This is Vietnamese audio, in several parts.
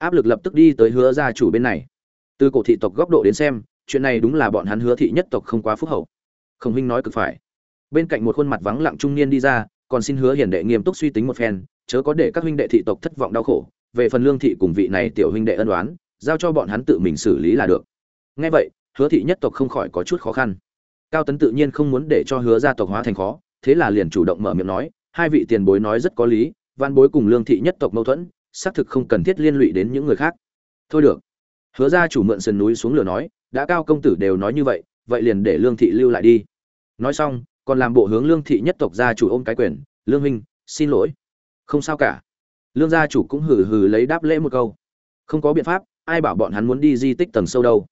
áp lực lập tức đi tới hứa gia chủ bên này. Từ cổ thị tộc góc độ đến xem, chuyện này đúng là bọn hắn hứa thị nhất tộc không quá phúc hậu. Khổng huynh nói cực phải. Bên cạnh một khuôn mặt vắng lặng trung niên đi ra, còn xin hứa hiền đệ nghiêm túc suy tính một phen, chớ có để các huynh đệ thị tộc thất vọng đau khổ. Về phần lương thị cùng vị này tiểu huynh đệ ân đoán giao cho bọn hắn tự mình xử lý là được. Nghe vậy, hứa thị nhất tộc không khỏi có chút khó khăn. Cao tấn tự nhiên không muốn để cho hứa gia tộc hóa thành khó, thế là liền chủ động mở miệng nói, hai vị tiền bối nói rất có lý văn bối cùng lương thị nhất tộc mâu thuẫn xác thực không cần thiết liên lụy đến những người khác. Thôi được. Hứa gia chủ mượn sườn núi xuống lửa nói, đã cao công tử đều nói như vậy vậy liền để lương thị lưu lại đi. Nói xong, còn làm bộ hướng lương thị nhất tộc gia chủ ôm cái quyền, lương huynh, xin lỗi. Không sao cả. Lương gia chủ cũng hừ hừ lấy đáp lễ một câu. Không có biện pháp, ai bảo bọn hắn muốn đi di tích tầng sâu đâu.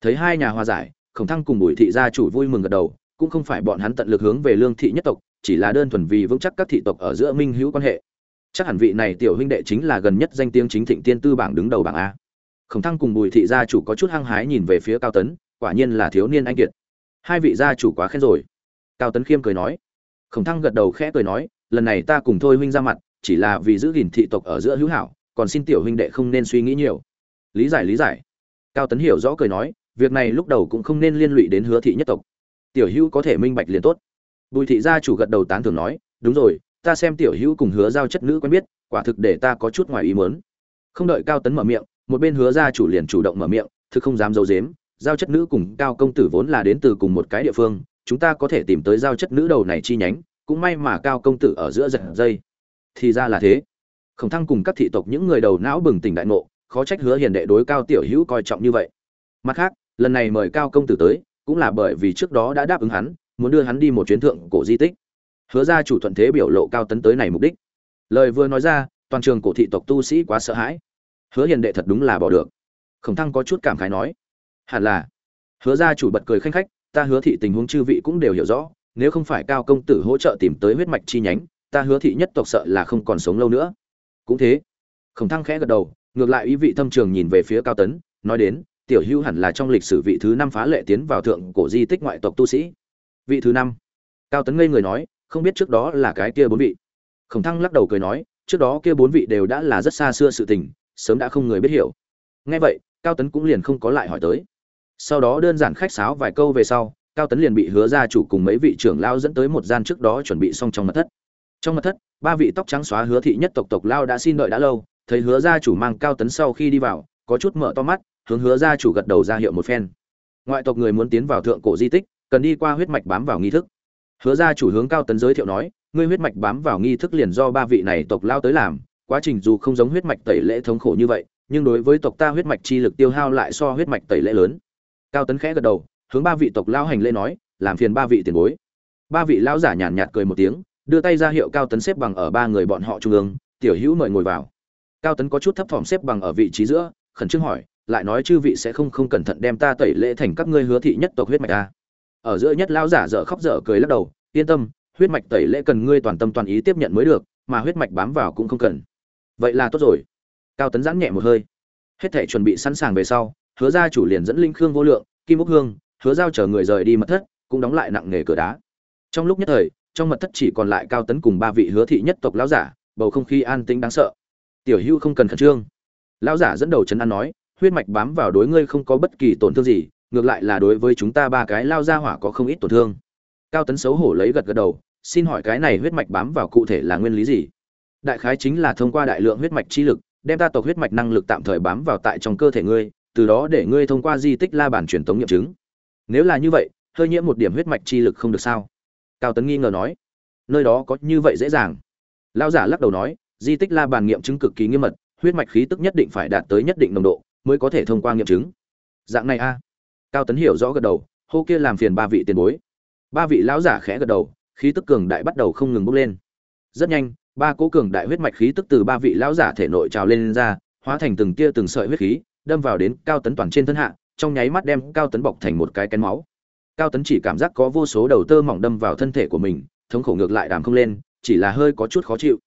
Thấy hai nhà hòa giải, khổng thăng cùng bùi thị gia chủ vui mừng gật đầu, cũng không phải bọn hắn tận lực hướng về lương thị nhất tộc, chỉ là đơn thuần vì vững chắc các thị tộc ở giữa minh hữu quan hệ chắc hẳn vị này tiểu huynh đệ chính là gần nhất danh tiếng chính thịnh tiên tư bảng đứng đầu bảng a. Khổng thăng cùng bùi thị gia chủ có chút hăng hái nhìn về phía cao tấn, quả nhiên là thiếu niên anh kiệt. Hai vị gia chủ quá khen rồi. Cao tấn khiêm cười nói. Khổng thăng gật đầu khẽ cười nói, lần này ta cùng thôi huynh ra mặt, chỉ là vì giữ gìn thị tộc ở giữa hữu hảo, còn xin tiểu huynh đệ không nên suy nghĩ nhiều. Lý giải lý giải. Cao tấn hiểu rõ cười nói, việc này lúc đầu cũng không nên liên lụy đến hứa thị nhất tộc. Tiểu hữu có thể minh bạch liền tốt. Bùi thị gia chủ gật đầu tán thưởng nói, đúng rồi ta xem tiểu hữu cùng hứa giao chất nữ quen biết, quả thực để ta có chút ngoài ý muốn. Không đợi cao tấn mở miệng, một bên hứa gia chủ liền chủ động mở miệng, thực không dám giấu dếm giao chất nữ cùng cao công tử vốn là đến từ cùng một cái địa phương, chúng ta có thể tìm tới giao chất nữ đầu này chi nhánh, cũng may mà cao công tử ở giữa giật dây. Thì ra là thế. Khổng thăng cùng các thị tộc những người đầu não bừng tỉnh đại ngộ, khó trách hứa hiền đệ đối cao tiểu hữu coi trọng như vậy. Mặt khác, lần này mời cao công tử tới, cũng là bởi vì trước đó đã đáp ứng hắn, muốn đưa hắn đi một chuyến thượng cổ di tích hứa ra chủ thuận thế biểu lộ cao tấn tới này mục đích. Lời vừa nói ra, toàn trường cổ thị tộc tu sĩ quá sợ hãi. Hứa hiền đệ thật đúng là bỏ được. Khổng thăng có chút cảm khái nói, hẳn là. Hứa ra chủ bật cười khanh khách, ta hứa thị tình huống chư vị cũng đều hiểu rõ, nếu không phải cao công tử hỗ trợ tìm tới huyết mạch chi nhánh, ta hứa thị nhất tộc sợ là không còn sống lâu nữa. Cũng thế, khổng thăng khẽ gật đầu, ngược lại ý vị thâm trường nhìn về phía cao tấn, nói đến, tiểu hữu hẳn là trong lịch sử vị thứ năm phá lệ tiến vào thượng cổ di tích ngoại tộc tu sĩ. Vị thứ năm? Cao tấn ngây người nói không biết trước đó là cái kia bốn vị. Khổng thăng lắc đầu cười nói, trước đó kia bốn vị đều đã là rất xa xưa sự tình, sớm đã không người biết hiểu. Nghe vậy, cao tấn cũng liền không có lại hỏi tới. Sau đó đơn giản khách sáo vài câu về sau, cao tấn liền bị hứa gia chủ cùng mấy vị trưởng lao dẫn tới một gian trước đó chuẩn bị xong trong mật thất. Trong mật thất, ba vị tóc trắng xóa hứa thị nhất tộc tộc lao đã xin đợi đã lâu, thấy hứa gia chủ mang cao tấn sau khi đi vào, có chút mở to mắt, hướng hứa gia chủ gật đầu ra hiệu một phen. Ngoại tộc người muốn tiến vào thượng cổ di tích, cần đi qua huyết mạch bám vào nghi thức hứa gia chủ hướng cao tấn giới thiệu nói, ngươi huyết mạch bám vào nghi thức liền do ba vị này tộc lao tới làm, quá trình dù không giống huyết mạch tẩy lễ thống khổ như vậy, nhưng đối với tộc ta huyết mạch chi lực tiêu hao lại so huyết mạch tẩy lễ lớn. Cao tấn khẽ gật đầu, hướng ba vị tộc lao hành lễ nói, làm phiền ba vị tiền bối. Ba vị lão giả nhàn nhạt cười một tiếng, đưa tay ra hiệu cao tấn xếp bằng ở ba người bọn họ trung ương, tiểu hữu mời ngồi vào. Cao tấn có chút thấp thỏm xếp bằng ở vị trí giữa, khẩn trương hỏi, lại nói chư vị sẽ không không cẩn thận đem ta tẩy lễ thành các ngươi hứa thị nhất tộc huyết mạch à? Ở giữa nhất lão giả dở khóc dở cười lắc đầu, yên tâm, huyết mạch tẩy lễ cần ngươi toàn tâm toàn ý tiếp nhận mới được, mà huyết mạch bám vào cũng không cần. Vậy là tốt rồi. Cao tấn giãn nhẹ một hơi. Hết thể chuẩn bị sẵn sàng về sau, hứa gia chủ liền dẫn linh khương vô lượng, kim bốc hương, hứa giao chờ người rời đi mật thất, cũng đóng lại nặng nghề cửa đá. Trong lúc nhất thời, trong mật thất chỉ còn lại cao tấn cùng ba vị hứa thị nhất tộc lão giả, bầu không khí an tĩnh đáng sợ. Tiểu hưu không cần khẩn trương. Lão giả dẫn đầu trấn an nói, huyết mạch bám vào đối ngươi không có bất kỳ tổn thương gì ngược lại là đối với chúng ta ba cái lao ra hỏa có không ít tổn thương. Cao tấn xấu hổ lấy gật gật đầu, xin hỏi cái này huyết mạch bám vào cụ thể là nguyên lý gì? Đại khái chính là thông qua đại lượng huyết mạch chi lực, đem ta tộc huyết mạch năng lực tạm thời bám vào tại trong cơ thể ngươi, từ đó để ngươi thông qua di tích la bản truyền tống nghiệm chứng. Nếu là như vậy, hơi nhiễm một điểm huyết mạch chi lực không được sao? Cao tấn nghi ngờ nói. Nơi đó có như vậy dễ dàng. Lao giả lắc đầu nói, di tích la bàn nghiệm chứng cực kỳ nghiêm mật, huyết mạch khí tức nhất định phải đạt tới nhất định nồng độ, mới có thể thông qua nghiệm chứng. Dạng này a cao tấn hiểu rõ gật đầu hô kia làm phiền ba vị tiền bối. Ba vị lão giả khẽ gật đầu khí tức cường đại bắt đầu không ngừng bốc lên. Rất nhanh ba cố cường đại huyết mạch khí tức từ ba vị lão giả thể nội trào lên, lên ra hóa thành từng tia từng sợi huyết khí đâm vào đến cao tấn toàn trên thân hạ trong nháy mắt đem cao tấn bọc thành một cái kén máu. Cao tấn chỉ cảm giác có vô số đầu tơ mỏng đâm vào thân thể của mình thống khổ ngược lại đàm không lên chỉ là hơi có chút khó chịu.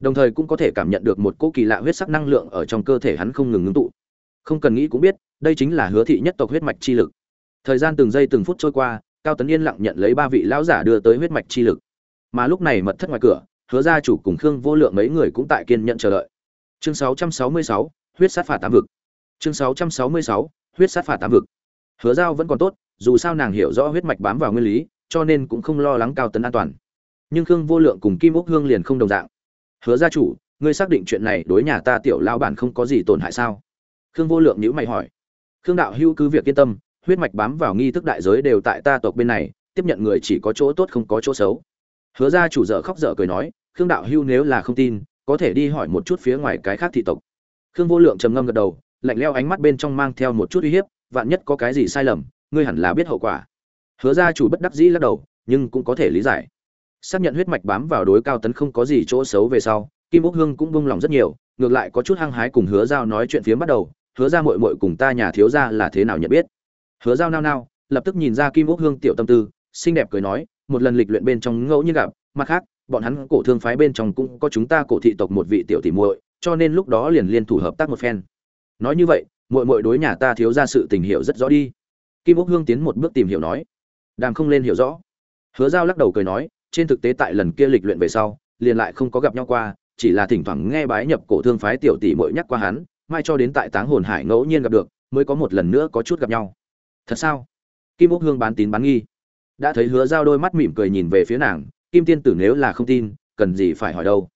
Đồng thời cũng có thể cảm nhận được một cỗ kỳ lạ huyết sắc năng lượng ở trong cơ thể hắn không ngừng ngưng tụ. Không cần nghĩ cũng biết đây chính là hứa thị nhất tộc huyết mạch chi lực. Thời gian từng giây từng phút trôi qua cao tấn yên lặng nhận lấy ba vị lão giả đưa tới huyết mạch chi lực. Mà lúc này mật thất ngoài cửa hứa gia chủ cùng khương vô lượng mấy người cũng tại kiên nhận chờ đợi. Chương 666, huyết sát phạt tám vực. Chương sáu trăm sáu mươi sáu huyết sát phạt tám vực. Hứa giao vẫn còn tốt dù sao nàng hiểu rõ huyết mạch bám vào nguyên lý cho nên cũng không lo lắng cao tấn an toàn. Nhưng khương vô lượng cùng kim úc hương liền không đồng dạng. Hứa gia chủ ngươi xác định chuyện này đối nhà ta tiểu lao bản không có gì tổn hại sao? Khương vô lượng nhữ mày hỏi khương đạo hữu cứ việc yên tâm, huyết mạch bám vào nghi thức đại giới đều tại ta tộc bên này, tiếp nhận người chỉ có chỗ tốt không có chỗ xấu. Hứa gia chủ dở khóc dở cười nói, khương đạo hữu nếu là không tin, có thể đi hỏi một chút phía ngoài cái khác thị tộc. Khương vô lượng trầm ngâm gật đầu, lạnh leo ánh mắt bên trong mang theo một chút uy hiếp, vạn nhất có cái gì sai lầm, ngươi hẳn là biết hậu quả. Hứa gia chủ bất đắc dĩ lắc đầu, nhưng cũng có thể lý giải. Xác nhận huyết mạch bám vào đối cao tấn không có gì chỗ xấu về sau, kim úc hương cũng vung lòng rất nhiều, ngược lại có chút hăng hái cùng hứa giao nói chuyện phía bắt đầu hứa ra mội mội cùng ta nhà thiếu ra là thế nào nhận biết? Hứa giao nao nao, lập tức nhìn ra kim úc hương tiểu tâm tư, xinh đẹp cười nói, một lần lịch luyện bên trong ngẫu nhiên gặp, mặt khác, bọn hắn cổ thương phái bên trong cũng có chúng ta cổ thị tộc một vị tiểu tỷ muội, cho nên lúc đó liền liên thủ hợp tác một phen. Nói như vậy, muội muội đối nhà ta thiếu ra sự tình hiểu rất rõ đi. Kim úc hương tiến một bước tìm hiểu nói, đàm không lên hiểu rõ. Hứa giao lắc đầu cười nói, trên thực tế tại lần kia lịch luyện về sau, liền lại không có gặp nhau qua, chỉ là thỉnh thoảng nghe bái nhập cổ thương phái tiểu tỷ muội nhắc qua hắn mai cho đến tại táng hồn hải ngẫu nhiên gặp được, mới có một lần nữa có chút gặp nhau. Thật sao? Kim úc hương bán tín bán nghi. Đã thấy hứa giao đôi mắt mỉm cười nhìn về phía nàng, kim tiên tử nếu là không tin, cần gì phải hỏi đâu.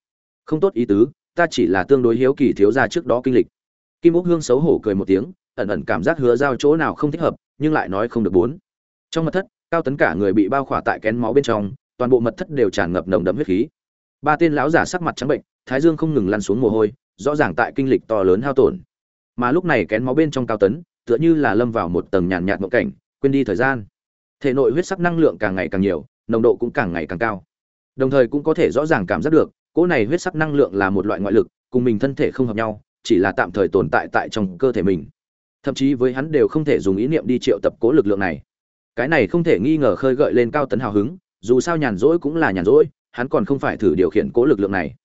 Không tốt ý tứ, ta chỉ là tương đối hiếu kỳ thiếu ra trước đó kinh lịch. Kim úc hương xấu hổ cười một tiếng, ẩn ẩn cảm giác hứa giao chỗ nào không thích hợp, nhưng lại nói không được bốn. Trong mật thất, cao tấn cả người bị bao khỏa tại kén máu bên trong, toàn bộ mật thất đều tràn ngập nồng đậm huyết khí. Ba tên lão giả sắc mặt trắng bệnh, thái dương không ngừng lăn xuống mồ hôi rõ ràng tại kinh lịch to lớn hao tổn. Mà lúc này kén máu bên trong cao tấn, tựa như là lâm vào một tầng nhàn nhạt mộng cảnh, quên đi thời gian. Thể nội huyết sắc năng lượng càng ngày càng nhiều, nồng độ cũng càng ngày càng cao. Đồng thời cũng có thể rõ ràng cảm giác được, cỗ này huyết sắc năng lượng là một loại ngoại lực, cùng mình thân thể không hợp nhau, chỉ là tạm thời tồn tại tại trong cơ thể mình. Thậm chí với hắn đều không thể dùng ý niệm đi triệu tập cố lực lượng này. Cái này không thể nghi ngờ khơi gợi lên cao tấn hào hứng, dù sao nhàn rỗi cũng là nhàn rỗi, hắn còn không phải thử điều khiển cố lực lượng này.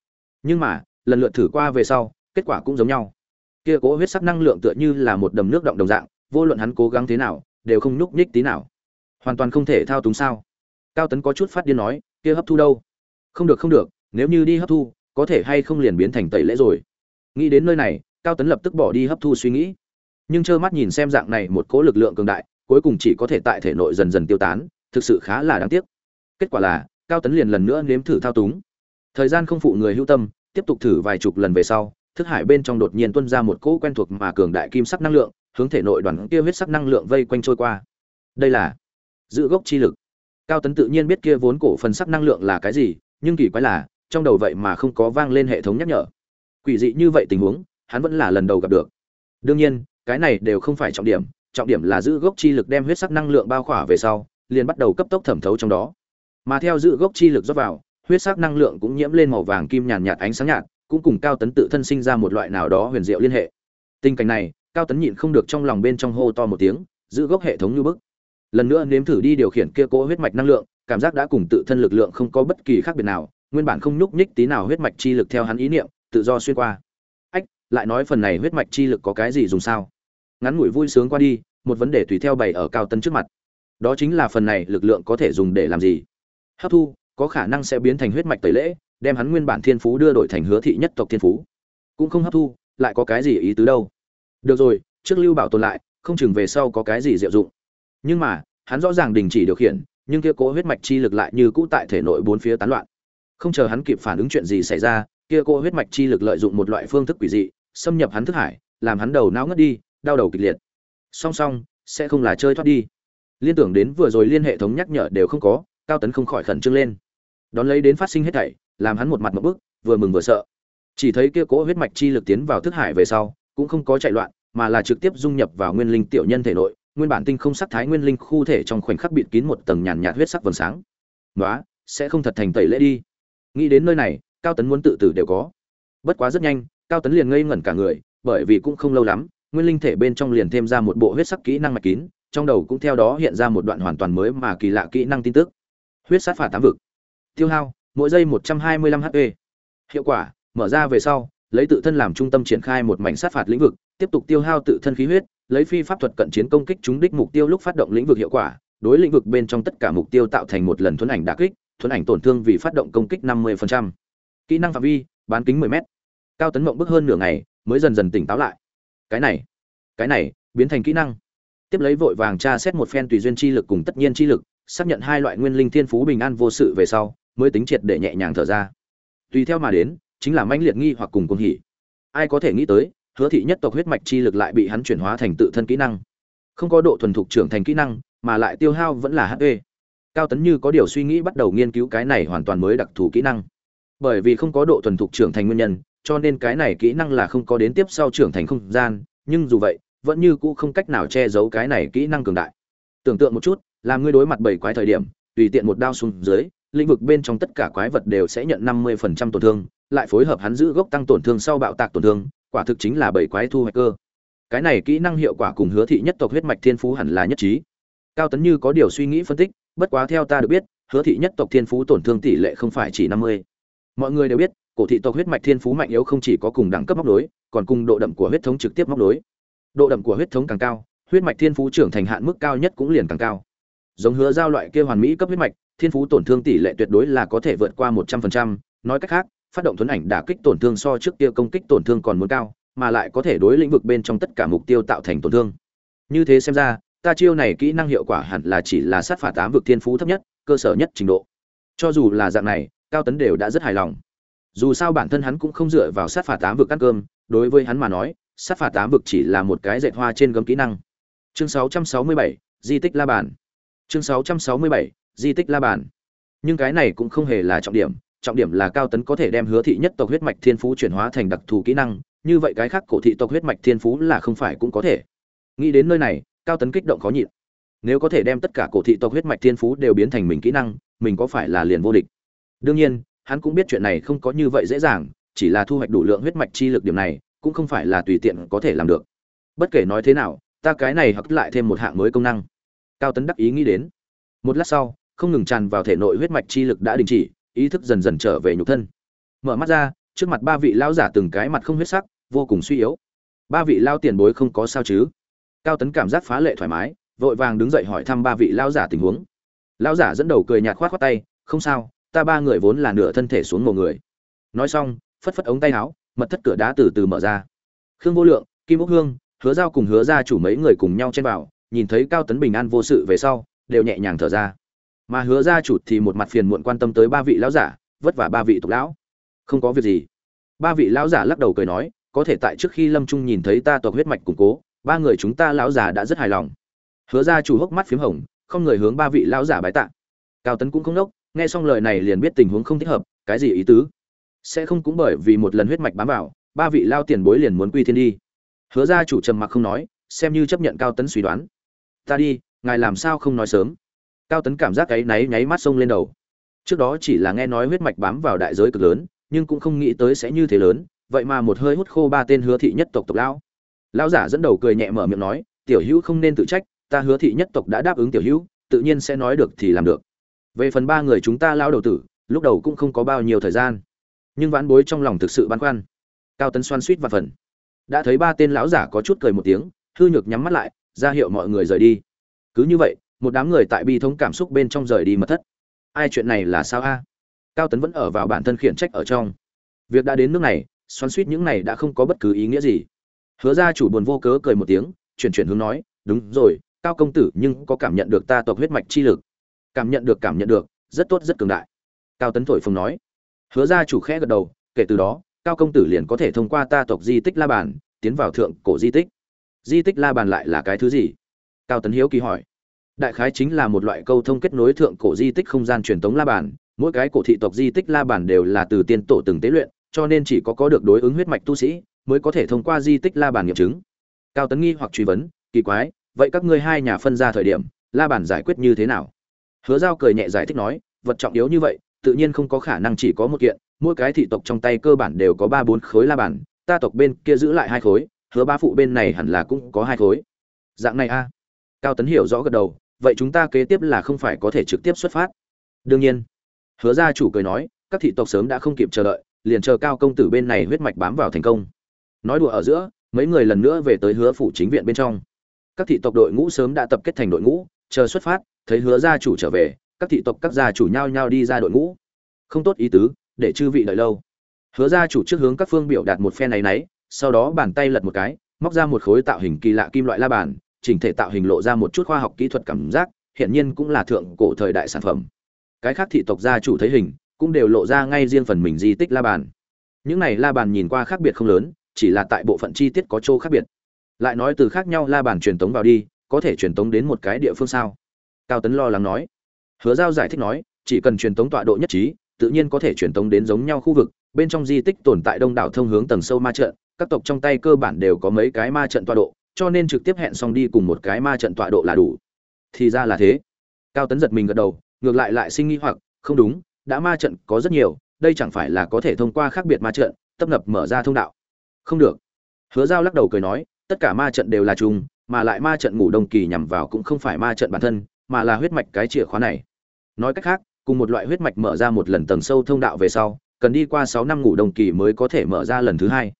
Nhưng mà lần lượt thử qua về sau, kết quả cũng giống nhau. Kia cố huyết sắc năng lượng tựa như là một đầm nước động đồng dạng, vô luận hắn cố gắng thế nào, đều không nhúc nhích tí nào. Hoàn toàn không thể thao túng sao? Cao tấn có chút phát điên nói, kia hấp thu đâu? Không được không được, nếu như đi hấp thu, có thể hay không liền biến thành tẩy lễ rồi. Nghĩ đến nơi này, cao tấn lập tức bỏ đi hấp thu suy nghĩ. Nhưng trơ mắt nhìn xem dạng này một cố lực lượng cường đại, cuối cùng chỉ có thể tại thể nội dần dần tiêu tán, thực sự khá là đáng tiếc. Kết quả là, cao tấn liền lần nữa nếm thử thao túng. Thời gian không phụ người hữu tâm tiếp tục thử vài chục lần về sau, thức hải bên trong đột nhiên tuôn ra một cỗ quen thuộc mà cường đại kim sắc năng lượng, hướng thể nội đoàn kia huyết sắc năng lượng vây quanh trôi qua. Đây là giữ gốc chi lực. Cao tấn tự nhiên biết kia vốn cổ phần sắc năng lượng là cái gì, nhưng kỳ quái là, trong đầu vậy mà không có vang lên hệ thống nhắc nhở. Quỷ dị như vậy tình huống, hắn vẫn là lần đầu gặp được. Đương nhiên, cái này đều không phải trọng điểm trọng điểm là giữ gốc chi lực đem huyết sắc năng lượng bao khỏa về sau, liền bắt đầu cấp tốc thẩm thấu trong đó. Mà theo giữ gốc chi lực rót vào huyết sắc năng lượng cũng nhiễm lên màu vàng kim nhàn nhạt ánh sáng nhạt, cũng cùng cao tấn tự thân sinh ra một loại nào đó huyền diệu liên hệ. Tình cảnh này, cao tấn nhịn không được trong lòng bên trong hô to một tiếng, giữ gốc hệ thống như bức. Lần nữa nếm thử đi điều khiển kia cỗ huyết mạch năng lượng, cảm giác đã cùng tự thân lực lượng không có bất kỳ khác biệt nào, nguyên bản không nhúc nhích tí nào huyết mạch chi lực theo hắn ý niệm, tự do xuyên qua. Ách, lại nói phần này huyết mạch chi lực có cái gì dùng sao? Ngắn ngủi vui sướng qua đi, một vấn đề tùy theo bày ở cao tấn trước mặt. Đó chính là phần này lực lượng có thể dùng để làm gì? Hấp thu có khả năng sẽ biến thành huyết mạch tẩy lễ, đem hắn nguyên bản thiên phú đưa đổi thành hứa thị nhất tộc thiên phú. Cũng không hấp thu, lại có cái gì ý tứ đâu. Được rồi, trước lưu bảo tồn lại, không chừng về sau có cái gì diệu dụng. Nhưng mà, hắn rõ ràng đình chỉ điều khiển, nhưng kia cố huyết mạch chi lực lại như cũ tại thể nội bốn phía tán loạn. Không chờ hắn kịp phản ứng chuyện gì xảy ra, kia cô huyết mạch chi lực lợi dụng một loại phương thức quỷ dị, xâm nhập hắn thức hải, làm hắn đầu não ngất đi, đau đầu kịch liệt. Song song, sẽ không là chơi thoát đi. Liên tưởng đến vừa rồi liên hệ thống nhắc nhở đều không có, cao tấn không khỏi khẩn trương lên đón lấy đến phát sinh hết thảy, làm hắn một mặt một bức, vừa mừng vừa sợ. Chỉ thấy kia cỗ huyết mạch chi lực tiến vào thức hải về sau, cũng không có chạy loạn, mà là trực tiếp dung nhập vào nguyên linh tiểu nhân thể nội, nguyên bản tinh không sắc thái nguyên linh khu thể trong khoảnh khắc bịt kín một tầng nhàn nhạt huyết sắc vầng sáng. Đó sẽ không thật thành tẩy lễ đi. Nghĩ đến nơi này, cao tấn muốn tự tử đều có. Bất quá rất nhanh, cao tấn liền ngây ngẩn cả người, bởi vì cũng không lâu lắm, nguyên linh thể bên trong liền thêm ra một bộ huyết sắc kỹ năng mạch kín, trong đầu cũng theo đó hiện ra một đoạn hoàn toàn mới mà kỳ lạ kỹ năng tin tức. Huyết sát phạt tám vực tiêu hao, mỗi giây một trăm hai mươi lăm hp hiệu quả, mở ra về sau, lấy tự thân làm trung tâm triển khai một mảnh sát phạt lĩnh vực, tiếp tục tiêu hao tự thân khí huyết, lấy phi pháp thuật cận chiến công kích trúng đích mục tiêu lúc phát động lĩnh vực hiệu quả, đối lĩnh vực bên trong tất cả mục tiêu tạo thành một lần thuấn ảnh đả kích, thuấn ảnh tổn thương vì phát động công kích 50%. kỹ năng phạm vi, bán kính 10 m cao tấn mộng bước hơn nửa ngày, mới dần dần tỉnh táo lại. Cái này cái này, biến thành kỹ năng. Tiếp lấy vội vàng tra xét một phen tùy duyên chi lực cùng tất nhiên chi lực, xác nhận hai loại nguyên linh thiên phú bình an vô sự về sau mới tính triệt để nhẹ nhàng thở ra. Tùy theo mà đến, chính là mãnh liệt nghi hoặc cùng cuồng hỉ. Ai có thể nghĩ tới, hứa thị nhất tộc huyết mạch chi lực lại bị hắn chuyển hóa thành tự thân kỹ năng. Không có độ thuần thục trưởng thành kỹ năng, mà lại tiêu hao vẫn là hp cao tấn như có điều suy nghĩ bắt đầu nghiên cứu cái này hoàn toàn mới đặc thù kỹ năng. Bởi vì không có độ thuần thục trưởng thành nguyên nhân, cho nên cái này kỹ năng là không có đến tiếp sau trưởng thành không gian, nhưng dù vậy, vẫn như cũ không cách nào che giấu cái này kỹ năng cường đại. Tưởng tượng một chút, làm ngươi đối mặt bảy quái thời điểm, tùy tiện một đao xuống dưới lĩnh vực bên trong tất cả quái vật đều sẽ nhận năm mươi phần trăm tổn thương, lại phối hợp hắn giữ gốc tăng tổn thương sau bạo tạc tổn thương, quả thực chính là bảy quái thu hoạch cơ. Cái này kỹ năng hiệu quả cùng hứa thị nhất tộc huyết mạch thiên phú hẳn là nhất trí. Cao tấn như có điều suy nghĩ phân tích, bất quá theo ta được biết, hứa thị nhất tộc thiên phú tổn thương tỷ lệ không phải chỉ năm mươi. Mọi người đều biết, cổ thị tộc huyết mạch thiên phú mạnh yếu không chỉ có cùng đẳng cấp móc đối còn cùng độ đậm của huyết thống trực tiếp móc đối độ đậm của huyết thống càng cao, huyết mạch thiên phú trưởng thành hạn mức cao nhất cũng liền càng cao. Giống hứa giao loại kia hoàn mỹ cấp huyết mạch thiên phú tổn thương tỷ lệ tuyệt đối là có thể vượt qua một trăm phần trăm. Nói cách khác phát động thuấn ảnh đả kích tổn thương so trước kia công kích tổn thương còn muốn cao mà lại có thể đối lĩnh vực bên trong tất cả mục tiêu tạo thành tổn thương. Như thế xem ra ta chiêu này kỹ năng hiệu quả hẳn là chỉ là sát phạt tám vực thiên phú thấp nhất cơ sở nhất trình độ. Cho dù là dạng này cao tấn đều đã rất hài lòng. Dù sao bản thân hắn cũng không dựa vào sát phạt tám vực ăn cơm đối với hắn mà nói sát phạt tám vực chỉ là một cái dạy hoa trên gấm kỹ năng. Chương 667, di tích la bàn. Chương 667, di tích la bàn. Nhưng cái này cũng không hề là trọng điểm trọng điểm là cao tấn có thể đem hứa thị nhất tộc huyết mạch thiên phú chuyển hóa thành đặc thù kỹ năng, như vậy cái khác cổ thị tộc huyết mạch thiên phú là không phải cũng có thể. Nghĩ đến nơi này, cao tấn kích động khó nhịn. Nếu có thể đem tất cả cổ thị tộc huyết mạch thiên phú đều biến thành mình kỹ năng, mình có phải là liền vô địch? Đương nhiên, hắn cũng biết chuyện này không có như vậy dễ dàng, chỉ là thu hoạch đủ lượng huyết mạch chi lực điểm này, cũng không phải là tùy tiện có thể làm được. Bất kể nói thế nào, ta cái này hặc lại thêm một hạng mới công năng. Cao tấn đắc ý nghĩ đến. Một lát sau không ngừng tràn vào thể nội huyết mạch chi lực đã đình chỉ, ý thức dần dần trở về nhục thân. Mở mắt ra, trước mặt ba vị lão giả từng cái mặt không huyết sắc, vô cùng suy yếu. Ba vị lao tiền bối không có sao chứ? Cao tấn cảm giác phá lệ thoải mái, vội vàng đứng dậy hỏi thăm ba vị lao giả tình huống. Lao giả dẫn đầu cười nhạt khoát khoát tay, không sao, ta ba người vốn là nửa thân thể xuống một người. Nói xong, phất phất ống tay áo, mật thất cửa đá từ từ mở ra. Khương vô lượng, kim úc hương, hứa giao cùng hứa ra chủ mấy người cùng nhau chen vào, nhìn thấy cao tấn bình an vô sự về sau, đều nhẹ nhàng thở ra mà hứa gia chủ thì một mặt phiền muộn quan tâm tới ba vị lão giả, vất vả ba vị tục lão. Không có việc gì. Ba vị lão giả lắc đầu cười nói, có thể tại trước khi lâm trung nhìn thấy ta tộc huyết mạch củng cố, ba người chúng ta lão giả đã rất hài lòng. Hứa gia chủ hốc mắt p h í m hồng, không người hướng ba vị lão giả bái tạ. Cao tấn cũng không đốc nghe xong lời này liền biết tình huống không thích hợp, cái gì ý tứ? Sẽ không cũng bởi vì một lần huyết mạch bám vào, ba vị lao tiền bối liền muốn quy thiên đi. Hứa gia chủ trầm mặc không nói, xem như chấp nhận cao tấn suy đoán. Ta đi, ngài làm sao không nói sớm? Cao tấn cảm giác cái náy nháy mắt sông lên đầu. Trước đó chỉ là nghe nói huyết mạch bám vào đại giới cực lớn, nhưng cũng không nghĩ tới sẽ như thế lớn, vậy mà một hơi hút khô ba tên hứa thị nhất tộc tộc lão. Lão giả dẫn đầu cười nhẹ mở miệng nói, tiểu hữu không nên tự trách, ta hứa thị nhất tộc đã đáp ứng tiểu hữu, tự nhiên sẽ nói được thì làm được. Về phần ba người chúng ta lao đầu tử, lúc đầu cũng không có bao nhiêu thời gian, nhưng vãn bối trong lòng thực sự băn khoăn. Cao tấn xoan suýt và phần. Đã thấy ba tên lão giả có chút cười một tiếng, hư nhược nhắm mắt lại, ra hiệu mọi người rời đi. Cứ như vậy một đám người tại bi thống cảm xúc bên trong rời đi mật thất. Ai chuyện này là sao a? Cao tấn vẫn ở vào bản thân khiển trách ở trong. Việc đã đến nước này, xoắn suýt những này đã không có bất cứ ý nghĩa gì. Hứa ra chủ buồn vô cớ cười một tiếng, chuyển chuyển hướng nói, đúng rồi, cao công tử, nhưng có cảm nhận được ta tộc huyết mạch chi lực. Cảm nhận được, cảm nhận được, rất tốt, rất cường đại. Cao tấn thổi phồng nói. Hứa ra chủ khẽ gật đầu, kể từ đó, cao công tử liền có thể thông qua ta tộc di tích la bàn, tiến vào thượng cổ di tích. Di tích la bàn lại là cái thứ gì? Cao tấn hiếu kỳ hỏi đại khái chính là một loại câu thông kết nối thượng cổ di tích không gian truyền thống la bàn. Mỗi cái cổ thị tộc di tích la bàn đều là từ tiên tổ từng tế luyện, cho nên chỉ có có được đối ứng huyết mạch tu sĩ mới có thể thông qua di tích la bàn nghiệm chứng. Cao tấn nghi hoặc truy vấn, kỳ quái, vậy các ngươi hai nhà phân ra thời điểm, la bàn giải quyết như thế nào? Hứa giao cười nhẹ giải thích nói, vật trọng yếu như vậy, tự nhiên không có khả năng chỉ có một kiện, mỗi cái thị tộc trong tay cơ bản đều có ba bốn khối la bàn, ta tộc bên kia giữ lại hai khối, hứa ba phụ bên này hẳn là cũng có hai khối. Dạng này a. Cao tấn hiểu rõ gật đầu vậy chúng ta kế tiếp là không phải có thể trực tiếp xuất phát. Đương nhiên. Hứa gia chủ cười nói, các thị tộc sớm đã không kịp chờ đợi, liền chờ cao công tử bên này huyết mạch bám vào thành công. Nói đùa ở giữa, mấy người lần nữa về tới hứa phủ chính viện bên trong. Các thị tộc đội ngũ sớm đã tập kết thành đội ngũ, chờ xuất phát, thấy hứa gia chủ trở về, các thị tộc các gia chủ nhau nhau đi ra đội ngũ. Không tốt ý tứ, để chư vị đợi lâu. Hứa gia chủ trước hướng các phương biểu đạt một phen này nấy, sau đó bàn tay lật một cái, móc ra một khối tạo hình kỳ lạ kim loại la bàn chỉnh thể tạo hình lộ ra một chút khoa học kỹ thuật cảm giác hiện nhiên cũng là thượng cổ thời đại sản phẩm. Cái khác thị tộc gia chủ thấy hình, cũng đều lộ ra ngay riêng phần mình di tích la bàn. Những này la bàn nhìn qua khác biệt không lớn, chỉ là tại bộ phận chi tiết có chỗ khác biệt. Lại nói từ khác nhau la bàn truyền tống vào đi, có thể truyền tống đến một cái địa phương sao? Cao tấn lo lắng nói. Hứa giao giải thích nói, chỉ cần truyền tống tọa độ nhất trí, tự nhiên có thể truyền tống đến giống nhau khu vực, bên trong di tích tồn tại đông đảo thông hướng tầng sâu ma trận, các tộc trong tay cơ bản đều có mấy cái ma trận tọa độ cho nên trực tiếp hẹn xong đi cùng một cái ma trận tọa độ là đủ. Thì ra là thế. Cao tấn giật mình gật đầu, ngược lại lại sinh nghi hoặc, không đúng, đã ma trận có rất nhiều, đây chẳng phải là có thể thông qua khác biệt ma trận, tấp nập mở ra thông đạo. Không được. Hứa giao lắc đầu cười nói, tất cả ma trận đều là chung mà lại ma trận ngủ đông kỳ nhằm vào cũng không phải ma trận bản thân, mà là huyết mạch cái chìa khóa này. Nói cách khác, cùng một loại huyết mạch mở ra một lần tầng sâu thông đạo về sau, cần đi qua sáu năm ngủ đông kỳ mới có thể mở ra lần thứ hai.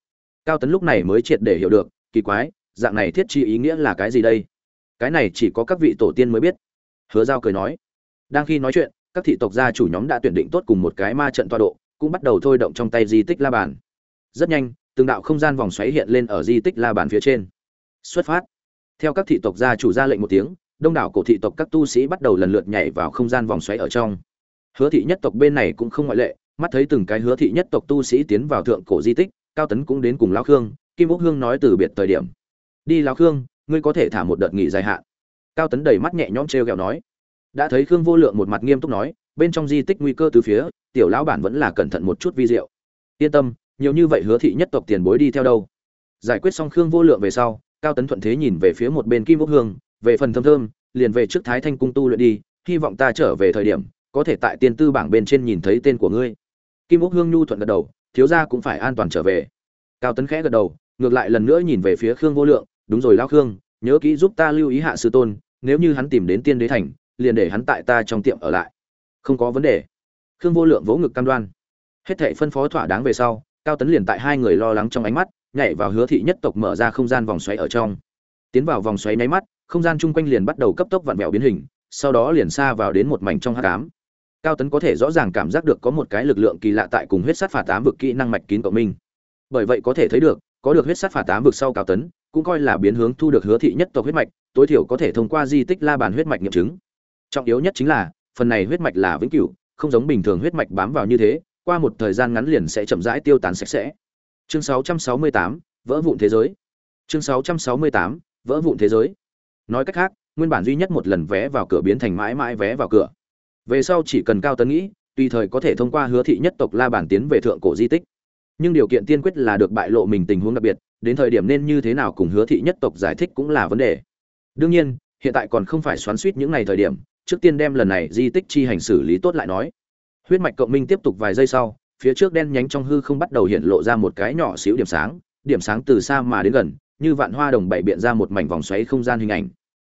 Cao tấn lúc này mới triệt để hiểu được, kỳ quái dạng này thiết chi ý nghĩa là cái gì đây? Cái này chỉ có các vị tổ tiên mới biết. Hứa giao cười nói. Đang khi nói chuyện, các thị tộc gia chủ nhóm đã tuyển định tốt cùng một cái ma trận toa độ, cũng bắt đầu thôi động trong tay di tích la bàn. Rất nhanh, từng đạo không gian vòng xoáy hiện lên ở di tích la bàn phía trên. Xuất phát. Theo các thị tộc gia chủ ra lệnh một tiếng, đông đảo cổ thị tộc các tu sĩ bắt đầu lần lượt nhảy vào không gian vòng xoáy ở trong. Hứa thị nhất tộc bên này cũng không ngoại lệ, mắt thấy từng cái hứa thị nhất tộc tu sĩ tiến vào thượng cổ di tích, cao tấn cũng đến cùng lão khương, kim úc hương nói từ biệt thời điểm đi lão khương, ngươi có thể thả một đợt nghỉ dài hạn. Cao tấn đầy mắt nhẹ nhõm t r ghẹo nói. Đã thấy khương vô lượng một mặt nghiêm túc nói, bên trong di tích nguy cơ từ phía, tiểu lão bản vẫn là cẩn thận một chút vi diệu. Yên tâm, nhiều như vậy hứa thị nhất tộc tiền bối đi theo đâu. Giải quyết xong khương vô lượng về sau, cao tấn thuận thế nhìn về phía một bên kim quốc hương, về phần thơm thơm, liền về trước thái thanh cung tu luyện đi, hy vọng ta trở về thời điểm, có thể tại tiên tư bảng bên trên nhìn thấy tên của ngươi. Kim quốc hương nhu thuận gật đầu, thiếu gia cũng phải an toàn trở về. Cao tấn khẽ gật đầu, ngược lại lần nữa nhìn về phía khương vô lượng đúng rồi lao khương, nhớ kỹ giúp ta lưu ý hạ sư tôn, nếu như hắn tìm đến tiên đế thành, liền để hắn tại ta trong tiệm ở lại. Không có vấn đề. Khương vô lượng vỗ ngực cam đoan. Hết thệ phân phó thỏa đáng về sau, cao tấn liền tại hai người lo lắng trong ánh mắt, nhảy vào hứa thị nhất tộc mở ra không gian vòng xoáy ở trong. Tiến vào vòng xoáy nháy mắt, không gian chung quanh liền bắt đầu cấp tốc vặn vẹo biến hình, sau đó liền xa vào đến một mảnh trong hát cám cao tấn có thể rõ ràng cảm giác được có một cái lực lượng kỳ lạ tại cùng huyết sát phạt tám vực kỹ năng mạch kín cộng minh. Bởi vậy có thể thấy được, có được huyết sát phạt tám vực sau cao tấn cũng coi là biến hướng thu được hứa thị nhất tộc huyết mạch tối thiểu có thể thông qua di tích la bàn huyết mạch nghiệm chứng. Trọng yếu nhất chính là phần này huyết mạch là vĩnh cửu không giống bình thường huyết mạch bám vào như thế qua một thời gian ngắn liền sẽ chậm rãi tiêu tán sạch sẽ. Chương 668, vỡ vụn thế giới. Chương 668, vỡ vụn thế giới. Nói cách khác nguyên bản duy nhất một lần vé vào cửa biến thành mãi mãi vé vào cửa. Về sau chỉ cần cao tấn nghĩ tùy thời có thể thông qua hứa thị nhất tộc la bản tiến về thượng cổ di tích. Nhưng điều kiện tiên quyết là được bại lộ mình tình huống đặc biệt đến thời điểm nên như thế nào cùng hứa thị nhất tộc giải thích cũng là vấn đề. Đương nhiên, hiện tại còn không phải xoắn suýt những ngày thời điểm, trước tiên đem lần này di tích chi hành xử lý tốt lại nói. Huyết mạch cộng minh tiếp tục vài giây sau, phía trước đen nhánh trong hư không bắt đầu hiện lộ ra một cái nhỏ xíu điểm sáng điểm sáng từ xa mà đến gần, như vạn hoa đồng bảy biện ra một mảnh vòng xoáy không gian hình ảnh.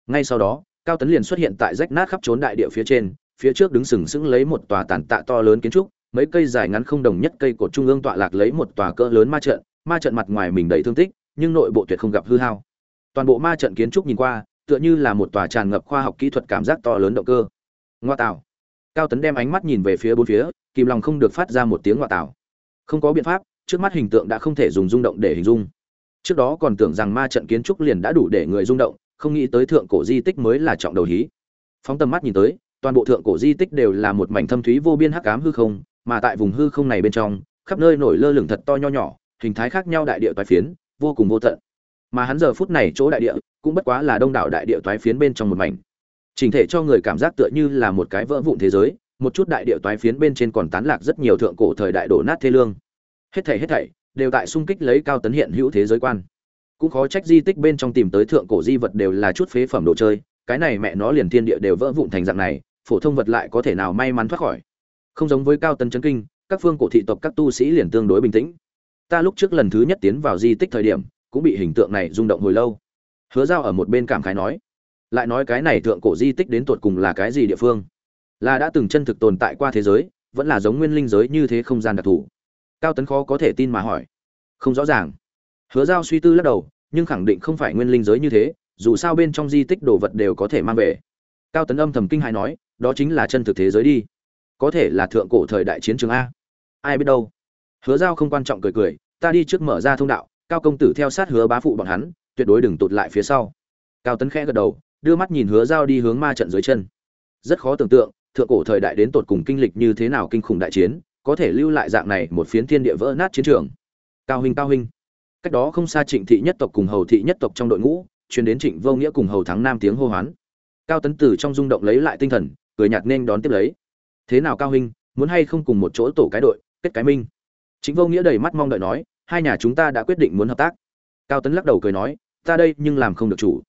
Ngay sau đó, cao tấn liền xuất hiện tại rách nát khắp trốn đại địa phía trên, phía trước đứng sừng sững lấy một tòa tàn tạ to lớn kiến trúc, mấy cây dài ngắn không đồng nhất cây cột trung ương tọa lạc lấy một tòa cỡ lớn ma trận ma trận mặt ngoài mình đầy thương tích, nhưng nội bộ tuyệt không gặp hư hao. Toàn bộ ma trận kiến trúc nhìn qua, tựa như là một tòa tràn ngập khoa học kỹ thuật cảm giác to lớn động cơ. Ngoa tạo. Cao tấn đem ánh mắt nhìn về phía bốn phía, kìm lòng không được phát ra một tiếng ngoa tạo. Không có biện pháp, trước mắt hình tượng đã không thể dùng rung động để hình dung. Trước đó còn tưởng rằng ma trận kiến trúc liền đã đủ để người rung động, không nghĩ tới thượng cổ di tích mới là trọng đầu hí. Phóng tầm mắt nhìn tới, toàn bộ thượng cổ di tích đều là một mảnh thâm thúy vô biên hắc ám hư không, mà tại vùng hư không này bên trong, khắp nơi nổi lơ lửng thật to nho nhỏ hình thái khác nhau đại địa toái phiến, vô cùng vô tận. Mà hắn giờ phút này chỗ đại địa cũng bất quá là đông đảo đại địa toái phiến bên trong một mảnh. Trình thể cho người cảm giác tựa như là một cái vỡ vụn thế giới, một chút đại địa toái phiến bên trên còn tán lạc rất nhiều thượng cổ thời đại đổ nát thê lương. Hết thảy hết thảy đều tại xung kích lấy cao tấn hiện hữu thế giới quan. Cũng khó trách di tích bên trong tìm tới thượng cổ di vật đều là chút phế phẩm đồ chơi, cái này mẹ nó liền thiên địa đều vỡ vụn thành dạng này, phổ thông vật lại có thể nào may mắn thoát khỏi. Không giống với cao tấn chấn kinh, các phương cổ thị tộc các tu sĩ liền tương đối bình tĩnh ta lúc trước lần thứ nhất tiến vào di tích thời điểm, cũng bị hình tượng này rung động hồi lâu. Hứa giao ở một bên cảm khái nói, lại nói cái này thượng cổ di tích đến tột cùng là cái gì địa phương? Là đã từng chân thực tồn tại qua thế giới, vẫn là giống nguyên linh giới như thế không gian đặc thù? Cao tấn khó có thể tin mà hỏi. Không rõ ràng. Hứa giao suy tư lắc đầu, nhưng khẳng định không phải nguyên linh giới như thế, dù sao bên trong di tích đồ vật đều có thể mang về. Cao tấn âm thầm kinh hài nói, đó chính là chân thực thế giới đi. Có thể là thượng cổ thời đại chiến trường a. Ai biết đâu hứa giao không quan trọng cười cười, ta đi trước mở ra thông đạo, cao công tử theo sát hứa bá phụ bọn hắn, tuyệt đối đừng tụt lại phía sau. Cao tấn khẽ gật đầu, đưa mắt nhìn hứa giao đi hướng ma trận dưới chân. Rất khó tưởng tượng, thượng cổ thời đại đến tột cùng kinh lịch như thế nào kinh khủng đại chiến, có thể lưu lại dạng này một phiến thiên địa vỡ nát chiến trường. Cao huynh cao huynh. Cách đó không xa trịnh thị nhất tộc cùng hầu thị nhất tộc trong đội ngũ chuyến đến trịnh vô nghĩa cùng hầu thắng nam tiếng hô hoán. Cao tấn tử trong rung động lấy lại tinh thần, cười nhạt nên đón tiếp lấy. Thế nào cao huynh, muốn hay không cùng một chỗ tổ cái đội, kết cái minh? Chính vô nghĩa đầy mắt mong đợi nói, hai nhà chúng ta đã quyết định muốn hợp tác. Cao tấn lắc đầu cười nói, ta đây nhưng làm không được chủ.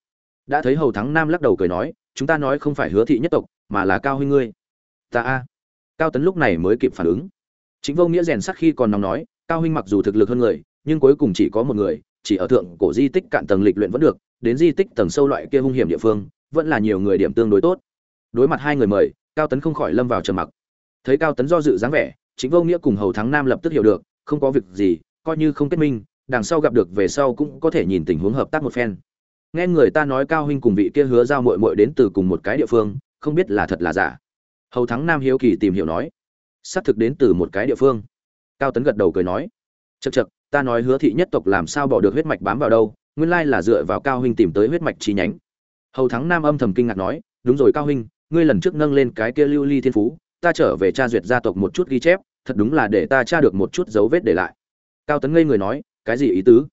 Đã thấy hầu thắng nam lắc đầu cười nói, chúng ta nói không phải hứa thị nhất tộc, mà là cao huynh ngươi. Ta a. Cao tấn lúc này mới kịp phản ứng. Chính vô nghĩa rèn sắc khi còn nóng nói, cao huynh mặc dù thực lực hơn người, nhưng cuối cùng chỉ có một người, chỉ ở thượng cổ di tích cạn tầng lịch luyện vẫn được, đến di tích tầng sâu loại kia hung hiểm địa phương, vẫn là nhiều người điểm tương đối tốt. Đối mặt hai người mời, cao tấn không khỏi lâm vào trầm mặc. Thấy cao tấn do dự dáng vẻ chính vô nghĩa cùng hầu thắng nam lập tức hiểu được, không có việc gì, coi như không kết minh, đằng sau gặp được về sau cũng có thể nhìn tình huống hợp tác một phen. Nghe người ta nói cao huynh cùng vị kia hứa giao mội mội đến từ cùng một cái địa phương, không biết là thật là giả. Hầu thắng nam hiếu kỳ tìm hiểu nói, xác thực đến từ một cái địa phương. Cao tấn gật đầu cười nói chật chật ta nói hứa thị nhất tộc làm sao bỏ được huyết mạch bám vào đâu, nguyên lai là dựa vào cao huynh tìm tới huyết mạch chi nhánh. Hầu thắng nam âm thầm kinh ngạc nói, đúng rồi cao huynh, ngươi lần trước nâng lên cái kia lưu ly thiên phú ta trở về tra duyệt gia tộc một chút ghi chép, thật đúng là để ta tra được một chút dấu vết để lại. Cao tấn ngây người nói, cái gì ý tứ?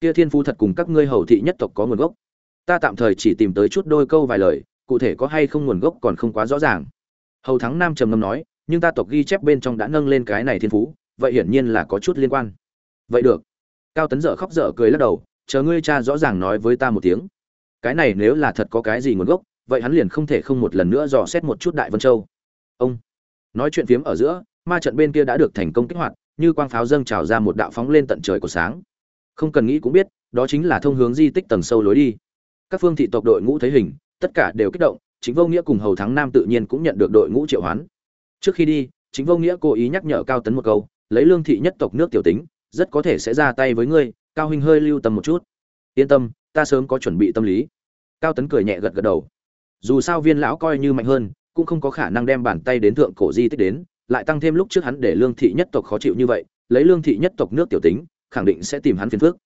Kia thiên phu thật cùng các ngươi hầu thị nhất tộc có nguồn gốc. Ta tạm thời chỉ tìm tới chút đôi câu vài lời, cụ thể có hay không nguồn gốc còn không quá rõ ràng. Hầu thắng nam trầm ngâm nói, nhưng ta tộc ghi chép bên trong đã nâng lên cái này thiên phú, vậy hiển nhiên là có chút liên quan. Vậy được. Cao tấn dở khóc dở cười lắc đầu, chờ ngươi cha rõ ràng nói với ta một tiếng. Cái này nếu là thật có cái gì nguồn gốc, vậy hắn liền không thể không một lần nữa dò xét một chút đại vân châu. Ông nói chuyện phiếm ở giữa, ma trận bên kia đã được thành công kích hoạt, như quang pháo dâng trào ra một đạo phóng lên tận trời của sáng. Không cần nghĩ cũng biết, đó chính là thông hướng di tích tầng sâu lối đi. Các phương thị tộc đội ngũ thấy hình, tất cả đều kích động, chính vô nghĩa cùng hầu thắng nam tự nhiên cũng nhận được đội ngũ triệu hoán. Trước khi đi, chính vô nghĩa cố ý nhắc nhở cao tấn một câu, lấy lương thị nhất tộc nước tiểu tính, rất có thể sẽ ra tay với ngươi, cao huynh hơi lưu tâm một chút. Yên tâm, ta sớm có chuẩn bị tâm lý. Cao tấn cười nhẹ gật gật đầu. Dù sao viên lão coi như mạnh hơn cũng không có khả năng đem bàn tay đến thượng cổ di tích đến, lại tăng thêm lúc trước hắn để lương thị nhất tộc khó chịu như vậy, lấy lương thị nhất tộc nước tiểu tính, khẳng định sẽ tìm hắn phiền phước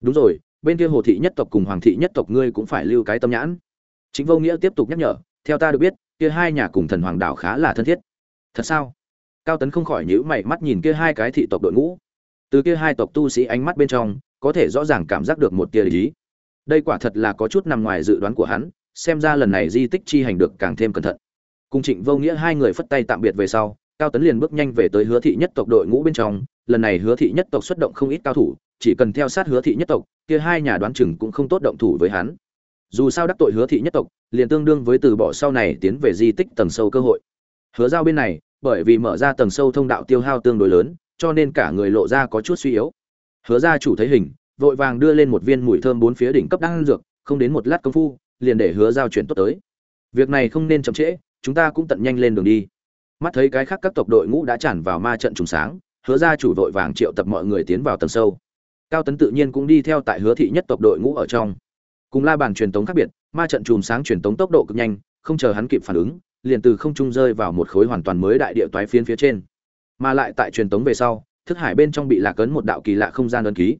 đúng rồi, bên kia hồ thị nhất tộc cùng hoàng thị nhất tộc ngươi cũng phải lưu cái tâm nhãn. Chính vô nghĩa tiếp tục nhắc nhở, theo ta được biết, kia hai nhà cùng thần hoàng đảo khá là thân thiết. Thật sao? Cao tấn không khỏi nhữ mày mắt nhìn kia hai cái thị tộc đội ngũ. Từ kia hai tộc tu sĩ ánh mắt bên trong, có thể rõ ràng cảm giác được một tia lý. Đây quả thật là có chút nằm ngoài dự đoán của hắn, xem ra lần này di tích chi hành được càng thêm cẩn thận cùng trịnh vô nghĩa hai người phất tay tạm biệt về sau, cao tấn liền bước nhanh về tới hứa thị nhất tộc đội ngũ bên trong. Lần này hứa thị nhất tộc xuất động không ít cao thủ, chỉ cần theo sát hứa thị nhất tộc, kia hai nhà đoán chừng cũng không tốt động thủ với hắn. Dù sao đắc tội hứa thị nhất tộc, liền tương đương với từ bỏ sau này tiến về di tích tầng sâu cơ hội. Hứa giao bên này, bởi vì mở ra tầng sâu thông đạo tiêu hao tương đối lớn, cho nên cả người lộ ra có chút suy yếu. Hứa gia chủ thấy hình, vội vàng đưa lên một viên mùi thơm bốn phía đỉnh cấp đang dược, không đến một lát công phu, liền để hứa giao chuyển tốt tới. Việc này không nên chậm trễ chúng ta cũng tận nhanh lên đường đi. Mắt thấy cái khác các tộc đội ngũ đã tràn vào ma trận trùng sáng, hứa gia chủ vội vàng triệu tập mọi người tiến vào tầng sâu. Cao tấn tự nhiên cũng đi theo tại hứa thị nhất tộc đội ngũ ở trong. Cùng la bàn truyền tống khác biệt, ma trận chùm sáng truyền tống tốc độ cực nhanh, không chờ hắn kịp phản ứng, liền từ không trung rơi vào một khối hoàn toàn mới đại địa toái phiến phía trên. Mà lại tại truyền tống về sau, thức hải bên trong bị lạc ấn một đạo kỳ lạ không gian ấn ký.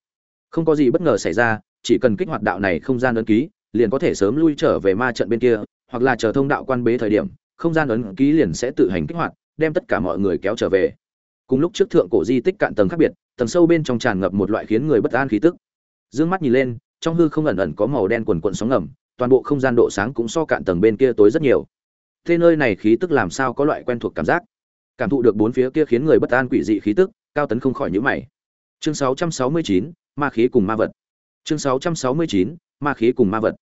Không có gì bất ngờ xảy ra, chỉ cần kích hoạt đạo này không gian ấn ký, liền có thể sớm lui trở về ma trận bên kia, hoặc là chờ thông đạo quan bế thời điểm không gian ấn ký liền sẽ tự hành kích hoạt đem tất cả mọi người kéo trở về. Cùng lúc trước thượng cổ di tích cạn tầng khác biệt tầng sâu bên trong tràn ngập một loại khiến người bất an khí tức. Dương mắt nhìn lên trong hư không ẩn ẩn có màu đen quần quần sóng ngầm toàn bộ không gian độ sáng cũng so cạn tầng bên kia tối rất nhiều. Thế nơi này khí tức làm sao có loại quen thuộc cảm giác? Cảm thụ được bốn phía kia khiến người bất an quỷ dị khí tức cao tấn không khỏi nhíu mày. Chương 669, ma khí cùng ma vật. Chương 669, ma khí cùng ma vật.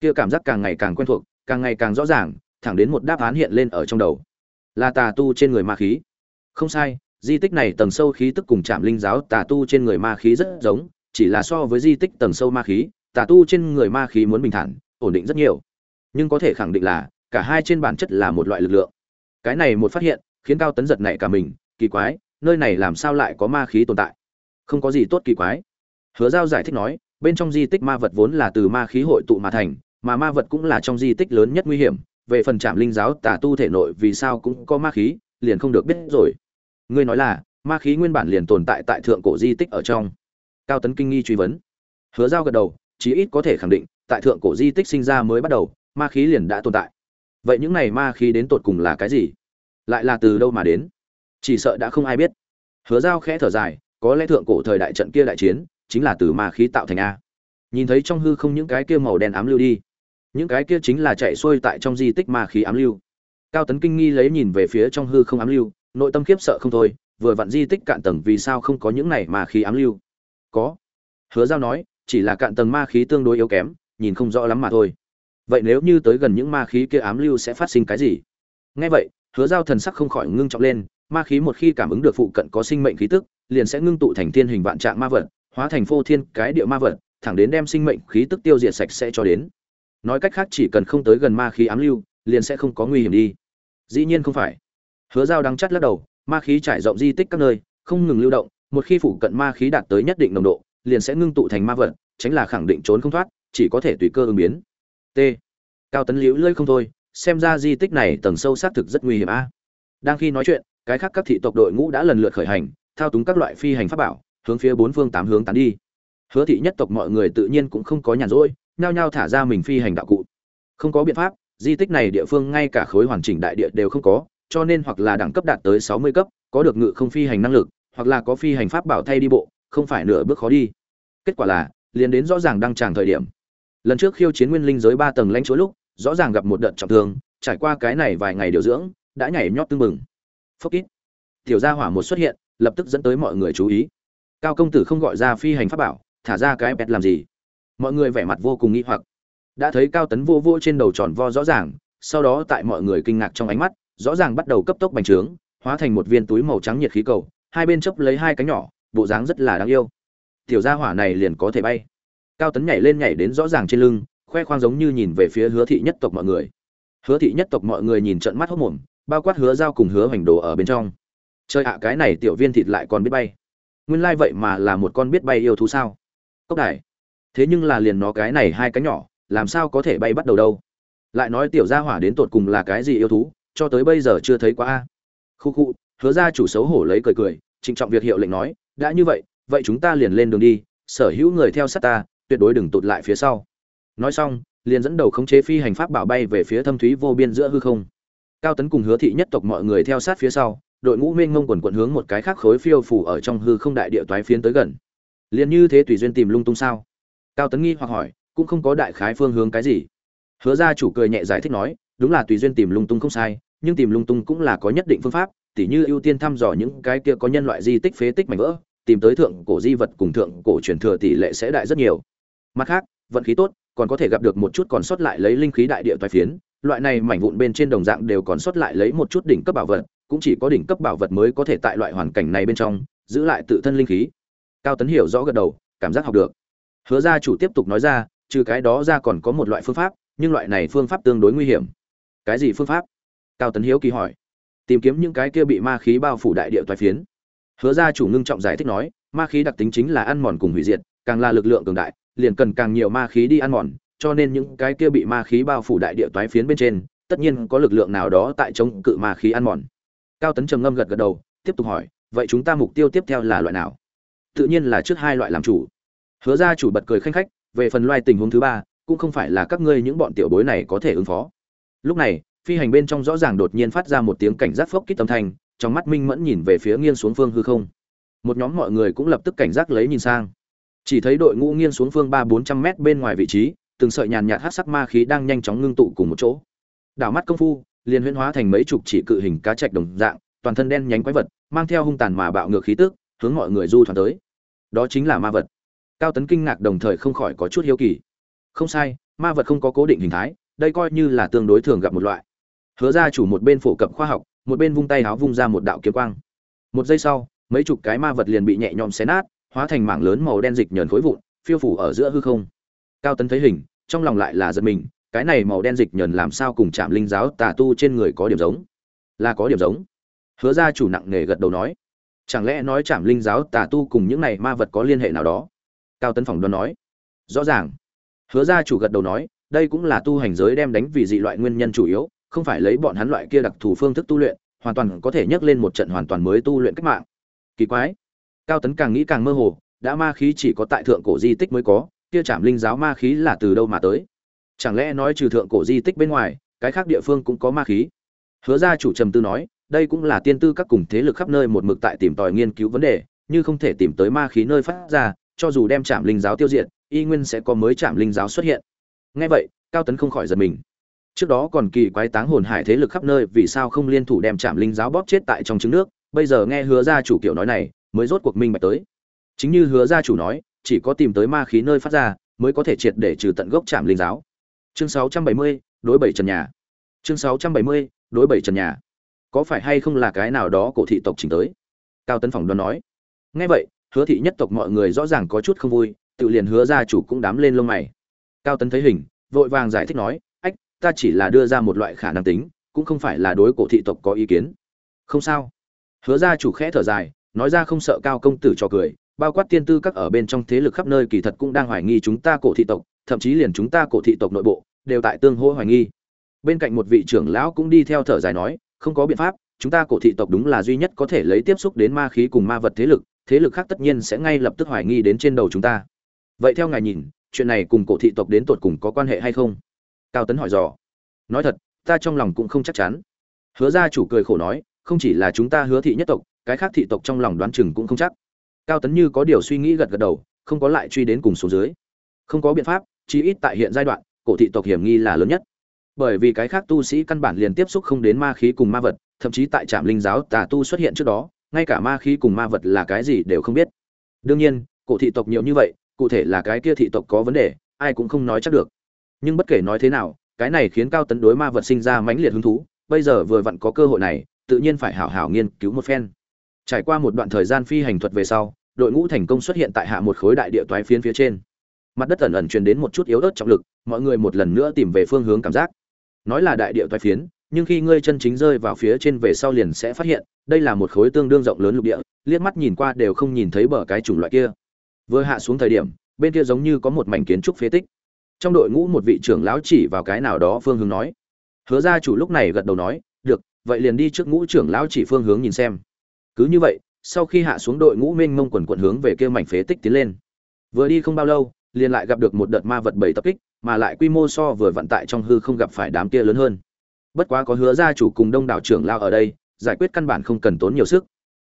Kia cảm giác càng ngày càng quen thuộc càng ngày càng rõ ràng thẳng đến một đáp án hiện lên ở trong đầu. Là tà tu trên người ma khí. Không sai, di tích này tầng sâu khí tức cùng chạm linh giáo tà tu trên người ma khí rất giống, chỉ là so với di tích tầng sâu ma khí, tà tu trên người ma khí muốn bình thản, ổn định rất nhiều. Nhưng có thể khẳng định là, cả hai trên bản chất là một loại lực lượng. Cái này một phát hiện, khiến cao tấn giật nảy cả mình, kỳ quái, nơi này làm sao lại có ma khí tồn tại? Không có gì tốt kỳ quái. Hứa giao giải thích nói, bên trong di tích ma vật vốn là từ ma khí hội tụ mà thành, mà ma vật cũng là trong di tích lớn nhất nguy hiểm về phần trạm linh giáo tà tu thể nội vì sao cũng có ma khí, liền không được biết rồi. Ngươi nói là, ma khí nguyên bản liền tồn tại tại thượng cổ di tích ở trong. Cao tấn kinh nghi truy vấn. Hứa giao gật đầu, chí ít có thể khẳng định, tại thượng cổ di tích sinh ra mới bắt đầu, ma khí liền đã tồn tại. Vậy những này ma khí đến tột cùng là cái gì? Lại là từ đâu mà đến? Chỉ sợ đã không ai biết. Hứa giao khẽ thở dài, có lẽ thượng cổ thời đại trận kia đại chiến, chính là từ ma khí tạo thành a. Nhìn thấy trong hư không những cái kia màu đen ám lưu đi những cái kia chính là chạy xuôi tại trong di tích ma khí ám lưu. Cao tấn kinh nghi lấy nhìn về phía trong hư không ám lưu, nội tâm khiếp sợ không thôi, vừa vặn di tích cạn tầng vì sao không có những này ma khí ám lưu? Có. Hứa giao nói, chỉ là cạn tầng ma khí tương đối yếu kém, nhìn không rõ lắm mà thôi. Vậy nếu như tới gần những ma khí kia ám lưu sẽ phát sinh cái gì? Ngay vậy, hứa giao thần sắc không khỏi ngưng trọng lên, ma khí một khi cảm ứng được phụ cận có sinh mệnh khí tức, liền sẽ ngưng tụ thành thiên hình vạn trạng ma vật, hóa thành phô thiên cái địa ma vật, thẳng đến đem sinh mệnh khí tức tiêu diệt sạch sẽ cho đến nói cách khác chỉ cần không tới gần ma khí ám lưu, liền sẽ không có nguy hiểm đi. Dĩ nhiên không phải. Hứa giao đắng chắt lắc đầu, ma khí trải rộng di tích các nơi, không ngừng lưu động, một khi phủ cận ma khí đạt tới nhất định nồng độ, liền sẽ ngưng tụ thành ma vật, tránh là khẳng định trốn không thoát, chỉ có thể tùy cơ ứng biến. T. Cao tấn liễu lơi không thôi, xem ra di tích này tầng sâu xác thực rất nguy hiểm a. Đang khi nói chuyện, cái khác các thị tộc đội ngũ đã lần lượt khởi hành, thao túng các loại phi hành pháp bảo, hướng phía bốn phương tám hướng tán đi. Hứa thị nhất tộc mọi người tự nhiên cũng không có nhàn rỗi nhao nhao thả ra mình phi hành đạo cụ. Không có biện pháp, di tích này địa phương ngay cả khối hoàn chỉnh đại địa đều không có, cho nên hoặc là đẳng cấp đạt tới sáu mươi cấp, có được ngự không phi hành năng lực, hoặc là có phi hành pháp bảo thay đi bộ, không phải nửa bước khó đi. Kết quả là, liền đến rõ ràng đăng tràng thời điểm. Lần trước khiêu chiến nguyên linh giới ba tầng lãnh chúa lúc, rõ ràng gặp một đợt trọng thương, trải qua cái này vài ngày điều dưỡng, đã nhảy nhót tưng mừng phốc ít tiểu gia hỏa một xuất hiện, lập tức dẫn tới mọi người chú ý. Cao công tử không gọi ra phi hành pháp bảo, thả ra cái bẹt làm gì? Mọi người vẻ mặt vô cùng nghi hoặc. Đã thấy cao tấn vô vô trên đầu tròn vo rõ ràng, sau đó tại mọi người kinh ngạc trong ánh mắt, rõ ràng bắt đầu cấp tốc bành trướng, hóa thành một viên túi màu trắng nhiệt khí cầu, hai bên chấp lấy hai cánh nhỏ, bộ dáng rất là đáng yêu. Tiểu gia hỏa này liền có thể bay. Cao tấn nhảy lên nhảy đến rõ ràng trên lưng, khoe khoang giống như nhìn về phía hứa thị nhất tộc mọi người. Hứa thị nhất tộc mọi người nhìn trận mắt hốc mồm bao quát hứa giao cùng hứa hoành đồ ở bên trong. Chơi ạ, cái này tiểu viên thịt lại còn biết bay. Nguyên lai vậy mà là một con biết bay yêu thú sao? Cốc đài thế nhưng là liền nó cái này hai cánh nhỏ, làm sao có thể bay bắt đầu đâu? Lại nói tiểu gia hỏa đến tột cùng là cái gì yêu thú, cho tới bây giờ chưa thấy quá a. Khu khu, hứa ra chủ xấu hổ lấy cười cười, trịnh trọng việc hiệu lệnh nói, đã như vậy vậy chúng ta liền lên đường đi, sở hữu người theo sát ta, tuyệt đối đừng tụt lại phía sau. Nói xong, liền dẫn đầu khống chế phi hành pháp bảo bay về phía thâm thúy vô biên giữa hư không. Cao tấn cùng hứa thị nhất tộc mọi người theo sát phía sau, đội ngũ mênh ngông quần quận hướng một cái khác khối phiêu phủ ở trong hư không đại địa toái phiến tới gần. Liền như thế tùy duyên tìm lung tung sao? Cao tấn nghi hoặc hỏi, cũng không có đại khái phương hướng cái gì. Hứa ra chủ cười nhẹ giải thích nói, đúng là tùy duyên tìm lung tung không sai, nhưng tìm lung tung cũng là có nhất định phương pháp, tỉ như ưu tiên thăm dò những cái kia có nhân loại di tích phế tích mảnh vỡ, tìm tới thượng cổ di vật cùng thượng cổ truyền thừa tỷ lệ sẽ đại rất nhiều. Mặt khác, vận khí tốt, còn có thể gặp được một chút còn sót lại lấy linh khí đại địa toái phiến, loại này mảnh vụn bên trên đồng dạng đều còn sót lại lấy một chút đỉnh cấp bảo vật, cũng chỉ có đỉnh cấp bảo vật mới có thể tại loại hoàn cảnh này bên trong, giữ lại tự thân linh khí. Cao tấn hiểu rõ gật đầu, cảm giác học được hứa gia chủ tiếp tục nói ra, trừ cái đó ra còn có một loại phương pháp, nhưng loại này phương pháp tương đối nguy hiểm. Cái gì phương pháp? Cao tấn hiếu kỳ hỏi. Tìm kiếm những cái kia bị ma khí bao phủ đại địa toái phiến. Hứa gia chủ ngưng trọng giải thích nói, ma khí đặc tính chính là ăn mòn cùng hủy diệt, càng là lực lượng cường đại, liền cần càng nhiều ma khí đi ăn mòn, cho nên những cái kia bị ma khí bao phủ đại địa toái phiến bên trên, tất nhiên có lực lượng nào đó tại chống cự ma khí ăn mòn. Cao tấn trầm ngâm gật gật đầu, tiếp tục hỏi, vậy chúng ta mục tiêu tiếp theo là loại nào? Tự nhiên là trước hai loại làm chủ hứa ra chủ bật cười khanh khách, về phần loài tình huống thứ ba, cũng không phải là các ngươi những bọn tiểu bối này có thể ứng phó. Lúc này, phi hành bên trong rõ ràng đột nhiên phát ra một tiếng cảnh giác phốc kích tâm thanh, trong mắt minh mẫn nhìn về phía nghiêng xuống phương hư không. Một nhóm mọi người cũng lập tức cảnh giác lấy nhìn sang. Chỉ thấy đội ngũ nghiêng xuống phương ba bốn trăm mét bên ngoài vị trí, từng sợi nhàn nhạt hát sắc ma khí đang nhanh chóng ngưng tụ cùng một chỗ. Đảo mắt công phu, liền huyễn hóa thành mấy chục chỉ cự hình cá trạch đồng dạng, toàn thân đen nhánh quái vật, mang theo hung tàn mà bạo ngược khí tức, hướng mọi người du thoáng tới. Đó chính là ma vật cao tấn kinh ngạc đồng thời không khỏi có chút hiếu kỳ. Không sai, ma vật không có cố định hình thái, đây coi như là tương đối thường gặp một loại. Hứa ra chủ một bên phổ cập khoa học, một bên vung tay háo vung ra một đạo kiếm quang. Một giây sau, mấy chục cái ma vật liền bị nhẹ nhõm xé nát, hóa thành mảng lớn màu đen dịch nhờn khối vụn, phiêu phủ ở giữa hư không. Cao tấn thấy hình, trong lòng lại là giật mình, cái này màu đen dịch nhờn làm sao cùng chạm linh giáo tà tu trên người có điểm giống? Là có điểm giống. Hứa ra chủ nặng nề gật đầu nói. Chẳng lẽ nói chạm linh giáo tà tu cùng những này ma vật có liên hệ nào đó? Cao tấn phỏng đoán nói rõ ràng hứa gia chủ gật đầu nói đây cũng là tu hành giới đem đánh vì dị loại nguyên nhân chủ yếu không phải lấy bọn hắn loại kia đặc thù phương thức tu luyện hoàn toàn có thể nhắc lên một trận hoàn toàn mới tu luyện cách mạng kỳ quái cao tấn càng nghĩ càng mơ hồ đã ma khí chỉ có tại thượng cổ di tích mới có kia Trảm Linh giáo ma khí là từ đâu mà tới? Chẳng lẽ nói trừ thượng cổ di tích bên ngoài, cái khác địa phương cũng có ma khí? Hứa gia chủ trầm tư nói, đây cũng là tiên tư các cùng thế lực khắp nơi một mực tại tìm tòi nghiên cứu vấn đề, như không thể tìm tới ma khí nơi phát ra, cho dù đem Trảm Linh giáo tiêu diệt, y nguyên sẽ có mới Trảm Linh giáo xuất hiện. Nghe vậy, Cao Tấn không khỏi giật mình. Trước đó còn kỳ quái táng hồn hải thế lực khắp nơi, vì sao không liên thủ đem Trảm Linh giáo bóp chết tại trong trứng nước, bây giờ nghe Hứa gia chủ kiểu nói này, mới rốt cuộc minh bạch tới. Chính như Hứa gia chủ nói, chỉ có tìm tới ma khí nơi phát ra, mới có thể triệt để trừ tận gốc Trảm Linh giáo. Chương 670, đối bảy trần nhà. Chương 670, đối bảy trần nhà có phải hay không là cái nào đó cổ thị tộc chỉnh tới cao tấn phòng đoán nói ngay vậy hứa thị nhất tộc mọi người rõ ràng có chút không vui, tự liền hứa gia chủ cũng đám lên lông mày. Cao tấn thấy hình, vội vàng giải thích nói, ách, ta chỉ là đưa ra một loại khả năng tính, cũng không phải là đối cổ thị tộc có ý kiến. Không sao. Hứa gia chủ khẽ thở dài, nói ra không sợ cao công tử cho cười, bao quát tiên tư các ở bên trong thế lực khắp nơi kỳ thật cũng đang hoài nghi chúng ta cổ thị tộc, thậm chí liền chúng ta cổ thị tộc nội bộ, đều tại tương hỗ hoài nghi. Bên cạnh một vị trưởng lão cũng đi theo thở dài nói, không có biện pháp, chúng ta cổ thị tộc đúng là duy nhất có thể lấy tiếp xúc đến ma khí cùng ma vật thế lực thế lực khác tất nhiên sẽ ngay lập tức hoài nghi đến trên đầu chúng ta. Vậy theo ngài nhìn, chuyện này cùng cổ thị tộc đến tột cùng có quan hệ hay không? Cao tấn hỏi dò. Nói thật, ta trong lòng cũng không chắc chắn. Hứa gia chủ cười khổ nói, không chỉ là chúng ta hứa thị nhất tộc, cái khác thị tộc trong lòng đoán chừng cũng không chắc. Cao tấn như có điều suy nghĩ gật gật đầu, không có lại truy đến cùng số dưới. Không có biện pháp, chí ít tại hiện giai đoạn, cổ thị tộc hiểm nghi là lớn nhất. Bởi vì cái khác tu sĩ căn bản liền tiếp xúc không đến ma khí cùng ma vật, thậm chí tại trạm linh giáo tà tu xuất hiện trước đó ngay cả ma khí cùng ma vật là cái gì đều không biết. Đương nhiên, cổ thị tộc nhiều như vậy, cụ thể là cái kia thị tộc có vấn đề, ai cũng không nói chắc được. Nhưng bất kể nói thế nào, cái này khiến cao tấn đối ma vật sinh ra mãnh liệt hứng thú, bây giờ vừa vặn có cơ hội này, tự nhiên phải hảo hảo nghiên cứu một phen. Trải qua một đoạn thời gian phi hành thuật về sau, đội ngũ thành công xuất hiện tại hạ một khối đại địa toái phiến phía trên. Mặt đất ẩn ẩn truyền đến một chút yếu ớt trọng lực, mọi người một lần nữa tìm về phương hướng cảm giác. Nói là đại địa toái phiến nhưng khi ngươi chân chính rơi vào phía trên về sau liền sẽ phát hiện, đây là một khối tương đương rộng lớn lục địa, liếc mắt nhìn qua đều không nhìn thấy bờ cái chủng loại kia. Vừa hạ xuống thời điểm, bên kia giống như có một mảnh kiến trúc phế tích. Trong đội ngũ một vị trưởng lão chỉ vào cái nào đó phương hướng nói. Hứa ra chủ lúc này gật đầu nói, được, vậy liền đi trước ngũ trưởng lão chỉ phương hướng nhìn xem. Cứ như vậy, sau khi hạ xuống đội ngũ mênh mông quần quận hướng về kia mảnh phế tích tiến lên. Vừa đi không bao lâu, liền lại gặp được một đợt ma vật bảy tập kích, mà lại quy mô so vừa vận tại trong hư không gặp phải đám kia lớn hơn bất quá có hứa gia chủ cùng đông đảo trưởng lao ở đây giải quyết căn bản không cần tốn nhiều sức.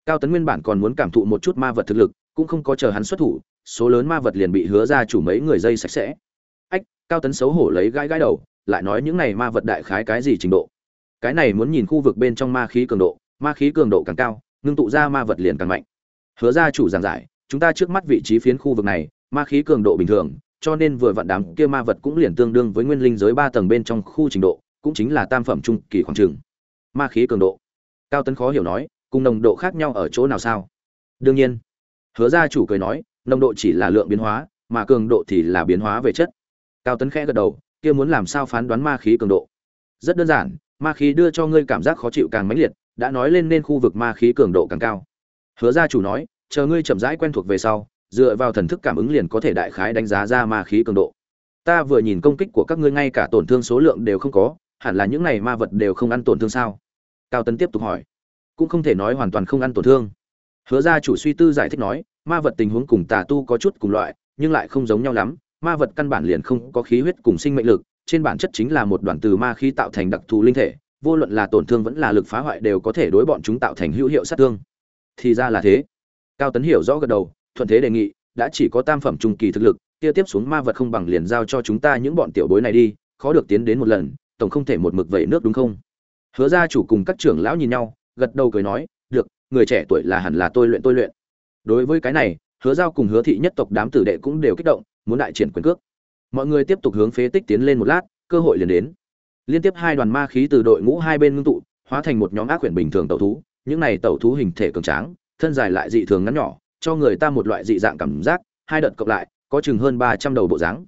Cao tấn nguyên bản còn muốn cảm thụ một chút ma vật thực lực cũng không có chờ hắn xuất thủ số lớn ma vật liền bị hứa gia chủ mấy người dây sạch sẽ. Ách cao tấn xấu hổ lấy gãi gãi đầu lại nói những này ma vật đại khái cái gì trình độ? Cái này muốn nhìn khu vực bên trong ma khí cường độ ma khí cường độ càng cao ngưng tụ ra ma vật liền càng mạnh. Hứa gia chủ giảng giải chúng ta trước mắt vị trí phiến khu vực này ma khí cường độ bình thường cho nên vừa vặn đám kia ma vật cũng liền tương đương với nguyên linh giới ba tầng bên trong khu trình độ, cũng chính là tam phẩm trung kỳ khoảng trường. Ma khí cường độ. Cao Tấn khó hiểu nói, cùng nồng độ khác nhau ở chỗ nào sao? Đương nhiên. Hứa gia chủ cười nói, nồng độ chỉ là lượng biến hóa, mà cường độ thì là biến hóa về chất. Cao Tấn khẽ gật đầu, kia muốn làm sao phán đoán ma khí cường độ? Rất đơn giản, ma khí đưa cho ngươi cảm giác khó chịu càng mãnh liệt, đã nói lên nên khu vực ma khí cường độ càng cao. Hứa gia chủ nói, chờ ngươi chậm rãi quen thuộc về sau, dựa vào thần thức cảm ứng liền có thể đại khái đánh giá ra ma khí cường độ. Ta vừa nhìn công kích của các ngươi ngay cả tổn thương số lượng đều không có, hẳn là những này ma vật đều không ăn tổn thương sao? Cao Tấn tiếp tục hỏi. Cũng không thể nói hoàn toàn không ăn tổn thương. Hứa gia chủ suy tư giải thích nói, ma vật tình huống cùng tà tu có chút cùng loại, nhưng lại không giống nhau lắm, ma vật căn bản liền không có khí huyết cùng sinh mệnh lực, trên bản chất chính là một đoàn từ ma khí tạo thành đặc thù linh thể, vô luận là tổn thương vẫn là lực phá hoại đều có thể đối bọn chúng tạo thành hữu hiệu sát thương. Thì ra là thế. Cao Tấn hiểu rõ gật đầu, thuận thế đề nghị đã chỉ có tam phẩm trung kỳ thực lực kia tiếp xuống ma vật không bằng liền giao cho chúng ta những bọn tiểu bối này đi khó được tiến đến một lần tổng không thể một mực vẩy nước đúng không? Hứa gia chủ cùng các trưởng lão nhìn nhau gật đầu cười nói được người trẻ tuổi là hẳn là tôi luyện tôi luyện. Đối với cái này hứa giao cùng hứa thị nhất tộc đám tử đệ cũng đều kích động muốn đại triển quyền cước. Mọi người tiếp tục hướng phế tích tiến lên một lát cơ hội liền đến. Liên tiếp hai đoàn ma khí từ đội ngũ hai bên ngưng tụ hóa thành một nhóm ác quyển bình thường tẩu thú. Những này tẩu thú hình thể cường tráng thân dài lại dị thường ngắn nhỏ cho người ta một loại dị dạng cảm giác, hai đợt cộng lại, có chừng hơn 300 đầu bộ dáng.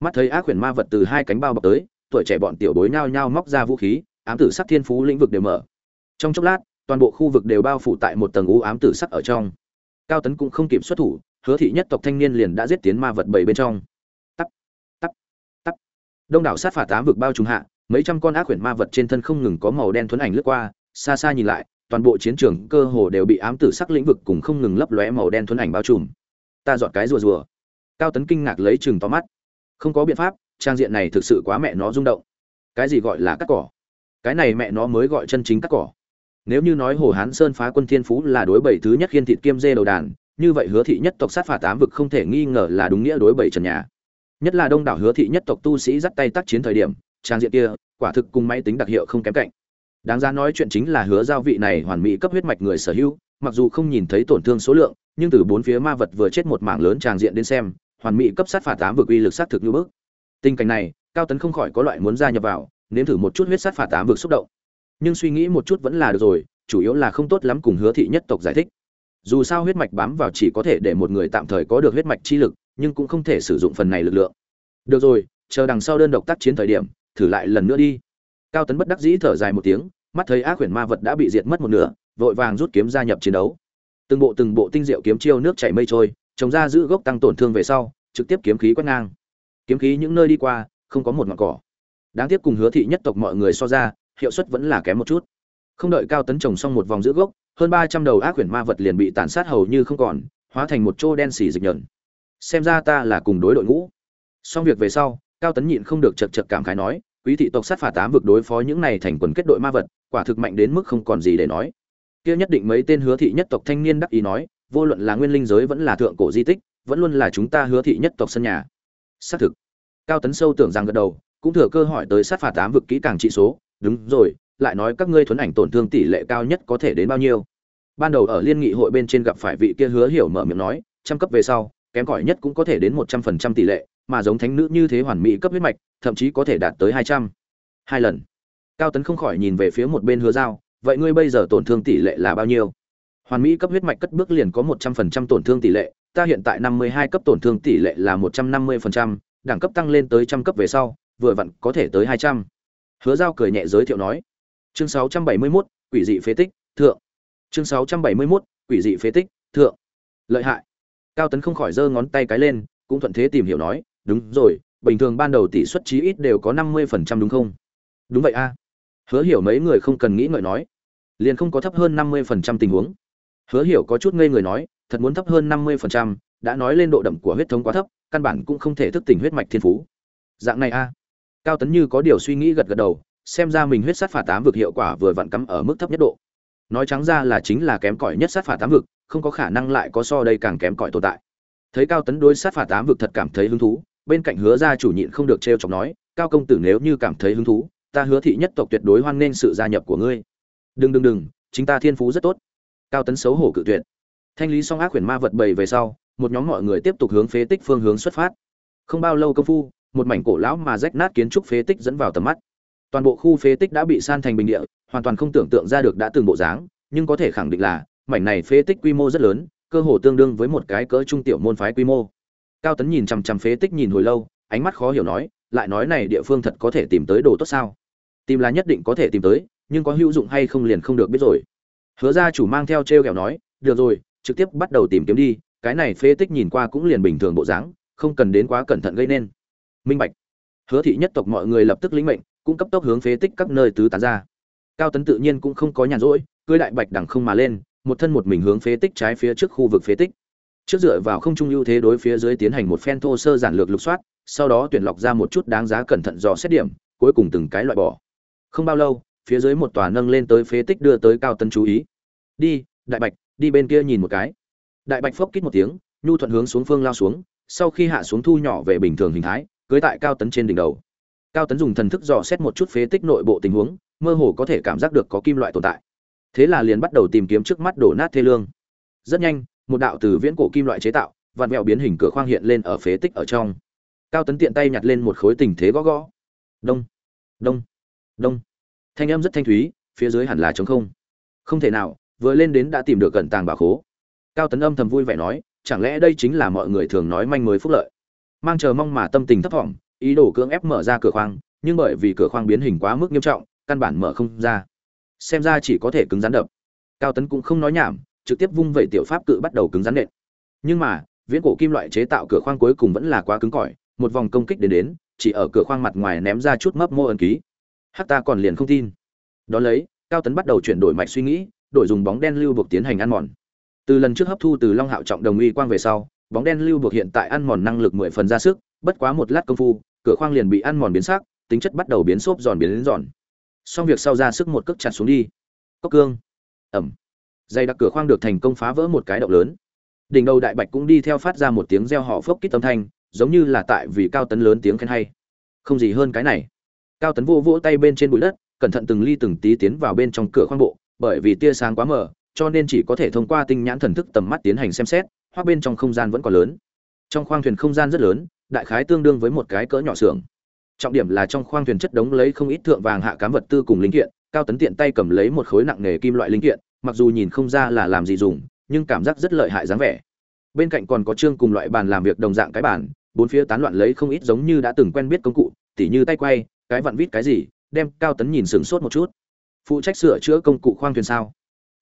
Mắt thấy ác quyển ma vật từ hai cánh bao bọc tới, tuổi trẻ bọn tiểu bối nhao nhao móc ra vũ khí, ám tử sắc thiên phú lĩnh vực đều mở. Trong chốc lát, toàn bộ khu vực đều bao phủ tại một tầng u ám tử sắc ở trong. Cao Tấn cũng không kịp xuất thủ, Hứa thị nhất tộc thanh niên liền đã giết tiến ma vật bảy bên trong. Tắc, tắc, tắc. Đông đảo sát phạt tám vực bao trùm hạ, mấy trăm con ác quyển ma vật trên thân không ngừng có màu đen thuần ảnh lướt qua, xa xa nhìn lại, toàn bộ chiến trường cơ hồ đều bị ám tử sắc lĩnh vực cùng không ngừng lấp lóe màu đen thuần ảnh bao trùm. Ta dọn cái rùa rùa. cao tấn kinh ngạc lấy chừng to mắt không có biện pháp trang diện này thực sự quá mẹ nó rung động. Cái gì gọi là cắt cỏ? Cái này mẹ nó mới gọi chân chính cắt cỏ. Nếu như nói hồ hán sơn phá quân thiên phú là đối bảy thứ nhất khiên thịt kiêm dê đầu đàn, như vậy hứa thị nhất tộc sát phạt tám vực không thể nghi ngờ là đúng nghĩa đối bảy trần nhà. Nhất là đông đảo hứa thị nhất tộc tu sĩ dắt tay tác chiến thời điểm, trang diện kia, quả thực cùng máy tính đặc hiệu không kém cạnh. Đáng ra nói chuyện chính là hứa giao vị này hoàn mỹ cấp huyết mạch người sở hữu, mặc dù không nhìn thấy tổn thương số lượng, nhưng từ bốn phía ma vật vừa chết một mảng lớn tràng diện đến xem, hoàn mỹ cấp sát phạt tám vực uy lực sát thực như bước tình cảnh này, cao tấn không khỏi có loại muốn gia nhập vào, nếm thử một chút huyết sát phạt tám vực xúc động. Nhưng suy nghĩ một chút vẫn là được rồi, chủ yếu là không tốt lắm cùng hứa thị nhất tộc giải thích. Dù sao huyết mạch bám vào chỉ có thể để một người tạm thời có được huyết mạch chi lực, nhưng cũng không thể sử dụng phần này lực lượng. Được rồi, chờ đằng sau đơn độc tác chiến thời điểm, thử lại lần nữa đi. Cao tấn bất đắc dĩ thở dài một tiếng, mắt thấy ác quyển ma vật đã bị diệt mất một nửa, vội vàng rút kiếm gia nhập chiến đấu. Từng bộ từng bộ tinh diệu kiếm chiêu nước chảy mây trôi chống ra giữ gốc tăng tổn thương về sau, trực tiếp kiếm khí quét ngang kiếm khí những nơi đi qua, không có một ngọn cỏ. Đáng tiếc cùng hứa thị nhất tộc mọi người so ra, hiệu suất vẫn là kém một chút. Không đợi cao tấn trồng xong một vòng giữ gốc, hơn ba trăm đầu ác quyển ma vật liền bị tàn sát hầu như không còn, hóa thành một chỗ đen xì dịch nhờn xem ra ta là cùng đối đội ngũ. Xong việc về sau, cao tấn nhịn không được chật chật cảm khái nói, quý thị tộc sát phạt tám vực đối phó những này thành quần kết đội ma vật, quả thực mạnh đến mức không còn gì để nói. Kia nhất định mấy tên hứa thị nhất tộc thanh niên đắc ý nói, vô luận là nguyên linh giới vẫn là thượng cổ di tích, vẫn luôn là chúng ta hứa thị nhất tộc sân nhà xác thực. Cao tấn sâu tưởng rằng gật đầu, cũng thừa cơ hỏi tới sát phạt tám vực kỹ càng trị số. Đúng rồi, lại nói các ngươi thuấn ảnh tổn thương tỷ lệ cao nhất có thể đến bao nhiêu? Ban đầu ở liên nghị hội bên trên gặp phải vị kia hứa hiểu mở miệng nói, trăm cấp về sau, kém cỏi nhất cũng có thể đến một trăm phần trăm tỷ lệ, mà giống thánh nữ như thế hoàn mỹ cấp huyết mạch, thậm chí có thể đạt tới hai trăm. Hai lần. Cao tấn không khỏi nhìn về phía một bên hứa giao, vậy ngươi bây giờ tổn thương tỷ lệ là bao nhiêu? Hoàn mỹ cấp huyết mạch cất bước liền có một trăm phần trăm tổn thương tỷ lệ ta hiện tại năm mươi hai cấp tổn thương tỷ lệ là một trăm năm mươi phần trăm đẳng cấp tăng lên tới trăm cấp về sau vừa vặn có thể tới hai trăm. Hứa giao cười nhẹ giới thiệu nói chương sáu trăm bảy mươi 671, quỷ dị phế tích thượng. Chương sáu trăm bảy mươi 671, quỷ dị phế tích thượng. Lợi hại. Cao tấn không khỏi giơ ngón tay cái lên cũng thuận thế tìm hiểu nói đúng rồi bình thường ban đầu tỷ suất chí ít đều có năm mươi phần trăm đúng không? Đúng vậy a. Hứa hiểu mấy người không cần nghĩ ngợi nói liền không có thấp hơn năm mươi phần trăm tình huống. Hứa hiểu có chút ngây người nói thật muốn thấp hơn năm mươi phần trăm, đã nói lên độ đậm của huyết thống quá thấp, căn bản cũng không thể thức tỉnh huyết mạch thiên phú. Dạng này a. Cao tấn như có điều suy nghĩ gật gật đầu, xem ra mình huyết sát phạt tám vực hiệu quả vừa vặn cắm ở mức thấp nhất độ. Nói trắng ra là chính là kém cỏi nhất sát phạt tám vực, không có khả năng lại có so đây càng kém cỏi tồn tại. Thấy cao tấn đối sát phạt tám vực thật cảm thấy hứng thú, bên cạnh hứa gia chủ nhịn không được trêu chọc nói, cao công tử nếu như cảm thấy hứng thú, ta hứa thị nhất tộc tuyệt đối hoan nghênh sự gia nhập của ngươi. Đừng đừng đừng, chính ta thiên phú rất tốt. Cao tấn xấu hổ cự tuyệt thanh lý xong ác quyển ma vật bầy về sau, một nhóm mọi người tiếp tục hướng phế tích phương hướng xuất phát. Không bao lâu công phu, một mảnh cổ lão mà rách nát kiến trúc phế tích dẫn vào tầm mắt. Toàn bộ khu phế tích đã bị san thành bình địa, hoàn toàn không tưởng tượng ra được đã từng bộ dáng, nhưng có thể khẳng định là, mảnh này phế tích quy mô rất lớn, cơ hồ tương đương với một cái cỡ trung tiểu môn phái quy mô. Cao tấn nhìn chằm chằm phế tích nhìn hồi lâu, ánh mắt khó hiểu nói, lại nói này địa phương thật có thể tìm tới đồ tốt sao? Tìm là nhất định có thể tìm tới, nhưng có hữu dụng hay không liền không được biết rồi. Hứa ra chủ mang theo t r e o kẹo nói, được rồi trực tiếp bắt đầu tìm kiếm đi, cái này phế tích nhìn qua cũng liền bình thường bộ dáng, không cần đến quá cẩn thận gây nên. Minh bạch. Hứa thị nhất tộc mọi người lập tức lĩnh mệnh cũng cấp tốc hướng phế tích các nơi tứ tán ra. Cao tấn tự nhiên cũng không có nhàn rỗi, cưới đại bạch đằng không mà lên, một thân một mình hướng phế tích trái phía trước khu vực phế tích. Trước dựa vào không trung ưu thế đối phía dưới tiến hành một phen thô sơ giản lược lục soát, sau đó tuyển lọc ra một chút đáng giá cẩn thận dò xét điểm, cuối cùng từng cái loại bỏ. Không bao lâu, phía dưới một tòa nâng lên tới phế tích đưa tới cao tấn chú ý. Đi, đại bạch đi bên kia nhìn một cái. Đại bạch phốc kít một tiếng, nhu thuận hướng xuống phương lao xuống, sau khi hạ xuống thu nhỏ về bình thường hình thái, cưới tại cao tấn trên đỉnh đầu. Cao tấn dùng thần thức dò xét một chút phế tích nội bộ tình huống, mơ hồ có thể cảm giác được có kim loại tồn tại. Thế là liền bắt đầu tìm kiếm trước mắt đổ nát thê lương. Rất nhanh, một đạo từ viễn cổ kim loại chế tạo, vặn vẹo biến hình cửa khoang hiện lên ở phế tích ở trong. Cao tấn tiện tay nhặt lên một khối tình thế gõ gõ. Đông đông đông. Thanh âm rất thanh thúy, phía dưới hẳn là trống không. Không thể nào vừa lên đến đã tìm được cẩn tàng bà khố. Cao tấn âm thầm vui vẻ nói, chẳng lẽ đây chính là mọi người thường nói manh mới phúc lợi? Mang chờ mong mà tâm tình thấp thỏm, ý đồ cưỡng ép mở ra cửa khoang, nhưng bởi vì cửa khoang biến hình quá mức nghiêm trọng, căn bản mở không ra. Xem ra chỉ có thể cứng rắn đập. Cao tấn cũng không nói nhảm, trực tiếp vung vẩy tiểu pháp cự bắt đầu cứng rắn nện. Nhưng mà, viễn cổ kim loại chế tạo cửa khoang cuối cùng vẫn là quá cứng cỏi, một vòng công kích đến đến, chỉ ở cửa khoang mặt ngoài ném ra chút mấp mô ẩn ký. Hát ta còn liền không tin. Đ ó lấy, cao tấn bắt đầu chuyển đổi mạch suy nghĩ đổi dùng bóng đen lưu buộc tiến hành ăn mòn. Từ lần trước hấp thu từ long hạo trọng đồng uy quang về sau, bóng đen lưu buộc hiện tại ăn mòn năng lực mười phần ra sức, bất quá một lát công phu, cửa khoang liền bị ăn mòn biến sắc, tính chất bắt đầu biến xốp giòn biến đến giòn. Xong việc sau ra sức một cước chặt xuống đi. Cốc cương. Ẩm. Dây đặc cửa khoang được thành công phá vỡ một cái động lớn. Đỉnh đầu đại bạch cũng đi theo phát ra một tiếng reo họ phốc kít âm thanh, giống như là tại vì cao tấn lớn tiếng khen hay. Không gì hơn cái này. Cao tấn vô vỗ tay bên trên bụi đất, cẩn thận từng ly từng tí tiến vào bên trong cửa khoang bộ bởi vì tia sáng quá mờ, cho nên chỉ có thể thông qua tinh nhãn thần thức tầm mắt tiến hành xem xét, hoặc bên trong không gian vẫn còn lớn. Trong khoang thuyền không gian rất lớn, đại khái tương đương với một cái cỡ nhỏ xưởng. Trọng điểm là trong khoang thuyền chất đống lấy không ít thượng vàng hạ cám vật tư cùng linh kiện, cao tấn tiện tay cầm lấy một khối nặng nghề kim loại linh kiện, mặc dù nhìn không ra là làm gì dùng, nhưng cảm giác rất lợi hại dáng vẻ. Bên cạnh còn có chương cùng loại bàn làm việc đồng dạng cái bàn, bốn phía tán loạn lấy không ít giống như đã từng quen biết công cụ, tỉ như tay quay, cái vặn vít cái gì, đem cao tấn nhìn sửng sốt một chút phụ trách sửa chữa công cụ khoang thuyền sao?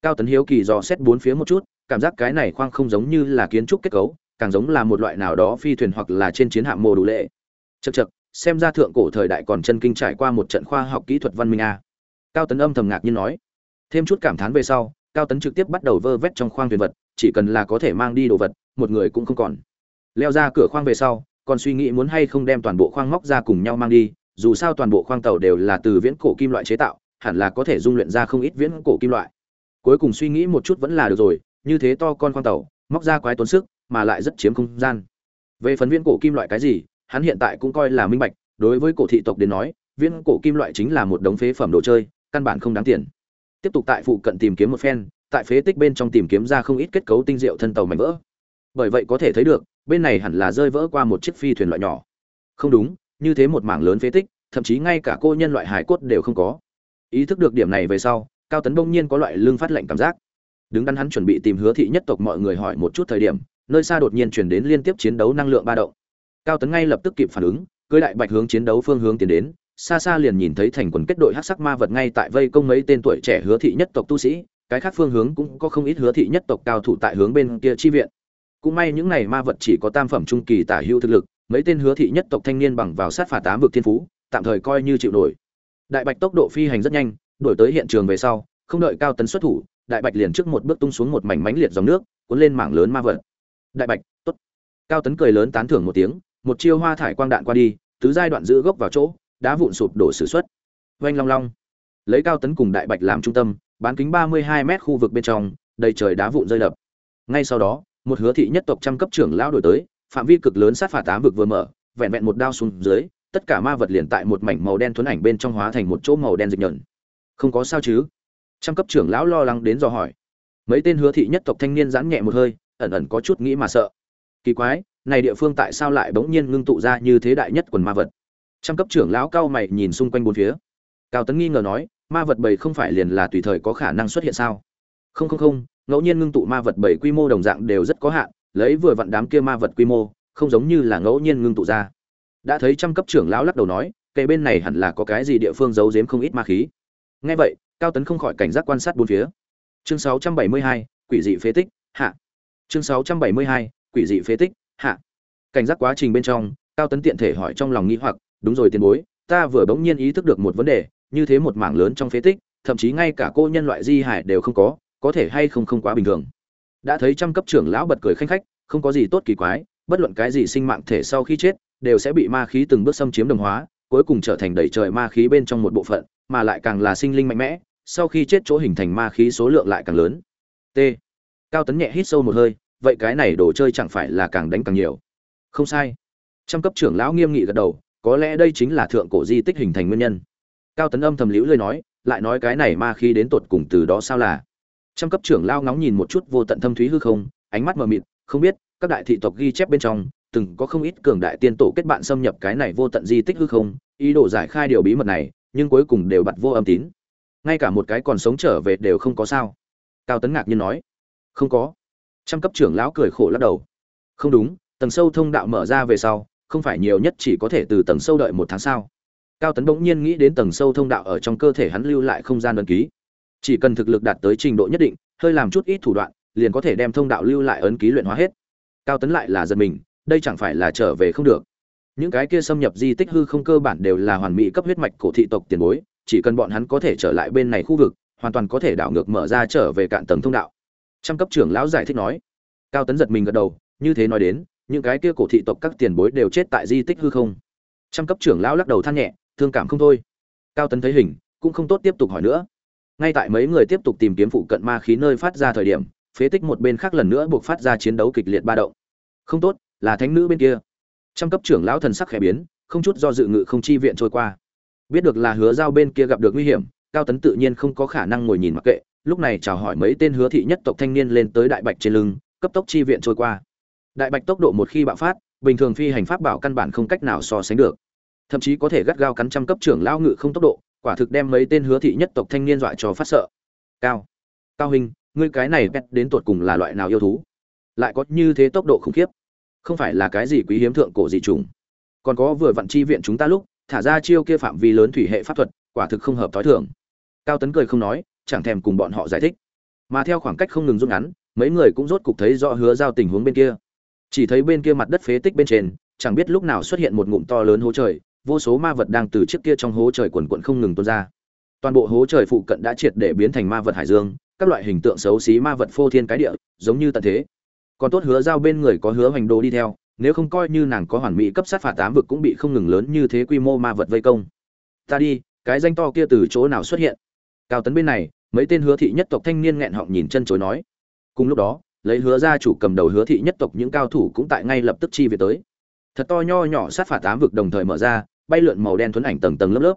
Cao tấn hiếu kỳ dò xét bốn phía một chút, cảm giác cái này khoang không giống như là kiến trúc kết cấu, càng giống là một loại nào đó phi thuyền hoặc là trên chiến hạm mô đủ lệ. Chật chật xem ra thượng cổ thời đại còn chân kinh trải qua một trận khoa học kỹ thuật văn minh a. Cao tấn âm thầm ngạc nhiên nói. Thêm chút cảm thán về sau, cao tấn trực tiếp bắt đầu vơ vét trong khoang thuyền vật, chỉ cần là có thể mang đi đồ vật, một người cũng không còn. Leo ra cửa khoang về sau, còn suy nghĩ muốn hay không đem toàn bộ khoang móc ra cùng nhau mang đi, dù sao toàn bộ khoang tàu đều là từ viễn cổ kim loại chế tạo hẳn là có thể dung luyện ra không ít viễn cổ kim loại. Cuối cùng suy nghĩ một chút vẫn là được rồi, như thế to con khoang tàu, móc ra quái tốn sức, mà lại rất chiếm không gian. Về phần viễn cổ kim loại cái gì, hắn hiện tại cũng coi là minh bạch, đối với cổ thị tộc đến nói, viễn cổ kim loại chính là một đống phế phẩm đồ chơi, căn bản không đáng tiền. Tiếp tục tại phụ cận tìm kiếm một phen, tại phế tích bên trong tìm kiếm ra không ít kết cấu tinh diệu thân tàu mảnh vỡ. Bởi vậy có thể thấy được, bên này hẳn là rơi vỡ qua một chiếc phi thuyền loại nhỏ. Không đúng, như thế một mảng lớn phế tích, thậm chí ngay cả cô nhân loại hải cốt đều không có ý thức được điểm này về sau, cao tấn bỗng nhiên có loại lương phát lệnh cảm giác. Đứng đắn hắn chuẩn bị tìm hứa thị nhất tộc mọi người hỏi một chút thời điểm, nơi xa đột nhiên chuyển đến liên tiếp chiến đấu năng lượng ba động. Cao tấn ngay lập tức kịp phản ứng cưới đại bạch hướng chiến đấu phương hướng tiến đến, xa xa liền nhìn thấy thành quần kết đội hắc sắc ma vật ngay tại vây công mấy tên tuổi trẻ hứa thị nhất tộc tu sĩ, cái khác phương hướng cũng có không ít hứa thị nhất tộc cao thủ tại hướng bên kia chi viện. Cũng may những này ma vật chỉ có tam phẩm trung kỳ tả hữu thực lực, mấy tên hứa thị nhất tộc thanh niên bằng vào sát phạt tám vực thiên phú, tạm thời coi như chịu nổi đại bạch tốc độ phi hành rất nhanh, đổi tới hiện trường về sau, không đợi cao tấn xuất thủ, đại bạch liền trước một bước tung xuống một mảnh mánh liệt dòng nước, cuốn lên mảng lớn ma vật. Đại bạch, tốt. Cao tấn cười lớn tán thưởng một tiếng, một chiêu hoa thải quang đạn qua đi, tứ giai đoạn giữ gốc vào chỗ, đá vụn sụp đổ sử xuất. Oanh long long. Lấy cao tấn cùng đại bạch làm trung tâm, bán kính ba mươi hai mét khu vực bên trong, đầy trời đá vụn rơi đập. Ngay sau đó, một hứa thị nhất tộc trăm cấp trưởng lão đổi tới, phạm vi cực lớn sát phạt tám vực vừa mở, vẹn vẹn một đao xuống dưới tất cả ma vật liền tại một mảnh màu đen thuấn ảnh bên trong hóa thành một chỗ màu đen dịch nhợn không có sao chứ? Trăm cấp trưởng lão lo lắng đến dò hỏi. Mấy tên hứa thị nhất tộc thanh niên giãn nhẹ một hơi, ẩn ẩn có chút nghĩ mà sợ. Kỳ quái, này địa phương tại sao lại bỗng nhiên ngưng tụ ra như thế đại nhất quần ma vật? Trăm cấp trưởng lão cao mày nhìn xung quanh bốn phía. Cao tấn nghi ngờ nói, ma vật bầy không phải liền là tùy thời có khả năng xuất hiện sao? Không không không, ngẫu nhiên ngưng tụ ma vật bầy quy mô đồng dạng đều rất có hạn, lấy vừa vặn đám kia ma vật quy mô, không giống như là ngẫu nhiên ngưng tụ ra đã thấy trăm cấp trưởng lão lắc đầu nói cây bên này hẳn là có cái gì địa phương giấu giếm không ít ma khí. Nghe vậy cao tấn không khỏi cảnh giác quan sát bốn phía. Chương 672, quỷ dị phế tích hạ. Chương 672, quỷ dị phế tích hạ. Cảnh giác quá trình bên trong cao tấn tiện thể hỏi trong lòng nghĩ hoặc đúng rồi tiền bối ta vừa bỗng nhiên ý thức được một vấn đề như thế một mảng lớn trong phế tích thậm chí ngay cả cô nhân loại di hải đều không có có thể hay không không quá bình thường. Đã thấy trăm cấp trưởng lão bật cười khanh khách không có gì tốt kỳ quái bất luận cái gì sinh mạng thể sau khi chết đều sẽ bị ma khí từng bước xâm chiếm đồng hóa, cuối cùng trở thành đầy trời ma khí bên trong một bộ phận, mà lại càng là sinh linh mạnh mẽ, sau khi chết chỗ hình thành ma khí số lượng lại càng lớn. T. Cao tấn nhẹ hít sâu một hơi, vậy cái này đồ chơi chẳng phải là càng đánh càng nhiều? Không sai. Trăm cấp trưởng lão nghiêm nghị gật đầu, có lẽ đây chính là thượng cổ di tích hình thành nguyên nhân. Cao tấn âm thầm liễu lời nói, lại nói cái này ma khí đến tột cùng từ đó sao là? Trăm cấp trưởng lao ngóng nhìn một chút vô tận thâm thúy hư không, ánh mắt mờ mịt, không biết, các đại thị tộc ghi chép bên trong từng có không ít cường đại tiên tổ kết bạn xâm nhập cái này vô tận di tích hư không, ý đồ giải khai điều bí mật này, nhưng cuối cùng đều bật vô âm tín. Ngay cả một cái còn sống trở về đều không có sao. Cao tấn ngạc nhiên nói, không có. Trăm cấp trưởng lão cười khổ lắc đầu, không đúng, tầng sâu thông đạo mở ra về sau, không phải nhiều nhất chỉ có thể từ tầng sâu đợi một tháng sao? Cao tấn bỗng nhiên nghĩ đến tầng sâu thông đạo ở trong cơ thể hắn lưu lại không gian ấn ký. Chỉ cần thực lực đạt tới trình độ nhất định, hơi làm chút ít thủ đoạn, liền có thể đem thông đạo lưu lại ấn ký luyện hóa hết. Cao tấn lại là giật mình đây chẳng phải là trở về không được. Những cái kia xâm nhập di tích hư không cơ bản đều là hoàn mỹ cấp huyết mạch cổ thị tộc tiền bối, chỉ cần bọn hắn có thể trở lại bên này khu vực, hoàn toàn có thể đảo ngược mở ra trở về cạn tầng thông đạo. Trăm cấp trưởng lão giải thích nói. Cao tấn giật mình gật đầu, như thế nói đến, những cái kia cổ thị tộc các tiền bối đều chết tại di tích hư không. Trăm cấp trưởng lão lắc đầu than nhẹ, thương cảm không thôi. Cao tấn thấy hình, cũng không tốt tiếp tục hỏi nữa. Ngay tại mấy người tiếp tục tìm kiếm phụ cận ma khí nơi phát ra thời điểm, phế tích một bên khác lần nữa buộc phát ra chiến đấu kịch liệt ba động. Không tốt là thánh nữ bên kia. Trăm cấp trưởng lão thần sắc khẽ biến, không chút do dự ngự không chi viện trôi qua. Biết được là hứa giao bên kia gặp được nguy hiểm, cao tấn tự nhiên không có khả năng ngồi nhìn mặc kệ, lúc này chào hỏi mấy tên hứa thị nhất tộc thanh niên lên tới đại bạch trên lưng, cấp tốc chi viện trôi qua. Đại bạch tốc độ một khi bạo phát, bình thường phi hành pháp bảo căn bản không cách nào so sánh được. Thậm chí có thể gắt gao cắn trăm cấp trưởng lão ngự không tốc độ, quả thực đem mấy tên hứa thị nhất tộc thanh niên dọa cho phát sợ. Cao cao hình ngươi cái này pet đến tột cùng là loại nào yêu thú? Lại có như thế tốc độ khủng khiếp không phải là cái gì quý hiếm thượng cổ dị trùng còn có vừa vặn chi viện chúng ta lúc, thả ra chiêu kia phạm vi lớn thủy hệ pháp thuật, quả thực không hợp thói thường. Cao tấn cười không nói, chẳng thèm cùng bọn họ giải thích. Mà theo khoảng cách không ngừng rút ngắn, mấy người cũng rốt cục thấy rõ hứa giao tình huống bên kia. Chỉ thấy bên kia mặt đất phế tích bên trên, chẳng biết lúc nào xuất hiện một ngụm to lớn hố trời, vô số ma vật đang từ trước kia trong hố trời quần quận không ngừng tuôn ra. Toàn bộ hố trời phụ cận đã triệt để biến thành ma vật hải dương, các loại hình tượng xấu xí ma vật phô thiên cái địa, giống như tận thế còn tốt hứa giao bên người có hứa hoành đồ đi theo, nếu không coi như nàng có hoàn mỹ cấp sát phạt tám vực cũng bị không ngừng lớn như thế quy mô ma vật vây công. Ta đi, cái danh to kia từ chỗ nào xuất hiện? Cao tấn bên này, mấy tên hứa thị nhất tộc thanh niên nghẹn họng nhìn chân chối nói. Cùng lúc đó, lấy hứa gia chủ cầm đầu hứa thị nhất tộc những cao thủ cũng tại ngay lập tức chi về tới. Thật to nho nhỏ sát phạt tám vực đồng thời mở ra, bay lượn màu đen thuấn ảnh tầng tầng lớp lớp.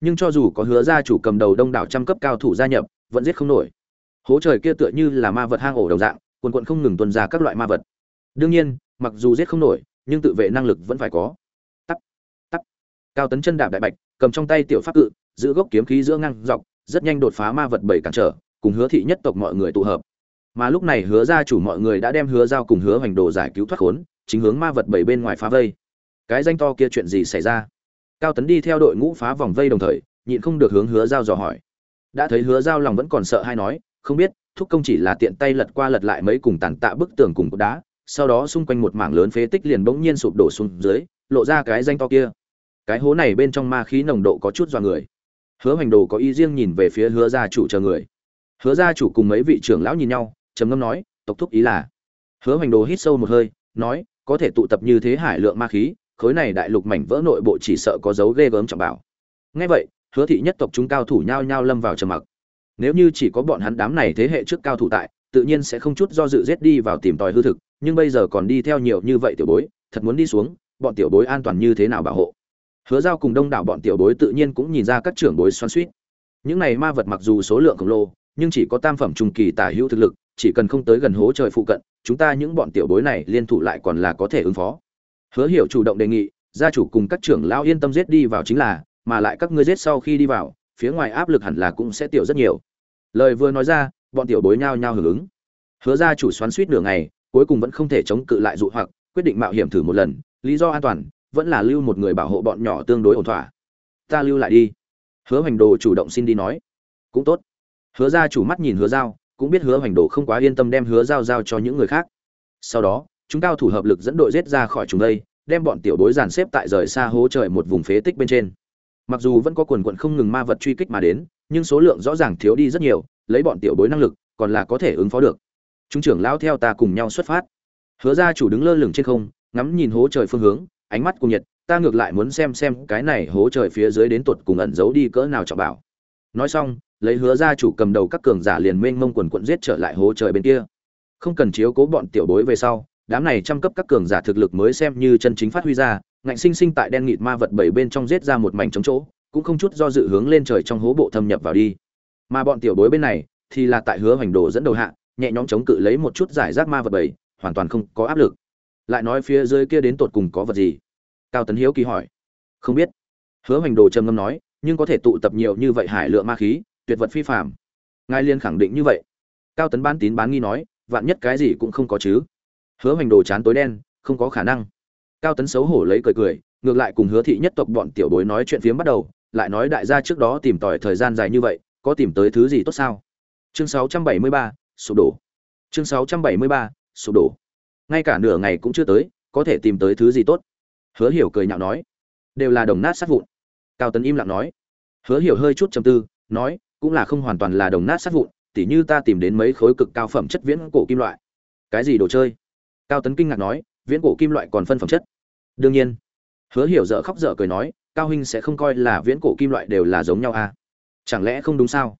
Nhưng cho dù có hứa gia chủ cầm đầu đông đảo trăm cấp cao thủ gia nhập, vẫn giết không nổi. Hố trời kia tựa như là ma vật hang ổ đồng dạng quần quận không ngừng tuân ra các loại ma vật. Đương nhiên, mặc dù giết không nổi, nhưng tự vệ năng lực vẫn phải có. Tắt tắt cao tấn chân đạp đại bạch, cầm trong tay tiểu pháp cự, giữ gốc kiếm khí giữa ngang dọc, rất nhanh đột phá ma vật bảy cản trở, cùng hứa thị nhất tộc mọi người tụ hợp. Mà lúc này hứa gia chủ mọi người đã đem hứa giao cùng hứa hoành đồ giải cứu thoát khốn, chính hướng ma vật bảy bên ngoài phá vây. Cái danh to kia chuyện gì xảy ra? Cao tấn đi theo đội ngũ phá vòng vây đồng thời, nhịn không được hướng hứa giao dò hỏi. Đã thấy hứa giao lòng vẫn còn sợ hay nói, không biết thúc công chỉ là tiện tay lật qua lật lại mấy cùng tàn tạ bức tường cùng cột đá, sau đó xung quanh một mảng lớn phế tích liền bỗng nhiên sụp đổ xuống dưới, lộ ra cái danh to kia. Cái hố này bên trong ma khí nồng độ có chút dọa người. Hứa hoành đồ có ý riêng nhìn về phía hứa gia chủ chờ người. Hứa gia chủ cùng mấy vị trưởng lão nhìn nhau, trầm ngâm nói, tộc thúc ý là? Hứa hoành đồ hít sâu một hơi, nói, có thể tụ tập như thế hải lượng ma khí, khối này đại lục mảnh vỡ nội bộ chỉ sợ có dấu ghê gớm trọng bảo. Nghe vậy, hứa thị nhất tộc chúng cao thủ nhao nhao lâm vào trầm mặc nếu như chỉ có bọn hắn đám này thế hệ trước cao thủ tại, tự nhiên sẽ không chút do dự giết đi vào tìm tòi hư thực, nhưng bây giờ còn đi theo nhiều như vậy tiểu bối, thật muốn đi xuống, bọn tiểu bối an toàn như thế nào bảo hộ? Hứa giao cùng đông đảo bọn tiểu bối tự nhiên cũng nhìn ra các trưởng bối xoan suýt những này ma vật mặc dù số lượng khổng lồ, nhưng chỉ có tam phẩm trung kỳ tả hữu thực lực, chỉ cần không tới gần hố trời phụ cận, chúng ta những bọn tiểu bối này liên thủ lại còn là có thể ứng phó. Hứa hiểu chủ động đề nghị, gia chủ cùng các trưởng lão yên tâm giết đi vào chính là, mà lại các ngươi giết sau khi đi vào, phía ngoài áp lực hẳn là cũng sẽ tiểu rất nhiều lời vừa nói ra, bọn tiểu bối nhao nhao hưởng ứng. Hứa gia chủ xoắn suýt nửa ngày, cuối cùng vẫn không thể chống cự lại dụ hoặc, quyết định mạo hiểm thử một lần, lý do an toàn, vẫn là lưu một người bảo hộ bọn nhỏ tương đối ổn thỏa. Ta lưu lại đi. Hứa hoành đồ chủ động xin đi nói. Cũng tốt. Hứa gia chủ mắt nhìn hứa giao, cũng biết hứa hoành đồ không quá yên tâm đem hứa giao giao cho những người khác. Sau đó, chúng cao thủ hợp lực dẫn đội giết ra khỏi chúng đây, đem bọn tiểu bối dàn xếp tại rời xa hố trời một vùng phế tích bên trên mặc dù vẫn có quần quận không ngừng ma vật truy kích mà đến, nhưng số lượng rõ ràng thiếu đi rất nhiều, lấy bọn tiểu bối năng lực, còn là có thể ứng phó được. Chúng trưởng lão theo ta cùng nhau xuất phát. Hứa ra chủ đứng lơ lửng trên không, ngắm nhìn hố trời phương hướng, ánh mắt cùng nhiệt, ta ngược lại muốn xem xem cái này hố trời phía dưới đến tuột cùng ẩn giấu đi cỡ nào trọng bảo. Nói xong, lấy hứa ra chủ cầm đầu các cường giả liền mênh mông quần quận giết trở lại hố trời bên kia. Không cần chiếu cố bọn tiểu bối về sau, đám này trăm cấp các cường giả thực lực mới xem như chân chính phát huy ra ngạnh sinh sinh tại đen nghịt ma vật bảy bên trong giết ra một mảnh trống chỗ, cũng không chút do dự hướng lên trời trong hố bộ thâm nhập vào đi. Mà bọn tiểu bối bên này thì là tại hứa hoành đồ dẫn đầu hạ, nhẹ nhõm chống cự lấy một chút giải rác ma vật bảy, hoàn toàn không có áp lực. Lại nói phía dưới kia đến tột cùng có vật gì? Cao tấn hiếu kỳ hỏi. Không biết. Hứa hoành đồ trầm ngâm nói, nhưng có thể tụ tập nhiều như vậy hải lượng ma khí, tuyệt vật phi phàm. Ngài liên khẳng định như vậy. Cao tấn bán tín bán nghi nói, vạn nhất cái gì cũng không có chứ. Hứa hoành đồ chán tối đen, không có khả năng cao tấn xấu hổ lấy cười cười ngược lại cùng hứa thị nhất tộc bọn tiểu bối nói chuyện phiếm bắt đầu lại nói đại gia trước đó tìm tòi thời gian dài như vậy có tìm tới thứ gì tốt sao? Chương 673, sụp đổ. Chương 673, sụp đổ. Ngay cả nửa ngày cũng chưa tới có thể tìm tới thứ gì tốt? Hứa hiểu cười nhạo nói. Đều là đồng nát sát vụn. Cao tấn im lặng nói. Hứa hiểu hơi chút trầm tư nói cũng là không hoàn toàn là đồng nát sát vụn tỉ như ta tìm đến mấy khối cực cao phẩm chất viễn cổ kim loại. Cái gì đồ chơi? Cao tấn kinh ngạc nói viễn cổ kim loại còn phân phẩm chất. Đương nhiên, hứa hiểu dở khóc dở cười nói, cao huynh sẽ không coi là viễn cổ kim loại đều là giống nhau à? Chẳng lẽ không đúng sao?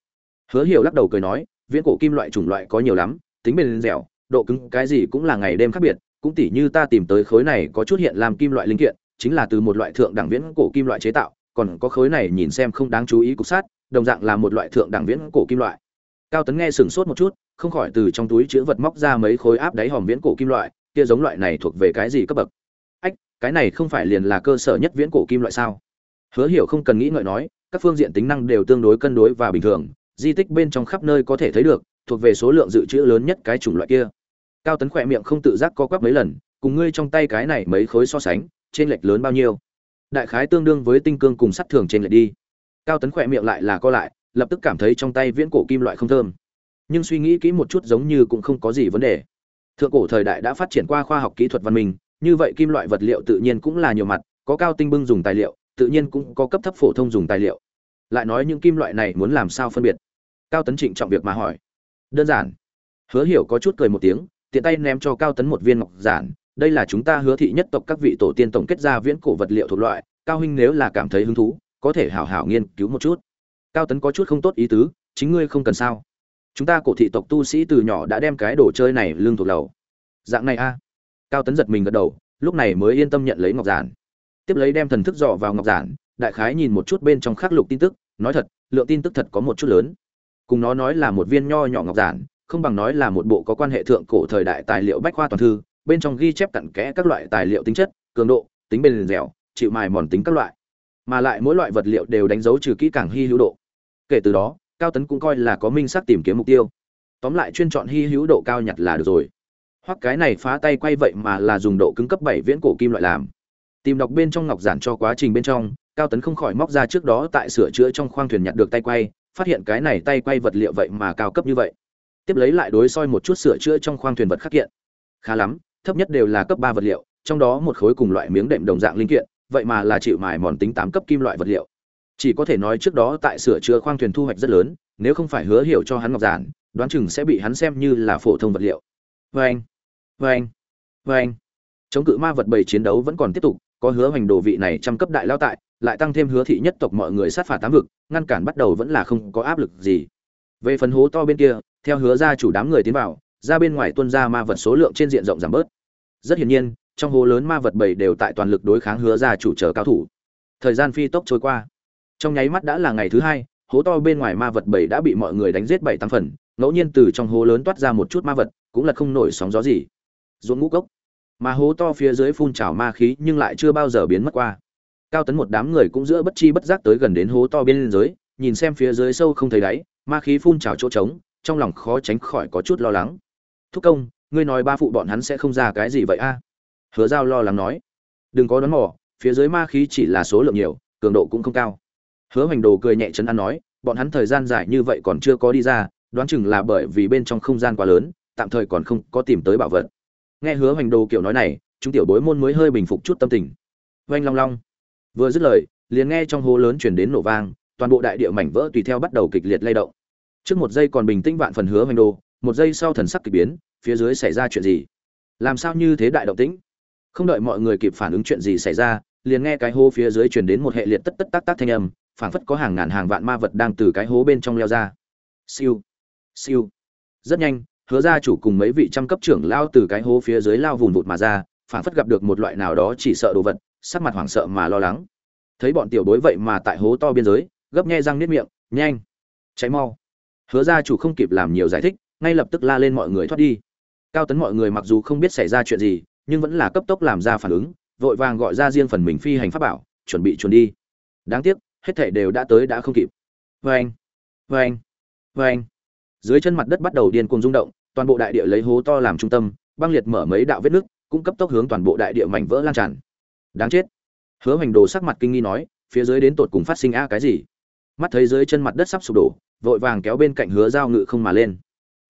Hứa hiểu lắc đầu cười nói, viễn cổ kim loại chủng loại có nhiều lắm, tính bền dẻo, độ cứng cái gì cũng là ngày đêm khác biệt, cũng tỉ như ta tìm tới khối này có chút hiện làm kim loại linh kiện, chính là từ một loại thượng đẳng viễn cổ kim loại chế tạo, còn có khối này nhìn xem không đáng chú ý cục sát đồng dạng là một loại thượng đẳng viễn cổ kim loại. Cao tấn nghe sửng sốt một chút, không khỏi từ trong túi chứa vật móc ra mấy khối áp đáy hòm viễn cổ kim loại kia giống loại này thuộc về cái gì cấp bậc? Ách, cái này không phải liền là cơ sở nhất viễn cổ kim loại sao? Hứa hiểu không cần nghĩ ngợi nói, các phương diện tính năng đều tương đối cân đối và bình thường, di tích bên trong khắp nơi có thể thấy được, thuộc về số lượng dự trữ lớn nhất cái chủng loại kia. Cao tấn khỏe miệng không tự giác co quắp mấy lần, cùng ngươi trong tay cái này mấy khối so sánh trên lệch lớn bao nhiêu? Đại khái tương đương với tinh cương cùng sắt thường trên lệch đi. Cao tấn khỏe miệng lại là co lại, lập tức cảm thấy trong tay viễn cổ kim loại không thơm. Nhưng suy nghĩ kỹ một chút giống như cũng không có gì vấn đề thượng cổ thời đại đã phát triển qua khoa học kỹ thuật văn minh, như vậy kim loại vật liệu tự nhiên cũng là nhiều mặt, có cao tinh bưng dùng tài liệu, tự nhiên cũng có cấp thấp phổ thông dùng tài liệu. Lại nói những kim loại này muốn làm sao phân biệt? Cao tấn trịnh trọng việc mà hỏi. Đơn giản. Hứa hiểu có chút cười một tiếng, tiện tay ném cho cao tấn một viên ngọc giản. Đây là chúng ta hứa thị nhất tộc các vị tổ tiên tổng kết ra viễn cổ vật liệu thuộc loại, cao huynh nếu là cảm thấy hứng thú, có thể hảo hảo nghiên cứu một chút. Cao tấn có chút không tốt ý tứ, chính ngươi không cần sao? Chúng ta cổ thị tộc tu sĩ từ nhỏ đã đem cái đồ chơi này lương thuộc lầu dạng này a. Cao tấn giật mình gật đầu, lúc này mới yên tâm nhận lấy ngọc giản. Tiếp lấy đem thần thức dọ vào ngọc giản, đại khái nhìn một chút bên trong khắc lục tin tức, nói thật, lượng tin tức thật có một chút lớn. Cùng nó nói là một viên nho nhỏ ngọc giản, không bằng nói là một bộ có quan hệ thượng cổ thời đại tài liệu bách khoa toàn thư, bên trong ghi chép cặn kẽ các loại tài liệu tính chất, cường độ, tính bền dẻo, chịu mài mòn tính các loại. Mà lại mỗi loại vật liệu đều đánh dấu trừ kỹ càng hy hữu độ. Kể từ đó cao tấn cũng coi là có minh sắc tìm kiếm mục tiêu. Tóm lại chuyên chọn hy hữu độ cao nhặt là được rồi. Hoặc cái này phá tay quay vậy mà là dùng độ cứng cấp bảy viễn cổ kim loại làm. Tìm đọc bên trong ngọc giản cho quá trình bên trong, cao tấn không khỏi móc ra trước đó tại sửa chữa trong khoang thuyền nhặt được tay quay, phát hiện cái này tay quay vật liệu vậy mà cao cấp như vậy. Tiếp lấy lại đối soi một chút sửa chữa trong khoang thuyền vật khắc kiện. Khá lắm, thấp nhất đều là cấp ba vật liệu, trong đó một khối cùng loại miếng đệm đồng dạng linh kiện, vậy mà là chịu mài mòn tính tám cấp kim loại vật liệu chỉ có thể nói trước đó tại sửa chữa khoang thuyền thu hoạch rất lớn, nếu không phải hứa hiểu cho hắn ngọc giản, đoán chừng sẽ bị hắn xem như là phổ thông vật liệu. Vê anh vê anh vê anh chống cự ma vật bầy chiến đấu vẫn còn tiếp tục, có hứa hoành đồ vị này trăm cấp đại lao tại, lại tăng thêm hứa thị nhất tộc mọi người sát phạt tám vực, ngăn cản bắt đầu vẫn là không có áp lực gì. Về phần hố to bên kia, theo hứa ra chủ đám người tiến vào, ra bên ngoài tuân ra ma vật số lượng trên diện rộng giảm bớt. Rất hiển nhiên, trong hố lớn ma vật bảy đều tại toàn lực đối kháng hứa ra chủ chờ cao thủ. Thời gian phi tốc trôi qua trong nháy mắt đã là ngày thứ hai, hố to bên ngoài ma vật bảy đã bị mọi người đánh giết bảy tám phần, ngẫu nhiên từ trong hố lớn toát ra một chút ma vật, cũng là không nổi sóng gió gì. Ruộng ngũ cốc. Mà hố to phía dưới phun trào ma khí nhưng lại chưa bao giờ biến mất qua. Cao tấn một đám người cũng giữa bất chi bất giác tới gần đến hố to bên dưới, nhìn xem phía dưới sâu không thấy đáy, ma khí phun trào chỗ trống, trong lòng khó tránh khỏi có chút lo lắng. Thúc công, ngươi nói ba phụ bọn hắn sẽ không ra cái gì vậy a? Hứa giao lo lắng nói. Đừng có đoán mò, phía dưới ma khí chỉ là số lượng nhiều, cường độ cũng không cao hứa hoành đồ cười nhẹ chấn an nói, bọn hắn thời gian dài như vậy còn chưa có đi ra, đoán chừng là bởi vì bên trong không gian quá lớn, tạm thời còn không có tìm tới bảo vật. Nghe hứa hoành đồ kiểu nói này, chúng tiểu bối môn mới hơi bình phục chút tâm tình. Oanh long long. Vừa dứt lời, liền nghe trong hố lớn chuyển đến nổ vang, toàn bộ đại địa mảnh vỡ tùy theo bắt đầu kịch liệt lay động. Trước một giây còn bình tĩnh vạn phần hứa hoành đồ, một giây sau thần sắc kỳ biến, phía dưới xảy ra chuyện gì? Làm sao như thế đại động tĩnh? Không đợi mọi người kịp phản ứng chuyện gì xảy ra, liền nghe cái hô phía dưới truyền đến một hệ liệt tất tất tác tác thanh âm phảng phất có hàng ngàn hàng vạn ma vật đang từ cái hố bên trong leo ra. Siêu siêu. Rất nhanh, hứa gia chủ cùng mấy vị trăm cấp trưởng lao từ cái hố phía dưới lao vùng vụt mà ra, phảng phất gặp được một loại nào đó chỉ sợ đồ vật, sắc mặt hoảng sợ mà lo lắng. Thấy bọn tiểu bối vậy mà tại hố to biên giới, gấp nghe răng niết miệng, nhanh cháy mau. Hứa gia chủ không kịp làm nhiều giải thích, ngay lập tức la lên mọi người thoát đi. Cao tấn mọi người mặc dù không biết xảy ra chuyện gì, nhưng vẫn là cấp tốc làm ra phản ứng, vội vàng gọi ra riêng phần mình phi hành pháp bảo, chuẩn bị chuẩn đi. Đáng tiếc hết thảy đều đã tới đã không kịp. Vê anh vê anh vê anh dưới chân mặt đất bắt đầu điên cuồng rung động, toàn bộ đại địa lấy hố to làm trung tâm, băng liệt mở mấy đạo vết nước, cũng cấp tốc hướng toàn bộ đại địa mảnh vỡ lan tràn. Đáng chết. Hứa hoành đồ sắc mặt kinh nghi nói, phía dưới đến tột cùng phát sinh a cái gì? Mắt thấy dưới chân mặt đất sắp sụp đổ, vội vàng kéo bên cạnh hứa giao ngự không mà lên.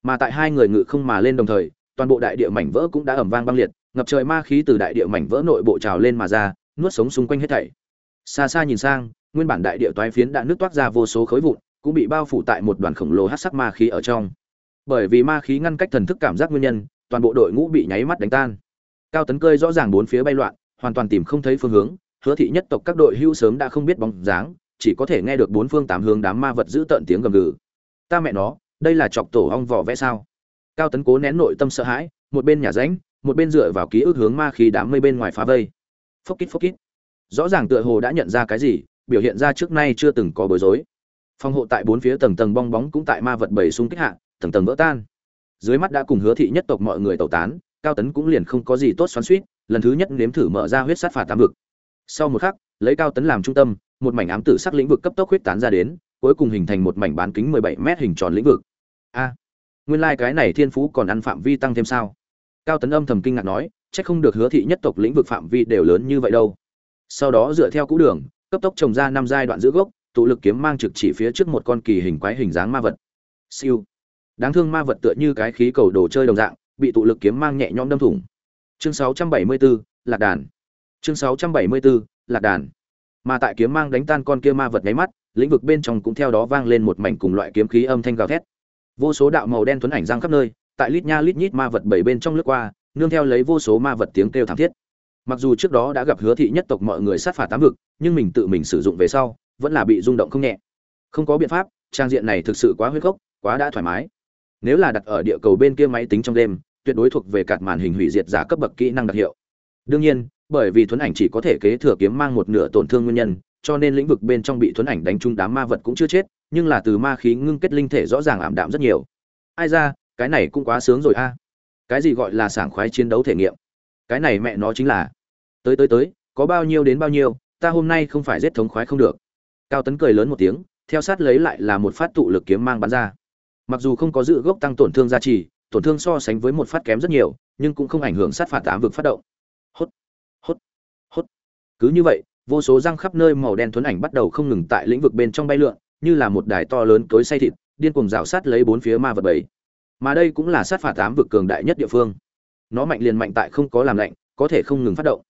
Mà tại hai người ngự không mà lên đồng thời, toàn bộ đại địa mảnh vỡ cũng đã ẩm vang băng liệt, ngập trời ma khí từ đại địa mảnh vỡ nội bộ trào lên mà ra, nuốt sống xung quanh hết thảy. Xa xa nhìn sang nguyên bản đại địa toái phiến đã nước toát ra vô số khối vụn, cũng bị bao phủ tại một đoàn khổng lồ hắc sắc ma khí ở trong. Bởi vì ma khí ngăn cách thần thức cảm giác nguyên nhân, toàn bộ đội ngũ bị nháy mắt đánh tan. Cao tấn cơi rõ ràng bốn phía bay loạn, hoàn toàn tìm không thấy phương hướng, hứa thị nhất tộc các đội hưu sớm đã không biết bóng dáng, chỉ có thể nghe được bốn phương tám hướng đám ma vật giữ tợn tiếng gầm gừ. Ta mẹ nó, đây là chọc tổ ong vỏ vẽ sao? Cao tấn cố nén nội tâm sợ hãi, một bên nhà ránh một bên dựa vào ký ức hướng ma khí đám mây bên ngoài phá vây. Phốc kít phốc kít. Rõ ràng tựa hồ đã nhận ra cái gì biểu hiện ra trước nay chưa từng có bối rối. Phòng hộ tại bốn phía tầng tầng bong bóng cũng tại ma vật bầy xung kích hạ, tầng tầng vỡ tan. Dưới mắt đã cùng hứa thị nhất tộc mọi người tẩu tán, cao tấn cũng liền không có gì tốt xoắn suýt lần thứ nhất nếm thử mở ra huyết sát phạt tám vực. Sau một khắc, lấy cao tấn làm trung tâm, một mảnh ám tử sắc lĩnh vực cấp tốc huyết tán ra đến, cuối cùng hình thành một mảnh bán kính 17 mét hình tròn lĩnh vực. A, nguyên lai like cái này thiên phú còn ăn phạm vi tăng thêm sao? Cao tấn âm thầm kinh ngạc nói, chắc không được hứa thị nhất tộc lĩnh vực phạm vi đều lớn như vậy đâu. Sau đó dựa theo cũ đường cấp tốc trồng ra năm giai đoạn giữ gốc tụ lực kiếm mang trực chỉ phía trước một con kỳ hình quái hình dáng ma vật. Siêu. Đáng thương ma vật tựa như cái khí cầu đồ chơi đồng dạng bị tụ lực kiếm mang nhẹ nhõm đâm thủng. Chương 674, lạc đàn. Chương 674, lạc đàn. Mà tại kiếm mang đánh tan con kia ma vật nháy mắt lĩnh vực bên trong cũng theo đó vang lên một mảnh cùng loại kiếm khí âm thanh gào thét. Vô số đạo màu đen tuấn ảnh giang khắp nơi tại lít nha lít nhít ma vật bảy bên trong lướt qua nương theo lấy vô số ma vật tiếng kêu thảm thiết mặc dù trước đó đã gặp hứa thị nhất tộc mọi người sát phạt tám vực, nhưng mình tự mình sử dụng về sau, vẫn là bị rung động không nhẹ. Không có biện pháp, trang diện này thực sự quá huyết khốc quá đã thoải mái. Nếu là đặt ở địa cầu bên kia máy tính trong đêm, tuyệt đối thuộc về cạt màn hình hủy diệt giả cấp bậc kỹ năng đặc hiệu. Đương nhiên, bởi vì thuấn ảnh chỉ có thể kế thừa kiếm mang một nửa tổn thương nguyên nhân, cho nên lĩnh vực bên trong bị thuấn ảnh đánh trúng đám ma vật cũng chưa chết, nhưng là từ ma khí ngưng kết linh thể rõ ràng ảm đạm rất nhiều. Ai ra, cái này cũng quá sướng rồi a. Cái gì gọi là sảng khoái chiến đấu thể nghiệm? Cái này mẹ nó chính là tới tới tới, có bao nhiêu đến bao nhiêu, ta hôm nay không phải giết thống khoái không được. Cao tấn cười lớn một tiếng, theo sát lấy lại là một phát tụ lực kiếm mang bắn ra. Mặc dù không có dự gốc tăng tổn thương gia trì, tổn thương so sánh với một phát kém rất nhiều, nhưng cũng không ảnh hưởng sát phạt tám vực phát động. Hốt hốt hốt. Cứ như vậy, vô số răng khắp nơi màu đen thuấn ảnh bắt đầu không ngừng tại lĩnh vực bên trong bay lượn, như là một đài to lớn cối say thịt, điên cuồng rào sát lấy bốn phía ma vật bảy mà đây cũng là sát phạt tám vực cường đại nhất địa phương. Nó mạnh liền mạnh tại không có làm lạnh, có thể không ngừng phát động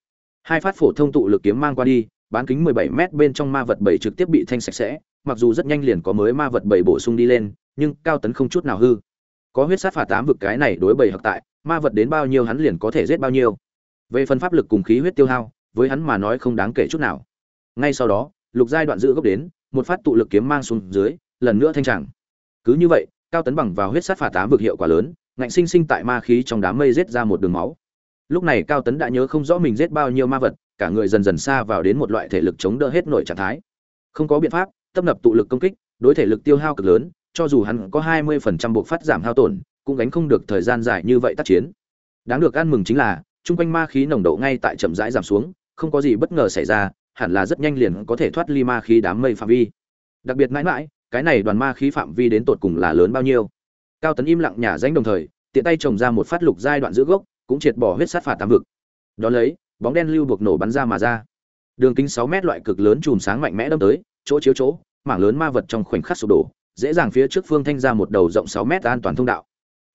hai phát phổ thông tụ lực kiếm mang qua đi, bán kính 17 mét bên trong ma vật bảy trực tiếp bị thanh sạch sẽ, mặc dù rất nhanh liền có mới ma vật bảy bổ sung đi lên, nhưng cao tấn không chút nào hư. Có huyết sát phạt tám vực cái này đối bảy hợp tại, ma vật đến bao nhiêu hắn liền có thể giết bao nhiêu. Về phần pháp lực cùng khí huyết tiêu hao, với hắn mà nói không đáng kể chút nào. Ngay sau đó, lục giai đoạn giữ gốc đến, một phát tụ lực kiếm mang xuống dưới, lần nữa thanh tràng. Cứ như vậy, cao tấn bằng vào huyết sát phạt tám vực hiệu quả lớn, ngạnh sinh sinh tại ma khí trong đám mây giết ra một đường máu lúc này cao tấn đã nhớ không rõ mình giết bao nhiêu ma vật, cả người dần dần xa vào đến một loại thể lực chống đỡ hết nội trạng thái. Không có biện pháp tập nập tụ lực công kích, đối thể lực tiêu hao cực lớn, cho dù hắn có hai mươi phần trăm buộc phát giảm hao tổn, cũng gánh không được thời gian dài như vậy tác chiến. Đáng được ăn mừng chính là, chung quanh ma khí nồng độ ngay tại chậm rãi giảm xuống, không có gì bất ngờ xảy ra, hẳn là rất nhanh liền có thể thoát ly ma khí đám mây phạm vi. Đặc biệt mãi mãi, cái này đoàn ma khí phạm vi đến tột cùng là lớn bao nhiêu? Cao tấn im lặng nhả danh đồng thời, tiện tay trồng ra một phát lục giai đoạn giữ gốc cũng triệt bỏ huyết sát phạt tam vực. Đó lấy, bóng đen lưu buộc nổ bắn ra mà ra. Đường kính sáu mét loại cực lớn chùm sáng mạnh mẽ đâm tới, chỗ chiếu chỗ, mảng lớn ma vật trong khoảnh khắc sụp đổ, dễ dàng phía trước phương thanh ra một đầu rộng sáu mét an toàn thông đạo.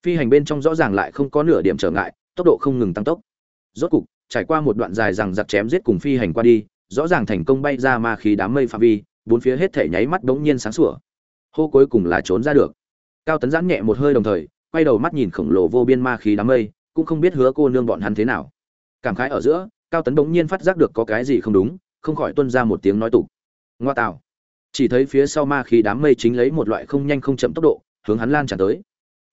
Phi hành bên trong rõ ràng lại không có nửa điểm trở ngại, tốc độ không ngừng tăng tốc. Rốt cục, trải qua một đoạn dài rằng giặc chém giết cùng phi hành qua đi, rõ ràng thành công bay ra ma khí đám mây phạm vi, bốn phía hết thể nháy mắt đống nhiên sáng sủa. Hô cuối cùng là trốn ra được. Cao tấn giãn nhẹ một hơi đồng thời, quay đầu mắt nhìn khổng lồ vô biên ma khí đám mây cũng không biết hứa cô nương bọn hắn thế nào. Cảm khái ở giữa, cao tấn bỗng nhiên phát giác được có cái gì không đúng, không khỏi tuân ra một tiếng nói tục. Ngoa tạo. Chỉ thấy phía sau ma khí đám mây chính lấy một loại không nhanh không chậm tốc độ, hướng hắn lan tràn tới.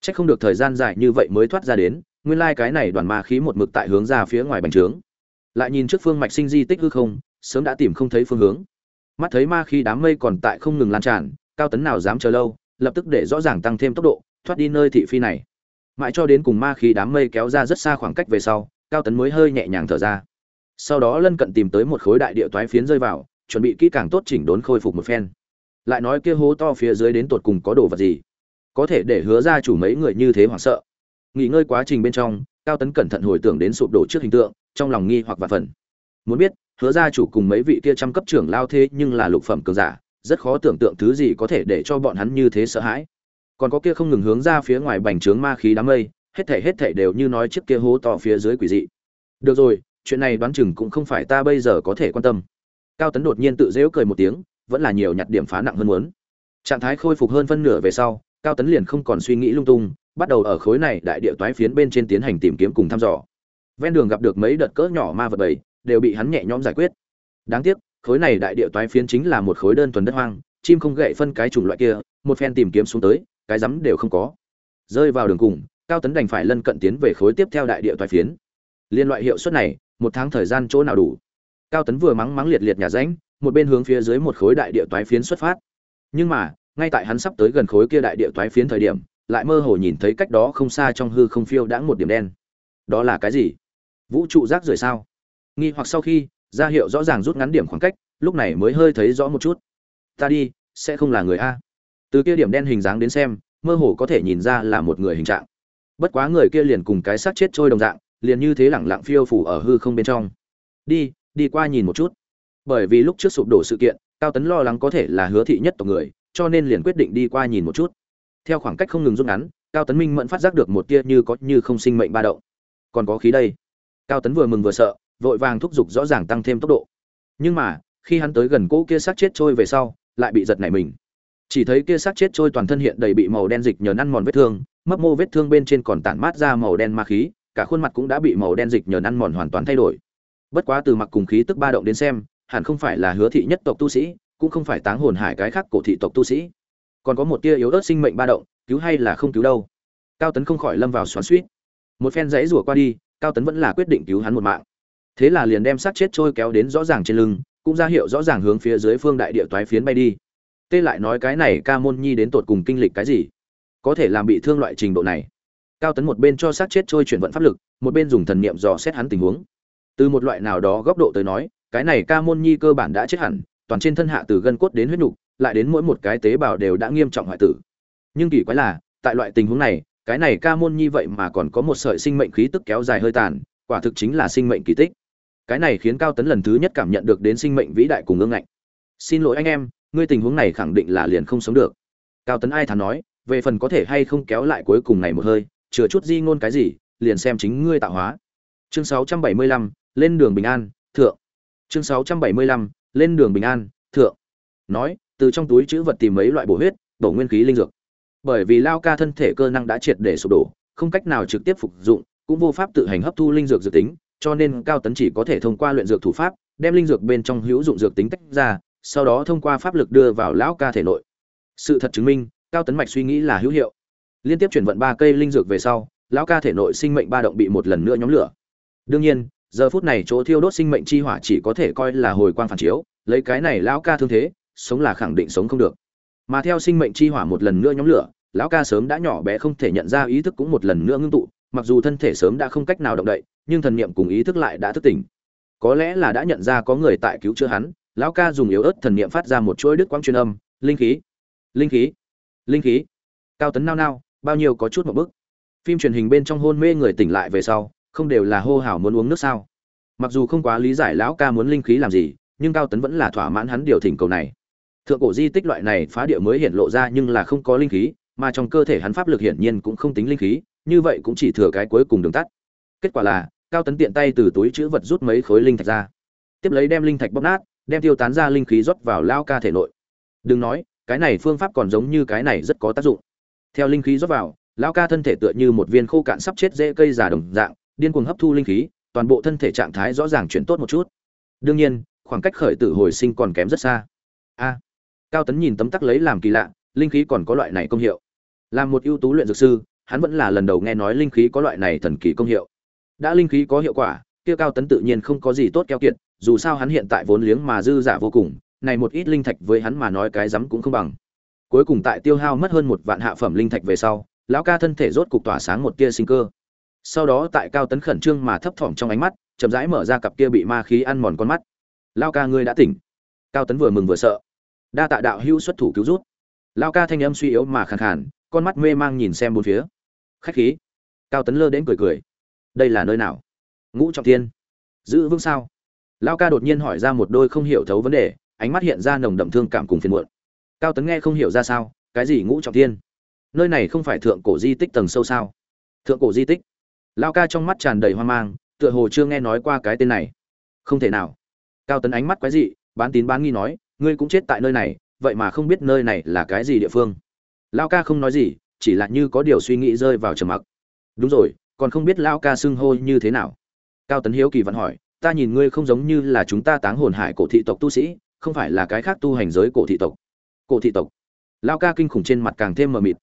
C h ắ c không được thời gian dài như vậy mới thoát ra đến, nguyên lai、like、cái này đoàn ma khí một mực tại hướng ra phía ngoài bành trướng. Lại nhìn trước phương mạch sinh di tích hư không, sớm đã tìm không thấy phương hướng. Mắt thấy ma khí đám mây còn tại không ngừng lan tràn, cao tấn nào dám chờ lâu, lập tức để rõ ràng tăng thêm tốc độ, thoát đi nơi thị phi này mãi cho đến cùng ma khí đám mây kéo ra rất xa khoảng cách về sau, cao tấn mới hơi nhẹ nhàng thở ra. Sau đó lân cận tìm tới một khối đại địa toái phiến rơi vào, chuẩn bị kỹ càng tốt chỉnh đốn khôi phục một phen. Lại nói kia hố to phía dưới đến tột cùng có đồ vật gì? Có thể để hứa ra chủ mấy người như thế hoảng sợ. Nghỉ ngơi quá trình bên trong, cao tấn cẩn thận hồi tưởng đến sụp đổ trước hình tượng, trong lòng nghi hoặc và phần. Muốn biết, hứa ra chủ cùng mấy vị kia trăm cấp trưởng lao thế nhưng là lục phẩm cường giả, rất khó tưởng tượng thứ gì có thể để cho bọn hắn như thế sợ hãi còn có kia không ngừng hướng ra phía ngoài bành trướng ma khí đám mây, hết thể hết thể đều như nói chiếc kia hố to phía dưới quỷ dị. Được rồi, chuyện này đoán chừng cũng không phải ta bây giờ có thể quan tâm. Cao tấn đột nhiên tự dễu cười một tiếng, vẫn là nhiều nhặt điểm phá nặng hơn muốn. Trạng thái khôi phục hơn phân nửa về sau, cao tấn liền không còn suy nghĩ lung tung, bắt đầu ở khối này đại địa toái phiến bên trên tiến hành tìm kiếm cùng thăm dò. Ven đường gặp được mấy đợt cỡ nhỏ ma vật bầy, đều bị hắn nhẹ nhõm giải quyết. Đáng tiếc, khối này đại địa toái phiến chính là một khối đơn thuần đất hoang, chim không gậy phân cái chủng loại kia một phen tìm kiếm xuống tới, cái rắm đều không có. Rơi vào đường cùng, cao tấn đành phải lân cận tiến về khối tiếp theo đại địa toái phiến. Liên loại hiệu suất này, một tháng thời gian chỗ nào đủ? Cao tấn vừa mắng mắng liệt liệt nhà ránh một bên hướng phía dưới một khối đại địa toái phiến xuất phát. Nhưng mà, ngay tại hắn sắp tới gần khối kia đại địa toái phiến thời điểm, lại mơ hồ nhìn thấy cách đó không xa trong hư không phiêu đãng một điểm đen. Đó là cái gì? Vũ trụ rác rưởi sao? Nghi hoặc sau khi, ra hiệu rõ ràng rút ngắn điểm khoảng cách, lúc này mới hơi thấy rõ một chút. Ta đi, sẽ không là người a từ kia điểm đen hình dáng đến xem, mơ hồ có thể nhìn ra là một người hình trạng. Bất quá người kia liền cùng cái xác chết trôi đồng dạng, liền như thế lẳng lặng phiêu phủ ở hư không bên trong. Đi đi qua nhìn một chút. Bởi vì lúc trước sụp đổ sự kiện, cao tấn lo lắng có thể là hứa thị nhất tộc người, cho nên liền quyết định đi qua nhìn một chút. Theo khoảng cách không ngừng rút ngắn, cao tấn minh mẫn phát giác được một tia như có như không sinh mệnh ba động. Còn có khí đây. Cao tấn vừa mừng vừa sợ, vội vàng thúc giục rõ ràng tăng thêm tốc độ. Nhưng mà, khi hắn tới gần cỗ kia xác chết trôi về sau, lại bị giật nảy mình chỉ thấy kia xác chết trôi toàn thân hiện đầy bị màu đen dịch nhờn ăn mòn vết thương, mấp mô vết thương bên trên còn tản mát ra màu đen ma khí, cả khuôn mặt cũng đã bị màu đen dịch nhờn ăn mòn hoàn toàn thay đổi. Bất quá từ mặc cùng khí tức ba động đến xem, hẳn không phải là hứa thị nhất tộc tu sĩ, cũng không phải táng hồn hải cái khác cổ thị tộc tu sĩ. Còn có một tia yếu ớt sinh mệnh ba động, cứu hay là không cứu đâu. Cao tấn không khỏi lâm vào xoắn suýt một phen dãy rủa qua đi, cao tấn vẫn là quyết định cứu hắn một mạng. Thế là liền đem sát chết trôi kéo đến rõ ràng trên lưng, cũng ra hiệu rõ ràng hướng phía dưới phương đại địa toái phiến bay đi tê lại nói cái này ca môn nhi đến tột cùng kinh lịch cái gì? Có thể làm bị thương loại trình độ này. Cao tấn một bên cho sát chết trôi chuyển vận pháp lực, một bên dùng thần niệm dò xét hắn tình huống. Từ một loại nào đó góc độ tới nói, cái này ca môn nhi cơ bản đã chết hẳn, toàn trên thân hạ từ gân cốt đến huyết nhục, lại đến mỗi một cái tế bào đều đã nghiêm trọng hoại tử. Nhưng kỳ quái là, tại loại tình huống này, cái này ca môn nhi vậy mà còn có một sợi sinh mệnh khí tức kéo dài hơi tàn, quả thực chính là sinh mệnh kỳ tích. Cái này khiến cao tấn lần thứ nhất cảm nhận được đến sinh mệnh vĩ đại cùng ương ngạnh. Xin lỗi anh em ngươi tình huống này khẳng định là liền không sống được. Cao tấn ai thản nói về phần có thể hay không kéo lại cuối cùng này một hơi chừa chút di ngôn cái gì liền xem chính ngươi tạo hóa. Chương 675, lên đường bình an thượng. Chương 675, lên đường bình an thượng. Nói từ trong túi chữ vật tìm mấy loại bổ huyết bổ nguyên khí linh dược. Bởi vì lao ca thân thể cơ năng đã triệt để sụp đổ không cách nào trực tiếp phục dụng cũng vô pháp tự hành hấp thu linh dược dược tính cho nên cao tấn chỉ có thể thông qua luyện dược thủ pháp đem linh dược bên trong hữu dụng dược tính tách ra sau đó thông qua pháp lực đưa vào lão ca thể nội. Sự thật chứng minh, cao tấn mạch suy nghĩ là hữu hiệu. Liên tiếp chuyển vận ba cây linh dược về sau, lão ca thể nội sinh mệnh ba động bị một lần nữa nhóm lửa. Đương nhiên, giờ phút này chỗ thiêu đốt sinh mệnh chi hỏa chỉ có thể coi là hồi quang phản chiếu, lấy cái này lão ca thương thế, sống là khẳng định sống không được. Mà theo sinh mệnh chi hỏa một lần nữa nhóm lửa, lão ca sớm đã nhỏ bé không thể nhận ra ý thức cũng một lần nữa ngưng tụ, mặc dù thân thể sớm đã không cách nào động đậy, nhưng thần niệm cùng ý thức lại đã thức tỉnh. Có lẽ là đã nhận ra có người tại cứu chữa hắn lão ca dùng yếu ớt thần niệm phát ra một chuỗi đức quang truyền âm, linh khí linh khí linh khí, cao tấn nao nao, bao nhiêu có chút một bức. Phim truyền hình bên trong hôn mê người tỉnh lại về sau, không đều là hô hào muốn uống nước sao? Mặc dù không quá lý giải lão ca muốn linh khí làm gì, nhưng cao tấn vẫn là thỏa mãn hắn điều thỉnh cầu này. Thượng cổ di tích loại này phá địa mới hiện lộ ra nhưng là không có linh khí, mà trong cơ thể hắn pháp lực hiển nhiên cũng không tính linh khí, như vậy cũng chỉ thừa cái cuối cùng đường tắt. Kết quả là, cao tấn tiện tay từ túi chữ vật rút mấy khối linh thạch ra. Tiếp lấy đem linh thạch bóp nát đem tiêu tán ra linh khí rót vào lao ca thể nội. Đừng nói, cái này phương pháp còn giống như cái này rất có tác dụng. Theo linh khí rót vào, lao ca thân thể tựa như một viên khô cạn sắp chết dễ cây già đồng dạng, điên cuồng hấp thu linh khí, toàn bộ thân thể trạng thái rõ ràng chuyển tốt một chút. Đương nhiên, khoảng cách khởi tử hồi sinh còn kém rất xa. A, cao tấn nhìn tấm tắc lấy làm kỳ lạ, linh khí còn có loại này công hiệu. Làm một ưu tú luyện dược sư, hắn vẫn là lần đầu nghe nói linh khí có loại này thần kỳ công hiệu. Đã linh khí có hiệu quả kia cao tấn tự nhiên không có gì tốt keo kiệt, dù sao hắn hiện tại vốn liếng mà dư giả vô cùng, này một ít linh thạch với hắn mà nói cái rắm cũng không bằng. Cuối cùng tại tiêu hao mất hơn một vạn hạ phẩm linh thạch về sau, lão ca thân thể rốt cục tỏa sáng một tia sinh cơ. Sau đó tại cao tấn khẩn trương mà thấp thỏm trong ánh mắt, chậm rãi mở ra cặp kia bị ma khí ăn mòn con mắt. Lao ca ngươi đã tỉnh. Cao tấn vừa mừng vừa sợ. Đa tạ đạo hữu xuất thủ cứu rút lao ca thanh âm suy yếu mà khàn khàn, con mắt mê mang nhìn xem bốn phía. Khách khí. Cao tấn lơ đến cười cười. Đây là nơi nào? Ngũ trọng thiên. Giữ vững sao? Lao ca đột nhiên hỏi ra một đôi không hiểu thấu vấn đề, ánh mắt hiện ra nồng đậm thương cảm cùng phiền muộn. Cao tấn nghe không hiểu ra sao, cái gì ngũ trọng thiên? Nơi này không phải thượng cổ di tích tầng sâu sao? Thượng cổ di tích? Lao ca trong mắt tràn đầy hoang mang, tựa hồ chưa nghe nói qua cái tên này. Không thể nào. Cao tấn ánh mắt quái dị, bán tín bán nghi nói, ngươi cũng chết tại nơi này, vậy mà không biết nơi này là cái gì địa phương? Lao ca không nói gì, chỉ là như có điều suy nghĩ rơi vào trầm mặc. Đúng rồi, còn không biết lao ca xưng hô như thế nào cao tấn hiếu kỳ vẫn hỏi, ta nhìn ngươi không giống như là chúng ta táng hồn hải cổ thị tộc tu sĩ, không phải là cái khác tu hành giới cổ thị tộc. Cổ thị tộc? Lao ca kinh khủng trên mặt càng thêm mờ mịt.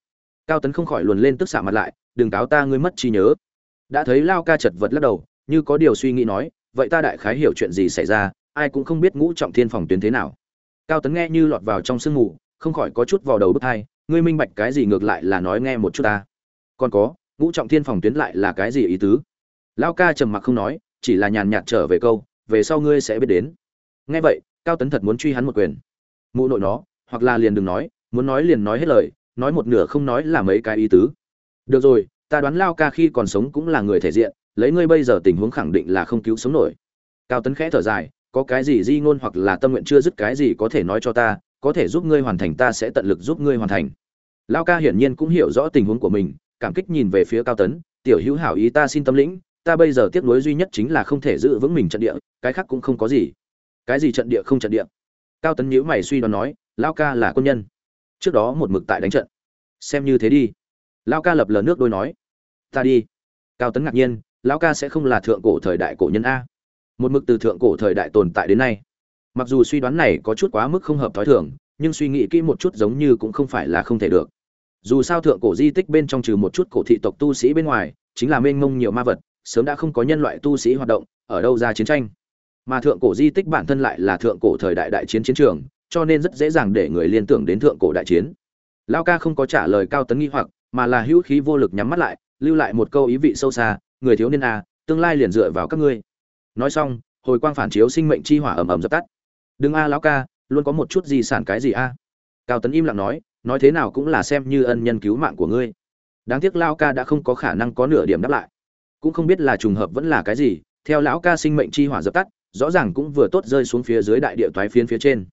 Cao tấn không khỏi luồn lên tức xạ mặt lại, đừng cáo ta, ngươi mất trí nhớ. Đã thấy lao ca chật vật lắc đầu, như có điều suy nghĩ nói, vậy ta đại khái hiểu chuyện gì xảy ra, ai cũng không biết ngũ trọng thiên phòng tuyến thế nào. Cao tấn nghe như lọt vào trong sương mù, không khỏi có chút vào đầu bức thai ngươi minh bạch cái gì ngược lại là nói nghe một chút ta. Còn có, ngũ trọng thiên phòng tuyến lại là cái gì ý tứ? Lao ca trầm mặc không nói, chỉ là nhàn nhạt trở về câu, về sau ngươi sẽ biết đến. Nghe vậy, cao tấn thật muốn truy hắn một quyền. Mụ nội nó, hoặc là liền đừng nói, muốn nói liền nói hết lời, nói một nửa không nói là mấy cái ý tứ. Được rồi, ta đoán lao ca khi còn sống cũng là người thể diện, lấy ngươi bây giờ tình huống khẳng định là không cứu sống nổi. Cao tấn khẽ thở dài, có cái gì di ngôn hoặc là tâm nguyện chưa dứt cái gì có thể nói cho ta, có thể giúp ngươi hoàn thành ta sẽ tận lực giúp ngươi hoàn thành. Lao ca hiển nhiên cũng hiểu rõ tình huống của mình, cảm kích nhìn về phía cao tấn, tiểu hữu hảo ý ta xin tâm lĩnh ta bây giờ tiếc nuối duy nhất chính là không thể giữ vững mình trận địa, cái khác cũng không có gì. Cái gì trận địa không trận địa? Cao tấn nhíu mày suy đoán nói lao ca là quân nhân. Trước đó một mực tại đánh trận. Xem như thế đi. Lao ca lập lờ nước đôi nói, ta đi. Cao tấn ngạc nhiên, lão ca sẽ không là thượng cổ thời đại cổ nhân a. Một mực từ thượng cổ thời đại tồn tại đến nay. Mặc dù suy đoán này có chút quá mức không hợp thói thường, nhưng suy nghĩ kỹ một chút giống như cũng không phải là không thể được. Dù sao thượng cổ di tích bên trong trừ một chút cổ thị tộc tu sĩ bên ngoài, chính là mênh mông nhiều ma vật sớm đã không có nhân loại tu sĩ hoạt động, ở đâu ra chiến tranh. Mà thượng cổ di tích bản thân lại là thượng cổ thời đại đại chiến chiến trường, cho nên rất dễ dàng để người liên tưởng đến thượng cổ đại chiến. Lao ca không có trả lời cao tấn nghi hoặc, mà là hữu khí vô lực nhắm mắt lại, lưu lại một câu ý vị sâu xa, người thiếu niên a tương lai liền dựa vào các ngươi. Nói xong, hồi quang phản chiếu sinh mệnh chi hỏa ầm ầm dập tắt. Đừng a, lão ca, luôn có một chút gì sản cái gì a? Cao tấn im lặng nói nói thế nào cũng là xem như ân nhân cứu mạng của ngươi. Đáng tiếc lão ca đã không có khả năng có nửa điểm đáp lại cũng không biết là trùng hợp vẫn là cái gì, theo lão ca sinh mệnh chi hỏa dập tắt, rõ ràng cũng vừa tốt rơi xuống phía dưới đại địa toái phiến phía trên.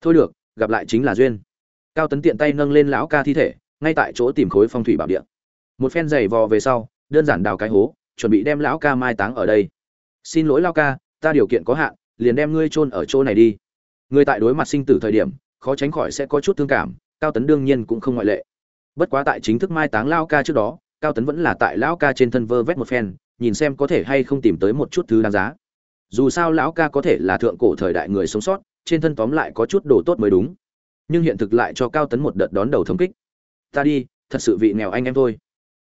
Thôi được, gặp lại chính là duyên. Cao tấn tiện tay nâng lên lão ca thi thể, ngay tại chỗ tìm khối phong thủy bảo địa. Một phen giày vò về sau, đơn giản đào cái hố, chuẩn bị đem lão ca mai táng ở đây. Xin lỗi lão ca, ta điều kiện có hạn, liền đem ngươi chôn ở chỗ này đi. Người tại đối mặt sinh tử thời điểm, khó tránh khỏi sẽ có chút thương cảm, cao tấn đương nhiên cũng không ngoại lệ. Bất quá tại chính thức mai táng lão ca trước đó cao tấn vẫn là tại lão ca trên thân vơ vét một phen, nhìn xem có thể hay không tìm tới một chút thứ đáng giá. Dù sao lão ca có thể là thượng cổ thời đại người sống sót, trên thân tóm lại có chút đồ tốt mới đúng. Nhưng hiện thực lại cho cao tấn một đợt đón đầu thống kích. Ta đi, thật sự vị nghèo anh em thôi.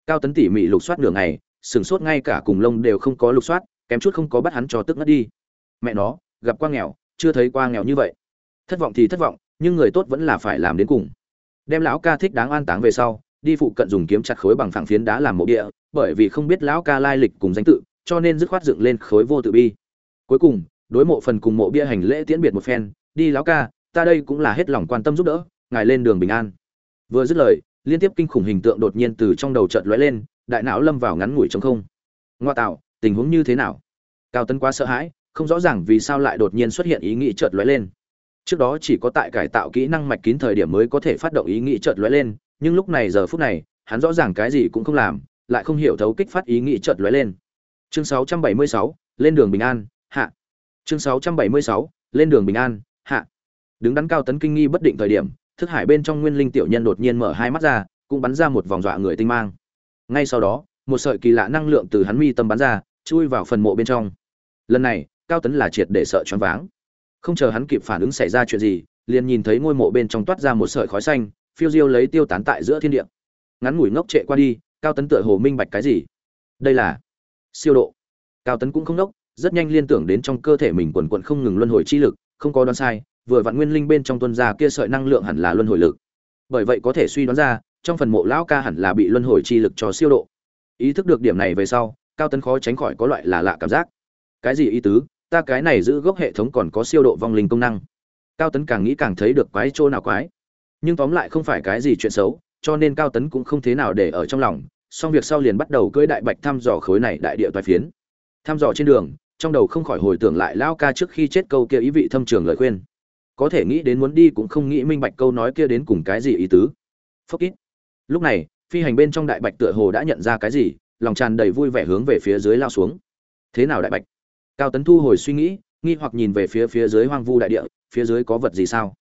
Cao tấn tỉ mỉ lục soát đường này sửng sốt ngay cả cùng lông đều không có lục soát, kém chút không có bắt hắn cho tức ngất đi. Mẹ nó, gặp qua nghèo, chưa thấy qua nghèo như vậy. Thất vọng thì thất vọng, nhưng người tốt vẫn là phải làm đến cùng. Đem lão ca thích đáng an táng về sau đi phụ cận dùng kiếm chặt khối bằng phẳng phiến đá làm mộ địa, bởi vì không biết lão ca lai lịch cùng danh tự, cho nên dứt khoát dựng lên khối vô tự bi. Cuối cùng, đối mộ phần cùng mộ bia hành lễ tiễn biệt một phen, đi lão ca, ta đây cũng là hết lòng quan tâm giúp đỡ, ngài lên đường bình an. Vừa dứt lời, liên tiếp kinh khủng hình tượng đột nhiên từ trong đầu chợt lóe lên, đại não lâm vào ngắn ngủi trong không. Ngoa tạo, tình huống như thế nào? Cao tấn quá sợ hãi, không rõ ràng vì sao lại đột nhiên xuất hiện ý nghĩ chợt lóe lên. Trước đó chỉ có tại cải tạo kỹ năng mạch kín thời điểm mới có thể phát động ý nghĩ chợt lóe lên nhưng lúc này giờ phút này hắn rõ ràng cái gì cũng không làm lại không hiểu thấu kích phát ý nghĩ chợt lóe lên. Chương 676, lên đường bình an hạ. Chương 676, lên đường bình an hạ. Đứng đắn cao tấn kinh nghi bất định thời điểm thức hải bên trong nguyên linh tiểu nhân đột nhiên mở hai mắt ra cũng bắn ra một vòng dọa người tinh mang. Ngay sau đó một sợi kỳ lạ năng lượng từ hắn mi tâm bắn ra chui vào phần mộ bên trong. Lần này cao tấn là triệt để sợ choáng váng. Không chờ hắn kịp phản ứng xảy ra chuyện gì liền nhìn thấy ngôi mộ bên trong toát ra một sợi khói xanh phiêu diêu lấy tiêu tán tại giữa thiên địa. Ngắn ngủi ngốc trệ qua đi, cao tấn tựa hồ minh bạch cái gì? Đây là siêu độ. Cao tấn cũng không ngốc rất nhanh liên tưởng đến trong cơ thể mình quần quận không ngừng luân hồi chi lực, không có đoán sai, vừa vặn nguyên linh bên trong tuân ra kia sợi năng lượng hẳn là luân hồi lực. Bởi vậy có thể suy đoán ra, trong phần mộ lão ca hẳn là bị luân hồi chi lực cho siêu độ. Ý thức được điểm này về sau, cao tấn khó tránh khỏi có loại là lạ cảm giác. Cái gì ý tứ? Ta cái này giữ gốc hệ thống còn có siêu độ vong linh công năng. Cao tấn càng nghĩ càng thấy được quái chỗ nào quái nhưng tóm lại không phải cái gì chuyện xấu, cho nên cao tấn cũng không thế nào để ở trong lòng, xong việc sau liền bắt đầu cưỡi đại bạch thăm dò khối này đại địa toái phiến. Thăm dò trên đường, trong đầu không khỏi hồi tưởng lại lão ca trước khi chết câu kia ý vị thâm trường lời khuyên. Có thể nghĩ đến muốn đi cũng không nghĩ minh bạch câu nói kia đến cùng cái gì ý tứ. Phốc ít lúc này, phi hành bên trong đại bạch tựa hồ đã nhận ra cái gì, lòng tràn đầy vui vẻ hướng về phía dưới lao xuống. Thế nào đại bạch? Cao tấn thu hồi suy nghĩ, nghi hoặc nhìn về phía phía dưới hoang vu đại địa, phía dưới có vật gì sao?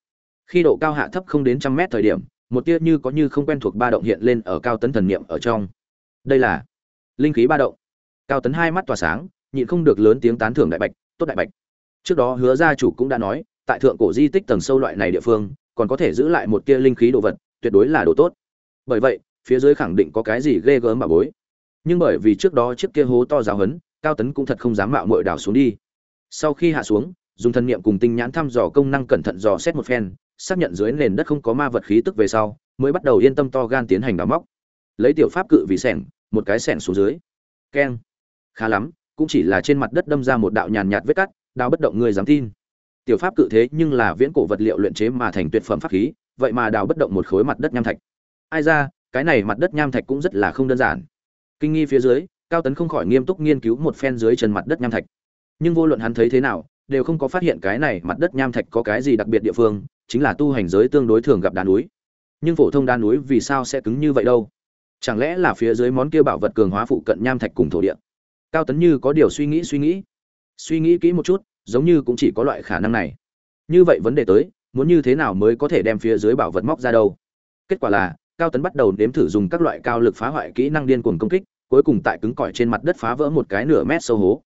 Khi độ cao hạ thấp không đến trăm mét thời điểm, một tia như có như không quen thuộc ba động hiện lên ở cao tấn thần niệm ở trong. Đây là linh khí ba động. Cao tấn hai mắt tỏa sáng, nhịn không được lớn tiếng tán thưởng đại bạch, tốt đại bạch. Trước đó hứa gia chủ cũng đã nói, tại thượng cổ di tích tầng sâu loại này địa phương, còn có thể giữ lại một tia linh khí đồ vật, tuyệt đối là đồ tốt. Bởi vậy, phía dưới khẳng định có cái gì ghê gớm mà bối. Nhưng bởi vì trước đó chiếc kia hố to giáo hấn cao tấn cũng thật không dám mạo mội đảo xuống đi. Sau khi hạ xuống, dùng thân niệm cùng tinh nhãn thăm dò công năng cẩn thận dò xét một phen xác nhận dưới nền đất không có ma vật khí tức về sau, mới bắt đầu yên tâm to gan tiến hành đào móc. Lấy tiểu pháp cự vì sẻng, một cái sẻng xuống dưới. Keng. Khá lắm, cũng chỉ là trên mặt đất đâm ra một đạo nhàn nhạt vết cắt, đào bất động người dám tin. Tiểu pháp cự thế nhưng là viễn cổ vật liệu luyện chế mà thành tuyệt phẩm pháp khí, vậy mà đào bất động một khối mặt đất nham thạch. Ai ra, cái này mặt đất nham thạch cũng rất là không đơn giản. Kinh nghi phía dưới, cao tấn không khỏi nghiêm túc nghiên cứu một phen dưới chân mặt đất nham thạch. Nhưng vô luận hắn thấy thế nào, đều không có phát hiện cái này mặt đất nham thạch có cái gì đặc biệt địa phương chính là tu hành giới tương đối thường gặp đá núi. Nhưng phổ thông đá núi vì sao sẽ cứng như vậy đâu? Chẳng lẽ là phía dưới món kia bảo vật cường hóa phụ cận nham thạch cùng thổ địa? Cao tấn như có điều suy nghĩ suy nghĩ. Suy nghĩ kỹ một chút, giống như cũng chỉ có loại khả năng này. Như vậy vấn đề tới, muốn như thế nào mới có thể đem phía dưới bảo vật móc ra đâu? Kết quả là, cao tấn bắt đầu nếm thử dùng các loại cao lực phá hoại kỹ năng điên cuồng công kích, cuối cùng tại cứng cỏi trên mặt đất phá vỡ một cái nửa mét sâu hố.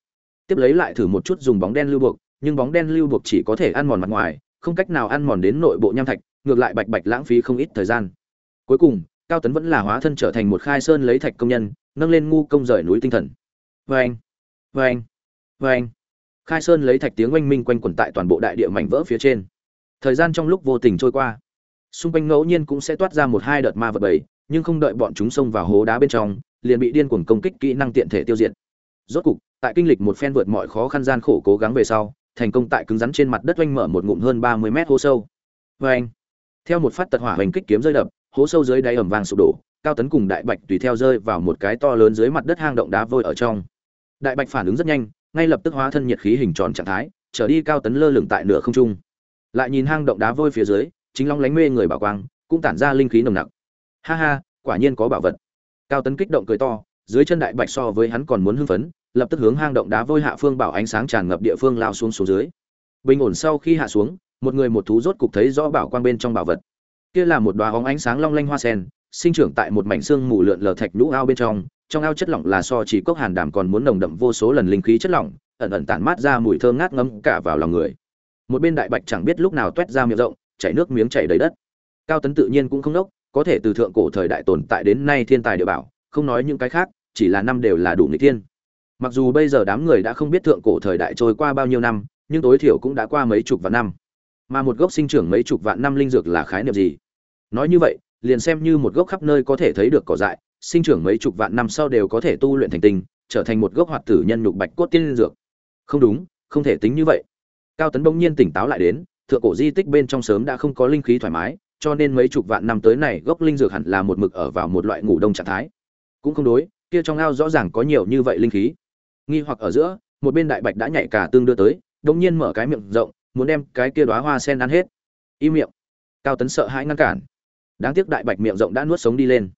Tiếp lấy lại thử một chút dùng bóng đen lưu buộc, nhưng bóng đen lưu buộc chỉ có thể ăn mòn mặt ngoài không cách nào ăn mòn đến nội bộ nham thạch, ngược lại bạch bạch lãng phí không ít thời gian. Cuối cùng, cao tấn vẫn là hóa thân trở thành một khai sơn lấy thạch công nhân, nâng lên ngu công rời núi tinh thần. Vê anh vê anh vê anh khai sơn lấy thạch tiếng oanh minh quanh quẩn tại toàn bộ đại địa mảnh vỡ phía trên. Thời gian trong lúc vô tình trôi qua, xung quanh ngẫu nhiên cũng sẽ toát ra một hai đợt ma vật bầy, nhưng không đợi bọn chúng xông vào hố đá bên trong, liền bị điên cuồng công kích kỹ năng tiện thể tiêu diệt. Rốt cục, tại kinh lịch một phen vượt mọi khó khăn gian khổ cố gắng về sau thành công tại cứng rắn trên mặt đất oanh mở một ngụm hơn ba mươi mét hố sâu. Vê anh, theo một phát tật hỏa hoành kích kiếm rơi đập, hố sâu dưới đáy ẩm vàng sụp đổ, cao tấn cùng đại bạch tùy theo rơi vào một cái to lớn dưới mặt đất hang động đá vôi ở trong. Đại bạch phản ứng rất nhanh, ngay lập tức hóa thân nhiệt khí hình tròn trạng thái, trở đi cao tấn lơ lửng tại nửa không trung. Lại nhìn hang động đá vôi phía dưới, chính long lánh mê người bảo quang, cũng tản ra linh khí nồng nặc. Ha ha, quả nhiên có bảo vật. Cao tấn kích động cười to, dưới chân đại bạch so với hắn còn muốn hưng phấn lập tức hướng hang động đá vôi hạ phương bảo ánh sáng tràn ngập địa phương lao xuống xuống dưới. Bình ổn sau khi hạ xuống, một người một thú rốt cục thấy rõ bảo quang bên trong bảo vật. Kia là một đoá hóng ánh sáng long lanh hoa sen, sinh trưởng tại một mảnh xương mù lượn lờ thạch nhũ ao bên trong trong ao chất lỏng là so chỉ cốc hàn đàm còn muốn nồng đậm vô số lần linh khí chất lỏng, ẩn ẩn tản mát ra mùi thơm ngát ngấm cả vào lòng người. Một bên đại bạch chẳng biết lúc nào toét ra miệng rộng, chảy nước miếng chảy đầy đất. Cao tấn tự nhiên cũng không đốc có thể từ thượng cổ thời đại tồn tại đến nay thiên tài địa bảo, không nói những cái khác, chỉ là năm đều là đủ nghịch thiên mặc dù bây giờ đám người đã không biết thượng cổ thời đại trôi qua bao nhiêu năm, nhưng tối thiểu cũng đã qua mấy chục vạn năm. Mà một gốc sinh trưởng mấy chục vạn năm linh dược là khái niệm gì? Nói như vậy, liền xem như một gốc khắp nơi có thể thấy được cỏ dại, sinh trưởng mấy chục vạn năm sau đều có thể tu luyện thành tinh, trở thành một gốc hoạt tử nhân nhục bạch cốt tiên linh dược. Không đúng, không thể tính như vậy. Cao tấn bỗng nhiên tỉnh táo lại đến, thượng cổ di tích bên trong sớm đã không có linh khí thoải mái, cho nên mấy chục vạn năm tới này gốc linh dược hẳn là một mực ở vào một loại ngủ đông trạng thái. Cũng không đối, kia trong ao rõ ràng có nhiều như vậy linh khí nghi hoặc ở giữa, một bên đại bạch đã nhảy cả tương đưa tới, đống nhiên mở cái miệng rộng, muốn đem cái kia đóa hoa sen ăn hết. Im miệng. Cao tấn sợ hãi ngăn cản. Đáng tiếc đại bạch miệng rộng đã nuốt sống đi lên.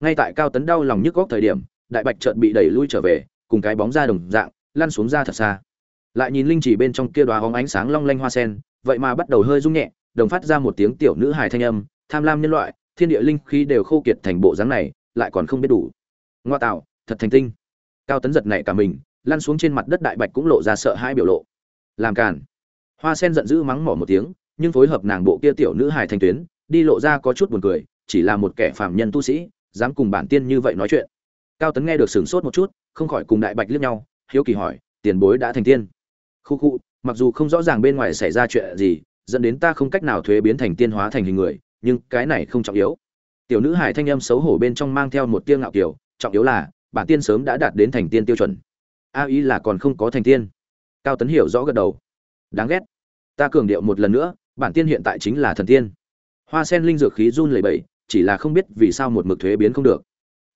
Ngay tại cao tấn đau lòng nhức góc thời điểm, đại bạch chợt bị đẩy lui trở về, cùng cái bóng ra đồng dạng, lăn xuống ra thật xa. Lại nhìn linh chỉ bên trong kia đóa hóng ánh sáng long lanh hoa sen, vậy mà bắt đầu hơi rung nhẹ, đồng phát ra một tiếng tiểu nữ hài thanh âm, tham lam nhân loại, thiên địa linh khí đều khô kiệt thành bộ dáng này, lại còn không biết đủ. Ngoa tạo, thật thành tinh. Cao tấn giật nảy cả mình lăn xuống trên mặt đất đại bạch cũng lộ ra sợ hãi biểu lộ. Làm cản hoa sen giận dữ mắng mỏ một tiếng, nhưng phối hợp nàng bộ kia tiểu nữ hài thanh tuyến, đi lộ ra có chút buồn cười, chỉ là một kẻ phạm nhân tu sĩ, dám cùng bản tiên như vậy nói chuyện. Cao tấn nghe được sửng sốt một chút, không khỏi cùng đại bạch liếc nhau, hiếu kỳ hỏi, tiền bối đã thành tiên? Khu khu, mặc dù không rõ ràng bên ngoài xảy ra chuyện gì, dẫn đến ta không cách nào thuế biến thành tiên hóa thành hình người, nhưng cái này không trọng yếu. Tiểu nữ hải thanh âm xấu hổ bên trong mang theo một tiêu ngạo kiểu trọng yếu là, bản tiên sớm đã đạt đến thành tiên tiêu chuẩn a ý là còn không có thành tiên. Cao tấn hiểu rõ gật đầu. Đáng ghét. Ta cường điệu một lần nữa, bản tiên hiện tại chính là thần tiên. Hoa sen linh dược khí run lẩy bẩy, chỉ là không biết vì sao một mực thuế biến không được.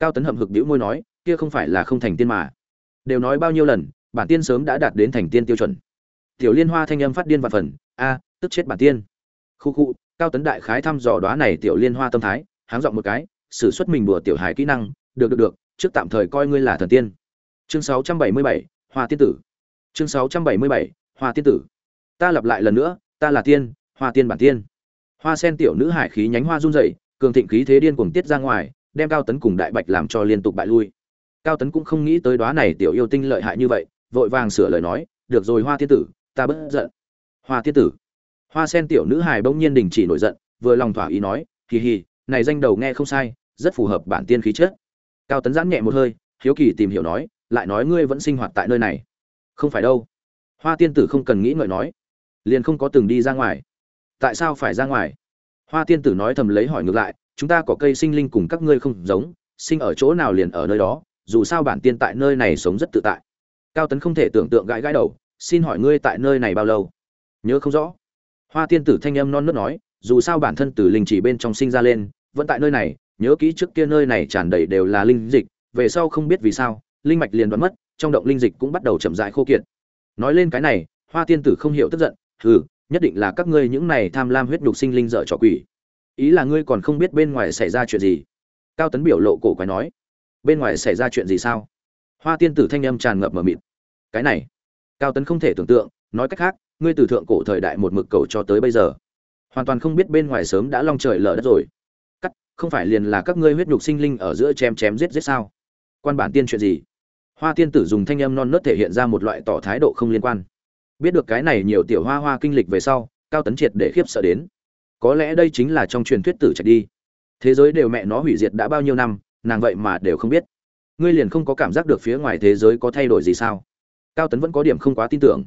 Cao tấn hậm hực đĩu môi nói, kia không phải là không thành tiên mà. Đều nói bao nhiêu lần, bản tiên sớm đã đạt đến thành tiên tiêu chuẩn. Tiểu liên hoa thanh âm phát điên và phần, a, tức chết bản tiên. Khu khu, cao tấn đại khái thăm dò đoá này tiểu liên hoa tâm thái, háng dọn một cái, sử xuất mình đùa tiểu hài kỹ năng, được được được, trước tạm thời coi ngươi là thần tiên chương 677, hoa tiên tử. Chương 677, hoa tiên tử. Ta lặp lại lần nữa ta là tiên hoa tiên bản tiên. Hoa sen tiểu nữ hải khí nhánh hoa run rẩy cường thịnh khí thế điên cuồng tiết ra ngoài đem cao tấn cùng đại bạch làm cho liên tục bại lui. Cao tấn cũng không nghĩ tới đóa này tiểu yêu tinh lợi hại như vậy vội vàng sửa lời nói được rồi hoa tiên tử ta bất giận. Hoa tiên tử? Hoa sen tiểu nữ hài bỗng nhiên đình chỉ nổi giận vừa lòng thỏa ý nói hì hì này danh đầu nghe không sai rất phù hợp bản tiên khí chất. Cao tấn giãn nhẹ một hơi hiếu kỳ tìm hiểu nói lại nói ngươi vẫn sinh hoạt tại nơi này. Không phải đâu. Hoa tiên tử không cần nghĩ ngợi nói. Liền không có từng đi ra ngoài. Tại sao phải ra ngoài? Hoa tiên tử nói thầm lấy hỏi ngược lại, chúng ta có cây sinh linh cùng các ngươi không giống, sinh ở chỗ nào liền ở nơi đó, dù sao bản tiên tại nơi này sống rất tự tại. Cao tấn không thể tưởng tượng gãi gãi đầu, xin hỏi ngươi tại nơi này bao lâu? Nhớ không rõ. Hoa tiên tử thanh âm non nớt nói, dù sao bản thân từ linh chỉ bên trong sinh ra lên, vẫn tại nơi này, nhớ kỹ trước kia nơi này tràn đầy đều là linh dịch, về sau không biết vì sao linh mạch liền đoán mất, trong động linh dịch cũng bắt đầu chậm rãi khô kiệt. Nói lên cái này, hoa tiên tử không hiểu tức giận, hừ, nhất định là các ngươi những này tham lam huyết nhục sinh linh dở trò quỷ. Ý là ngươi còn không biết bên ngoài xảy ra chuyện gì? Cao tấn biểu lộ cổ quái nói, bên ngoài xảy ra chuyện gì sao? Hoa tiên tử thanh âm tràn ngập mờ mịt. Cái này. Cao tấn không thể tưởng tượng, nói cách khác, ngươi từ thượng cổ thời đại một mực cầu cho tới bây giờ, hoàn toàn không biết bên ngoài sớm đã long trời lở đất rồi. Cắt, không phải liền là các ngươi huyết nhục sinh linh ở giữa chém chém giết giết sao? Quan bản tiên chuyện gì? Hoa tiên tử dùng thanh âm non nớt thể hiện ra một loại tỏ thái độ không liên quan. Biết được cái này nhiều tiểu hoa hoa kinh lịch về sau, cao tấn triệt để khiếp sợ đến. Có lẽ đây chính là trong truyền thuyết tử trạch đi. Thế giới đều mẹ nó hủy diệt đã bao nhiêu năm, nàng vậy mà đều không biết. Ngươi liền không có cảm giác được phía ngoài thế giới có thay đổi gì sao? Cao tấn vẫn có điểm không quá tin tưởng.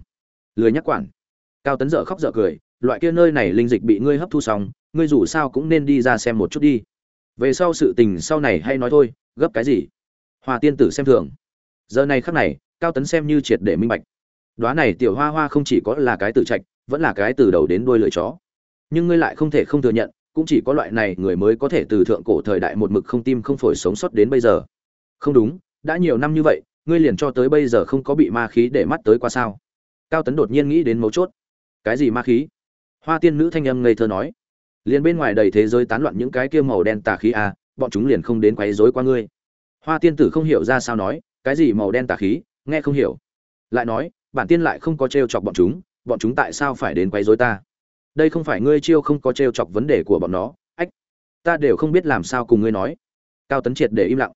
Lười nhắc quản. Cao tấn dở khóc dở cười, loại kia nơi này linh dịch bị ngươi hấp thu xong, ngươi dù sao cũng nên đi ra xem một chút đi. Về sau sự tình sau này hay nói thôi, gấp cái gì? Hoa tiên tử xem thường giờ này khắc này, cao tấn xem như triệt để minh bạch. Đoá này tiểu hoa hoa không chỉ có là cái từ trạch, vẫn là cái từ đầu đến đuôi lưỡi chó. Nhưng ngươi lại không thể không thừa nhận, cũng chỉ có loại này người mới có thể từ thượng cổ thời đại một mực không tim không phổi sống sót đến bây giờ. Không đúng, đã nhiều năm như vậy, ngươi liền cho tới bây giờ không có bị ma khí để mắt tới qua sao? Cao tấn đột nhiên nghĩ đến mấu chốt. Cái gì ma khí? Hoa tiên nữ thanh âm ngây thơ nói. Liền bên ngoài đầy thế giới tán loạn những cái kia màu đen tà khí à bọn chúng liền không đến quấy rối qua ngươi. Hoa tiên tử không hiểu ra sao nói cái gì màu đen tà khí, nghe không hiểu. Lại nói, bản tiên lại không có t chọc bọn chúng bọn chúng tại sao phải đến quấy rối ta? Đây không phải ngươi chiêu không có t chọc vấn đề của bọn nó, ách. Ta đều không biết làm sao cùng ngươi nói. Cao tấn triệt để im lặng.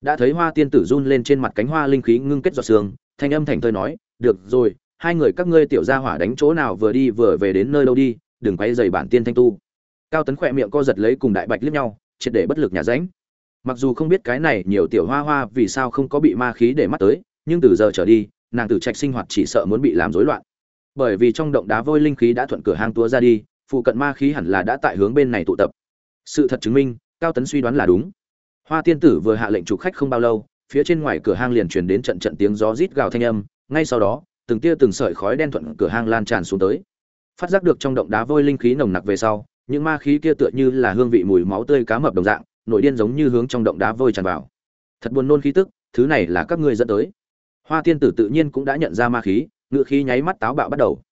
Đã thấy hoa tiên tử run lên trên mặt cánh hoa linh khí ngưng kết giọt sương, thanh âm thành thơi nói, được rồi, hai người các ngươi tiểu gia hỏa đánh chỗ nào vừa đi vừa về đến nơi đâu đi, đừng quay dày bản tiên thanh tu. Cao tấn khỏe miệng co giật lấy cùng đại bạch liếc nhau, triệt để bất lực nhà ránh mặc dù không biết cái này nhiều tiểu hoa hoa vì sao không có bị ma khí để mắt tới, nhưng từ giờ trở đi, nàng tử trạch sinh hoạt chỉ sợ muốn bị làm rối loạn. Bởi vì trong động đá vôi linh khí đã thuận cửa hang tua ra đi, phụ cận ma khí hẳn là đã tại hướng bên này tụ tập. Sự thật chứng minh, cao tấn suy đoán là đúng. Hoa tiên tử vừa hạ lệnh chủ khách không bao lâu, phía trên ngoài cửa hang liền truyền đến trận trận tiếng gió rít gào thanh âm, ngay sau đó, từng tia từng sợi khói đen thuận cửa hang lan tràn xuống tới. Phát giác được trong động đá vôi linh khí nồng nặc về sau, những ma khí kia tựa như là hương vị mùi máu tươi cá mập đồng dạng nội điên giống như hướng trong động đá vôi tràn vào. Thật buồn nôn khí tức, thứ này là các ngươi dẫn tới. Hoa tiên tử tự nhiên cũng đã nhận ra ma khí, ngự khí nháy mắt táo bạo bắt đầu.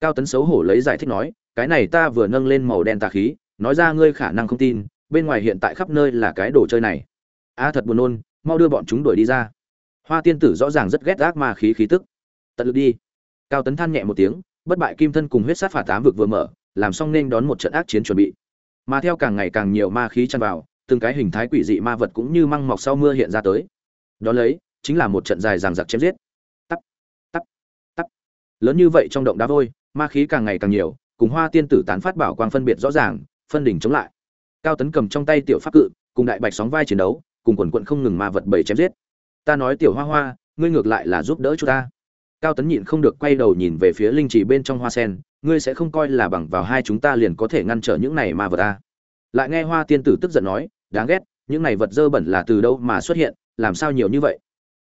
Cao tấn xấu hổ lấy giải thích nói, cái này ta vừa nâng lên màu đen tà khí, nói ra ngươi khả năng không tin, bên ngoài hiện tại khắp nơi là cái đồ chơi này. A, thật buồn nôn, mau đưa bọn chúng đuổi đi ra. Hoa tiên tử rõ ràng rất ghét ác ma khí khí tức. Tận lực đi. Cao tấn than nhẹ một tiếng, bất bại kim thân cùng huyết sát phạt tám vực vừa mở, làm xong nên đón một trận ác chiến chuẩn bị. Mà theo càng ngày càng nhiều ma khí chăn vào từng cái hình thái quỷ dị ma vật cũng như măng mọc sau mưa hiện ra tới. Đó lấy, chính là một trận dài ràng giặc chém giết. Tắt tắt tắt lớn như vậy trong động đá vôi, ma khí càng ngày càng nhiều, cùng hoa tiên tử tán phát bảo quang phân biệt rõ ràng, phân đỉnh chống lại. Cao tấn cầm trong tay tiểu pháp cự, cùng đại bạch sóng vai chiến đấu, cùng quần quận không ngừng ma vật bầy chém giết. Ta nói tiểu hoa hoa, ngươi ngược lại là giúp đỡ chúng ta. Cao tấn nhịn không được quay đầu nhìn về phía linh chỉ bên trong hoa sen, ngươi sẽ không coi là bằng vào hai chúng ta liền có thể ngăn trở những này ma vật ta lại nghe hoa tiên tử tức giận nói đáng ghét, những này vật dơ bẩn là từ đâu mà xuất hiện, làm sao nhiều như vậy?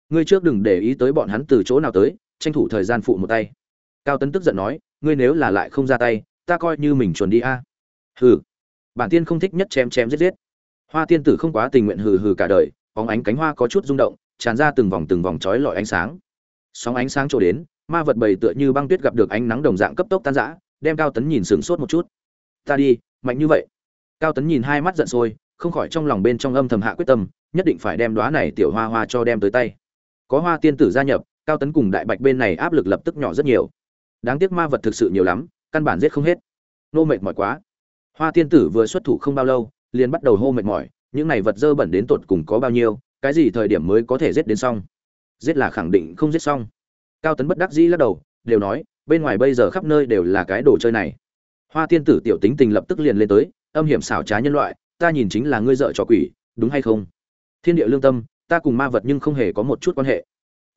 Ngươi trước đừng để ý tới bọn hắn từ chỗ nào tới, tranh thủ thời gian phụ một tay. Cao tấn tức giận nói, ngươi nếu là lại không ra tay, ta coi như mình chuẩn đi a. Hừ. Bản tiên không thích nhất chém chém giết giết. Hoa tiên tử không quá tình nguyện hừ hừ cả đời, bóng ánh cánh hoa có chút rung động, tràn ra từng vòng từng vòng trói lọi ánh sáng. Sóng ánh sáng trổ đến, ma vật bầy tựa như băng tuyết gặp được ánh nắng đồng dạng cấp tốc tan rã, đem cao tấn nhìn sửng sốt một chút. Ta đi, mạnh như vậy. Cao tấn nhìn hai mắt giận sôi không khỏi trong lòng bên trong âm thầm hạ quyết tâm, nhất định phải đem đoá này tiểu hoa hoa cho đem tới tay. Có hoa tiên tử gia nhập, cao tấn cùng đại bạch bên này áp lực lập tức nhỏ rất nhiều. Đáng tiếc ma vật thực sự nhiều lắm, căn bản giết không hết. Nô mệt mỏi quá. Hoa tiên tử vừa xuất thủ không bao lâu, liền bắt đầu hô mệt mỏi, những này vật dơ bẩn đến tột cùng có bao nhiêu, cái gì thời điểm mới có thể giết đến xong? Giết là khẳng định không giết xong. Cao tấn bất đắc dĩ lắc đầu, đều nói, bên ngoài bây giờ khắp nơi đều là cái đồ chơi này. Hoa tiên tử tiểu tính tình lập tức liền lên tới, âm hiểm xảo trá nhân loại ta nhìn chính là ngươi dợ trò quỷ, đúng hay không? Thiên địa lương tâm, ta cùng ma vật nhưng không hề có một chút quan hệ.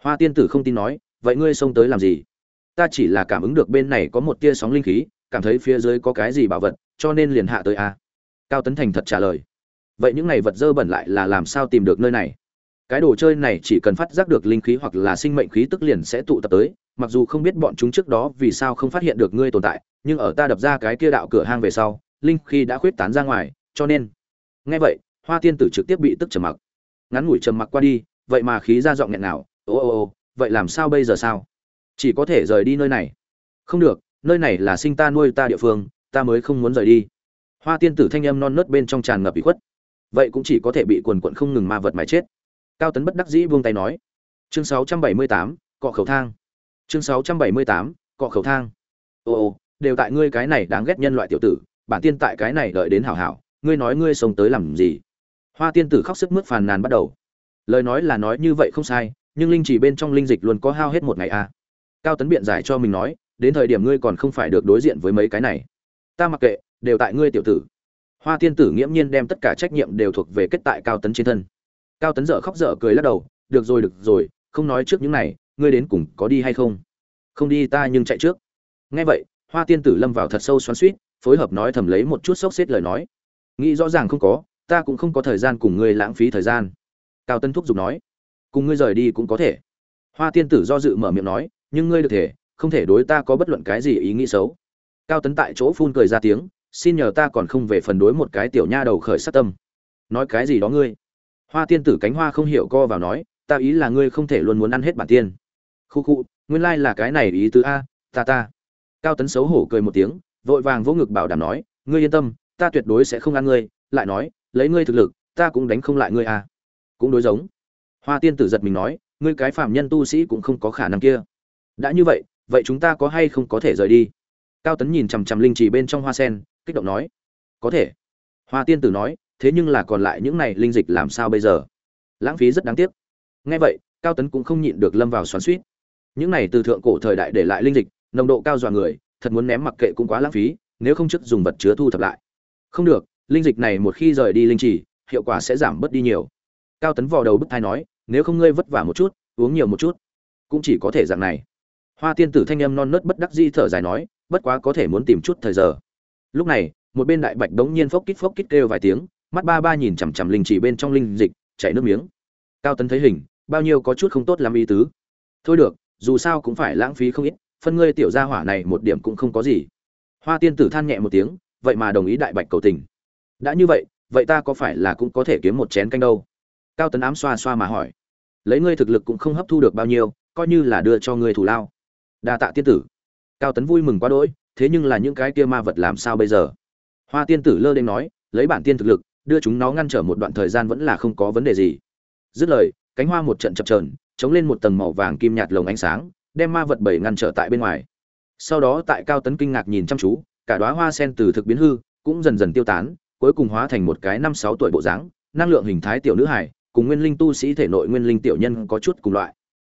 Hoa tiên tử không tin nói, vậy ngươi xông tới làm gì? Ta chỉ là cảm ứng được bên này có một tia sóng linh khí, cảm thấy phía dưới có cái gì bảo vật, cho nên liền hạ tới a. Cao tấn thành thật trả lời. Vậy những này vật dơ bẩn lại là làm sao tìm được nơi này? Cái đồ chơi này chỉ cần phát giác được linh khí hoặc là sinh mệnh khí tức liền sẽ tụ tập tới, mặc dù không biết bọn chúng trước đó vì sao không phát hiện được ngươi tồn tại, nhưng ở ta đập ra cái kia đạo cửa hang về sau, linh khí đã khuyết tán ra ngoài cho nên. Nghe vậy hoa tiên tử trực tiếp bị tức trầm mặc. Ngắn ngủi trầm mặc qua đi vậy mà khí ra giọng nghẹn nào ô ô ô vậy làm sao bây giờ sao? Chỉ có thể rời đi nơi này. Không được nơi này là sinh ta nuôi ta địa phương ta mới không muốn rời đi. Hoa tiên tử thanh âm non nớt bên trong tràn ngập bị khuất. Vậy cũng chỉ có thể bị quần quận không ngừng ma vật mà chết. Cao tấn bất đắc dĩ buông tay nói. Chương 678, cọ khẩu thang. Chương 678, cọ khẩu thang. Ô ô đều tại ngươi cái này đáng ghét nhân loại tiểu tử bản tiên tại cái này đợi đến hảo hảo ngươi nói ngươi sống tới làm gì? Hoa tiên tử khóc sức mướt phàn nàn bắt đầu. Lời nói là nói như vậy không sai, nhưng linh chỉ bên trong linh dịch luôn có hao hết một ngày à. cao tấn biện giải cho mình nói, đến thời điểm ngươi còn không phải được đối diện với mấy cái này. Ta mặc kệ, đều tại ngươi tiểu tử. Hoa tiên tử nghiễm nhiên đem tất cả trách nhiệm đều thuộc về kết tại cao tấn trên thân. Cao tấn dở khóc dở cười lắc đầu, được rồi được rồi, không nói trước những này, ngươi đến cùng có đi hay không? Không đi ta nhưng chạy trước. Nghe vậy, hoa tiên tử lâm vào thật sâu xoắn suýt phối hợp nói thầm lấy một chút sốc xếp lời nói nghĩ rõ ràng không có, ta cũng không có thời gian cùng ngươi lãng phí thời gian. Cao Tân thúc giục nói, cùng ngươi rời đi cũng có thể. Hoa tiên tử do dự mở miệng nói, nhưng ngươi được thể, không thể đối ta có bất luận cái gì ý nghĩ xấu. Cao tấn tại chỗ phun cười ra tiếng, xin nhờ ta còn không về phần đối một cái tiểu nha đầu khởi sát tâm. Nói cái gì đó ngươi? Hoa tiên tử cánh hoa không hiểu co vào nói, ta ý là ngươi không thể luôn muốn ăn hết bản tiên. Khu khu, nguyên lai là cái này ý tứ a, ta ta. Cao tấn xấu hổ cười một tiếng, vội vàng vỗ ngực bảo đảm nói, ngươi yên tâm ta tuyệt đối sẽ không ăn ngươi, lại nói, lấy ngươi thực lực, ta cũng đánh không lại ngươi à? cũng đối giống. Hoa tiên tử giật mình nói, ngươi cái phạm nhân tu sĩ cũng không có khả năng kia. Đã như vậy vậy chúng ta có hay không có thể rời đi? Cao tấn nhìn chằm chằm linh trì bên trong hoa sen, kích động nói, có thể. Hoa tiên tử nói, thế nhưng là còn lại những này linh dịch làm sao bây giờ? Lãng phí rất đáng tiếc. Nghe vậy, cao tấn cũng không nhịn được lâm vào xoắn suýt những này từ thượng cổ thời đại để lại linh dịch, nồng độ cao dọa người, thật muốn ném mặc kệ cũng quá lãng phí, nếu không chức dùng vật chứa thu thập lại không được, linh dịch này một khi rời đi linh trì, hiệu quả sẽ giảm bớt đi nhiều. Cao tấn vò đầu bức thai nói, nếu không ngươi vất vả một chút, uống nhiều một chút, cũng chỉ có thể dạng này. Hoa tiên tử thanh âm non nớt bất đắc di thở dài nói, bất quá có thể muốn tìm chút thời giờ. Lúc này, một bên đại bạch đống nhiên phốc kít phốc kít kêu vài tiếng, mắt ba ba nhìn chằm chằm linh chỉ bên trong linh dịch, chảy nước miếng. Cao tấn thấy hình, bao nhiêu có chút không tốt làm ý tứ. Thôi được, dù sao cũng phải lãng phí không ít, phân ngươi tiểu gia hỏa này một điểm cũng không có gì. Hoa tiên tử than nhẹ một tiếng vậy mà đồng ý đại bạch cầu tình. Đã như vậy vậy ta có phải là cũng có thể kiếm một chén canh đâu? Cao tấn ám xoa xoa mà hỏi. Lấy ngươi thực lực cũng không hấp thu được bao nhiêu, coi như là đưa cho ngươi thủ lao. Đa tạ tiên tử. Cao tấn vui mừng quá đỗi, thế nhưng là những cái kia ma vật làm sao bây giờ? Hoa tiên tử lơ đ nói, lấy bản tiên thực lực, đưa chúng nó ngăn trở một đoạn thời gian vẫn là không có vấn đề gì. Dứt lời, cánh hoa một trận chập trờn chống lên một tầng màu vàng kim nhạt lồng ánh sáng, đem ma vật bảy ngăn trở tại bên ngoài. Sau đó tại cao tấn kinh ngạc nhìn chăm chú cả đóa hoa sen từ thực biến hư, cũng dần dần tiêu tán, cuối cùng hóa thành một cái năm sáu tuổi bộ dáng, năng lượng hình thái tiểu nữ hải cùng nguyên linh tu sĩ thể nội nguyên linh tiểu nhân có chút cùng loại.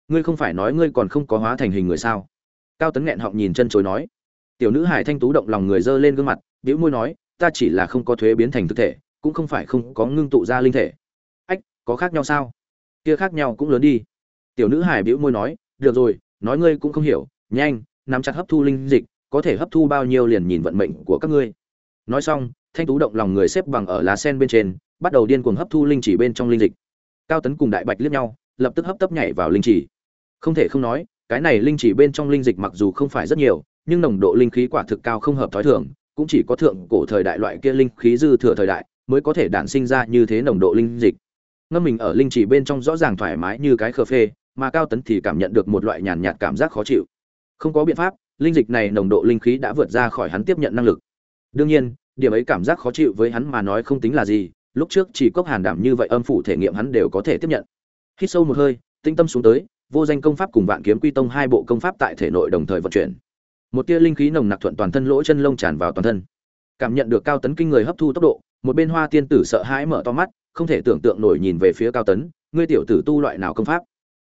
Ngươi không phải nói ngươi còn không có hóa thành hình người sao? Cao tấn nghẹn họng nhìn chân chối nói. Tiểu nữ hải thanh tú động lòng người dơ lên gương mặt, bĩu môi nói, ta chỉ là không có thuế biến thành thực thể, cũng không phải không có ngưng tụ ra linh thể. Ách, có khác nhau sao? Kia khác nhau cũng lớn đi. Tiểu nữ hải bĩu môi nói, được rồi, nói ngươi cũng không hiểu, nhanh, nắm chặt hấp thu linh dịch có thể hấp thu bao nhiêu liền nhìn vận mệnh của các ngươi. Nói xong, thanh tú động lòng người xếp bằng ở lá sen bên trên, bắt đầu điên cuồng hấp thu linh chỉ bên trong linh dịch. Cao tấn cùng đại bạch liếc nhau, lập tức hấp tấp nhảy vào linh chỉ. Không thể không nói, cái này linh chỉ bên trong linh dịch mặc dù không phải rất nhiều, nhưng nồng độ linh khí quả thực cao không hợp thói thường, cũng chỉ có thượng cổ thời đại loại kia linh khí dư thừa thời đại mới có thể đản sinh ra như thế nồng độ linh dịch. Ngâm mình ở linh chỉ bên trong rõ ràng thoải mái như cái khờ phê, mà cao tấn thì cảm nhận được một loại nhàn nhạt cảm giác khó chịu. Không có biện pháp linh dịch này nồng độ linh khí đã vượt ra khỏi hắn tiếp nhận năng lực. Đương nhiên, điểm ấy cảm giác khó chịu với hắn mà nói không tính là gì, lúc trước chỉ cốc hàn đảm như vậy âm phủ thể nghiệm hắn đều có thể tiếp nhận. Hít sâu một hơi tinh tâm xuống tới, vô danh công pháp cùng vạn kiếm quy tông hai bộ công pháp tại thể nội đồng thời vận chuyển. Một tia linh khí nồng nặc thuận toàn thân lỗ chân lông tràn vào toàn thân. Cảm nhận được cao tấn kinh người hấp thu tốc độ, một bên hoa tiên tử sợ hãi mở to mắt, không thể tưởng tượng nổi nhìn về phía cao tấn, ngươi tiểu tử tu loại nào công pháp?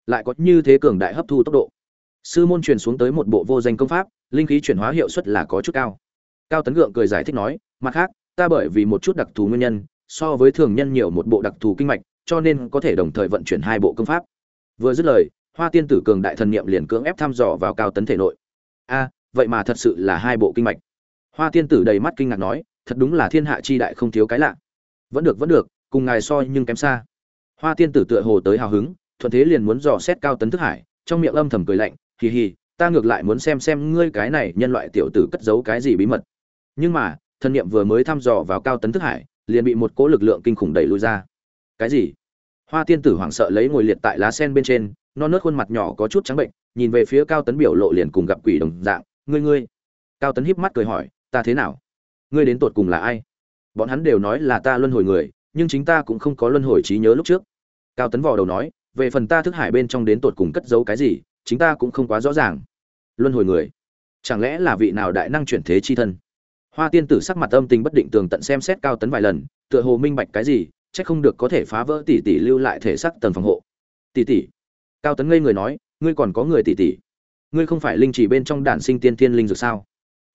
Lại có như thế cường đại hấp thu tốc độ sư môn truyền xuống tới một bộ vô danh công pháp, linh khí chuyển hóa hiệu suất là có chút cao. Cao tấn gượng cười giải thích nói, mặt khác, ta bởi vì một chút đặc thù nguyên nhân, so với thường nhân nhiều một bộ đặc thù kinh mạch, cho nên có thể đồng thời vận chuyển hai bộ công pháp. Vừa dứt lời, hoa tiên tử cường đại thần niệm liền cưỡng ép thăm dò vào cao tấn thể nội. A, vậy mà thật sự là hai bộ kinh mạch. Hoa tiên tử đầy mắt kinh ngạc nói, thật đúng là thiên hạ chi đại không thiếu cái lạ. Vẫn được vẫn được, cùng ngài so nhưng kém xa. Hoa tiên tử tựa hồ tới hào hứng, thuận thế liền muốn dò xét cao tấn thức hải, trong miệng âm thầm cười lạnh kỳ hì, ta ngược lại muốn xem xem ngươi cái này nhân loại tiểu tử cất giấu cái gì bí mật. Nhưng mà thân niệm vừa mới thăm dò vào cao tấn thức hải, liền bị một cỗ lực lượng kinh khủng đẩy lui ra. Cái gì? Hoa tiên tử hoảng sợ lấy ngồi liệt tại lá sen bên trên, non nớt khuôn mặt nhỏ có chút trắng bệnh, nhìn về phía cao tấn biểu lộ liền cùng gặp quỷ đồng dạng. Ngươi ngươi. Cao tấn híp mắt cười hỏi, ta thế nào? Ngươi đến tột cùng là ai? Bọn hắn đều nói là ta luân hồi người, nhưng chính ta cũng không có luân hồi trí nhớ lúc trước. Cao tấn vò đầu nói, về phần ta thức hải bên trong đến tột cùng cất giấu cái gì chính ta cũng không quá rõ ràng. Luân hồi người, chẳng lẽ là vị nào đại năng chuyển thế chi thân? Hoa tiên tử sắc mặt âm tình bất định tường tận xem xét cao tấn vài lần, tựa hồ minh bạch cái gì c h ắ c không được có thể phá vỡ tỷ tỷ lưu lại thể sắc tầng phòng hộ. Tỷ tỷ, cao tấn ngây người nói, ngươi còn có người tỷ tỷ? Ngươi không phải linh chỉ bên trong đản sinh tiên thiên linh dược sao?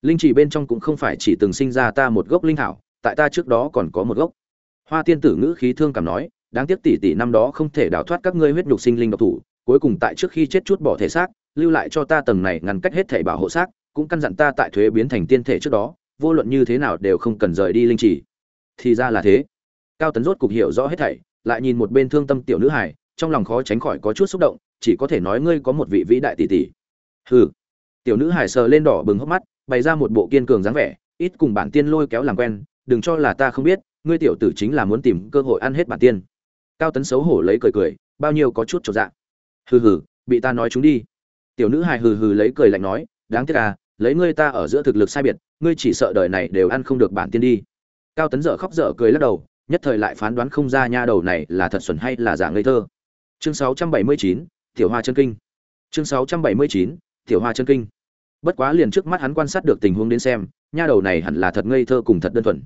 Linh chỉ bên trong cũng không phải chỉ từng sinh ra ta một gốc linh thảo tại ta trước đó còn có một gốc. Hoa tiên tử ngữ khí thương cảm nói, đáng tiếc tỷ tỷ năm đó không thể đào thoát các ngươi huyết nhục sinh linh độc thủ cuối cùng tại trước khi chết chút bỏ thể xác, lưu lại cho ta tầng này ngăn cách hết thể bảo hộ xác, cũng căn dặn ta tại thuế biến thành tiên thể trước đó, vô luận như thế nào đều không cần rời đi linh chỉ thì ra là thế. Cao tấn rốt cục hiểu rõ hết thảy, lại nhìn một bên thương tâm tiểu nữ hải trong lòng khó tránh khỏi có chút xúc động, chỉ có thể nói ngươi có một vị vĩ đại tỷ tỷ. Hừ. Tiểu nữ hải sờ lên đỏ bừng hốc mắt, bày ra một bộ kiên cường dáng vẻ, ít cùng bản tiên lôi kéo làm quen, đừng cho là ta không biết, ngươi tiểu tử chính là muốn tìm cơ hội ăn hết bản tiên. Cao tấn xấu hổ lấy cười cười, bao nhiêu có chút trọn dạng hừ hừ bị ta nói chúng đi. Tiểu nữ hài hừ hừ lấy cười lạnh nói đáng tiếc à lấy ngươi ta ở giữa thực lực sai biệt ngươi chỉ sợ đời này đều ăn không được bản tiên đi. Cao tấn dở khóc dở cười lắc đầu nhất thời lại phán đoán không ra nha đầu này là thật xuẩn hay là giả ngây thơ. Chương 679, tiểu hoa chân kinh. Chương 679, tiểu hoa chân kinh. Bất quá liền trước mắt hắn quan sát được tình huống đến xem nha đầu này hẳn là thật ngây thơ cùng thật đơn thuần.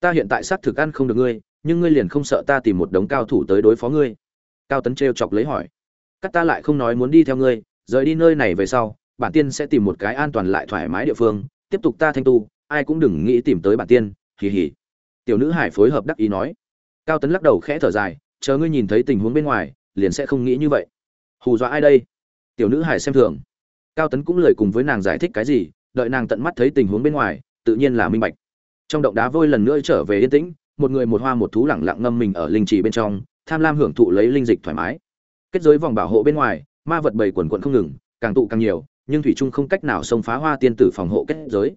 Ta hiện tại xác thực ăn không được ngươi nhưng ngươi liền không sợ ta tìm một đống cao thủ tới đối phó ngươi. Cao tấn trêu chọc lấy hỏi cắt ta lại không nói muốn đi theo ngươi, rời đi nơi này về sau, bản tiên sẽ tìm một cái an toàn lại thoải mái địa phương, tiếp tục ta thanh tu, ai cũng đừng nghĩ tìm tới bản tiên, hì hì. Tiểu nữ hải phối hợp đắc ý nói. Cao tấn lắc đầu khẽ thở dài, chờ ngươi nhìn thấy tình huống bên ngoài, liền sẽ không nghĩ như vậy. Hù dọa ai đây? Tiểu nữ hải xem thường. Cao tấn cũng lời cùng với nàng giải thích cái gì, đợi nàng tận mắt thấy tình huống bên ngoài, tự nhiên là minh bạch. Trong động đá vôi lần nữa trở về yên tĩnh, một người một hoa một thú lẳng lặng ngâm mình ở linh trì bên trong, tham lam hưởng thụ lấy linh dịch thoải mái kết giới vòng bảo hộ bên ngoài, ma vật bầy quần quận không ngừng, càng tụ càng nhiều, nhưng thủy trung không cách nào xông phá hoa tiên tử phòng hộ kết giới.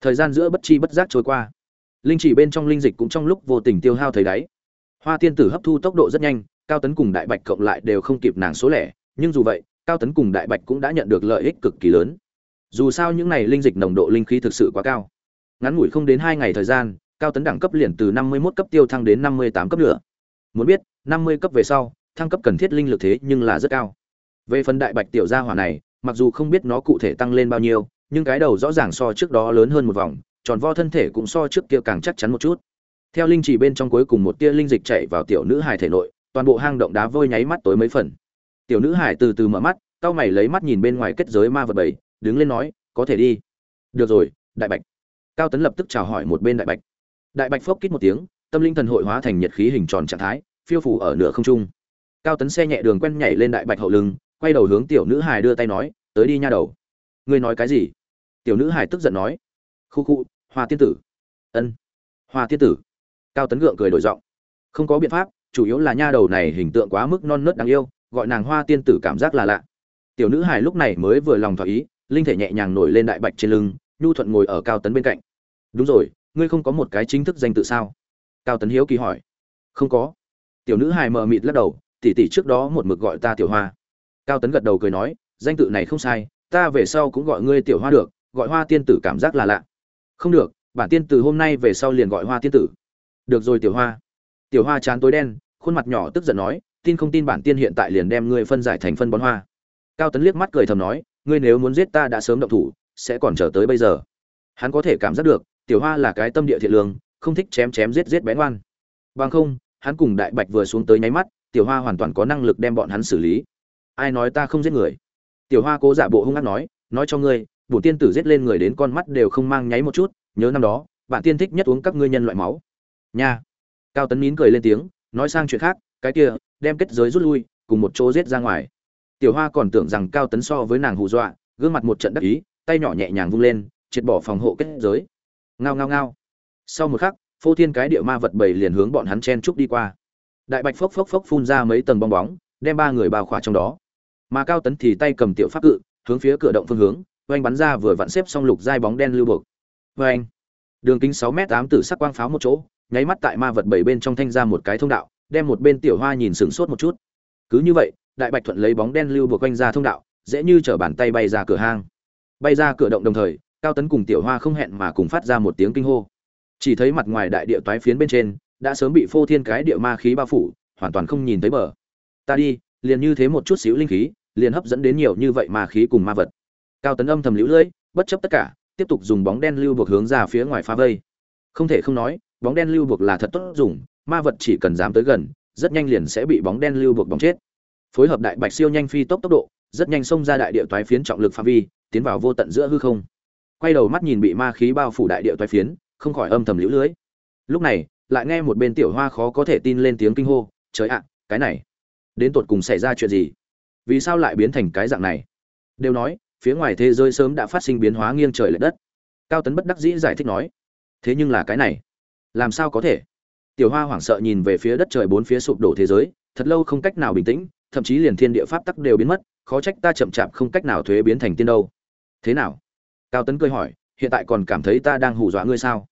Thời gian giữa bất chi bất giác trôi qua. Linh chỉ bên trong linh dịch cũng trong lúc vô tình tiêu hao thấy đáy. Hoa tiên tử hấp thu tốc độ rất nhanh, cao tấn cùng đại bạch cộng lại đều không kịp nàng số lẻ, nhưng dù vậy, cao tấn cùng đại bạch cũng đã nhận được lợi ích cực kỳ lớn. Dù sao những này linh dịch nồng độ linh khí thực sự quá cao. Ngắn ngủi không đến hai ngày thời gian, cao tấn đẳng cấp liền từ năm mươi một cấp tiêu thăng đến năm mươi tám cấp nữa. Muốn biết, năm mươi cấp về sau thăng cấp cần thiết linh lực thế nhưng là rất cao. Về phần đại bạch tiểu gia hỏa này, mặc dù không biết nó cụ thể tăng lên bao nhiêu, nhưng cái đầu rõ ràng so trước đó lớn hơn một vòng, tròn vo thân thể cũng so trước kia càng chắc chắn một chút. Theo linh chỉ bên trong cuối cùng một tia linh dịch chạy vào tiểu nữ hải thể nội, toàn bộ hang động đá vôi nháy mắt tối mấy phần. Tiểu nữ hải từ từ mở mắt, cau mày lấy mắt nhìn bên ngoài kết giới ma vật bảy, đứng lên nói, có thể đi. Được rồi, đại bạch. Cao tấn lập tức chào hỏi một bên đại bạch. Đại bạch phốc kít một tiếng, tâm linh thần hội hóa thành nhiệt khí hình tròn trạng thái, phiêu phủ ở nửa không trung cao tấn xe nhẹ đường quen nhảy lên đại bạch hậu lưng, quay đầu hướng tiểu nữ hải đưa tay nói, tới đi nha đầu. Ngươi nói cái gì? Tiểu nữ hải tức giận nói, khu khu, hoa tiên tử. Ân. Hoa tiên tử. Cao tấn gượng cười đổi giọng, không có biện pháp, chủ yếu là nha đầu này hình tượng quá mức non nớt đáng yêu, gọi nàng hoa tiên tử cảm giác là lạ. Tiểu nữ hải lúc này mới vừa lòng thỏa ý, linh thể nhẹ nhàng nổi lên đại bạch trên lưng, nhu thuận ngồi ở cao tấn bên cạnh. Đúng rồi, ngươi không có một cái chính thức danh tự sao? Cao tấn hiếu kỳ hỏi. Không có. Tiểu nữ hải mờ mịt lắc đầu Tỷ tỷ trước đó một mực gọi ta tiểu hoa. Cao tấn gật đầu cười nói, danh tự này không sai, ta về sau cũng gọi ngươi tiểu hoa được, gọi hoa tiên tử cảm giác là lạ. Không được, bản tiên tử hôm nay về sau liền gọi hoa tiên tử. Được rồi tiểu hoa. Tiểu hoa chán tối đen, khuôn mặt nhỏ tức giận nói, tin không tin bản tiên hiện tại liền đem ngươi phân giải thành phân bón hoa. Cao tấn liếc mắt cười thầm nói, ngươi nếu muốn giết ta đã sớm động thủ, sẽ còn chờ tới bây giờ. Hắn có thể cảm giác được, tiểu hoa là cái tâm địa thiện lương, không thích chém chém giết giết bén oan bằng không, hắn cùng đại bạch vừa xuống tới nháy mắt tiểu hoa hoàn toàn có năng lực đem bọn hắn xử lý. Ai nói ta không giết người? Tiểu hoa cố giả bộ hung hát nói nói cho ngươi bổn tiên tử giết lên người đến con mắt đều không mang nháy một chút, nhớ năm đó, bạn tiên thích nhất uống các ngươi nhân loại máu. Nha. Cao tấn nín cười lên tiếng, nói sang chuyện khác, cái kia, đem kết giới rút lui, cùng một chỗ giết ra ngoài. Tiểu hoa còn tưởng rằng cao tấn so với nàng hù dọa, gương mặt một trận đắc ý, tay nhỏ nhẹ nhàng vung lên, triệt bỏ phòng hộ kết giới. Ngao ngao ngao. Sau một khắc, phô thiên cái địa ma vật bầy liền hướng bọn hắn chen trúc đi qua đại bạch phốc phốc phốc phun ra mấy tầng bong bóng, đem ba người bao khỏa trong đó. Mà cao tấn thì tay cầm tiểu pháp cự, hướng phía cửa động phương hướng, oanh bắn ra vừa vặn xếp xong lục dai bóng đen lưu buộc oanh! Đường kính sáu m tám tử sắc quang pháo một chỗ, nháy mắt tại ma vật bảy bên trong thanh ra một cái thông đạo, đem một bên tiểu hoa nhìn sửng sốt một chút. Cứ như vậy, đại bạch thuận lấy bóng đen lưu buộc quanh ra thông đạo, dễ như chở bàn tay bay ra cửa hang. Bay ra cửa động đồng thời, cao tấn cùng tiểu hoa không hẹn mà cùng phát ra một tiếng kinh hô. Chỉ thấy mặt ngoài đại địa toái phiến bên trên đã sớm bị phô thiên cái địa ma khí bao phủ, hoàn toàn không nhìn thấy bờ. Ta đi, liền như thế một chút xíu linh khí, liền hấp dẫn đến nhiều như vậy ma khí cùng ma vật. Cao tấn âm thầm lũ lưỡi, bất chấp tất cả, tiếp tục dùng bóng đen lưu buộc hướng ra phía ngoài phá vây. Không thể không nói, bóng đen lưu buộc là thật tốt dùng, ma vật chỉ cần dám tới gần, rất nhanh liền sẽ bị bóng đen lưu buộc bóng chết. Phối hợp đại bạch siêu nhanh phi tốc tốc độ, rất nhanh xông ra đại địa toái phiến trọng lực phạm vi, tiến vào vô tận giữa hư không. Quay đầu mắt nhìn bị ma khí bao phủ đại địa toái phiến, không khỏi âm thầm liễu lưỡi. lúc này lại nghe một bên tiểu hoa khó có thể tin lên tiếng kinh hô, trời ạ, cái này, đến tột cùng xảy ra chuyện gì? Vì sao lại biến thành cái dạng này? Đều nói, phía ngoài thế giới sớm đã phát sinh biến hóa nghiêng trời lệch đất. Cao tấn bất đắc dĩ giải thích nói, thế nhưng là cái này, làm sao có thể? Tiểu hoa hoảng sợ nhìn về phía đất trời bốn phía sụp đổ thế giới, thật lâu không cách nào bình tĩnh, thậm chí liền thiên địa pháp tắc đều biến mất, khó trách ta chậm chạp không cách nào thuế biến thành tiên đâu. Thế nào? Cao tấn cười hỏi, hiện tại còn cảm thấy ta đang hù dọa ngươi sao?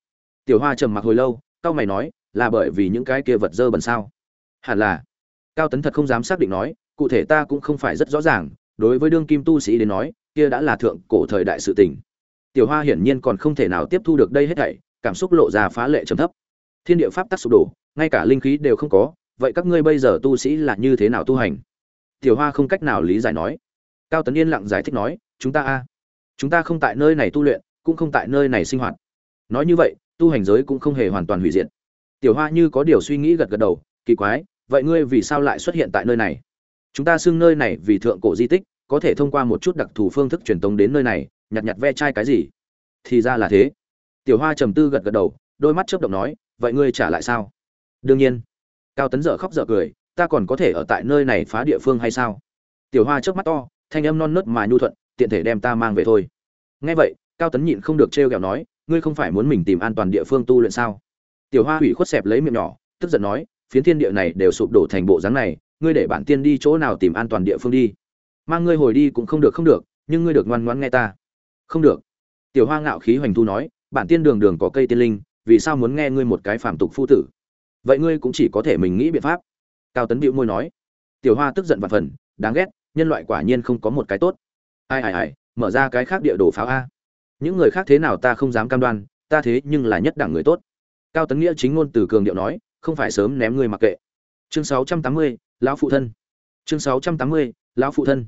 Tiểu hoa trầm mặc hồi lâu cao mày nói, là bởi vì những cái kia vật dơ bẩn sao? Hẳn là. Cao tấn thật không dám xác định nói, cụ thể ta cũng không phải rất rõ ràng, đối với đương kim tu sĩ đến nói, kia đã là thượng cổ thời đại sự tình. Tiểu hoa hiển nhiên còn không thể nào tiếp thu được đây hết thảy, cảm xúc lộ ra phá lệ trầm thấp. Thiên địa pháp tắc sụp đổ, ngay cả linh khí đều không có, vậy các ngươi bây giờ tu sĩ là như thế nào tu hành? Tiểu hoa không cách nào lý giải nói. Cao tấn yên lặng giải thích nói, chúng ta a, chúng ta không tại nơi này tu luyện, cũng không tại nơi này sinh hoạt. Nói như vậy tu hành giới cũng không hề hoàn toàn hủy diệt. Tiểu hoa như có điều suy nghĩ gật gật đầu, kỳ quái, vậy ngươi vì sao lại xuất hiện tại nơi này? Chúng ta xưng nơi này vì thượng cổ di tích, có thể thông qua một chút đặc thù phương thức truyền tống đến nơi này, nhặt nhặt ve chai cái gì? Thì ra là thế. Tiểu hoa trầm tư gật gật đầu, đôi mắt chớp động nói, vậy ngươi trả lại sao? Đương nhiên. Cao tấn dở khóc dở cười, ta còn có thể ở tại nơi này phá địa phương hay sao? Tiểu hoa chớp mắt to, thanh âm non nớt mà nhu thuận, tiện thể đem ta mang về thôi. Nghe vậy, cao tấn nhịn không được trêu ghẹo nói ngươi không phải muốn mình tìm an toàn địa phương tu luyện sao? Tiểu hoa hủy khuất xẹp lấy miệng nhỏ, tức giận nói, phiến thiên địa này đều sụp đổ thành bộ dáng này, ngươi để bản tiên đi chỗ nào tìm an toàn địa phương đi? Mang ngươi hồi đi cũng không được không được, nhưng ngươi được ngoan ngoãn nghe ta. Không được. Tiểu hoa ngạo khí hoành thu nói, bản tiên đường đường có cây tiên linh, vì sao muốn nghe ngươi một cái phàm tục phu tử? Vậy ngươi cũng chỉ có thể mình nghĩ biện pháp. Cao tấn bĩu môi nói. Tiểu hoa tức giận và phần, đáng ghét, nhân loại quả nhiên không có một cái tốt. Ai ai ai, mở ra cái khác địa đồ pháo a những người khác thế nào ta không dám cam đoan ta thế nhưng là nhất đẳng người tốt. Cao tấn nghĩa chính ngôn từ cường điệu nói không phải sớm ném ngươi mặc kệ. Chương 680, lão phụ thân. Chương 680, lão phụ thân.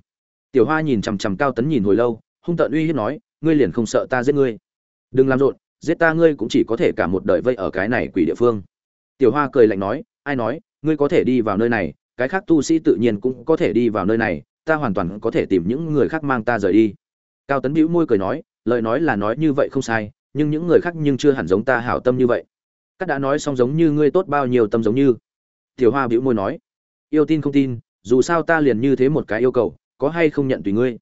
Tiểu hoa nhìn chằm chằm cao tấn nhìn hồi lâu hung tợn uy hiếp nói ngươi liền không sợ ta giết ngươi. Đừng làm rộn giết ta ngươi cũng chỉ có thể cả một đời vây ở cái này quỷ địa phương. Tiểu hoa cười lạnh nói ai nói ngươi có thể đi vào nơi này cái khác tu sĩ tự nhiên cũng có thể đi vào nơi này ta hoàn toàn có thể tìm những người khác mang ta rời đi. Cao tấn bĩu môi cười nói lời nói là nói như vậy không sai, nhưng những người khác nhưng chưa hẳn giống ta hảo tâm như vậy. Các đã nói xong giống như ngươi tốt bao nhiêu tâm giống như. Tiểu hoa bĩu môi nói, yêu tin không tin, dù sao ta liền như thế một cái yêu cầu, có hay không nhận tùy ngươi?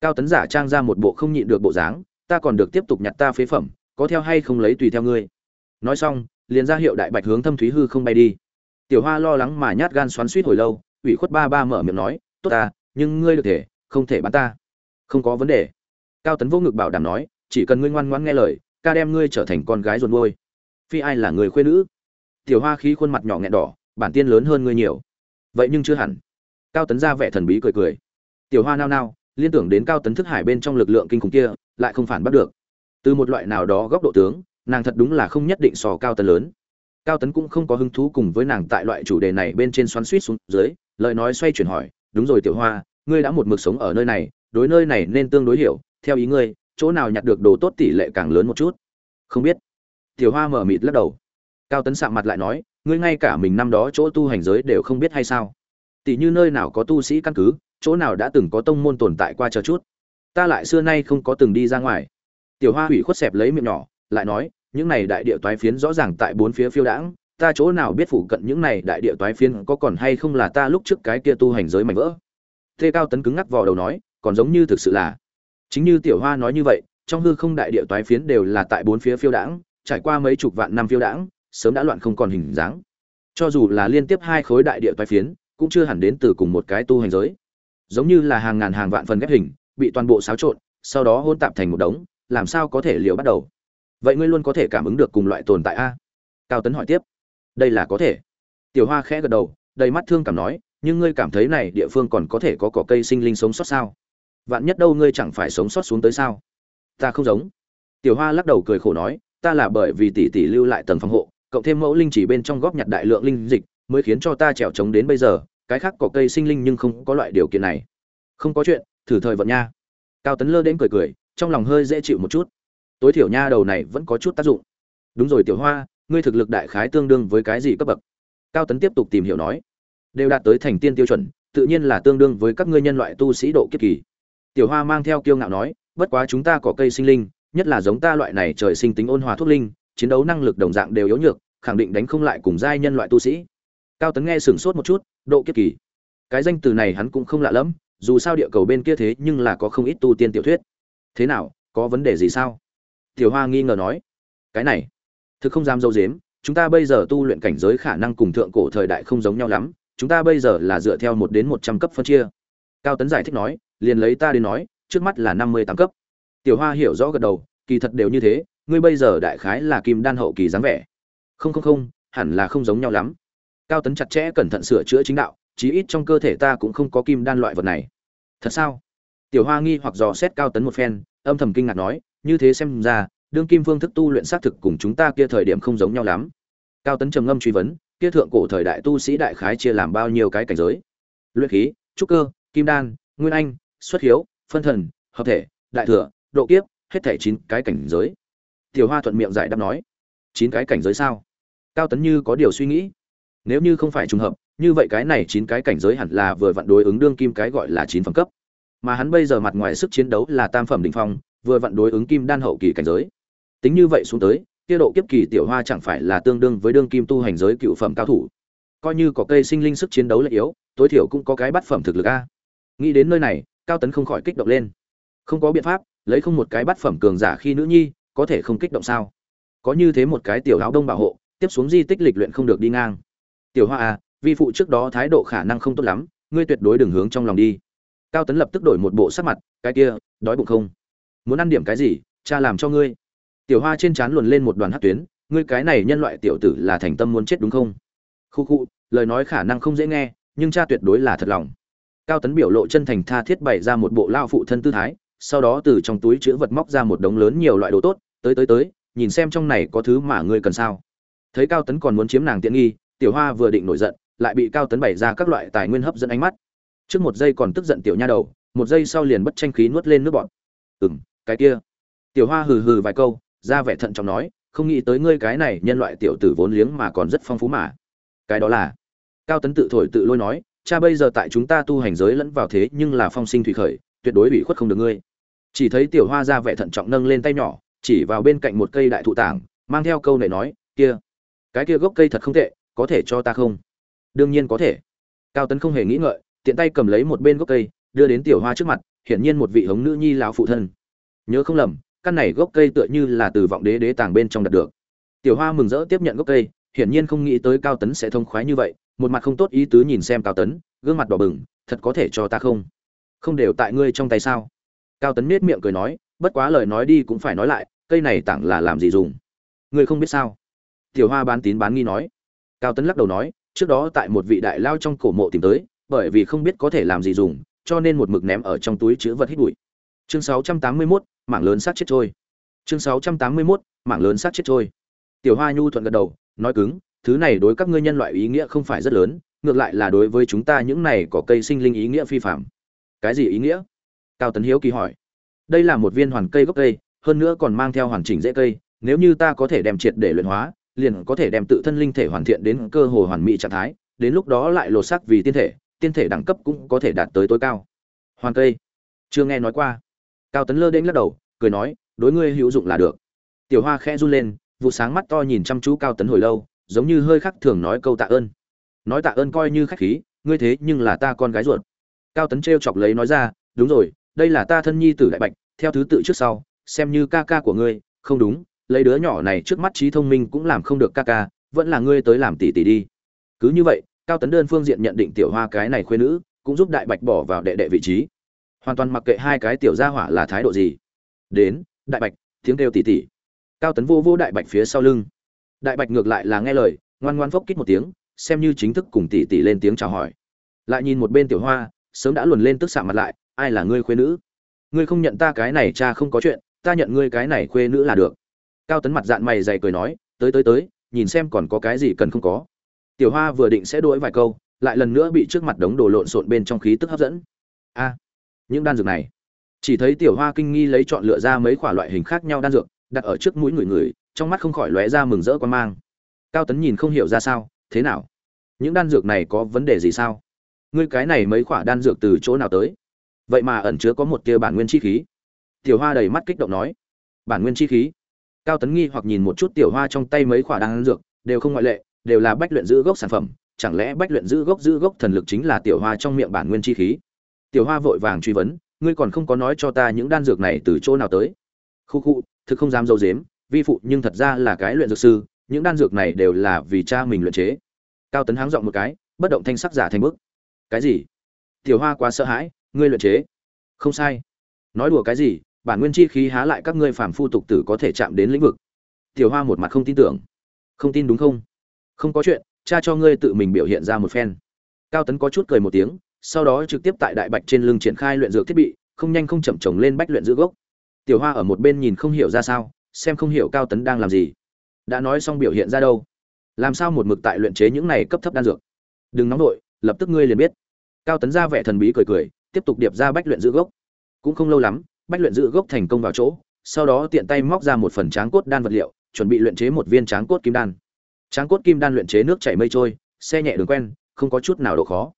Cao tấn giả trang ra một bộ không nhịn được bộ dáng, ta còn được tiếp tục nhặt ta phế phẩm, có theo hay không lấy tùy theo ngươi? Nói xong, liền ra hiệu đại bạch hướng thâm thúy hư không bay đi. Tiểu hoa lo lắng mà nhát gan xoắn suýt hồi lâu, ủy khuất ba ba mở miệng nói, tốt ta, nhưng ngươi được thể, không thể bắn ta. Không có vấn đề cao tấn vô ngực bảo đảm nói, chỉ cần ngươi ngoan ngoãn nghe lời, ca đem ngươi trở thành con gái ruột nuôi. Phi ai là người khuê nữ? Tiểu hoa khí khuôn mặt nhỏ nghẹn đỏ, bản tiên lớn hơn ngươi nhiều. Vậy nhưng chưa hẳn. Cao tấn ra vẻ thần bí cười cười. Tiểu hoa nao nao, liên tưởng đến cao tấn thức hải bên trong lực lượng kinh khủng kia, lại không phản bắt được. Từ một loại nào đó góc độ tướng, nàng thật đúng là không nhất định sò cao tấn lớn. Cao tấn cũng không có hứng thú cùng với nàng tại loại chủ đề này bên trên xoắn suýt xuống dưới, lời nói xoay chuyển hỏi, đúng rồi tiểu hoa, ngươi đã một mực sống ở nơi này, đối nơi này nên tương đối hiểu theo ý ngươi, chỗ nào nhặt được đồ tốt tỷ lệ càng lớn một chút? Không biết. Tiểu hoa mở mịt lắc đầu. Cao tấn sạm mặt lại nói, ngươi ngay cả mình năm đó chỗ tu hành giới đều không biết hay sao? Tỷ như nơi nào có tu sĩ căn cứ, chỗ nào đã từng có tông môn tồn tại qua chờ chút? Ta lại xưa nay không có từng đi ra ngoài. Tiểu hoa hủy khuất xẹp lấy miệng nhỏ, lại nói, những này đại địa toái phiến rõ ràng tại bốn phía phiêu đãng, ta chỗ nào biết phủ cận những này đại địa toái phiến có còn hay không là ta lúc trước cái kia tu hành giới mảnh vỡ? Tê cao tấn cứng ngắc vò đầu nói, còn giống như thực sự là chính như tiểu hoa nói như vậy, trong hư không đại địa toái phiến đều là tại bốn phía phiêu đãng, trải qua mấy chục vạn năm phiêu đãng, sớm đã loạn không còn hình dáng. Cho dù là liên tiếp hai khối đại địa toái phiến, cũng chưa hẳn đến từ cùng một cái tu hành giới. Giống như là hàng ngàn hàng vạn phần ghép hình, bị toàn bộ xáo trộn, sau đó hôn tạp thành một đống, làm sao có thể liều bắt đầu? Vậy ngươi luôn có thể cảm ứng được cùng loại tồn tại a? Cao tấn hỏi tiếp. Đây là có thể. Tiểu hoa khẽ gật đầu, đầy mắt thương cảm nói, nhưng ngươi cảm thấy này địa phương còn có thể có cỏ cây sinh linh sống sót sao? Vạn nhất đâu ngươi chẳng phải sống sót xuống tới sao? Ta không giống. Tiểu hoa lắc đầu cười khổ nói, ta là bởi vì tỷ tỷ lưu lại tầng phòng hộ, cộng thêm mẫu linh chỉ bên trong góp nhặt đại lượng linh dịch, mới khiến cho ta trèo trống đến bây giờ, cái khác có cây sinh linh nhưng không có loại điều kiện này. Không có chuyện, thử thời vận nha. Cao tấn lơ đến cười cười, trong lòng hơi dễ chịu một chút. Tối thiểu nha đầu này vẫn có chút tác dụng. Đúng rồi tiểu hoa, ngươi thực lực đại khái tương đương với cái gì cấp bậc? Cao tấn tiếp tục tìm hiểu nói. Đều đạt tới thành tiên tiêu chuẩn, tự nhiên là tương đương với các ngươi nhân loại tu sĩ độ kiếp kỳ tiểu hoa mang theo kiêu ngạo nói, bất quá chúng ta có cây sinh linh, nhất là giống ta loại này trời sinh tính ôn hòa thuốc linh, chiến đấu năng lực đồng dạng đều yếu nhược, khẳng định đánh không lại cùng giai nhân loại tu sĩ. Cao tấn nghe sửng sốt một chút, độ kiếp kỳ. Cái danh từ này hắn cũng không lạ lẫm, dù sao địa cầu bên kia thế nhưng là có không ít tu tiên tiểu thuyết. Thế nào, có vấn đề gì sao? Tiểu hoa nghi ngờ nói. Cái này, thực không dám dâu dếm, chúng ta bây giờ tu luyện cảnh giới khả năng cùng thượng cổ thời đại không giống nhau lắm, chúng ta bây giờ là dựa theo một đến một trăm cấp phân chia. Cao tấn giải thích nói liền lấy ta đến nói, trước mắt là năm mươi tám cấp. Tiểu hoa hiểu rõ gật đầu, kỳ thật đều như thế, ngươi bây giờ đại khái là kim đan hậu kỳ dáng vẻ. Không không không, hẳn là không giống nhau lắm. Cao tấn chặt chẽ cẩn thận sửa chữa chính đạo, chí ít trong cơ thể ta cũng không có kim đan loại vật này. Thật sao? Tiểu hoa nghi hoặc dò xét cao tấn một phen, âm thầm kinh ngạc nói, như thế xem ra, đương kim phương thức tu luyện xác thực cùng chúng ta kia thời điểm không giống nhau lắm. Cao tấn trầm ngâm truy vấn, kia thượng cổ thời đại tu sĩ đại khái chia làm bao nhiêu cái cảnh giới? Luyện khí, trúc cơ, kim đan, nguyên anh xuất hiếu phân thần, hợp thể, đại thừa, độ kiếp, hết thể chín cái cảnh giới. Tiểu hoa thuận miệng giải đáp nói, chín cái cảnh giới sao? Cao tấn như có điều suy nghĩ. Nếu như không phải trùng hợp, như vậy cái này chín cái cảnh giới hẳn là vừa vặn đối ứng đương kim cái gọi là chín phẩm cấp. Mà hắn bây giờ mặt ngoài sức chiến đấu là tam phẩm đỉnh phong, vừa vặn đối ứng kim đan hậu kỳ cảnh giới. Tính như vậy xuống tới tiết độ kiếp kỳ tiểu hoa chẳng phải là tương đương với đương kim tu hành giới cựu phẩm cao thủ. Coi như có cây sinh linh sức chiến đấu là yếu, tối thiểu cũng có cái bắt phẩm thực lực a. Nghĩ đến nơi này cao tấn không khỏi kích động lên. Không có biện pháp, lấy không một cái bắt phẩm cường giả khi nữ nhi, có thể không kích động sao? Có như thế một cái tiểu áo đông bảo hộ, tiếp xuống di tích lịch luyện không được đi ngang. Tiểu hoa à vi phụ trước đó thái độ khả năng không tốt lắm, ngươi tuyệt đối đừng hướng trong lòng đi. Cao tấn lập tức đổi một bộ sắc mặt, cái kia, đói bụng không? Muốn ăn điểm cái gì, cha làm cho ngươi. Tiểu hoa trên trán luồn lên một đoàn hát tuyến, ngươi cái này nhân loại tiểu tử là thành tâm muốn chết đúng không? Khu khu, lời nói khả năng không dễ nghe, nhưng cha tuyệt đối là thật lòng cao tấn biểu lộ chân thành tha thiết bày ra một bộ lao phụ thân tư thái, sau đó từ trong túi chữ vật móc ra một đống lớn nhiều loại đồ tốt, tới tới tới, nhìn xem trong này có thứ mà ngươi cần sao. Thấy cao tấn còn muốn chiếm nàng tiện nghi, tiểu hoa vừa định nổi giận, lại bị cao tấn bày ra các loại tài nguyên hấp dẫn ánh mắt. Trước một giây còn tức giận tiểu nha đầu, một giây sau liền bất tranh khí nuốt lên nước bọn ừng cái kia. Tiểu hoa hừ hừ vài câu, ra vẻ thận trọng nói, không nghĩ tới ngươi cái này nhân loại tiểu tử vốn liếng mà còn rất phong phú mà. Cái đó là? Cao tấn tự thổi tự lôi nói cha bây giờ tại chúng ta tu hành giới lẫn vào thế nhưng là phong sinh thủy khởi, tuyệt đối bị khuất không được ngươi. Chỉ thấy tiểu hoa ra vẻ thận trọng nâng lên tay nhỏ, chỉ vào bên cạnh một cây đại thụ tảng, mang theo câu này nói, kia, cái kia gốc cây thật không tệ, có thể cho ta không? Đương nhiên có thể. Cao tấn không hề nghĩ ngợi, tiện tay cầm lấy một bên gốc cây, đưa đến tiểu hoa trước mặt, hiển nhiên một vị hống nữ nhi lão phụ thân. Nhớ không lầm, căn này gốc cây tựa như là từ vọng đế đế tàng bên trong đạt được. Tiểu hoa mừng rỡ tiếp nhận gốc cây, hiển nhiên không nghĩ tới cao tấn sẽ thông khoái như vậy một mặt không tốt ý tứ nhìn xem cao tấn gương mặt đỏ bừng thật có thể cho ta không? Không đều tại ngươi trong tay sao? Cao tấn nết miệng cười nói bất quá lời nói đi cũng phải nói lại cây này tặng là làm gì dùng? Ngươi không biết sao? Tiểu hoa bán tín bán nghi nói. Cao tấn lắc đầu nói trước đó tại một vị đại lao trong cổ mộ tìm tới bởi vì không biết có thể làm gì dùng cho nên một mực ném ở trong túi chứa vật hít bụi. Chương 681, mảng lớn sát chết trôi. Chương 681, mảng lớn sát chết trôi. Tiểu hoa nhu thuận gật đầu nói cứng thứ này đối các ngươi nhân loại ý nghĩa không phải rất lớn, ngược lại là đối với chúng ta những này có cây sinh linh ý nghĩa phi phạm. Cái gì ý nghĩa? Cao tấn hiếu kỳ hỏi. Đây là một viên hoàn cây gốc cây, hơn nữa còn mang theo hoàn chỉnh dễ cây, nếu như ta có thể đem triệt để luyện hóa, liền có thể đem tự thân linh thể hoàn thiện đến cơ hồ hoàn mỹ trạng thái, đến lúc đó lại lột xác vì tiên thể tiên thể đẳng cấp cũng có thể đạt tới tối cao. Hoàn cây. Chưa nghe nói qua. Cao tấn lơ đễnh lắc đầu, cười nói, đối ngươi hữu dụng là được. Tiểu hoa khẽ run lên, vụ sáng mắt to nhìn chăm chú cao tấn hồi lâu giống như hơi khắc thường nói câu tạ ơn. Nói tạ ơn coi như khách khí, ngươi thế nhưng là ta con gái ruột. Cao tấn t chọc lấy nói ra, đúng rồi, đây là ta thân nhi tử đại bạch, theo thứ tự trước sau, xem như ca ca của ngươi, không đúng, lấy đứa nhỏ này trước mắt trí thông minh cũng làm không được ca ca, vẫn là ngươi tới làm tỷ tỷ đi. Cứ như vậy, cao tấn đơn phương diện nhận định tiểu hoa cái này khuyên nữ, cũng giúp đại bạch bỏ vào đệ đệ vị trí. Hoàn toàn mặc kệ hai cái tiểu gia hỏa là thái độ gì. Đến, đại bạch, tiếng kêu tỷ tỷ cao tấn vô vô đại bạch phía sau lưng đại bạch ngược lại là nghe lời, ngoan ngoan phốc kít một tiếng, xem như chính thức cùng tỷ tỷ lên tiếng chào hỏi. Lại nhìn một bên tiểu hoa, sớm đã luồn lên tức xạ mặt lại, ai là ngươi khuê nữ? Ngươi không nhận ta cái này cha không có chuyện, ta nhận ngươi cái này khuê nữ là được. Cao tấn mặt dạng mày dày cười nói, tới tới tới, nhìn xem còn có cái gì cần không có. Tiểu hoa vừa định sẽ đuổi vài câu, lại lần nữa bị trước mặt đống đồ lộn xộn bên trong khí tức hấp dẫn. A, những đan dược này. Chỉ thấy tiểu hoa kinh nghi lấy chọn lựa ra mấy khoả loại hình khác nhau đan dược, đặt ở trước mũi người người trong mắt không khỏi lóe ra mừng rỡ quan mang. Cao tấn nhìn không hiểu ra sao, thế nào? Những đan dược này có vấn đề gì sao? Ngươi cái này mấy khoả đan dược từ chỗ nào tới? Vậy mà ẩn chứa có một tia bản nguyên chi khí. Tiểu hoa đầy mắt kích động nói. Bản nguyên chi khí? Cao tấn nghi hoặc nhìn một chút tiểu hoa trong tay mấy khoả đan dược, đều không ngoại lệ, đều là bách luyện giữ gốc sản phẩm. Chẳng lẽ bách luyện giữ gốc giữ gốc thần lực chính là tiểu hoa trong miệng bản nguyên chi khí? Tiểu hoa vội vàng truy vấn. Ngươi còn không có nói cho ta những đan dược này từ chỗ nào tới? Khu khu, thực không dám dâu dếm vi phụ nhưng thật ra là cái luyện dược sư, những đan dược này đều là vì cha mình luyện chế. Cao tấn háng dọn một cái, bất động thanh sắc giả thành bức. Cái gì? Tiểu hoa quá sợ hãi, ngươi luyện chế. Không sai. Nói đùa cái gì, bản nguyên chi khí há lại các ngươi phàm phu tục tử có thể chạm đến lĩnh vực. Tiểu hoa một mặt không tin tưởng. Không tin đúng không? Không có chuyện, cha cho ngươi tự mình biểu hiện ra một phen. Cao tấn có chút cười một tiếng, sau đó trực tiếp tại đại bạch trên lưng triển khai luyện dược thiết bị, không nhanh không chậm trồng lên bách luyện giữ gốc. Tiểu hoa ở một bên nhìn không hiểu ra sao xem không hiểu cao tấn đang làm gì. Đã nói xong biểu hiện ra đâu? Làm sao một mực tại luyện chế những này cấp thấp đan dược? Đừng nóng nổi lập tức ngươi liền biết. Cao tấn ra vẻ thần bí cười cười, tiếp tục điệp ra bách luyện giữ gốc. Cũng không lâu lắm, bách luyện giữ gốc thành công vào chỗ, sau đó tiện tay móc ra một phần tráng cốt đan vật liệu, chuẩn bị luyện chế một viên tráng cốt kim đan. Tráng cốt kim đan luyện chế nước chảy mây trôi, xe nhẹ đường quen, không có chút nào độ khó.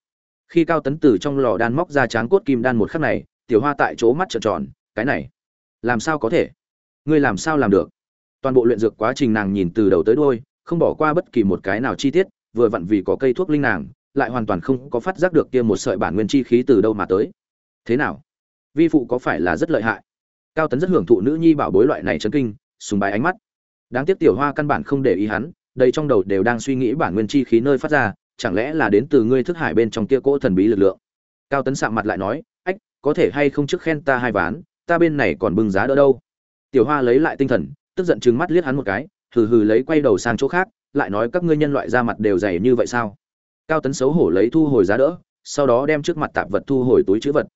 Khi cao tấn từ trong lò đan móc ra tráng cốt kim đan một khắc này, tiểu hoa tại chỗ mắt trợn tròn, cái này, làm sao có thể? Ngươi làm sao làm được? Toàn bộ luyện dược quá trình nàng nhìn từ đầu tới đuôi, không bỏ qua bất kỳ một cái nào chi tiết, vừa vặn vì có cây thuốc linh nàng, lại hoàn toàn không có phát giác được kia một sợi bản nguyên chi khí từ đâu mà tới. Thế nào? Vi phụ có phải là rất lợi hại? Cao tấn rất hưởng thụ nữ nhi bảo bối loại này chấn kinh, sùng bài ánh mắt. Đáng tiếc tiểu hoa căn bản không để ý hắn đây trong đầu đều đang suy nghĩ bản nguyên chi khí nơi phát ra, chẳng lẽ là đến từ ngươi thức hải bên trong kia cỗ thần bí lực lượng? Cao tấn sạm mặt lại nói, ách, có thể hay không trước khen ta hai ván, ta bên này còn bưng giá đỡ đâu? Tiểu hoa lấy lại tinh thần, tức giận trừng mắt liếc hắn một cái, hừ hừ lấy quay đầu sang chỗ khác, lại nói các ngươi nhân loại ra mặt đều dày như vậy sao? Cao tấn xấu hổ lấy thu hồi giá đỡ, sau đó đem trước mặt tạp vật thu hồi túi chữ vật.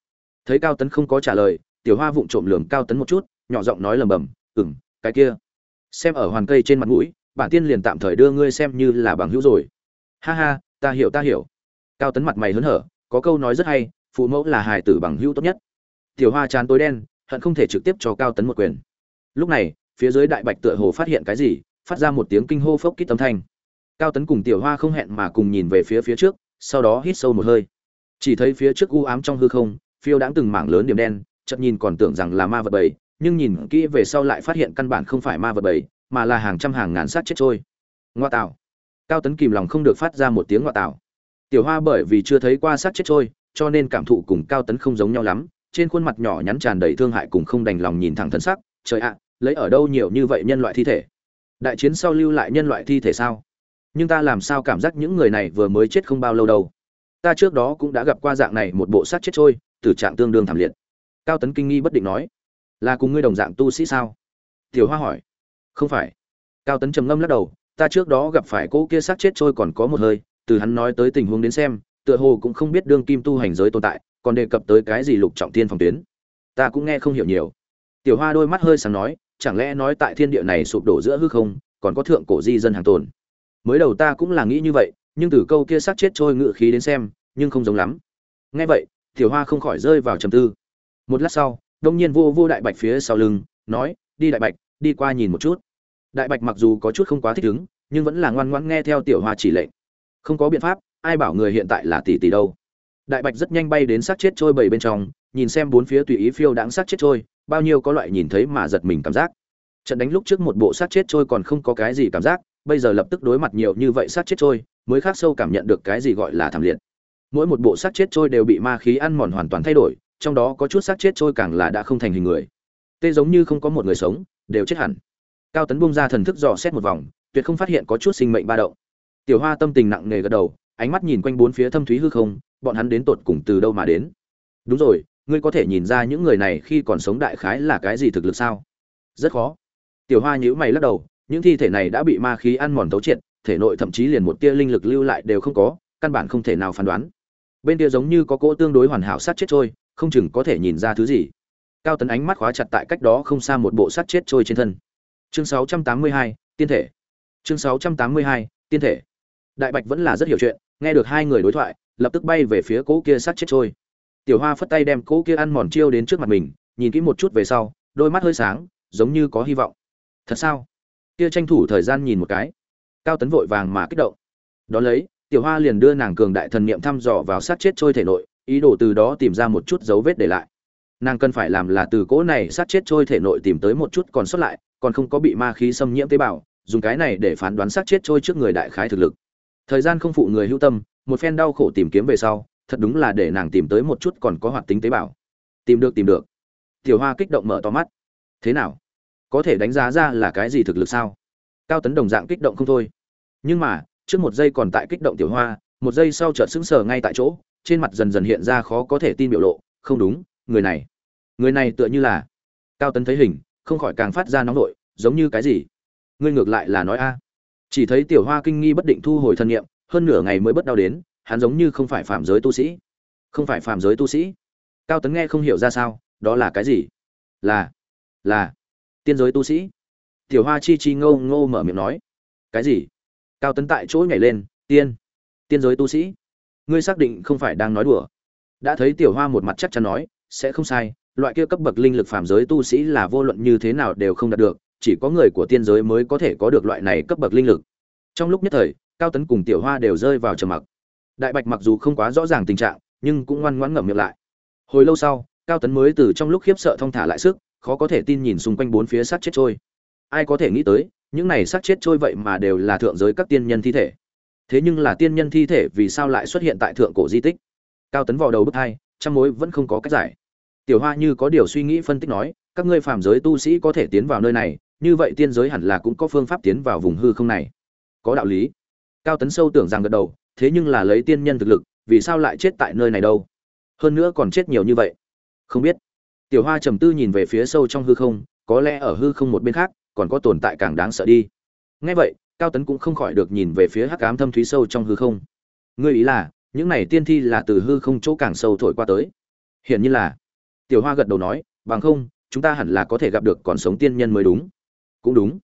Thấy cao tấn không có trả lời, tiểu hoa vụng trộm lường cao tấn một chút, nhỏ giọng nói lầm bầm ừng cái kia, xem ở hoàn cây trên mặt mũi, bản tiên liền tạm thời đưa ngươi xem như là bằng hữu rồi. Ha ha, ta hiểu ta hiểu. Cao tấn mặt mày hớn hở, có câu nói rất hay, phụ mẫu là hài tử bằng hữu tốt nhất. Tiểu hoa chán tối đen, hận không thể trực tiếp cho cao tấn một quyền lúc này, phía dưới đại bạch tựa hồ phát hiện cái gì, phát ra một tiếng kinh hô phốc kít âm thanh. Cao tấn cùng tiểu hoa không hẹn mà cùng nhìn về phía phía trước, sau đó hít sâu một hơi. Chỉ thấy phía trước u ám trong hư không, phiêu đãng từng mảng lớn điểm đen, chợt nhìn còn tưởng rằng là ma vật bầy, nhưng nhìn kỹ về sau lại phát hiện căn bản không phải ma vật bầy, mà là hàng trăm hàng ngàn sát chết trôi. Ngoa tạo. Cao tấn kìm lòng không được phát ra một tiếng ngoa tạo. Tiểu hoa bởi vì chưa thấy qua sát chết trôi, cho nên cảm thụ cùng cao tấn không giống nhau lắm, trên khuôn mặt nhỏ nhắn tràn đầy thương hại cùng không đành lòng nhìn thẳng thân sắc trời ạ, lấy ở đâu nhiều như vậy nhân loại thi thể? Đại chiến sau lưu lại nhân loại thi thể sao? Nhưng ta làm sao cảm giác những người này vừa mới chết không bao lâu đâu? Ta trước đó cũng đã gặp qua dạng này một bộ sát chết trôi, tử trạng tương đương thảm liệt. Cao tấn kinh nghi bất định nói, là cùng ngươi đồng dạng tu sĩ sao? Tiểu hoa hỏi, không phải. Cao tấn trầm ngâm lắc đầu, ta trước đó gặp phải cỗ kia sát chết trôi còn có một hơi, từ hắn nói tới tình huống đến xem, tựa hồ cũng không biết đương kim tu hành giới tồn tại, còn đề cập tới cái gì lục trọng tiên phòng tuyến. Ta cũng nghe không hiểu nhiều tiểu hoa đôi mắt hơi sáng nói, chẳng lẽ nói tại thiên địa này sụp đổ giữa hư không, còn có thượng cổ di dân hàng tồn? Mới đầu ta cũng là nghĩ như vậy, nhưng từ câu kia sát chết trôi ngự khí đến xem, nhưng không giống lắm. Nghe vậy, tiểu hoa không khỏi rơi vào trầm tư. Một lát sau, đông nhiên vô vô đại bạch phía sau lưng, nói, đi đại bạch, đi qua nhìn một chút. Đại bạch mặc dù có chút không quá thích ứng, nhưng vẫn là ngoan ngoãn nghe theo tiểu hoa chỉ lệnh. Không có biện pháp, ai bảo người hiện tại là tỷ tỷ đâu. Đại bạch rất nhanh bay đến xác chết trôi bầy bên trong, nhìn xem bốn phía tùy ý phiêu đáng xác chết trôi bao nhiêu có loại nhìn thấy mà giật mình cảm giác. Trận đánh lúc trước một bộ sát chết trôi còn không có cái gì cảm giác, bây giờ lập tức đối mặt nhiều như vậy sát chết trôi, mới khác sâu cảm nhận được cái gì gọi là thảm liệt. Mỗi một bộ sát chết trôi đều bị ma khí ăn mòn hoàn toàn thay đổi, trong đó có chút sát chết trôi càng là đã không thành hình người. Tê giống như không có một người sống, đều chết hẳn. Cao tấn bung ra thần thức dò xét một vòng, tuyệt không phát hiện có chút sinh mệnh ba động. Tiểu hoa tâm tình nặng nề gật đầu, ánh mắt nhìn quanh bốn phía thâm thúy hư không, bọn hắn đến tột cùng từ đâu mà đến? Đúng rồi ngươi có thể nhìn ra những người này khi còn sống đại khái là cái gì thực lực sao? Rất khó. Tiểu hoa nhíu mày lắc đầu những thi thể này đã bị ma khí ăn mòn tấu triệt thể nội thậm chí liền một tia linh lực lưu lại đều không có căn bản không thể nào phán đoán. Bên kia giống như có cỗ tương đối hoàn hảo sát chết trôi không chừng có thể nhìn ra thứ gì. Cao tấn ánh mắt khóa chặt tại cách đó không xa một bộ sát chết trôi trên thân. Chương 682, tiên thể. Chương 682, tiên thể. Đại bạch vẫn là rất hiểu chuyện nghe được hai người đối thoại lập tức bay về phía cỗ kia sát chết trôi tiểu hoa phất tay đem cỗ kia ăn mòn chiêu đến trước mặt mình, nhìn kỹ một chút về sau, đôi mắt hơi sáng, giống như có hy vọng. Thật sao? Kia tranh thủ thời gian nhìn một cái. Cao tấn vội vàng mà kích động. Đón lấy, tiểu hoa liền đưa nàng cường đại thần niệm thăm dò vào sát chết trôi thể nội, ý đồ từ đó tìm ra một chút dấu vết để lại. Nàng cần phải làm là từ cỗ này sát chết trôi thể nội tìm tới một chút còn sót lại, còn không có bị ma khí xâm nhiễm tế bào, dùng cái này để phán đoán sát chết trôi trước người đại khái thực lực. Thời gian không phụ người hữu tâm, một phen đau khổ tìm kiếm về sau thật đúng là để nàng tìm tới một chút còn có hoạt tính tế bào. Tìm được tìm được. Tiểu hoa kích động mở to mắt. Thế nào? Có thể đánh giá ra là cái gì thực lực sao? Cao tấn đồng dạng kích động không thôi. Nhưng mà, trước một giây còn tại kích động tiểu hoa, một giây sau chợt sững sờ ngay tại chỗ, trên mặt dần dần hiện ra khó có thể tin biểu lộ. Không đúng, người này. Người này tựa như là. Cao tấn thấy hình, không khỏi càng phát ra nóng nổi giống như cái gì? Ngươi ngược lại là nói a. Chỉ thấy tiểu hoa kinh nghi bất định thu hồi thân nhiệm hơn nửa ngày mới bất đau đến hắn giống như không phải phạm giới tu sĩ. Không phải phạm giới tu sĩ. Cao tấn nghe không hiểu ra sao, đó là cái gì? Là là tiên giới tu sĩ. Tiểu hoa chi chi ngô ngô mở miệng nói. Cái gì? Cao tấn tại chỗ nhảy lên, tiên tiên giới tu sĩ. Ngươi xác định không phải đang nói đùa. Đã thấy tiểu hoa một mặt chắc chắn nói, sẽ không sai, loại kia cấp bậc linh lực phàm giới tu sĩ là vô luận như thế nào đều không đạt được, chỉ có người của tiên giới mới có thể có được loại này cấp bậc linh lực. Trong lúc nhất thời, cao tấn cùng tiểu hoa đều rơi vào trầm mặc đại bạch mặc dù không quá rõ ràng tình trạng, nhưng cũng ngoan ngoãn ngậm miệng lại. Hồi lâu sau, cao tấn mới từ trong lúc khiếp sợ thong thả lại sức, khó có thể tin nhìn xung quanh bốn phía sát chết trôi. Ai có thể nghĩ tới, những này sát chết trôi vậy mà đều là thượng giới các tiên nhân thi thể. Thế nhưng là tiên nhân thi thể vì sao lại xuất hiện tại thượng cổ di tích? Cao tấn vào đầu bức hai, trăm mối vẫn không có cách giải. Tiểu hoa như có điều suy nghĩ phân tích nói, các ngươi phàm giới tu sĩ có thể tiến vào nơi này, như vậy tiên giới hẳn là cũng có phương pháp tiến vào vùng hư không này. Có đạo lý. Cao tấn sâu tưởng rằng gật đầu thế nhưng là lấy tiên nhân thực lực, vì sao lại chết tại nơi này đâu? Hơn nữa còn chết nhiều như vậy. Không biết. Tiểu hoa trầm tư nhìn về phía sâu trong hư không, có lẽ ở hư không một bên khác, còn có tồn tại càng đáng sợ đi. Ngay vậy, cao tấn cũng không khỏi được nhìn về phía hắc ám thâm thúy sâu trong hư không. Ngươi ý là, những này tiên thi là từ hư không chỗ càng sâu thổi qua tới? Hiển nhiên là. Tiểu hoa gật đầu nói, bằng không, chúng ta hẳn là có thể gặp được còn sống tiên nhân mới đúng. Cũng đúng.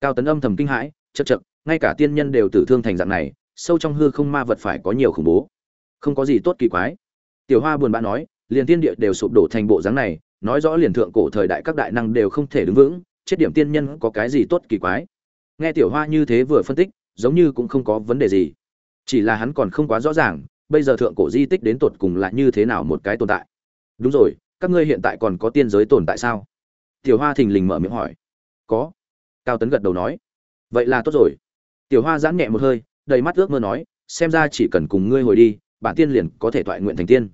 Cao tấn âm thầm kinh hãi chật chật ngay cả tiên nhân đều tử thương thành dạng này sâu trong hư không ma vật phải có nhiều khủng bố. Không có gì tốt kỳ quái. Tiểu hoa buồn bã nói, liền tiên địa đều sụp đổ thành bộ dáng này, nói rõ liền thượng cổ thời đại các đại năng đều không thể đứng vững, chết điểm tiên nhân có cái gì tốt kỳ quái. Nghe tiểu hoa như thế vừa phân tích, giống như cũng không có vấn đề gì. Chỉ là hắn còn không quá rõ ràng, bây giờ thượng cổ di tích đến tột cùng là như thế nào một cái tồn tại. Đúng rồi, các ngươi hiện tại còn có tiên giới tồn tại sao? Tiểu hoa thình lình mở miệng hỏi. Có. Cao tấn gật đầu nói. Vậy là tốt rồi. Tiểu hoa giãn nhẹ một hơi đầy mắt ước mơ nói, xem ra chỉ cần cùng ngươi hồi đi, bản tiên liền có thể toại nguyện thành tiên.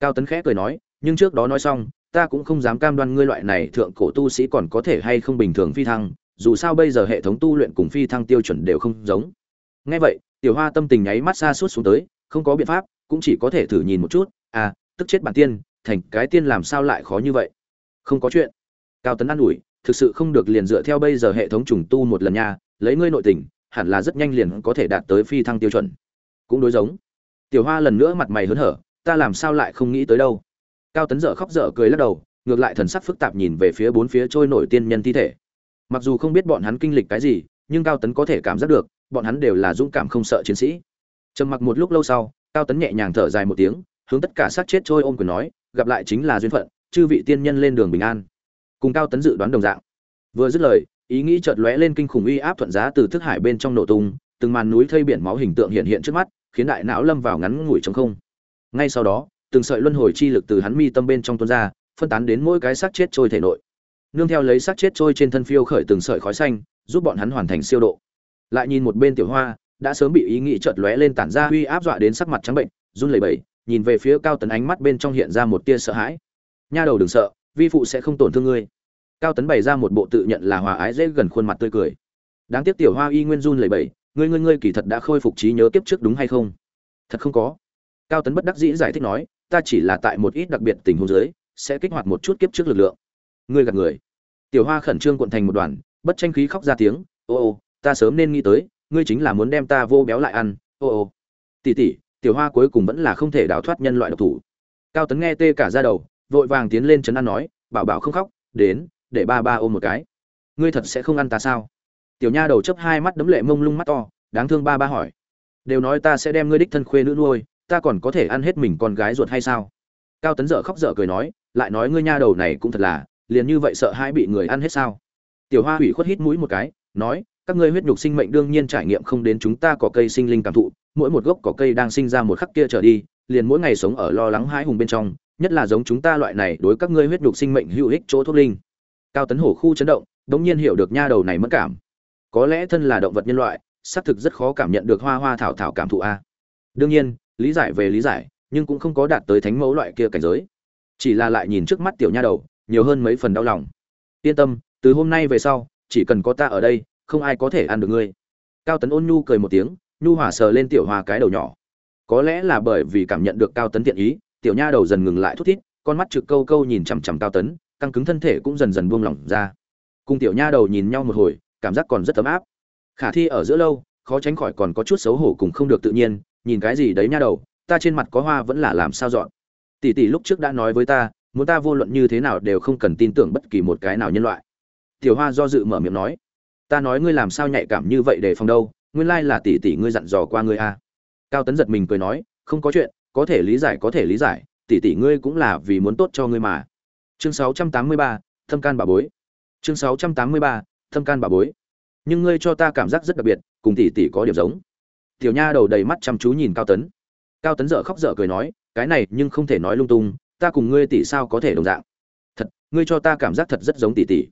Cao tấn khẽ cười nói, nhưng trước đó nói xong, ta cũng không dám cam đoan ngươi loại này thượng cổ tu sĩ còn có thể hay không bình thường phi thăng, dù sao bây giờ hệ thống tu luyện cùng phi thăng tiêu chuẩn đều không giống. Ngay vậy, tiểu hoa tâm tình nháy mắt xa suốt xuống tới, không có biện pháp, cũng chỉ có thể thử nhìn một chút à tức chết bản tiên, thành cái tiên làm sao lại khó như vậy? Không có chuyện. Cao tấn an ủi, thực sự không được liền dựa theo bây giờ hệ thống trùng tu một lần nha, lấy ngươi nội tình hẳn là rất nhanh liền có thể đạt tới phi thăng tiêu chuẩn. Cũng đối giống. Tiểu hoa lần nữa mặt mày hớn hở, ta làm sao lại không nghĩ tới đâu. Cao tấn dở khóc dở cười lắc đầu, ngược lại thần sắc phức tạp nhìn về phía bốn phía trôi nổi tiên nhân thi thể. Mặc dù không biết bọn hắn kinh lịch cái gì, nhưng cao tấn có thể cảm giác được, bọn hắn đều là dũng cảm không sợ chiến sĩ. Trầm mặc một lúc lâu sau, cao tấn nhẹ nhàng thở dài một tiếng, hướng tất cả sát chết trôi ôm quyền nói, gặp lại chính là duyên phận, chư vị tiên nhân lên đường bình an. Cùng cao tấn dự đoán đồng dạng. Vừa dứt lời ý nghĩ chợt lóe lên kinh khủng uy áp thuận giá từ thức hải bên trong nổ tung, từng màn núi thây biển máu hình tượng hiện hiện trước mắt, khiến đại não lâm vào ngắn ngủi trong không. Ngay sau đó, từng sợi luân hồi chi lực từ hắn mi tâm bên trong tuôn ra, phân tán đến mỗi cái xác chết trôi thể nội. Nương theo lấy xác chết trôi trên thân phiêu khởi từng sợi khói xanh, giúp bọn hắn hoàn thành siêu độ. Lại nhìn một bên tiểu hoa, đã sớm bị ý nghĩ chợt lóe lên tản ra uy áp dọa đến sắc mặt trắng bệnh, run lẩy bẩy, nhìn về phía cao tấn ánh mắt bên trong hiện ra một tia sợ hãi. Nha đầu đừng sợ, vi phụ sẽ không tổn thương ngươi cao tấn bày ra một bộ tự nhận là hòa ái dễ gần khuôn mặt tươi cười. Đáng tiếc tiểu hoa y nguyên run lầy bẩy, ngươi ngươi ngươi kỳ thật đã khôi phục trí nhớ kiếp trước đúng hay không? Thật không có. Cao tấn bất đắc dĩ giải thích nói, ta chỉ là tại một ít đặc biệt tình huống dưới, sẽ kích hoạt một chút kiếp trước lực lượng. Ngươi gạt người. Tiểu hoa khẩn trương cuộn thành một đoàn, bất tranh khí khóc ra tiếng, ô ô, ta sớm nên nghĩ tới, ngươi chính là muốn đem ta vô béo lại ăn, ô ô. Tỉ tỉ tiểu hoa cuối cùng vẫn là không thể đào thoát nhân loại độc thủ. Cao tấn nghe tê cả ra đầu, vội vàng tiến lên trấn an nói, bảo bảo không khóc, đến để ba ba ôm một cái. Ngươi thật sẽ không ăn ta sao? Tiểu nha đầu chấp hai mắt đấm lệ mông lung mắt to, đáng thương ba ba hỏi. Đều nói ta sẽ đem ngươi đích thân khuê nữ nuôi, ta còn có thể ăn hết mình con gái ruột hay sao? Cao tấn dở khóc dở cười nói, lại nói ngươi nha đầu này cũng thật là, liền như vậy sợ hãi bị người ăn hết sao? Tiểu hoa hủy khuất hít mũi một cái, nói, các ngươi huyết nhục sinh mệnh đương nhiên trải nghiệm không đến chúng ta có cây sinh linh cảm thụ, mỗi một gốc cỏ cây đang sinh ra một khắc kia trở đi, liền mỗi ngày sống ở lo lắng hãi hùng bên trong, nhất là giống chúng ta loại này đối các ngươi huyết nhục sinh mệnh hữu ích chỗ thuốc linh cao tấn hổ khu chấn động, đống nhiên hiểu được nha đầu này mất cảm. Có lẽ thân là động vật nhân loại, xác thực rất khó cảm nhận được hoa hoa thảo thảo cảm thụ a. Đương nhiên, lý giải về lý giải, nhưng cũng không có đạt tới thánh mẫu loại kia cảnh giới. Chỉ là lại nhìn trước mắt tiểu nha đầu, nhiều hơn mấy phần đau lòng. Yên tâm, từ hôm nay về sau, chỉ cần có ta ở đây, không ai có thể ăn được ngươi. Cao tấn ôn nhu cười một tiếng, nhu hỏa sờ lên tiểu hoa cái đầu nhỏ. Có lẽ là bởi vì cảm nhận được cao tấn tiện ý, tiểu nha đầu dần ngừng lại thút thít, con mắt trực câu câu nhìn chằm chằm cao tấn căng cứng thân thể cũng dần dần buông lỏng ra. Cùng tiểu nha đầu nhìn nhau một hồi, cảm giác còn rất ấm áp. Khả thi ở giữa lâu, khó tránh khỏi còn có chút xấu hổ cùng không được tự nhiên, nhìn cái gì đấy nha đầu, ta trên mặt có hoa vẫn là làm sao dọn. Tỷ tỷ lúc trước đã nói với ta, muốn ta vô luận như thế nào đều không cần tin tưởng bất kỳ một cái nào nhân loại. Tiểu hoa do dự mở miệng nói, ta nói ngươi làm sao nhạy cảm như vậy để phòng đâu, nguyên lai là tỷ tỷ ngươi dặn dò qua ngươi a. Cao tấn giật mình cười nói, không có chuyện, có thể lý giải, có thể lý giải, tỷ tỷ ngươi cũng là vì muốn tốt cho ngươi mà chương 683, thâm can bà bối. Chương 683, thâm can bà bối. Nhưng ngươi cho ta cảm giác rất đặc biệt cùng tỷ tỷ có điểm giống. Tiểu nha đầu đầy mắt chăm chú nhìn cao tấn. Cao tấn dở khóc dở cười nói cái này nhưng không thể nói lung tung ta cùng ngươi tỷ sao có thể đồng dạng. Thật ngươi cho ta cảm giác thật rất giống tỷ tỷ.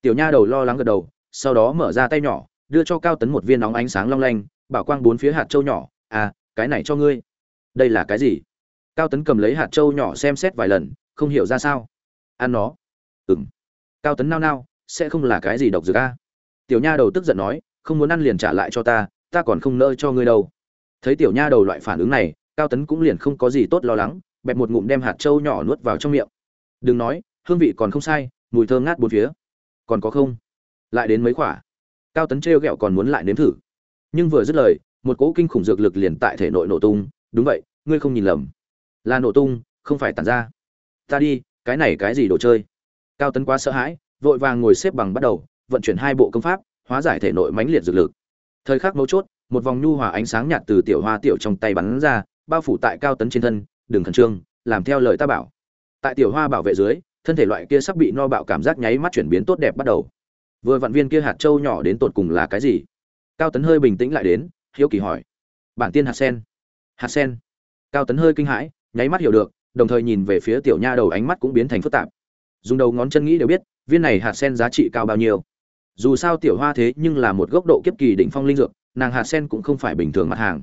Tiểu nha đầu lo lắng gật đầu sau đó mở ra tay nhỏ đưa cho cao tấn một viên nóng ánh sáng long lanh bảo quang bốn phía hạt châu nhỏ. À cái này cho ngươi. Đây là cái gì? Cao tấn cầm lấy hạt châu nhỏ xem xét vài lần không hiểu ra sao ăn nó. Ừng cao tấn nao nao, sẽ không là cái gì độc dược a? Tiểu nha đầu tức giận nói, không muốn ăn liền trả lại cho ta ta còn không nỡ cho ngươi đâu. Thấy tiểu nha đầu loại phản ứng này, cao tấn cũng liền không có gì tốt lo lắng, bẹp một ngụm đem hạt trâu nhỏ nuốt vào trong miệng. Đừng nói, hương vị còn không sai, mùi thơm ngát bốn phía. Còn có không? Lại đến mấy quả. Cao tấn trêu ghẹo còn muốn lại nếm thử. Nhưng vừa dứt lời, một cỗ kinh khủng dược lực liền tại thể nội nổ tung. Đúng vậy, ngươi không nhìn lầm. Là nổ tung, không phải tàn ra. Ta đi cái này cái gì đồ chơi? Cao tấn quá sợ hãi, vội vàng ngồi xếp bằng bắt đầu, vận chuyển hai bộ công pháp, hóa giải thể nội mãnh liệt dược lực. Thời khắc mấu chốt, một vòng nhu hòa ánh sáng nhạt từ tiểu hoa tiểu trong tay bắn ra, bao phủ tại cao tấn trên thân, đừng khẩn trương, làm theo lời ta bảo. Tại tiểu hoa bảo vệ dưới, thân thể loại kia sắp bị no bạo cảm giác nháy mắt chuyển biến tốt đẹp bắt đầu. Vừa vạn viên kia hạt trâu nhỏ đến tột cùng là cái gì? Cao tấn hơi bình tĩnh lại đến, hiếu kỳ hỏi. Bản tiên hạt sen. Hạt sen? Cao tấn hơi kinh hãi, nháy mắt hiểu được đồng thời nhìn về phía tiểu nha đầu ánh mắt cũng biến thành phức tạp. Dùng đầu ngón chân nghĩ đều biết, viên này hạt sen giá trị cao bao nhiêu. Dù sao tiểu hoa thế nhưng là một gốc độ kiếp kỳ đỉnh phong linh dược, nàng hạt sen cũng không phải bình thường mặt hàng.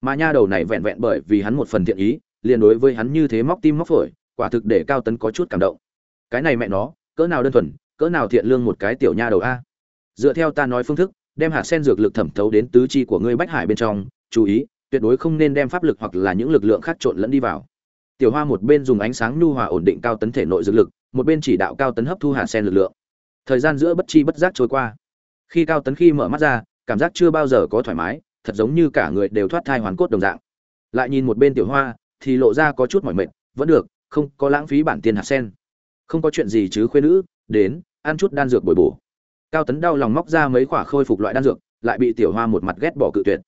Mà nha đầu này vẹn vẹn bởi vì hắn một phần thiện ý, liền đối với hắn như thế móc tim móc phổi, quả thực để cao tấn có chút cảm động. Cái này mẹ nó, cỡ nào đơn thuần, cỡ nào thiện lương một cái tiểu nha đầu a. Dựa theo ta nói phương thức, đem hạt sen dược lực thẩm thấu đến tứ chi của ngươi bách hải bên trong, chú ý, tuyệt đối không nên đem pháp lực hoặc là những lực lượng khác trộn lẫn đi vào tiểu hoa một bên dùng ánh sáng nhu hòa ổn định cao tấn thể nội dược lực, một bên chỉ đạo cao tấn hấp thu hạt sen lực lượng. Thời gian giữa bất chi bất giác trôi qua. Khi cao tấn khi mở mắt ra, cảm giác chưa bao giờ có thoải mái, thật giống như cả người đều thoát thai hoàn cốt đồng dạng. Lại nhìn một bên tiểu hoa, thì lộ ra có chút mỏi mệt, vẫn được, không có lãng phí bản tiền hạt sen. Không có chuyện gì chứ khuyên nữ, đến, ăn chút đan dược bồi bổ. Cao tấn đau lòng móc ra mấy quả khôi phục loại đan dược, lại bị tiểu hoa một mặt ghét bỏ cự tuyệt.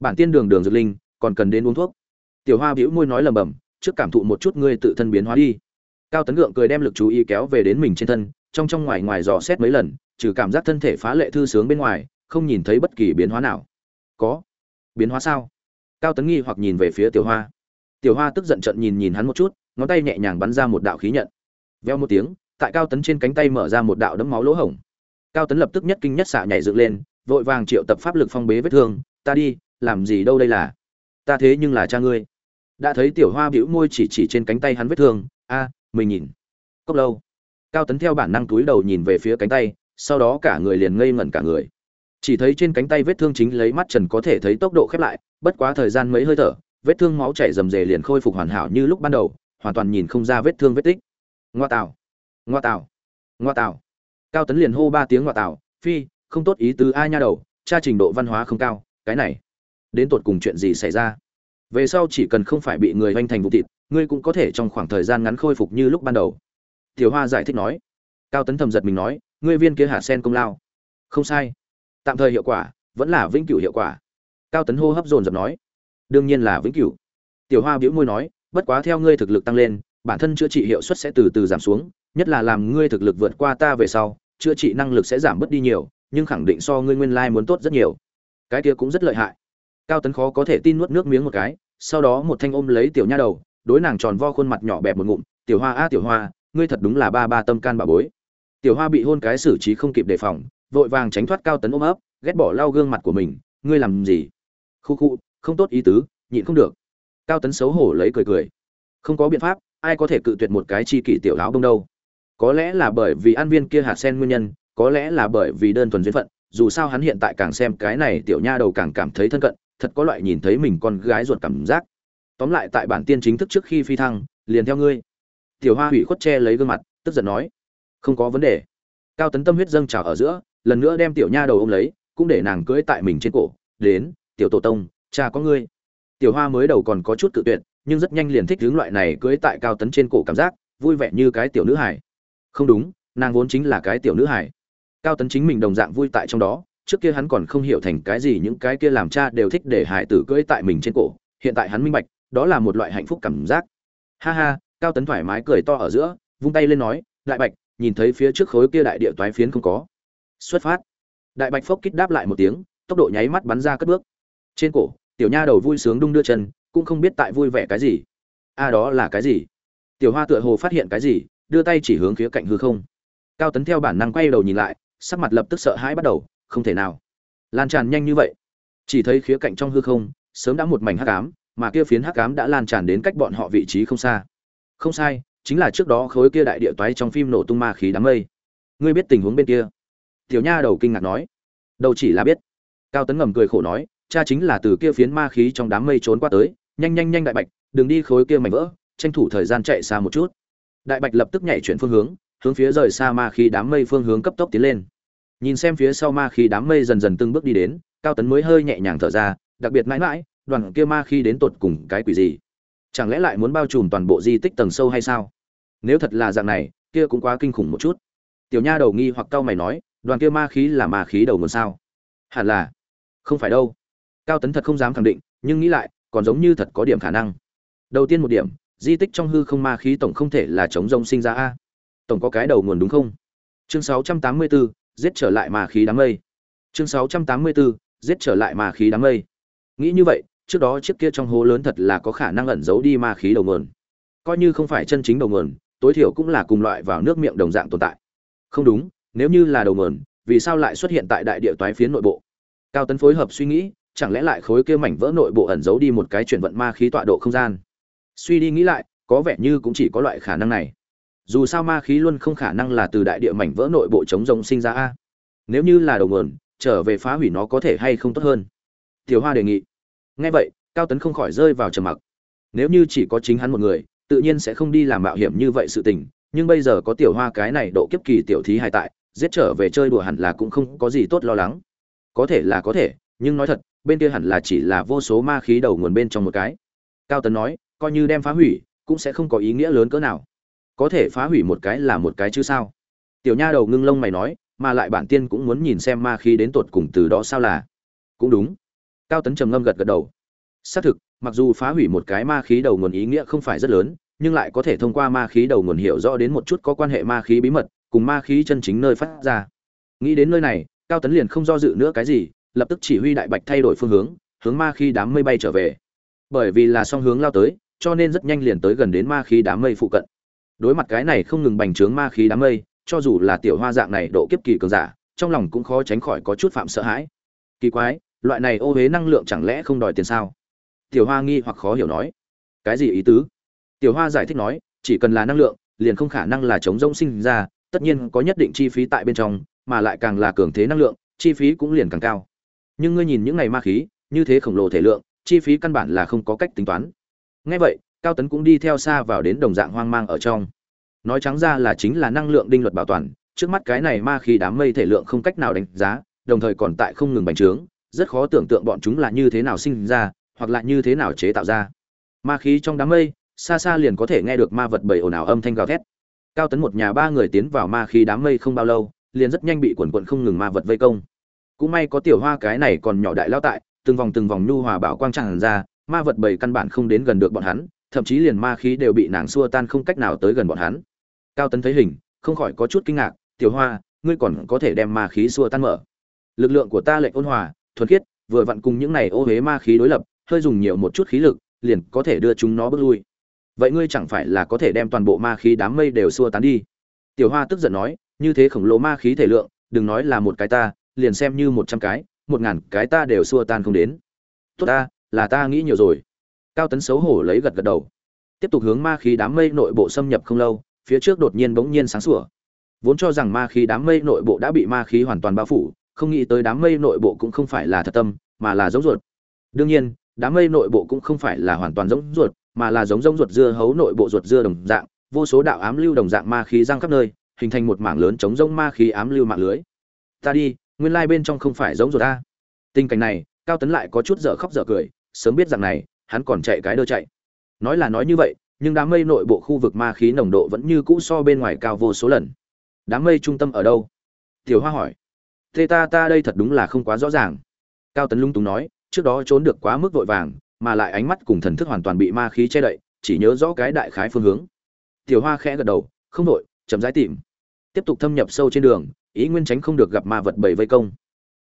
Bản tiên đường đường dược linh, còn cần đến uống thuốc. Tiểu hoa bĩu môi nói lầm bầm trước cảm thụ một chút ngươi tự thân biến hóa đi. Cao tấn gượng cười đem lực chú ý kéo về đến mình trên thân, trong trong ngoài ngoài dò xét mấy lần, trừ cảm giác thân thể phá lệ thư sướng bên ngoài, không nhìn thấy bất kỳ biến hóa nào. Có. Biến hóa sao? Cao tấn nghi hoặc nhìn về phía tiểu hoa. Tiểu hoa tức giận trận nhìn nhìn hắn một chút, ngón tay nhẹ nhàng bắn ra một đạo khí nhận. Veo một tiếng, tại cao tấn trên cánh tay mở ra một đạo đấm máu lỗ hổng. Cao tấn lập tức nhất kinh nhất xạ nhảy dựng lên, vội vàng triệu tập pháp lực phong bế vết thương, ta đi, làm gì đâu đây là? Ta thế nhưng là cha ngươi đã thấy tiểu hoa bĩu môi chỉ chỉ trên cánh tay hắn vết thương. A mình nhìn. Cốc lâu. Cao tấn theo bản năng túi đầu nhìn về phía cánh tay, sau đó cả người liền ngây ngẩn cả người. Chỉ thấy trên cánh tay vết thương chính lấy mắt trần có thể thấy tốc độ khép lại, bất quá thời gian mấy hơi thở, vết thương máu chảy rầm rề liền khôi phục hoàn hảo như lúc ban đầu, hoàn toàn nhìn không ra vết thương vết tích. Ngoa tào. Ngoa tào. Ngoa tào. Cao tấn liền hô ba tiếng ngoa tào, phi, không tốt ý tứ ai nha đầu, cha trình độ văn hóa không cao, cái này, đến tột cùng chuyện gì xảy ra? Về sau chỉ cần không phải bị người hoành thành vụ thịt, ngươi cũng có thể trong khoảng thời gian ngắn khôi phục như lúc ban đầu. Tiểu hoa giải thích nói. Cao tấn thầm giật mình nói, ngươi viên kia hạ sen công lao. Không sai. Tạm thời hiệu quả vẫn là vĩnh cửu hiệu quả. Cao tấn hô hấp dồn dập nói. Đương nhiên là vĩnh cửu. Tiểu hoa bĩu môi nói, bất quá theo ngươi thực lực tăng lên, bản thân chữa trị hiệu suất sẽ từ từ giảm xuống, nhất là làm ngươi thực lực vượt qua ta về sau, chữa trị năng lực sẽ giảm bớt đi nhiều, nhưng khẳng định so ngươi nguyên lai muốn tốt rất nhiều. Cái kia cũng rất lợi hại cao tấn khó có thể tin nuốt nước miếng một cái, sau đó một thanh ôm lấy tiểu nha đầu, đối nàng tròn vo khuôn mặt nhỏ bẹp một ngụm, tiểu hoa a, tiểu hoa, ngươi thật đúng là ba ba tâm can bà bối. Tiểu hoa bị hôn cái xử trí không kịp đề phòng, vội vàng tránh thoát cao tấn ôm ấp, ghét bỏ lau gương mặt của mình, ngươi làm gì? Khu khu, không tốt ý tứ, nhịn không được. Cao tấn xấu hổ lấy cười cười. Không có biện pháp, ai có thể cự tuyệt một cái chi kỷ tiểu áo đông đâu. Có lẽ là bởi vì an viên kia hạt sen nguyên nhân, có lẽ là bởi vì đơn thuần duyên phận, dù sao hắn hiện tại càng xem cái này tiểu nha đầu càng cảm thấy thân cận thật có loại nhìn thấy mình con gái ruột cảm giác. Tóm lại tại bản tiên chính thức trước khi phi thăng, liền theo ngươi. Tiểu hoa hủy khuất che lấy gương mặt, tức giận nói, không có vấn đề. Cao tấn tâm huyết dâng trào ở giữa, lần nữa đem tiểu nha đầu ôm lấy, cũng để nàng cưỡi tại mình trên cổ, đến, tiểu tổ tông, cha có ngươi. Tiểu hoa mới đầu còn có chút tự tuyệt, nhưng rất nhanh liền thích hướng loại này cưỡi tại cao tấn trên cổ cảm giác, vui vẻ như cái tiểu nữ hải không đúng, nàng vốn chính là cái tiểu nữ hải cao tấn chính mình đồng dạng vui tại trong đó trước kia hắn còn không hiểu thành cái gì, những cái kia làm cha đều thích để hải tử cưỡi tại mình trên cổ. Hiện tại hắn minh bạch, đó là một loại hạnh phúc cảm giác. Ha ha, cao tấn thoải mái cười to ở giữa, vung tay lên nói, đại bạch, nhìn thấy phía trước khối kia đại địa toái phiến không có. Xuất phát. Đại bạch phốc kích đáp lại một tiếng, tốc độ nháy mắt bắn ra cất bước. Trên cổ, tiểu nha đầu vui sướng đung đưa chân, cũng không biết tại vui vẻ cái gì. A, đó là cái gì? Tiểu hoa tựa hồ phát hiện cái gì, đưa tay chỉ hướng phía cạnh hư không. Cao tấn theo bản năng quay đầu nhìn lại, sắc mặt lập tức sợ hãi bắt đầu không thể nào. Lan tràn nhanh như vậy. Chỉ thấy khía cạnh trong hư không, sớm đã một mảnh hắc ám, mà kia phiến hắc ám đã lan tràn đến cách bọn họ vị trí không xa. Không sai, chính là trước đó khối kia đại địa toái trong phim nổ tung ma khí đám mây. Ngươi biết tình huống bên kia? Tiểu nha đầu kinh ngạc nói. Đâu chỉ là biết. Cao tấn ngầm cười khổ nói, cha chính là từ kia phiến ma khí trong đám mây trốn qua tới, nhanh nhanh nhanh đại bạch, đừng đi khối kia mảnh vỡ, tranh thủ thời gian chạy xa một chút. Đại bạch lập tức nhảy chuyển phương hướng hướng phía rời xa ma khí đám mây phương hướng cấp tốc tiến lên nhìn xem phía sau ma khí đám mây dần dần từng bước đi đến cao tấn mới hơi nhẹ nhàng thở ra đặc biệt mãi mãi đoàn kia ma khí đến tột cùng cái quỷ gì? Chẳng lẽ lại muốn bao trùm toàn bộ di tích tầng sâu hay sao? Nếu thật là dạng này kia cũng quá kinh khủng một chút. Tiểu nha đầu nghi hoặc cao mày nói đoàn kia ma khí là ma khí đầu nguồn sao? Hẳn là. Không phải đâu. Cao tấn thật không dám khẳng định nhưng nghĩ lại còn giống như thật có điểm khả năng. Đầu tiên một điểm di tích trong hư không ma khí tổng không thể là chống rông sinh ra a. Tổng có cái đầu nguồn đúng không? Chương 684, giết trở lại mà khí đám mây. Chương 684, giết trở lại mà khí đám mây. Nghĩ như vậy trước đó chiếc kia trong hố lớn thật là có khả năng ẩn giấu đi ma khí đầu nguồn. Coi như không phải chân chính đầu nguồn tối thiểu cũng là cùng loại vào nước miệng đồng dạng tồn tại. Không đúng nếu như là đầu nguồn vì sao lại xuất hiện tại đại địa toái phiến nội bộ? Cao tấn phối hợp suy nghĩ chẳng lẽ lại khối kia mảnh vỡ nội bộ ẩn giấu đi một cái chuyển vận ma khí tọa độ không gian? Suy đi nghĩ lại có vẻ như cũng chỉ có loại khả năng này dù sao ma khí luôn không khả năng là từ đại địa mảnh vỡ nội bộ chống rồng sinh ra a. Nếu như là đầu nguồn, trở về phá hủy nó có thể hay không tốt hơn? Tiểu hoa đề nghị. Nghe vậy, cao tấn không khỏi rơi vào trầm mặc. Nếu như chỉ có chính hắn một người, tự nhiên sẽ không đi làm mạo hiểm như vậy sự tình, nhưng bây giờ có tiểu hoa cái này độ kiếp kỳ tiểu thí hài tại, giết trở về chơi đùa hẳn là cũng không có gì tốt lo lắng. Có thể là có thể, nhưng nói thật, bên kia hẳn là chỉ là vô số ma khí đầu nguồn bên trong một cái. Cao tấn nói, coi như đem phá hủy, cũng sẽ không có ý nghĩa lớn cỡ nào có thể phá hủy một cái là một cái chứ sao? Tiểu nha đầu ngưng lông mày nói, mà lại bản tiên cũng muốn nhìn xem ma khí đến tột cùng từ đó sao là. Cũng đúng. Cao tấn trầm ngâm gật gật đầu. Xác thực, mặc dù phá hủy một cái ma khí đầu nguồn ý nghĩa không phải rất lớn, nhưng lại có thể thông qua ma khí đầu nguồn hiểu rõ đến một chút có quan hệ ma khí bí mật, cùng ma khí chân chính nơi phát ra. Nghĩ đến nơi này, cao tấn liền không do dự nữa cái gì, lập tức chỉ huy đại bạch thay đổi phương hướng hướng ma khí đám mây bay trở về. Bởi vì là song hướng lao tới, cho nên rất nhanh liền tới gần đến ma khí đám mây phụ cận đối mặt cái này không ngừng bành trướng ma khí đám mây, cho dù là tiểu hoa dạng này độ kiếp kỳ cường giả, trong lòng cũng khó tránh khỏi có chút phạm sợ hãi. Kỳ quái, loại này ô huế năng lượng chẳng lẽ không đòi tiền sao? Tiểu hoa nghi hoặc khó hiểu nói. Cái gì ý tứ? Tiểu hoa giải thích nói, chỉ cần là năng lượng, liền không khả năng là chống rông sinh ra, tất nhiên có nhất định chi phí tại bên trong, mà lại càng là cường thế năng lượng, chi phí cũng liền càng cao. Nhưng ngươi nhìn những ngày ma khí, như thế khổng lồ thể lượng, chi phí căn bản là không có cách tính toán. Ngay vậy cao tấn cũng đi theo xa vào đến đồng dạng hoang mang ở trong. Nói trắng ra là chính là năng lượng đinh luật bảo toàn, trước mắt cái này ma khí đám mây thể lượng không cách nào đánh giá, đồng thời còn tại không ngừng bành trướng, rất khó tưởng tượng bọn chúng là như thế nào sinh ra, hoặc là như thế nào chế tạo ra. Ma khí trong đám mây, xa xa liền có thể nghe được ma vật bầy ồn ào âm thanh gào thét. Cao tấn một nhà ba người tiến vào ma khí đám mây không bao lâu, liền rất nhanh bị quần quận không ngừng ma vật vây công. Cũng may có tiểu hoa cái này còn nhỏ đại lao tại, từng vòng từng vòng nhu hòa bảo quang tràn ra, ma vật bầy căn bản không đến gần được bọn hắn thậm chí liền ma khí đều bị nàng xua tan không cách nào tới gần bọn hắn. Cao tấn thấy hình, không khỏi có chút kinh ngạc, tiểu hoa, ngươi còn có thể đem ma khí xua tan mở. Lực lượng của ta lệnh ôn hòa, thuần khiết, vừa vặn cùng những này ô huế ma khí đối lập, hơi dùng nhiều một chút khí lực, liền có thể đưa chúng nó bước lui. Vậy ngươi chẳng phải là có thể đem toàn bộ ma khí đám mây đều xua tán đi? Tiểu hoa tức giận nói, như thế khổng lồ ma khí thể lượng, đừng nói là một cái ta, liền xem như một trăm cái, một ngàn cái ta đều xua tan không đến. Tốt ta, là ta nghĩ nhiều rồi cao tấn xấu hổ lấy gật gật đầu. Tiếp tục hướng ma khí đám mây nội bộ xâm nhập không lâu, phía trước đột nhiên bỗng nhiên sáng sủa. Vốn cho rằng ma khí đám mây nội bộ đã bị ma khí hoàn toàn bao phủ, không nghĩ tới đám mây nội bộ cũng không phải là thật tâm, mà là giống ruột. Đương nhiên, đám mây nội bộ cũng không phải là hoàn toàn giống ruột, mà là giống giống ruột dưa hấu nội bộ ruột dưa đồng dạng, vô số đạo ám lưu đồng dạng ma khí giang khắp nơi, hình thành một mảng lớn chống rông ma khí ám lưu mạng lưới. Ta đi, nguyên lai bên trong không phải giống ruột ta. Tình cảnh này, cao tấn lại có chút dở khóc dở cười, sớm biết rằng này hắn còn chạy cái đơ chạy. Nói là nói như vậy, nhưng đám mây nội bộ khu vực ma khí nồng độ vẫn như cũ so bên ngoài cao vô số lần. Đám mây trung tâm ở đâu? Tiểu hoa hỏi. Thế ta ta đây thật đúng là không quá rõ ràng. Cao tấn lung túng nói, trước đó trốn được quá mức vội vàng, mà lại ánh mắt cùng thần thức hoàn toàn bị ma khí che đậy, chỉ nhớ rõ cái đại khái phương hướng. Tiểu hoa khẽ gật đầu, không đội chậm rãi tìm. Tiếp tục thâm nhập sâu trên đường, ý nguyên tránh không được gặp ma vật bầy vây công.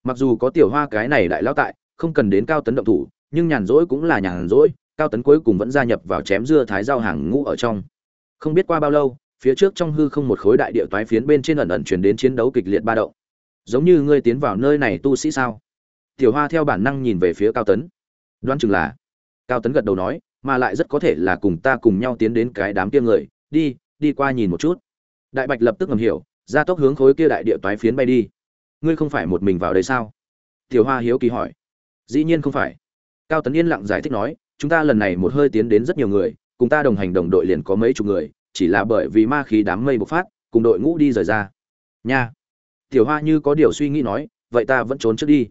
Mặc dù có tiểu hoa cái này đại lao tại, không cần đến cao tấn động thủ nhưng nhàn rỗi cũng là nhàn rỗi, cao tấn cuối cùng vẫn gia nhập vào chém dưa thái rau hàng ngũ ở trong. Không biết qua bao lâu, phía trước trong hư không một khối đại địa toái phiến bên trên ẩn ẩn chuyển đến chiến đấu kịch liệt ba động. Giống như ngươi tiến vào nơi này tu sĩ sao? Tiểu hoa theo bản năng nhìn về phía cao tấn. Đoán chừng là. Cao tấn gật đầu nói, mà lại rất có thể là cùng ta cùng nhau tiến đến cái đám kia người. Đi đi qua nhìn một chút. Đại bạch lập tức ngầm hiểu ra tốc hướng khối kia đại địa toái phiến bay đi. Ngươi không phải một mình vào đây sao? Tiểu hoa hiếu kỳ hỏi. Dĩ nhiên không phải cao tấn yên lặng giải thích nói, chúng ta lần này một hơi tiến đến rất nhiều người, cùng ta đồng hành đồng đội liền có mấy chục người, chỉ là bởi vì ma khí đám mây bộc phát, cùng đội ngũ đi rời ra. Nha. Tiểu hoa như có điều suy nghĩ nói, vậy ta vẫn trốn trước đi.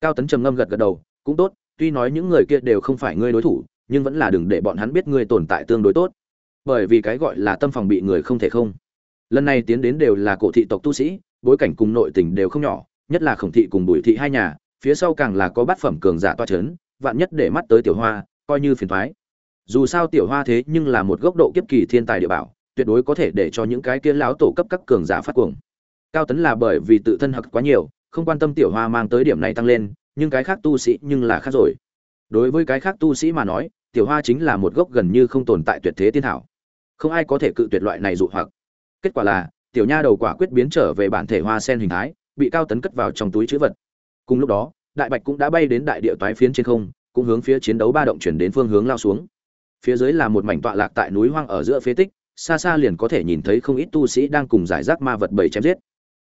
Cao tấn trầm ngâm gật gật đầu, cũng tốt, tuy nói những người kia đều không phải ngươi đối thủ, nhưng vẫn là đừng để bọn hắn biết ngươi tồn tại tương đối tốt, bởi vì cái gọi là tâm phòng bị người không thể không. Lần này tiến đến đều là cổ thị tộc tu sĩ, bối cảnh cùng nội tình đều không nhỏ, nhất là khổng thị cùng bùi thị hai nhà, phía sau càng là có bát phẩm cường giả toa c h ấ n vạn nhất để mắt tới tiểu hoa, coi như phiền thoái. Dù sao tiểu hoa thế nhưng là một góc độ kiếp kỳ thiên tài địa bảo, tuyệt đối có thể để cho những cái kia láo tổ cấp các cường giả phát cuồng. Cao tấn là bởi vì tự thân hặc quá nhiều, không quan tâm tiểu hoa mang tới điểm này tăng lên, nhưng cái khác tu sĩ nhưng là khác rồi. Đối với cái khác tu sĩ mà nói, tiểu hoa chính là một gốc gần như không tồn tại tuyệt thế tiên thảo không ai có thể cự tuyệt loại này dụ hoặc. Kết quả là, tiểu nha đầu quả quyết biến trở về bản thể hoa sen hình thái, bị cao tấn cất vào trong túi chữ vật. Cùng lúc đó đại bạch cũng đã bay đến đại địa toái phiến trên không, cũng hướng phía chiến đấu ba động chuyển đến phương hướng lao xuống. Phía dưới là một mảnh tọa lạc tại núi hoang ở giữa phế tích, xa xa liền có thể nhìn thấy không ít tu sĩ đang cùng giải rác ma vật bầy chém giết.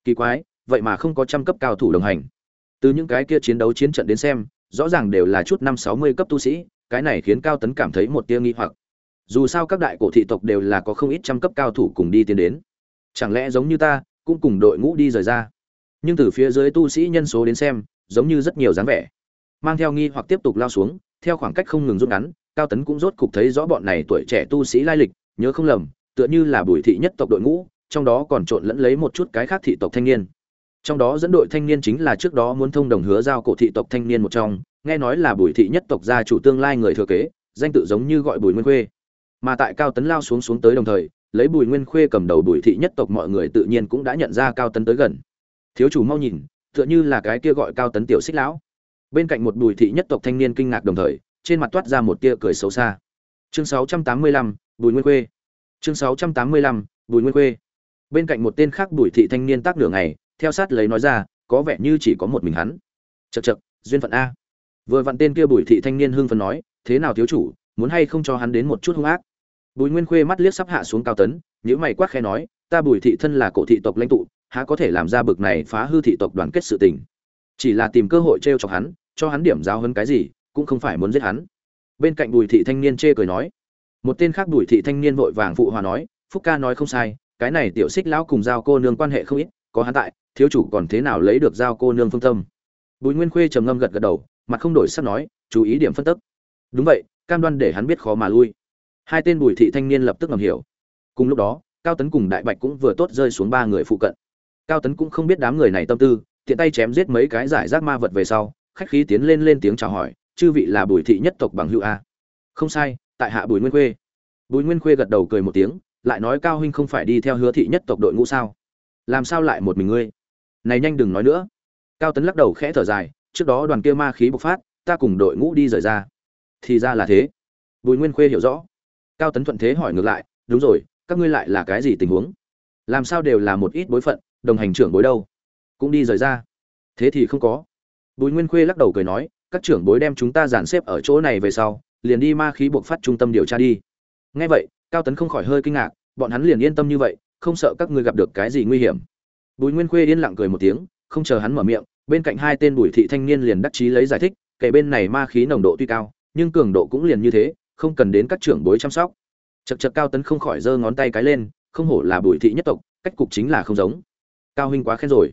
Kỳ quái, vậy mà không có trăm cấp cao thủ đồng hành. Từ những cái kia chiến đấu chiến trận đến xem, rõ ràng đều là chút năm sáu mươi cấp tu sĩ, cái này khiến cao tấn cảm thấy một tia nghi hoặc. Dù sao các đại cổ thị tộc đều là có không ít trăm cấp cao thủ cùng đi tiến đến. Chẳng lẽ giống như ta, cũng cùng đội ngũ đi rời ra? Nhưng từ phía dưới tu sĩ nhân số đến xem giống như rất nhiều dáng vẻ. Mang theo nghi hoặc tiếp tục lao xuống, theo khoảng cách không ngừng rút ngắn, cao tấn cũng rốt cục thấy rõ bọn này tuổi trẻ tu sĩ lai lịch, nhớ không lầm, tựa như là bùi thị nhất tộc đội ngũ, trong đó còn trộn lẫn lấy một chút cái khác thị tộc thanh niên. Trong đó dẫn đội thanh niên chính là trước đó muốn thông đồng hứa giao cổ thị tộc thanh niên một trong, nghe nói là bùi thị nhất tộc gia chủ tương lai người thừa kế, danh tự giống như gọi bùi nguyên khuê. Mà tại cao tấn lao xuống xuống tới đồng thời, lấy bùi nguyên khuê cầm đầu bùi thị nhất tộc mọi người tự nhiên cũng đã nhận ra cao tấn tới gần. Thiếu chủ mau nhìn tựa như là cái kia gọi cao tấn tiểu xích lão. Bên cạnh một bùi thị nhất tộc thanh niên kinh ngạc đồng thời trên mặt toát ra một tia cười xấu xa. Chương 685, bùi nguyên khuê. Chương 685, bùi nguyên khuê. Bên cạnh một tên khác bùi thị thanh niên tác nửa ngày theo sát lấy nói ra có vẻ như chỉ có một mình hắn. Chật chật duyên phận a. Vừa vặn tên kia bùi thị thanh niên hưng phấn nói thế nào thiếu chủ muốn hay không cho hắn đến một chút hung ác? Bùi nguyên khuê mắt liếc sắp hạ xuống cao tấn nhữ mày quát khe nói ta bùi thị thân là cổ thị tộc lãnh tụ há có thể làm ra bực này phá hư thị tộc đoàn kết sự tình. Chỉ là tìm cơ hội t r e o chọc hắn, cho hắn điểm giáo hơn cái gì, cũng không phải muốn giết hắn. Bên cạnh bùi thị thanh niên chê cười nói. Một tên khác bùi thị thanh niên vội vàng phụ hòa nói, phúc ca nói không sai, cái này tiểu xích lão cùng giao cô nương quan hệ không ít, có hắn tại, thiếu chủ còn thế nào lấy được giao cô nương phương tâm? Bùi nguyên khuê trầm ngâm gật gật đầu, mặt không đổi sắc nói, chú ý điểm phân tức. Đúng vậy, cam đoan để hắn biết khó mà lui. Hai tên bùi thị thanh niên lập tức ngầm hiểu. Cùng lúc đó, cao tấn cùng đại bạch cũng vừa tốt rơi xuống ba người phụ cận cao tấn cũng không biết đám người này tâm tư, tiện tay chém giết mấy cái giải rác ma vật về sau, khách khí tiến lên lên tiếng chào hỏi, chư vị là bùi thị nhất tộc bằng hữu a? Không sai, tại hạ bùi nguyên khuê. Bùi nguyên khuê gật đầu cười một tiếng, lại nói, cao huynh không phải đi theo hứa thị nhất tộc đội ngũ sao? Làm sao lại một mình ngươi? Này nhanh đừng nói nữa. Cao tấn lắc đầu khẽ thở dài, trước đó đoàn kia ma khí bộc phát, ta cùng đội ngũ đi rời ra. Thì ra là thế. Bùi nguyên khuê hiểu rõ. Cao tấn thuận thế hỏi ngược lại, đúng rồi, các ngươi lại là cái gì tình huống? Làm sao đều là một ít bối phận đồng hành trưởng bối đâu? Cũng đi rời ra. Thế thì không có. Bùi nguyên khuê lắc đầu cười nói, các trưởng bối đem chúng ta dàn xếp ở chỗ này về sau, liền đi ma khí buộc phát trung tâm điều tra đi. Ngay vậy, cao tấn không khỏi hơi kinh ngạc, bọn hắn liền yên tâm như vậy, không sợ các ngươi gặp được cái gì nguy hiểm. Bùi nguyên khuê yên lặng cười một tiếng, không chờ hắn mở miệng, bên cạnh hai tên bùi thị thanh niên liền đắc chí lấy giải thích kể bên này ma khí nồng độ tuy cao, nhưng cường độ cũng liền như thế, không cần đến các trưởng bối chăm sóc. Chật chật cao tấn không khỏi giơ ngón tay cái lên, không hổ là bùi thị nhất tộc, cách cục chính là không giống cao huynh quá khen rồi.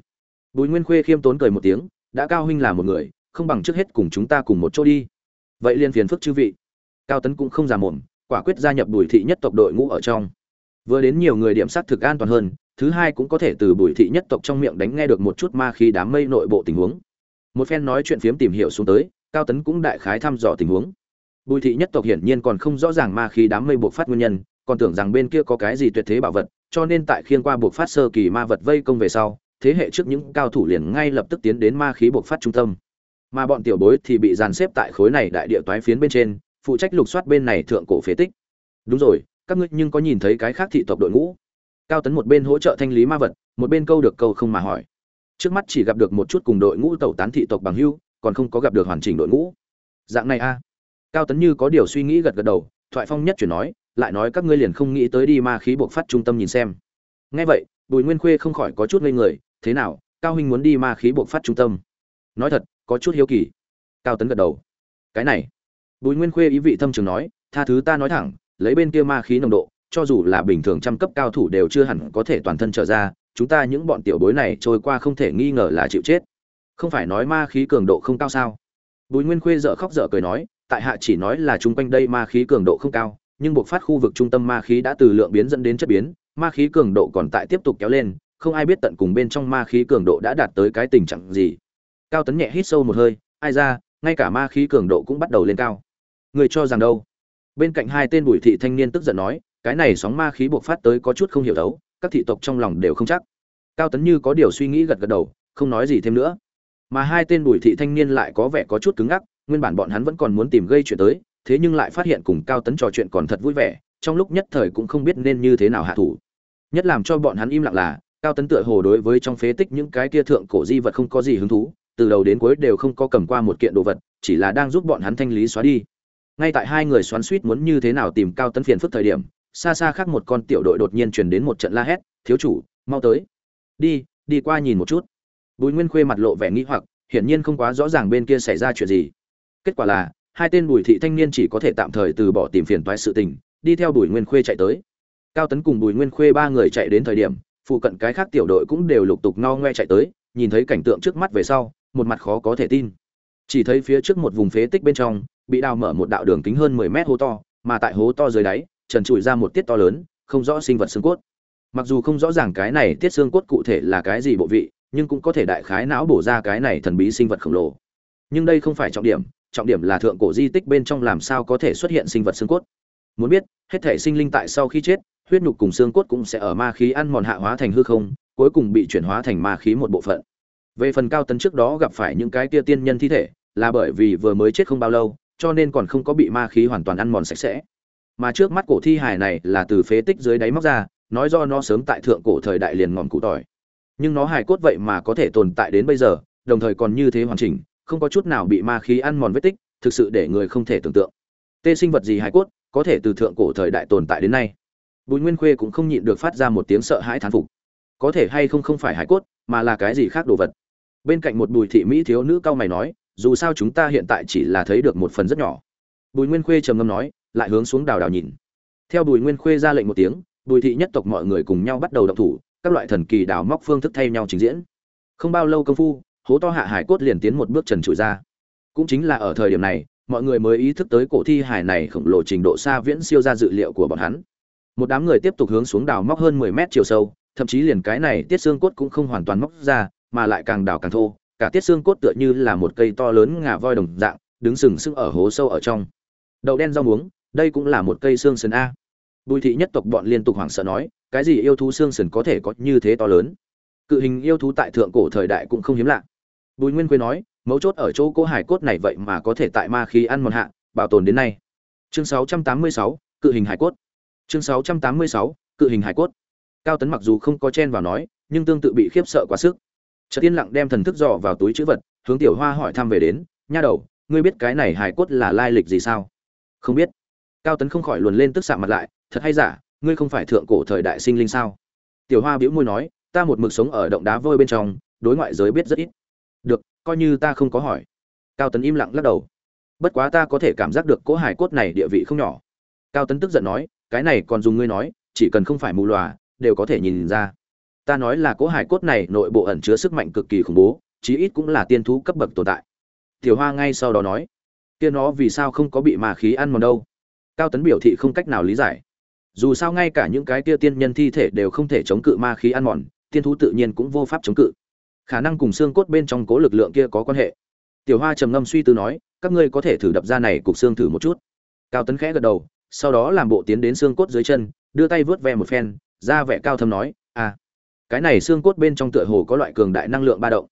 Bùi nguyên khuê khiêm tốn cười một tiếng, đã cao huynh là một người, không bằng trước hết cùng chúng ta cùng một chỗ đi. Vậy liền phiền phức chư vị. Cao tấn cũng không già mồm, quả quyết gia nhập bùi thị nhất tộc đội ngũ ở trong. Vừa đến nhiều người điểm sát thực an toàn hơn, thứ hai cũng có thể từ bùi thị nhất tộc trong miệng đánh nghe được một chút ma khí đám mây nội bộ tình huống. Một phen nói chuyện phiếm tìm hiểu xuống tới, cao tấn cũng đại khái thăm dò tình huống. Bùi thị nhất tộc hiển nhiên còn không rõ ràng ma khí đám mây buộc phát nguyên nhân còn tưởng rằng bên kia có cái gì tuyệt thế bảo vật, cho nên tại khiên qua buộc phát sơ kỳ ma vật vây công về sau, thế hệ trước những cao thủ liền ngay lập tức tiến đến ma khí buộc phát trung tâm. Mà bọn tiểu bối thì bị dàn xếp tại khối này đại địa toái phiến bên trên, phụ trách lục soát bên này thượng cổ phế tích. Đúng rồi, các ngươi nhưng có nhìn thấy cái khác thị tộc đội ngũ? Cao tấn một bên hỗ trợ thanh lý ma vật, một bên câu được câu không mà hỏi. Trước mắt chỉ gặp được một chút cùng đội ngũ tẩu tán thị tộc bằng hưu, còn không có gặp được hoàn chỉnh đội ngũ. Dạng này a. Cao tấn như có điều suy nghĩ gật gật đầu, thoại phong nhất chuyển nói lại nói các ngươi liền không nghĩ tới đi ma khí buộc phát trung tâm nhìn xem. Ngay vậy, bùi nguyên khuê không khỏi có chút ngây người, thế nào, cao huynh muốn đi ma khí buộc phát trung tâm? Nói thật, có chút hiếu kỳ. Cao tấn gật đầu. Cái này. Bùi nguyên khuê ý vị thâm trường nói, tha thứ ta nói thẳng, lấy bên kia ma khí nồng độ, cho dù là bình thường trăm cấp cao thủ đều chưa hẳn có thể toàn thân trở ra, chúng ta những bọn tiểu bối này trôi qua không thể nghi ngờ là chịu chết. Không phải nói ma khí cường độ không cao sao? Bùi nguyên khuê dợ khóc dở cười nói, tại hạ chỉ nói là chung quanh đây ma khí cường độ không cao nhưng buộc phát khu vực trung tâm ma khí đã từ lượng biến dẫn đến chất biến, ma khí cường độ còn tại tiếp tục kéo lên, không ai biết tận cùng bên trong ma khí cường độ đã đạt tới cái tình trạng gì. Cao tấn nhẹ hít sâu một hơi, ai ra, ngay cả ma khí cường độ cũng bắt đầu lên cao. Người cho rằng đâu? Bên cạnh hai tên bùi thị thanh niên tức giận nói, cái này sóng ma khí buộc phát tới có chút không hiểu đấu, các thị tộc trong lòng đều không chắc. Cao tấn như có điều suy nghĩ gật gật đầu, không nói gì thêm nữa. Mà hai tên bùi thị thanh niên lại có vẻ có chút cứng ngắc, nguyên bản bọn hắn vẫn còn muốn tìm gây chuyện tới thế nhưng lại phát hiện cùng cao tấn trò chuyện còn thật vui vẻ, trong lúc nhất thời cũng không biết nên như thế nào hạ thủ. Nhất làm cho bọn hắn im lặng là, cao tấn tựa hồ đối với trong phế tích những cái kia thượng cổ di vật không có gì hứng thú, từ đầu đến cuối đều không có cầm qua một kiện đồ vật, chỉ là đang giúp bọn hắn thanh lý xóa đi. Ngay tại hai người xoắn suýt muốn như thế nào tìm cao tấn phiền phức thời điểm, xa xa khác một con tiểu đội đột nhiên truyền đến một trận la hét, thiếu chủ, mau tới. Đi đi qua nhìn một chút. Bùi nguyên khuê mặt lộ vẻ nghĩ hoặc, hiển nhiên không quá rõ ràng bên kia xảy ra chuyện gì. Kết quả là hai tên bùi thị thanh niên chỉ có thể tạm thời từ bỏ tìm phiền toái sự tình, đi theo bùi nguyên khuê chạy tới. Cao tấn cùng bùi nguyên khuê ba người chạy đến thời điểm, phụ cận cái khác tiểu đội cũng đều lục tục no ngoe chạy tới, nhìn thấy cảnh tượng trước mắt về sau, một mặt khó có thể tin. Chỉ thấy phía trước một vùng phế tích bên trong, bị đào mở một đạo đường kính hơn 10 mét hố to, mà tại hố to dưới đáy, trần trụi ra một tiết to lớn, không rõ sinh vật xương cốt. Mặc dù không rõ ràng cái này tiết xương cốt cụ thể là cái gì bộ vị, nhưng cũng có thể đại khái não bổ ra cái này thần bí sinh vật khổng lồ. Nhưng đây không phải trọng điểm trọng điểm là thượng cổ di tích bên trong làm sao có thể xuất hiện sinh vật xương cốt. Muốn biết, hết thể sinh linh tại sau khi chết, huyết nhục cùng xương cốt cũng sẽ ở ma khí ăn mòn hạ hóa thành hư không, cuối cùng bị chuyển hóa thành ma khí một bộ phận. Về phần cao tấn trước đó gặp phải những cái kia tiên nhân thi thể, là bởi vì vừa mới chết không bao lâu, cho nên còn không có bị ma khí hoàn toàn ăn mòn sạch sẽ. Mà trước mắt cổ thi hài này là từ phế tích dưới đáy móc ra, nói do nó sớm tại thượng cổ thời đại liền ngọn cụ tỏi. Nhưng nó hài cốt vậy mà có thể tồn tại đến bây giờ, đồng thời còn như thế hoàn chỉnh không có chút nào bị ma khí ăn mòn vết tích, thực sự để người không thể tưởng tượng. Tê sinh vật gì hài cốt, có thể từ thượng cổ thời đại tồn tại đến nay? Bùi nguyên khuê cũng không nhịn được phát ra một tiếng sợ hãi thán phục. Có thể hay không không phải hài cốt, mà là cái gì khác đồ vật? Bên cạnh một bùi thị mỹ thiếu nữ cao mày nói, dù sao chúng ta hiện tại chỉ là thấy được một phần rất nhỏ. Bùi nguyên khuê trầm ngâm nói, lại hướng xuống đào đào nhìn. Theo bùi nguyên khuê ra lệnh một tiếng, bùi thị nhất tộc mọi người cùng nhau bắt đầu động thủ, các loại thần kỳ đào móc phương thức thay nhau trình diễn. Không bao lâu công phu hố to hạ hải cốt liền tiến một bước trần trụi ra. Cũng chính là ở thời điểm này, mọi người mới ý thức tới cổ thi hải này khổng lồ trình độ xa viễn siêu ra dự liệu của bọn hắn. Một đám người tiếp tục hướng xuống đào móc hơn mười mét chiều sâu, thậm chí liền cái này tiết xương cốt cũng không hoàn toàn móc ra, mà lại càng đào càng thô, cả tiết xương cốt tựa như là một cây to lớn ngà voi đồng dạng, đứng sừng sững ở hố sâu ở trong. Đậu đen rau muống, đây cũng là một cây xương sườn a. Bùi thị nhất tộc bọn liên tục hoảng sợ nói, cái gì yêu thú xương sườn có thể có như thế to lớn? Cự hình yêu thú tại thượng cổ thời đại cũng không hiếm lạ bùi nguyên quế nói mấu chốt ở chỗ cố hải cốt này vậy mà có thể tại ma khí ăn mòn hạ bảo tồn đến nay. Chương 686, cự hình hải cốt. Chương 686, cự hình hải cốt. Cao tấn mặc dù không có chen vào nói nhưng tương tự bị khiếp sợ quá sức. Trợ tiên lặng đem thần thức dò vào túi chữ vật hướng tiểu hoa hỏi thăm về đến nha đầu ngươi biết cái này hải cốt là lai lịch gì sao? Không biết. Cao tấn không khỏi luồn lên tức xạ mặt lại thật hay giả ngươi không phải thượng cổ thời đại sinh linh sao? Tiểu hoa bĩu môi nói ta một mực sống ở động đá vôi bên trong đối ngoại giới biết rất ít được, coi như ta không có hỏi. Cao tấn im lặng lắc đầu. Bất quá ta có thể cảm giác được cỗ hải cốt này địa vị không nhỏ. Cao tấn tức giận nói, cái này còn dùng ngươi nói, chỉ cần không phải mù lòa, đều có thể nhìn ra. Ta nói là cỗ hải cốt này nội bộ ẩn chứa sức mạnh cực kỳ khủng bố, chí ít cũng là tiên thú cấp bậc tồn tại. Tiểu hoa ngay sau đó nói, kia nó vì sao không có bị ma khí ăn mòn đâu? Cao tấn biểu thị không cách nào lý giải. Dù sao ngay cả những cái kia tiên nhân thi thể đều không thể chống cự ma khí ăn mòn, tiên thú tự nhiên cũng vô pháp chống cự khả năng cùng xương cốt bên trong cố lực lượng kia có quan hệ. Tiểu hoa trầm ngâm suy tư nói, các ngươi có thể thử đập ra này cục xương thử một chút. Cao tấn khẽ gật đầu, sau đó làm bộ tiến đến xương cốt dưới chân, đưa tay vớt ve một phen, ra vẻ cao thâm nói à cái này xương cốt bên trong tựa hồ có loại cường đại năng lượng ba động.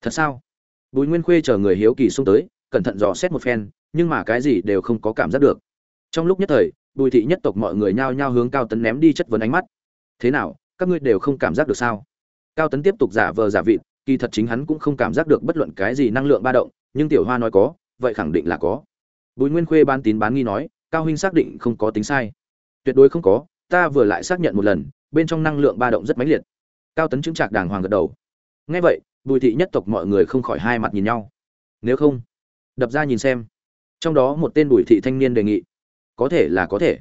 Thật sao? Bùi nguyên khuê chờ người hiếu kỳ xung tới, cẩn thận dò xét một phen, nhưng mà cái gì đều không có cảm giác được. Trong lúc nhất thời, bùi thị nhất tộc mọi người nhao nhao hướng cao tấn ném đi chất vấn ánh mắt. Thế nào, các ngươi đều không cảm giác được sao? Cao tấn tiếp tục giả vờ giả vịt kỳ thật chính hắn cũng không cảm giác được bất luận cái gì năng lượng ba động, nhưng tiểu hoa nói có, vậy khẳng định là có. Bùi nguyên khuê ban tín bán nghi nói, cao huynh xác định không có tính sai. Tuyệt đối không có, ta vừa lại xác nhận một lần, bên trong năng lượng ba động rất mãnh liệt. Cao tấn chứng trạc đàng hoàng gật đầu. Ngay vậy, bùi thị nhất tộc mọi người không khỏi hai mặt nhìn nhau. Nếu không, đập ra nhìn xem. Trong đó một tên bùi thị thanh niên đề nghị. Có thể là có thể.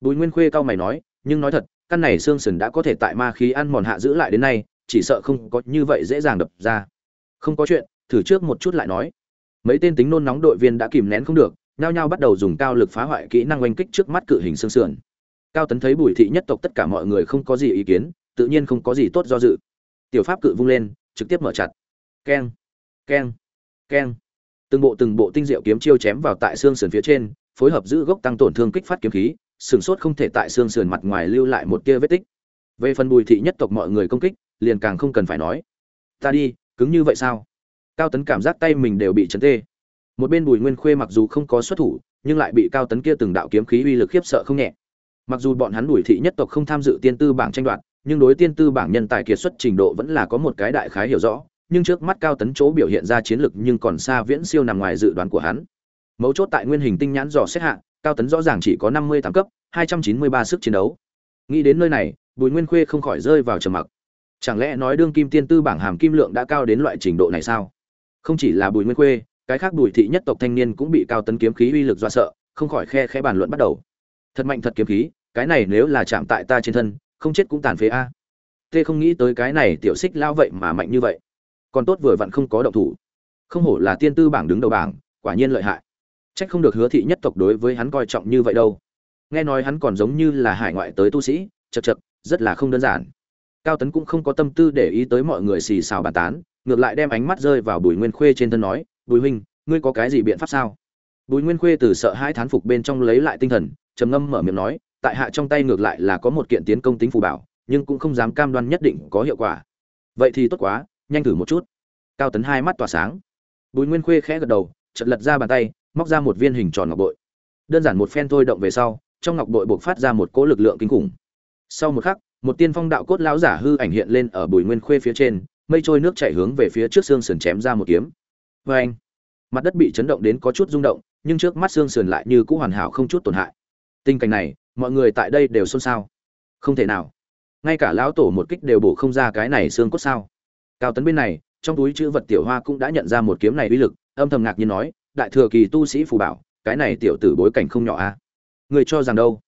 Bùi nguyên khuê cao mày nói, nhưng nói thật, căn này xương sườn đã có thể tại ma khí ăn mòn hạ giữ lại đến nay chỉ sợ không có như vậy dễ dàng đập ra. Không có chuyện, thử trước một chút lại nói. Mấy tên tính nôn nóng đội viên đã kìm nén không được, nhao nhao bắt đầu dùng cao lực phá hoại kỹ năng oanh kích trước mắt cự hình xương sườn. Cao tấn thấy bùi thị nhất tộc tất cả mọi người không có gì ý kiến, tự nhiên không có gì tốt do dự. Tiểu pháp cự vung lên, trực tiếp mở chặt. Keng keng keng. Từng bộ từng bộ tinh diệu kiếm chiêu chém vào tại xương sườn phía trên, phối hợp giữ gốc tăng tổn thương kích phát kiếm khí, sừng sốt không thể tại xương sườn mặt ngoài lưu lại một tia vết tích về phần bùi thị nhất tộc mọi người công kích, liền càng không cần phải nói. Ta đi, cứng như vậy sao? Cao tấn cảm giác tay mình đều bị chấn tê. Một bên bùi nguyên khuê mặc dù không có xuất thủ, nhưng lại bị cao tấn kia từng đạo kiếm khí uy lực khiếp sợ không nhẹ. Mặc dù bọn hắn bùi thị nhất tộc không tham dự tiên tư bảng tranh đoạt, nhưng đối tiên tư bảng nhân tài kiệt xuất trình độ vẫn là có một cái đại khái hiểu rõ, nhưng trước mắt cao tấn chỗ biểu hiện ra chiến lực nhưng còn xa viễn siêu nằm ngoài dự đoán của hắn. Mấu chốt tại nguyên hình tinh nhãn dò xét hạ, cao tấn rõ ràng chỉ có năm mươi tám cấp, hai trăm chín mươi ba sức chiến đấu. Nghĩ đến nơi này bùi nguyên khuê không khỏi rơi vào trầm mặc. Chẳng lẽ nói đương kim tiên tư bảng hàm kim lượng đã cao đến loại trình độ này sao? Không chỉ là bùi nguyên khuê, cái khác bùi thị nhất tộc thanh niên cũng bị cao tấn kiếm khí uy lực do sợ, không khỏi khe khẽ bàn luận bắt đầu. Thật mạnh thật kiếm khí, cái này nếu là chạm tại ta trên thân, không chết cũng tàn phế a. Tê không nghĩ tới cái này tiểu xích lao vậy mà mạnh như vậy. Còn tốt vừa vặn không có động thủ. Không hổ là tiên tư bảng đứng đầu bảng, quả nhiên lợi hại. Trách không được hứa thị nhất tộc đối với hắn coi trọng như vậy đâu. Nghe nói hắn còn giống như là hải ngoại tới tu sĩ, chật chật rất là không đơn giản. Cao tấn cũng không có tâm tư để ý tới mọi người xì xào bàn tán, ngược lại đem ánh mắt rơi vào bùi nguyên khuê trên thân nói, bùi huynh, ngươi có cái gì biện pháp sao? Bùi nguyên khuê từ sợ hai thán phục bên trong lấy lại tinh thần, trầm ngâm mở miệng nói, tại hạ trong tay ngược lại là có một kiện tiến công tính phù bảo, nhưng cũng không dám cam đoan nhất định có hiệu quả. Vậy thì tốt quá, nhanh thử một chút. Cao tấn hai mắt tỏa sáng. Bùi nguyên khuê khẽ gật đầu chật lật ra bàn tay, móc ra một viên hình tròn ngọc bội. Đơn giản một phen thôi động về sau, trong ngọc bội buộc phát ra một cỗ lực lượng kinh khủng sau một khắc, một tiên phong đạo cốt lão giả hư ảnh hiện lên ở bùi nguyên khuê phía trên, mây trôi nước chảy hướng về phía trước xương sườn chém ra một kiếm. Vê anh, mặt đất bị chấn động đến có chút rung động, nhưng trước mắt xương sườn lại như cũ hoàn hảo không chút tổn hại. Tình cảnh này, mọi người tại đây đều xôn xao. Không thể nào. Ngay cả lão tổ một kích đều bổ không ra cái này xương cốt sao. Cao tấn bên này, trong túi chữ vật tiểu hoa cũng đã nhận ra một kiếm này uy lực, âm thầm ngạc nhiên nói, đại thừa kỳ tu sĩ phù bảo, cái này tiểu tử bối cảnh không nhỏ a à? người cho rằng đâu?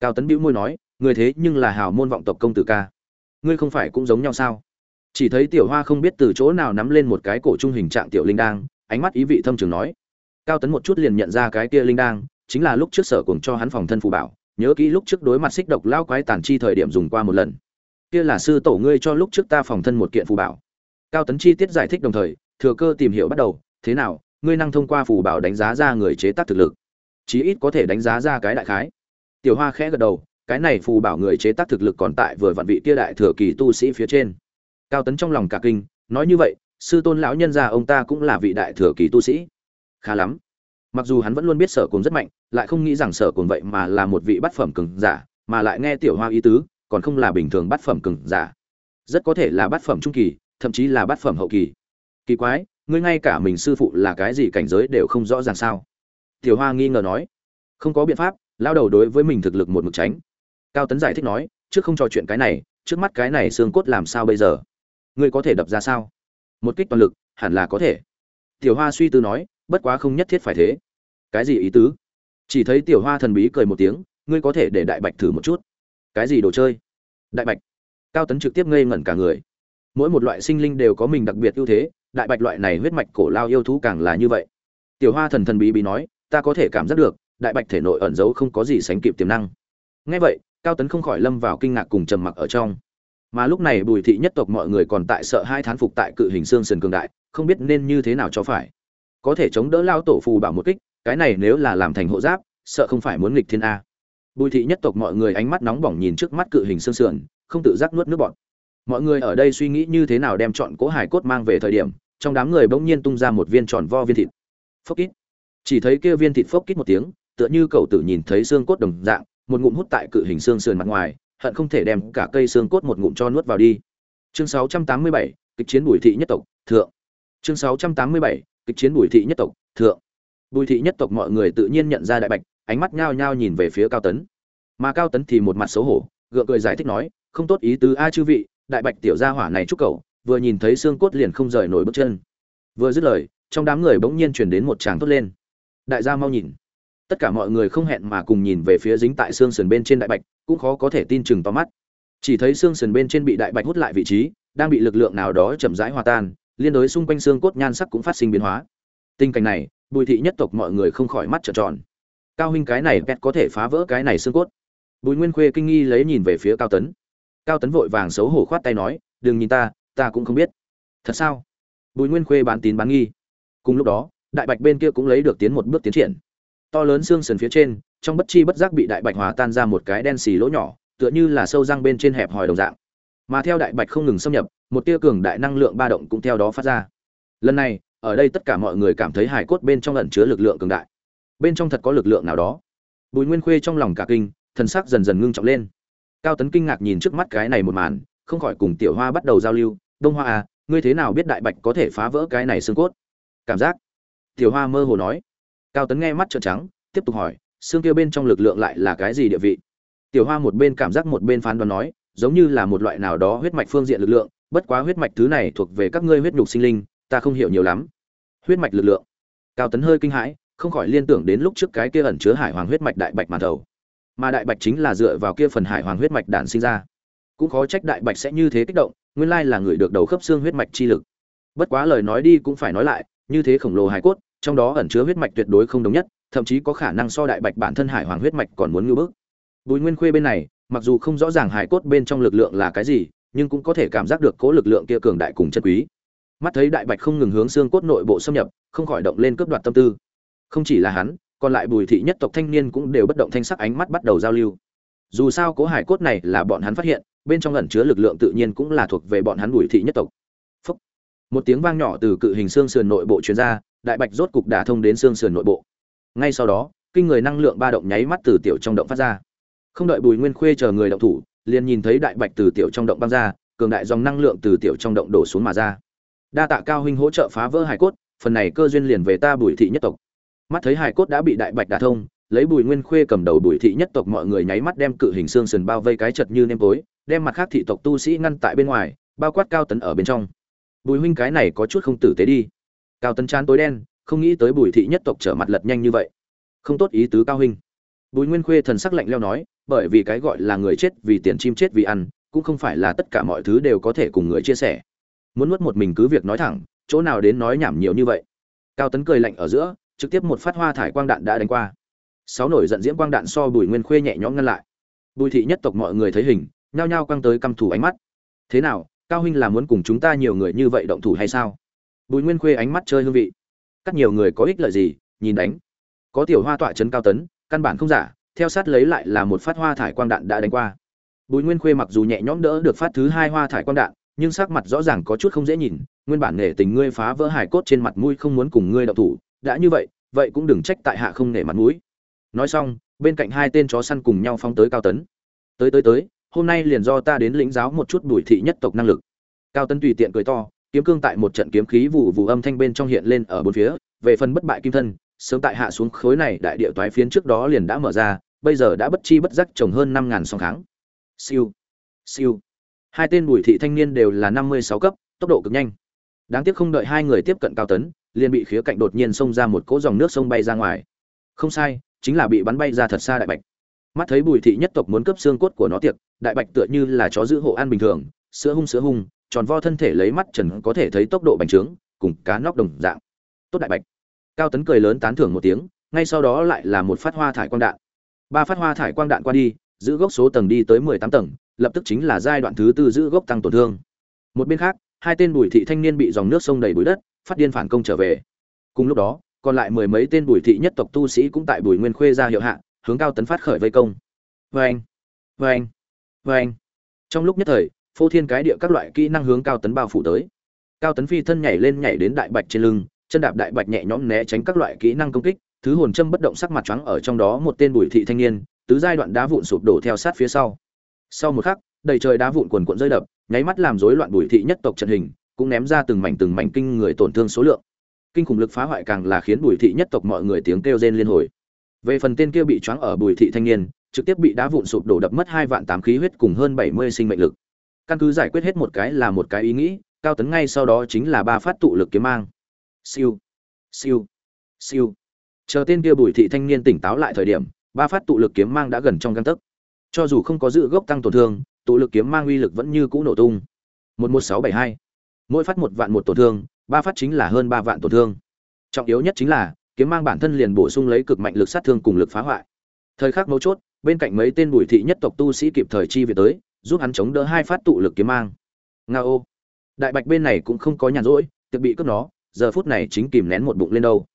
Cao tấn bĩu môi nói người thế nhưng là hào môn vọng tộc công tử ca. Ngươi không phải cũng giống nhau sao? Chỉ thấy tiểu hoa không biết từ chỗ nào nắm lên một cái cổ trung hình trạng tiểu linh đang ánh mắt ý vị thâm trường nói. Cao tấn một chút liền nhận ra cái kia linh đang chính là lúc trước sở cùng cho hắn phòng thân phù bảo, nhớ kỹ lúc trước đối mặt xích độc lao quái tàn chi thời điểm dùng qua một lần. Kia là sư tổ ngươi cho lúc trước ta phòng thân một kiện phù bảo. Cao tấn chi tiết giải thích đồng thời, thừa cơ tìm hiểu bắt đầu, thế nào, ngươi năng thông qua phù bảo đánh giá ra người chế tác thực lực. Chí ít có thể đánh giá ra cái đại khái. Tiểu hoa khẽ gật đầu cái này phù bảo người chế tác thực lực còn tại vừa vạn vị kia đại thừa kỳ tu sĩ phía trên. Cao tấn trong lòng cả kinh, nói như vậy, sư tôn lão nhân gia ông ta cũng là vị đại thừa kỳ tu sĩ. Khá lắm. Mặc dù hắn vẫn luôn biết sở cùng rất mạnh, lại không nghĩ rằng sở cùng vậy mà là một vị bát phẩm cường giả, mà lại nghe tiểu hoa ý tứ, còn không là bình thường bát phẩm cường giả. Rất có thể là bát phẩm trung kỳ, thậm chí là bát phẩm hậu kỳ. Kỳ quái, ngươi ngay cả mình sư phụ là cái gì cảnh giới đều không rõ ràng sao? Tiểu hoa nghi ngờ nói. Không có biện pháp lao đầu đối với mình thực lực một mực tránh cao tấn giải thích nói, trước không trò chuyện cái này, trước mắt cái này xương cốt làm sao bây giờ? Ngươi có thể đập ra sao? Một kích toàn lực, hẳn là có thể. Tiểu hoa suy tư nói, bất quá không nhất thiết phải thế. Cái gì ý tứ? Chỉ thấy tiểu hoa thần bí cười một tiếng, ngươi có thể để đại bạch thử một chút. Cái gì đồ chơi? Đại bạch. Cao tấn trực tiếp ngây ngẩn cả người. Mỗi một loại sinh linh đều có mình đặc biệt ưu thế, đại bạch loại này huyết mạch cổ lao yêu thú càng là như vậy. Tiểu hoa thần thần bí bí nói, ta có thể cảm giác được, đại bạch thể nội ẩn giấu không có gì sánh kịp tiềm năng. Ngay vậy cao tấn không khỏi lâm vào kinh ngạc cùng trầm mặc ở trong. Mà lúc này bùi thị nhất tộc mọi người còn tại sợ hai thán phục tại cự hình xương sườn cường đại, không biết nên như thế nào cho phải. Có thể chống đỡ lao tổ phù bảo một kích, cái này nếu là làm thành hộ giáp, sợ không phải muốn nghịch thiên a. Bùi thị nhất tộc mọi người ánh mắt nóng bỏng nhìn trước mắt cự hình xương sườn, không tự giác nuốt nước bọt. Mọi người ở đây suy nghĩ như thế nào đem chọn cố hải cốt mang về thời điểm, trong đám người bỗng nhiên tung ra một viên tròn vo viên thịt. Phốc kít. Chỉ thấy kia viên thịt phốc kít một tiếng, tựa như cậu tử nhìn thấy xương cốt đồng dạng một ngụm hút tại cự hình xương sườn mặt ngoài hận không thể đem cả cây xương cốt một ngụm cho nuốt vào đi. Chương 687, kịch chiến bùi thị nhất tộc thượng. Chương 687, kịch chiến bùi thị nhất tộc thượng. Bùi thị nhất tộc mọi người tự nhiên nhận ra đại bạch ánh mắt nhao nhao nhìn về phía cao tấn. Mà cao tấn thì một mặt xấu hổ gượng cười giải thích nói không tốt ý tứ a chư vị đại bạch tiểu gia hỏa này chúc cậu vừa nhìn thấy xương cốt liền không rời nổi bước chân. Vừa dứt lời trong đám người bỗng nhiên truyền đến một tràng tốt lên. Đại gia mau nhìn tất cả mọi người không hẹn mà cùng nhìn về phía dính tại xương sườn bên trên đại bạch, cũng khó có thể tin chừng to mắt. Chỉ thấy xương sườn bên trên bị đại bạch hút lại vị trí, đang bị lực lượng nào đó chậm rãi hòa tan, liên đối xung quanh xương cốt nhan sắc cũng phát sinh biến hóa. Tình cảnh này, bùi thị nhất tộc mọi người không khỏi mắt trợn tròn. Cao huynh cái này pet có thể phá vỡ cái này xương cốt. Bùi nguyên khuê kinh nghi lấy nhìn về phía cao tấn. Cao tấn vội vàng xấu hổ khoát tay nói, đừng nhìn ta ta cũng không biết. Thật sao? Bùi nguyên khuê bán tín bán nghi. Cùng lúc đó, đại bạch bên kia cũng lấy được tiến một bước tiến triển to lớn xương sườn phía trên, trong bất chi bất giác bị đại bạch hòa tan ra một cái đen xì lỗ nhỏ, tựa như là sâu răng bên trên hẹp hòi đồng dạng. Mà theo đại bạch không ngừng xâm nhập, một tia cường đại năng lượng ba động cũng theo đó phát ra. Lần này, ở đây tất cả mọi người cảm thấy hải cốt bên trong ẩn chứa lực lượng cường đại. Bên trong thật có lực lượng nào đó. Bùi nguyên khuê trong lòng cả kinh, thần sắc dần dần ngưng trọng lên. Cao tấn kinh ngạc nhìn trước mắt cái này một màn, không khỏi cùng tiểu hoa bắt đầu giao lưu. Đông hoa à ngươi thế nào biết đại bạch có thể phá vỡ cái này xương cốt? Cảm giác. Tiểu hoa mơ hồ nói cao tấn nghe mắt trợn trắng, tiếp tục hỏi, xương kia bên trong lực lượng lại là cái gì địa vị? Tiểu hoa một bên cảm giác một bên phán đoán nói, giống như là một loại nào đó huyết mạch phương diện lực lượng, bất quá huyết mạch thứ này thuộc về các ngươi huyết nhục sinh linh, ta không hiểu nhiều lắm. Huyết mạch lực lượng? Cao tấn hơi kinh hãi, không khỏi liên tưởng đến lúc trước cái kia ẩn chứa hải hoàng huyết mạch đại bạch màn thầu. Mà đại bạch chính là dựa vào kia phần hải hoàng huyết mạch đản sinh ra. Cũng khó trách đại bạch sẽ như thế kích động, nguyên lai là người được đầu khớp xương huyết mạch chi lực. Bất quá lời nói đi cũng phải nói lại, như thế khổng lồ hải cốt trong đó ẩn chứa huyết mạch tuyệt đối không đồng nhất, thậm chí có khả năng so đại bạch bản thân hải hoàng huyết mạch còn muốn ngưu bức. Bùi nguyên khuê bên này, mặc dù không rõ ràng hải cốt bên trong lực lượng là cái gì, nhưng cũng có thể cảm giác được cố lực lượng kia cường đại cùng chân quý. Mắt thấy đại bạch không ngừng hướng xương cốt nội bộ xâm nhập, không khỏi động lên cướp đoạt tâm tư. Không chỉ là hắn, còn lại bùi thị nhất tộc thanh niên cũng đều bất động thanh sắc ánh mắt bắt đầu giao lưu. Dù sao cố hải cốt này là bọn hắn phát hiện, bên trong ẩn chứa lực lượng tự nhiên cũng là thuộc về bọn hắn bùi thị nhất tộc. Phúc. một tiếng vang nhỏ từ cự hình xương sườn nội bộ truyền ra đại bạch rốt cục đả thông đến xương sườn nội bộ. Ngay sau đó, kinh người năng lượng ba động nháy mắt từ tiểu trong động phát ra. Không đợi bùi nguyên khuê chờ người động thủ, liền nhìn thấy đại bạch từ tiểu trong động băng ra, cường đại dòng năng lượng từ tiểu trong động đổ xuống mà ra. Đa tạ cao huynh hỗ trợ phá vỡ hải cốt, phần này cơ duyên liền về ta bùi thị nhất tộc. Mắt thấy hải cốt đã bị đại bạch đả thông, lấy bùi nguyên khuê cầm đầu bùi thị nhất tộc mọi người nháy mắt đem cự hình xương sườn bao vây cái chật như nêm tối, đem mặt khác thị tộc tu sĩ ngăn tại bên ngoài, bao quát cao tấn ở bên trong. Bùi huynh cái này có chút không tử tế đi cao tấn chán tối đen, không nghĩ tới bùi thị nhất tộc trở mặt lật nhanh như vậy. Không tốt ý tứ cao huynh. Bùi nguyên khuê thần sắc lạnh leo nói, bởi vì cái gọi là người chết vì tiền chim chết vì ăn, cũng không phải là tất cả mọi thứ đều có thể cùng người chia sẻ. Muốn nuốt một mình cứ việc nói thẳng, chỗ nào đến nói nhảm nhiều như vậy. Cao tấn cười lạnh ở giữa, trực tiếp một phát hoa thải quang đạn đã đánh qua. Sáu nổi giận diễm quang đạn so bùi nguyên khuê nhẹ nhõm ngăn lại. Bùi thị nhất tộc mọi người thấy hình, nhao nhao quăng tới căm thủ ánh mắt. Thế nào, cao huynh là muốn cùng chúng ta nhiều người như vậy động thủ hay sao? Bùi nguyên khuê ánh mắt chơi hương vị. Cắt nhiều người có ích lợi gì, nhìn đánh. Có tiểu hoa tọa trấn cao tấn, căn bản không giả, theo sát lấy lại là một phát hoa thải quang đạn đã đánh qua. Bùi nguyên khuê mặc dù nhẹ nhõm đỡ được phát thứ hai hoa thải quang đạn, nhưng sắc mặt rõ ràng có chút không dễ nhìn, nguyên bản nể tình ngươi phá vỡ hải cốt trên mặt mũi không muốn cùng ngươi đạo thủ, đã như vậy vậy cũng đừng trách tại hạ không nể mặt mũi. Nói xong, bên cạnh hai tên chó săn cùng nhau phóng tới cao tấn. Tới tới tới, hôm nay liền do ta đến lĩnh giáo một chút bùi thị nhất tộc năng lực. Cao tấn tùy tiện cười to kiếm cương tại một trận kiếm khí vụ vụ âm thanh bên trong hiện lên ở bốn phía, về phần bất bại kim thân, sớm tại hạ xuống khối này đại địa toái phiến trước đó liền đã mở ra, bây giờ đã bất chi bất giác trồng hơn năm ngàn song kháng. Siêu siêu. Hai tên bùi thị thanh niên đều là năm mươi sáu cấp, tốc độ cực nhanh. Đáng tiếc không đợi hai người tiếp cận cao tấn, liền bị khía cạnh đột nhiên xông ra một cỗ dòng nước sông bay ra ngoài. Không sai, chính là bị bắn bay ra thật xa đại bạch. Mắt thấy bùi thị nhất tộc muốn cướp xương cốt của nó tiệc, đại bạch tựa như là chó giữ hộ an bình thường, sữa hung sữa hung tròn vo thân thể lấy mắt trần có thể thấy tốc độ bành trướng, cùng cá nóc đồng dạng. Tốt đại bạch. Cao tấn cười lớn tán thưởng một tiếng, ngay sau đó lại là một phát hoa thải quang đạn. Ba phát hoa thải quang đạn qua đi, giữ gốc số tầng đi tới mười tám tầng, lập tức chính là giai đoạn thứ tư giữ gốc tăng tổn thương. Một bên khác, hai tên bùi thị thanh niên bị dòng nước sông đầy bụi đất, phát điên phản công trở về. Cùng lúc đó, còn lại mười mấy tên bùi thị nhất tộc tu sĩ cũng tại bùi nguyên khuê ra hiệu hạ, hướng cao tấn phát khởi vây công. Vê anh vê anh vê anh trong lúc nhất thời phô thiên cái địa các loại kỹ năng hướng cao tấn bao phủ tới. Cao tấn phi thân nhảy lên nhảy đến đại bạch trên lưng, chân đạp đại bạch nhẹ nhõm né tránh các loại kỹ năng công kích, thứ hồn châm bất động sắc mặt trắng ở trong đó một tên bùi thị thanh niên, tứ giai đoạn đá vụn sụp đổ theo sát phía sau. Sau một khắc, đầy trời đá vụn quần cuộn rơi đập, nháy mắt làm rối loạn bùi thị nhất tộc trận hình, cũng ném ra từng mảnh từng mảnh kinh người tổn thương số lượng. Kinh khủng lực phá hoại càng là khiến bùi thị nhất tộc mọi người tiếng kêu rên liên hồi. Về phần tên kia bị choáng ở bùi thị thanh niên, trực tiếp bị đá vụn sụp đổ đập mất hai vạn tám khí huyết cùng hơn bảy mươi sinh mệnh lực căn cứ giải quyết hết một cái là một cái ý nghĩ, cao tấn ngay sau đó chính là ba phát tụ lực kiếm mang. Siêu siêu siêu. Chờ tên kia bùi thị thanh niên tỉnh táo lại thời điểm, ba phát tụ lực kiếm mang đã gần trong găng tấc. Cho dù không có dự gốc tăng tổn thương, tụ lực kiếm mang uy lực vẫn như cũ nổ tung. Một một sáu bảy hai. Mỗi phát một vạn một tổn thương, ba phát chính là hơn ba vạn tổn thương. Trọng yếu nhất chính là, kiếm mang bản thân liền bổ sung lấy cực mạnh lực sát thương cùng lực phá hoại. Thời khắc mấu chốt, bên cạnh mấy tên bùi thị nhất tộc tu sĩ kịp thời chi về tới giúp hắn chống đỡ hai phát tụ lực kiếm mang. Nga ô. Đại bạch bên này cũng không có nhàn rỗi tự bị cướp nó, giờ phút này chính kìm nén một bụng lên đâu.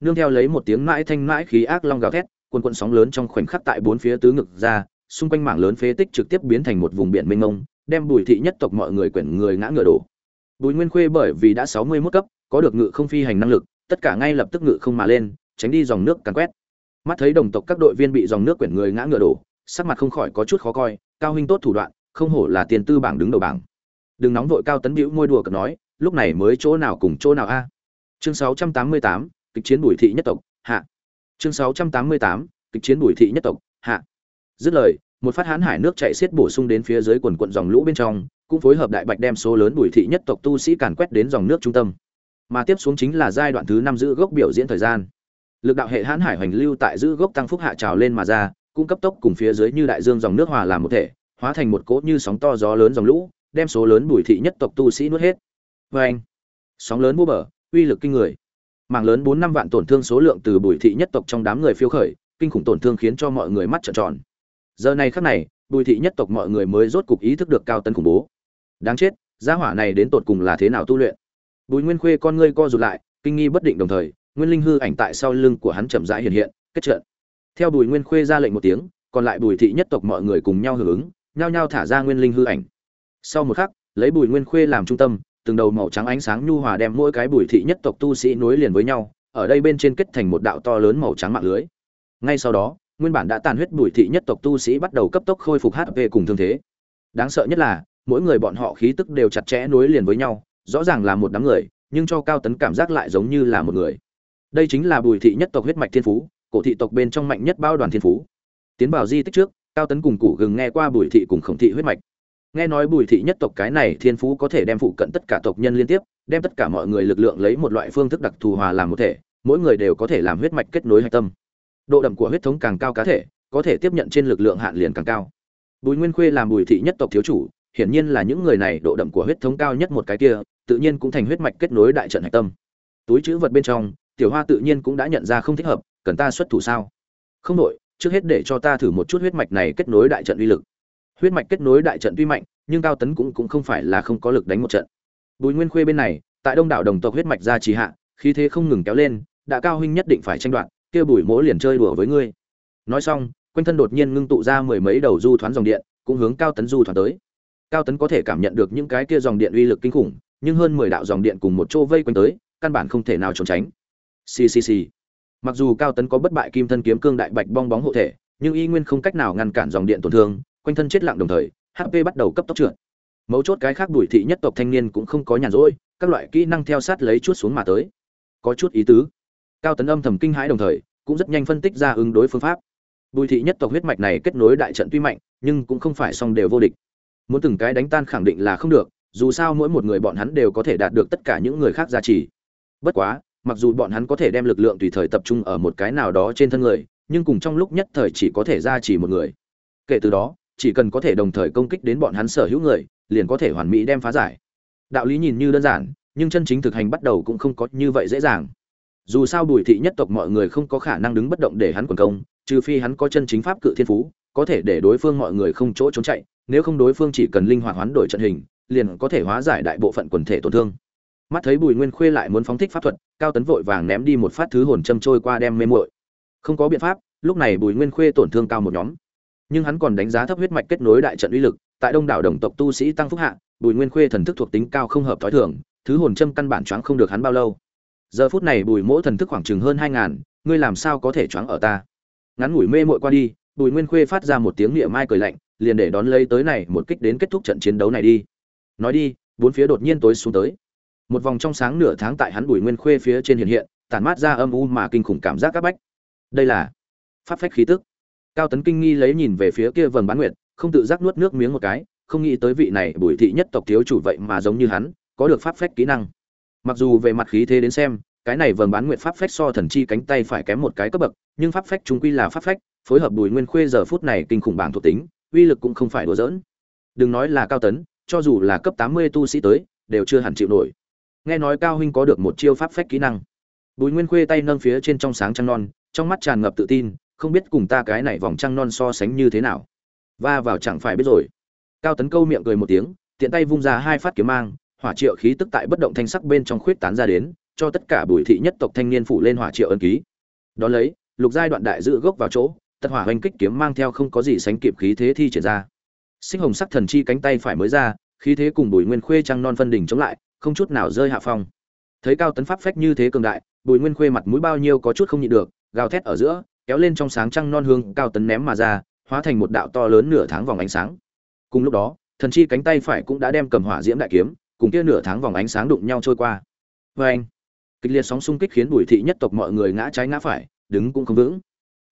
Nương theo lấy một tiếng mãi thanh mãi khí ác long gào thét quần quận sóng lớn trong khoảnh khắc tại bốn phía tứ ngực ra, xung quanh mảng lớn phế tích trực tiếp biến thành một vùng biển mênh mông, đem bùi thị nhất tộc mọi người quyển người ngã ngựa đổ. Bùi nguyên khuê bởi vì đã sáu mươi 61 cấp, có được ngự không phi hành năng lực, tất cả ngay lập tức ngự không mà lên, tránh đi dòng nước càn quét. Mắt thấy đồng tộc các đội viên bị dòng nước quyển người ngã ngựa đổ, sắc mặt không khỏi có chút khó coi, cao huynh tốt thủ đoạn không hổ là tiền tư bảng đứng đầu bảng. Đừng nóng vội cao tấn bĩu môi đùa cợt nói lúc này mới chỗ nào cùng chỗ nào a? Chương 688, kịch chiến bùi thị nhất tộc hạ. Chương 688, kịch chiến bùi thị nhất tộc hạ. Dứt lời một phát hán hải nước chạy xiết bổ sung đến phía dưới quần quận dòng lũ bên trong cũng phối hợp đại bạch đem số lớn bùi thị nhất tộc tu sĩ càn quét đến dòng nước trung tâm. Mà tiếp xuống chính là giai đoạn thứ năm giữ gốc biểu diễn thời gian. Lực đạo hệ hán hải hoành lưu tại giữ gốc tăng phúc hạ trào lên mà ra cung cấp tốc cùng phía dưới như đại dương dòng nước hòa làm một thể hóa thành một cỗ như sóng to gió lớn dòng lũ, đem số lớn bùi thị nhất tộc tu sĩ nuốt hết. Vê anh, sóng lớn vô bờ, uy lực kinh người. Mảng lớn bốn năm vạn tổn thương số lượng từ bùi thị nhất tộc trong đám người phiêu khởi, kinh khủng tổn thương khiến cho mọi người mắt trợn tròn. Giờ này khắc này, bùi thị nhất tộc mọi người mới rốt cục ý thức được cao tấn khủng bố. Đáng chết, gia hỏa này đến tột cùng là thế nào tu luyện? Bùi nguyên khuê con ngươi co rụt lại, kinh nghi bất định đồng thời, nguyên linh hư ảnh tại sau lưng của hắn chậm rãi hiện hiện, kết trận. Theo bùi nguyên khuê ra lệnh một tiếng, còn lại bùi thị nhất tộc mọi người cùng nhau hưởng ứng nhao nhao thả ra nguyên linh hư ảnh. Sau một khắc, lấy bùi nguyên khuê làm trung tâm, từng đầu màu trắng ánh sáng nhu hòa đem mỗi cái bùi thị nhất tộc tu sĩ nối liền với nhau, ở đây bên trên kết thành một đạo to lớn màu trắng mạng lưới. Ngay sau đó, nguyên bản đã tàn huyết bùi thị nhất tộc tu sĩ bắt đầu cấp tốc khôi phục hp cùng thương thế. Đáng sợ nhất là, mỗi người bọn họ khí tức đều chặt chẽ nối liền với nhau, rõ ràng là một đám người, nhưng cho cao tấn cảm giác lại giống như là một người. Đây chính là bùi thị nhất tộc huyết mạch thiên phú, cổ thị tộc bên trong mạnh nhất bao đoàn thiên phú. Tiến vào di tích trước cao tấn cùng cụ gừng nghe qua bùi thị cùng khổng thị huyết mạch. Nghe nói bùi thị nhất tộc cái này thiên phú có thể đem phụ cận tất cả tộc nhân liên tiếp, đem tất cả mọi người lực lượng lấy một loại phương thức đặc thù hòa làm một thể, mỗi người đều có thể làm huyết mạch kết nối hạch tâm. Độ đậm của huyết thống càng cao cá thể, có thể tiếp nhận trên lực lượng hạn liền càng cao. Bùi nguyên khuê làm bùi thị nhất tộc thiếu chủ, hiển nhiên là những người này độ đậm của huyết thống cao nhất một cái kia, tự nhiên cũng thành huyết mạch kết nối đại trận hạch tâm. Túi chữ vật bên trong, tiểu hoa tự nhiên cũng đã nhận ra không thích hợp, cần ta xuất thủ sao? Không đội trước hết để cho ta thử một chút huyết mạch này kết nối đại trận uy lực. Huyết mạch kết nối đại trận tuy mạnh, nhưng cao tấn cũng cũng không phải là không có lực đánh một trận. Bùi nguyên khuê bên này, tại đông đảo đồng tộc huyết mạch ra trì hạ, khí thế không ngừng kéo lên, đã cao huynh nhất định phải tranh đoạt, kia bùi mỗ liền chơi đùa với ngươi. Nói xong, quanh thân đột nhiên ngưng tụ ra mười mấy đầu du thoán dòng điện, cũng hướng cao tấn du thoán tới. Cao tấn có thể cảm nhận được những cái kia dòng điện uy lực kinh khủng, nhưng hơn mười đạo dòng điện cùng một chỗ vây quanh tới, căn bản không thể nào trốn tránh. Ccc mặc dù cao tấn có bất bại kim thân kiếm cương đại bạch bong bóng hộ thể, nhưng y nguyên không cách nào ngăn cản dòng điện tổn thương, quanh thân chết lặng đồng thời hp bắt đầu cấp tốc trượt. Mấu chốt cái khác đuổi thị nhất tộc thanh niên cũng không có nhàn rỗi, các loại kỹ năng theo sát lấy chút xuống mà tới. Có chút ý tứ. Cao tấn âm thầm kinh hãi đồng thời, cũng rất nhanh phân tích ra ứng đối phương pháp. Bùi thị nhất tộc huyết mạch này kết nối đại trận tuy mạnh, nhưng cũng không phải song đều vô địch. Muốn từng cái đánh tan khẳng định là không được, dù sao mỗi một người bọn hắn đều có thể đạt được tất cả những người khác giá trị bất quá mặc dù bọn hắn có thể đem lực lượng tùy thời tập trung ở một cái nào đó trên thân người, nhưng cùng trong lúc nhất thời chỉ có thể ra chỉ một người. Kể từ đó, chỉ cần có thể đồng thời công kích đến bọn hắn sở hữu người, liền có thể hoàn mỹ đem phá giải. Đạo lý nhìn như đơn giản, nhưng chân chính thực hành bắt đầu cũng không có như vậy dễ dàng. Dù sao bùi thị nhất tộc mọi người không có khả năng đứng bất động để hắn quần công, trừ phi hắn có chân chính pháp cự thiên phú, có thể để đối phương mọi người không chỗ trốn chạy, nếu không đối phương chỉ cần linh hoạt hoán đổi trận hình, liền có thể hóa giải đại bộ phận quần thể tổn thương mắt thấy bùi nguyên khuê lại muốn phóng thích pháp thuật, cao tấn vội vàng ném đi một phát thứ hồn châm trôi qua đem mê muội. Không có biện pháp, lúc này bùi nguyên khuê tổn thương cao một nhóm. Nhưng hắn còn đánh giá thấp huyết mạch kết nối đại trận uy lực, tại đông đảo đồng tộc tu sĩ tăng phúc hạ, bùi nguyên khuê thần thức thuộc tính cao không hợp thói thường, thứ hồn châm căn bản choáng không được hắn bao lâu. Giờ phút này bùi mỗ thần thức khoảng chừng hơn hai ngàn, ngươi làm sao có thể choáng ở ta? Ngắn ngủi mê mội qua đi, bùi nguyên khuê phát ra một tiếng niệm mai cười lạnh, liền để đón lấy tới này một kích đến kết thúc trận chiến đấu này đi. Nói đi, bốn phía đột nhiên tối xuống tới một vòng trong sáng nửa tháng tại hắn bùi nguyên khuê phía trên hiện hiện, tản mát ra âm u mà kinh khủng cảm giác các bách. Đây là pháp phách khí tức. Cao tấn kinh nghi lấy nhìn về phía kia vầng bán nguyệt, không tự giác nuốt nước miếng một cái, không nghĩ tới vị này bùi thị nhất tộc thiếu chủ vậy mà giống như hắn, có được pháp phách kỹ năng. Mặc dù về mặt khí thế đến xem, cái này vầng bán nguyệt pháp phách so thần chi cánh tay phải kém một cái cấp bậc, nhưng pháp phách chúng quy là pháp phách, phối hợp bùi nguyên khuê giờ phút này kinh khủng bảng thuộc tính, uy lực cũng không phải đùa giỡn. Đừng nói là cao tấn, cho dù là cấp tám mươi tu sĩ tới, đều chưa hẳn chịu nổi nghe nói cao huynh có được một chiêu pháp phách kỹ năng. Bùi nguyên khuê tay nâng phía trên trong sáng trăng non, trong mắt tràn ngập tự tin, không biết cùng ta cái này vòng trăng non so sánh như thế nào. Va vào chẳng phải biết rồi. Cao tấn câu miệng cười một tiếng, tiện tay vung ra hai phát kiếm mang, hỏa triệu khí tức tại bất động thanh sắc bên trong khuyết tán ra đến, cho tất cả bùi thị nhất tộc thanh niên phủ lên hỏa triệu ân ký. Đ ó lấy, lục giai đoạn đại giữ gốc vào chỗ, tật hỏa hoành kích kiếm mang theo không có gì sánh kịp khí thế thi triển ra. Sinh hồng sắc thần chi cánh tay phải mới ra, khí thế cùng bùi nguyên khuê trăng non phân đỉnh chống lại không chút nào rơi hạ phong. Thấy cao tấn pháp phách như thế cường đại, bùi nguyên khuê mặt mũi bao nhiêu có chút không nhịn được, gào thét ở giữa, kéo lên trong sáng trăng non hương cao tấn ném mà ra, hóa thành một đạo to lớn nửa tháng vòng ánh sáng. Cùng lúc đó, thần chi cánh tay phải cũng đã đem cầm hỏa diễm đại kiếm, cùng kia nửa tháng vòng ánh sáng đụng nhau trôi qua. Vê anh, kịch liệt sóng xung kích khiến bùi thị nhất tộc mọi người ngã trái ngã phải, đứng cũng không vững.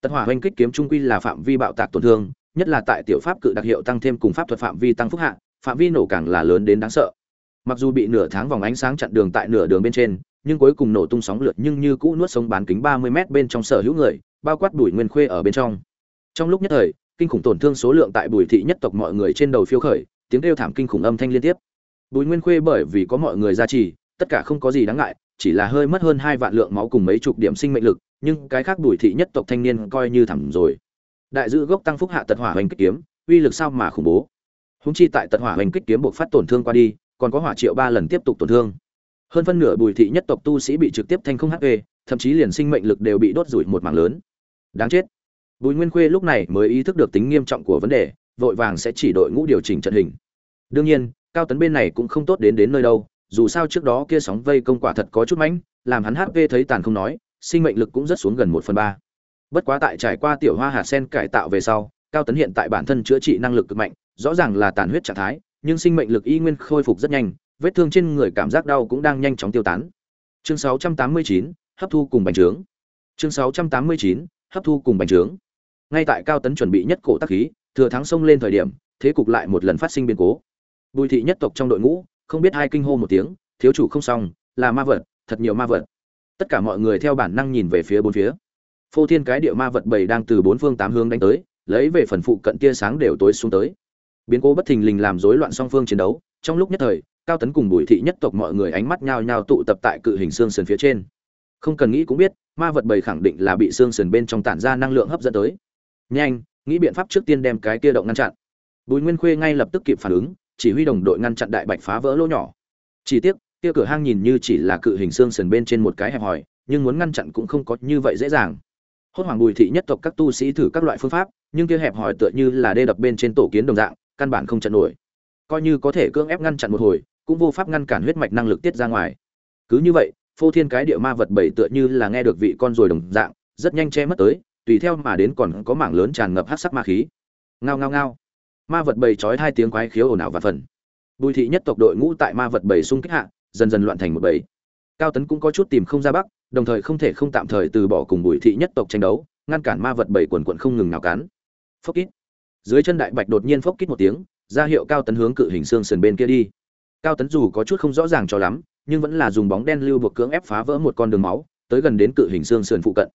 Tật hỏa oanh kích kiếm trung quy là phạm vi bạo tạc tổn thương, nhất là tại tiểu pháp cự đặc hiệu tăng thêm cùng pháp thuật phạm vi tăng phúc hạ, phạm vi nổ càng là lớn đến đáng sợ mặc dù bị nửa tháng vòng ánh sáng chặn đường tại nửa đường bên trên, nhưng cuối cùng nổ tung sóng lượt nhưng như cũ nuốt sống bán kính ba mươi m bên trong sở hữu người, bao quát bùi nguyên khuê ở bên trong. Trong lúc nhất thời, kinh khủng tổn thương số lượng tại bùi thị nhất tộc mọi người trên đầu phiêu khởi, tiếng kêu thảm kinh khủng âm thanh liên tiếp. Bùi nguyên khuê bởi vì có mọi người gia trì, tất cả không có gì đáng ngại, chỉ là hơi mất hơn hai vạn lượng máu cùng mấy chục điểm sinh mệnh lực, nhưng cái khác bùi thị nhất tộc thanh niên coi như thẳng rồi. Đại dự gốc tăng phúc hạ tật hỏa hoành kích kiếm, uy lực sao mà khủng bố. Húng chi tại tật hỏa hoành kích kiếm buộc phát tổn thương qua đi còn có hỏa triệu ba lần tiếp tục tổn thương. Hơn phân nửa bùi thị nhất tộc tu sĩ bị trực tiếp thanh không hp thậm chí liền sinh mệnh lực đều bị đốt rủi một mảng lớn. Đáng chết. Bùi nguyên khuê lúc này mới ý thức được tính nghiêm trọng của vấn đề, vội vàng sẽ chỉ đội ngũ điều chỉnh trận hình. Đương nhiên, cao tấn bên này cũng không tốt đến đến nơi đâu, dù sao trước đó kia sóng vây công quả thật có chút mãnh, làm hắn hp thấy tàn không nói, sinh mệnh lực cũng rất xuống gần một phần ba. Bất quá tại trải qua tiểu hoa hạt sen cải tạo về sau, cao tấn hiện tại bản thân chữa trị năng lực cực mạnh, rõ ràng là tàn huyết trạng thái nhưng sinh mệnh lực y nguyên khôi phục rất nhanh vết thương trên người cảm giác đau cũng đang nhanh chóng tiêu tán. Chương 689, hấp thu cùng bành trướng. Chương 689, hấp thu cùng bành trướng. Ngay tại cao tấn chuẩn bị nhất cổ tác khí thừa thắng sông lên thời điểm thế cục lại một lần phát sinh biến cố. Bùi thị nhất tộc trong đội ngũ không biết hai kinh hô một tiếng thiếu chủ không xong là ma vật thật nhiều ma vật. Tất cả mọi người theo bản năng nhìn về phía bốn phía. Phô thiên cái địa ma vật bầy đang từ bốn phương tám hướng đánh tới lấy về phần phụ cận tia sáng đều tối xuống tới biến cố bất thình lình làm rối loạn song phương chiến đấu. Trong lúc nhất thời, cao tấn cùng bùi thị nhất tộc mọi người ánh mắt nhao nhao tụ tập tại cự hình xương sườn phía trên. Không cần nghĩ cũng biết, ma vật bầy khẳng định là bị xương sườn bên trong tản ra năng lượng hấp dẫn tới. Nhanh, nghĩ biện pháp trước tiên đem cái kia động ngăn chặn. Bùi nguyên khuê ngay lập tức kịp phản ứng, chỉ huy đồng đội ngăn chặn đại bạch phá vỡ lỗ nhỏ. Chỉ tiếc, kia cửa hang nhìn như chỉ là cự hình xương sườn bên trên một cái hẹp hòi, nhưng muốn ngăn chặn cũng không có như vậy dễ dàng. Hốt hoảng bùi thị nhất tộc các tu sĩ thử các loại phương pháp, nhưng kia hẹp hòi tựa như là đê đập bên trên tổ kiến đồng dạng căn bản không chặn nổi. Coi như có thể cưỡng ép ngăn chặn một hồi, cũng vô pháp ngăn cản huyết mạch năng lực tiết ra ngoài. Cứ như vậy, phô thiên cái địa ma vật bảy tựa như là nghe được vị con rồi đồng dạng, rất nhanh che mất tới, tùy theo mà đến còn có mảng lớn tràn ngập hát sắc ma khí. Ngao ngao ngao. Ma vật bầy chói hai tiếng quái khiếu ồn ào và phần. Bùi thị nhất tộc đội ngũ tại ma vật bầy xung kích hạ, dần dần loạn thành một bầy. Cao tấn cũng có chút tìm không ra bắc, đồng thời không thể không tạm thời từ bỏ cùng bùi thị nhất tộc tranh đấu, ngăn cản ma vật bầy quần quận không ngừng nào cắn. Phốc kít dưới chân đại bạch đột nhiên phốc kít một tiếng, ra hiệu cao tấn hướng cự hình xương sườn bên kia đi. Cao tấn dù có chút không rõ ràng cho lắm, nhưng vẫn là dùng bóng đen lưu buộc cưỡng ép phá vỡ một con đường máu, tới gần đến cự hình xương sườn phụ cận.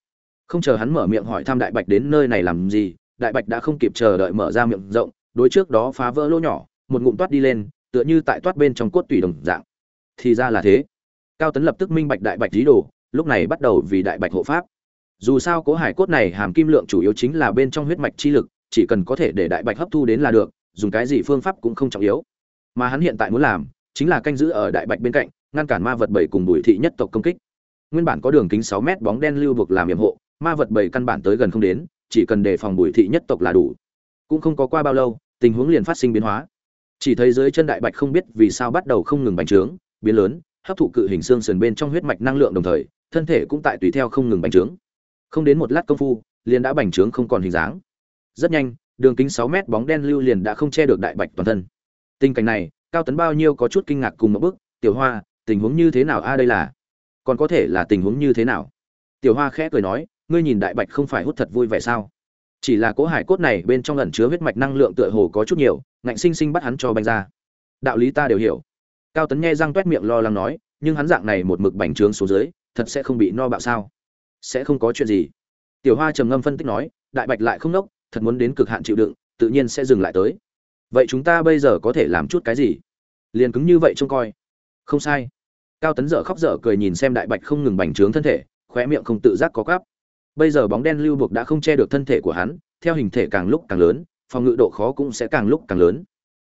Không chờ hắn mở miệng hỏi thăm đại bạch đến nơi này làm gì, đại bạch đã không kịp chờ đợi mở ra miệng rộng, đối trước đó phá vỡ lỗ nhỏ, một ngụm toát đi lên, tựa như tại toát bên trong cốt tủy đồng dạng. Thì ra là thế. Cao tấn lập tức minh bạch đại bạch dí đồ, lúc này bắt đầu vì đại bạch hộ pháp. Dù sao cố hải cốt này hàm kim lượng chủ yếu chính là bên trong huyết mạch chi lực chỉ cần có thể để đại bạch hấp thu đến là được, dùng cái gì phương pháp cũng không trọng yếu. Mà hắn hiện tại muốn làm, chính là canh giữ ở đại bạch bên cạnh, ngăn cản ma vật bảy cùng bùi thị nhất tộc công kích. Nguyên bản có đường kính sáu mét bóng đen lưu buộc làm nhiệm hộ, ma vật bảy căn bản tới gần không đến, chỉ cần đề phòng bùi thị nhất tộc là đủ. Cũng không có qua bao lâu, tình huống liền phát sinh biến hóa. Chỉ thấy dưới chân đại bạch không biết vì sao bắt đầu không ngừng bành trướng, biến lớn, hấp thụ cự hình xương sườn bên trong huyết mạch năng lượng đồng thời, thân thể cũng tại tùy theo không ngừng bành trướng. Không đến một lát công phu, liền đã bành trướng không còn hình dáng rất nhanh, đường kính sáu mét bóng đen lưu liền đã không che được đại bạch toàn thân. Tình cảnh này, cao tấn bao nhiêu có chút kinh ngạc cùng một bức tiểu hoa, tình huống như thế nào? A, đây là còn có thể là tình huống như thế nào? Tiểu hoa khẽ cười nói, ngươi nhìn đại bạch không phải hút thật vui vẻ sao? Chỉ là cố hải cốt này bên trong ẩn chứa huyết mạch năng lượng tựa hồ có chút nhiều, ngạnh sinh sinh bắt hắn cho banh ra. Đạo lý ta đều hiểu. Cao tấn nghe răng tuét miệng lo lắng nói, nhưng hắn dạng này một mực bành trướng xuống dưới, thật sẽ không bị no bạo sao? Sẽ không có chuyện gì. Tiểu hoa trầm ngâm phân tích nói, đại bạch lại không nốc thật muốn đến cực hạn chịu đựng, tự nhiên sẽ dừng lại tới. Vậy chúng ta bây giờ có thể làm chút cái gì? Liền cứng như vậy trông coi. Không sai. Cao tấn dở khóc dở cười nhìn xem đại bạch không ngừng bành trướng thân thể, khóe miệng không tự giác có cắp bây giờ bóng đen lưu buộc đã không che được thân thể của hắn, theo hình thể càng lúc càng lớn, phòng ngự độ khó cũng sẽ càng lúc càng lớn.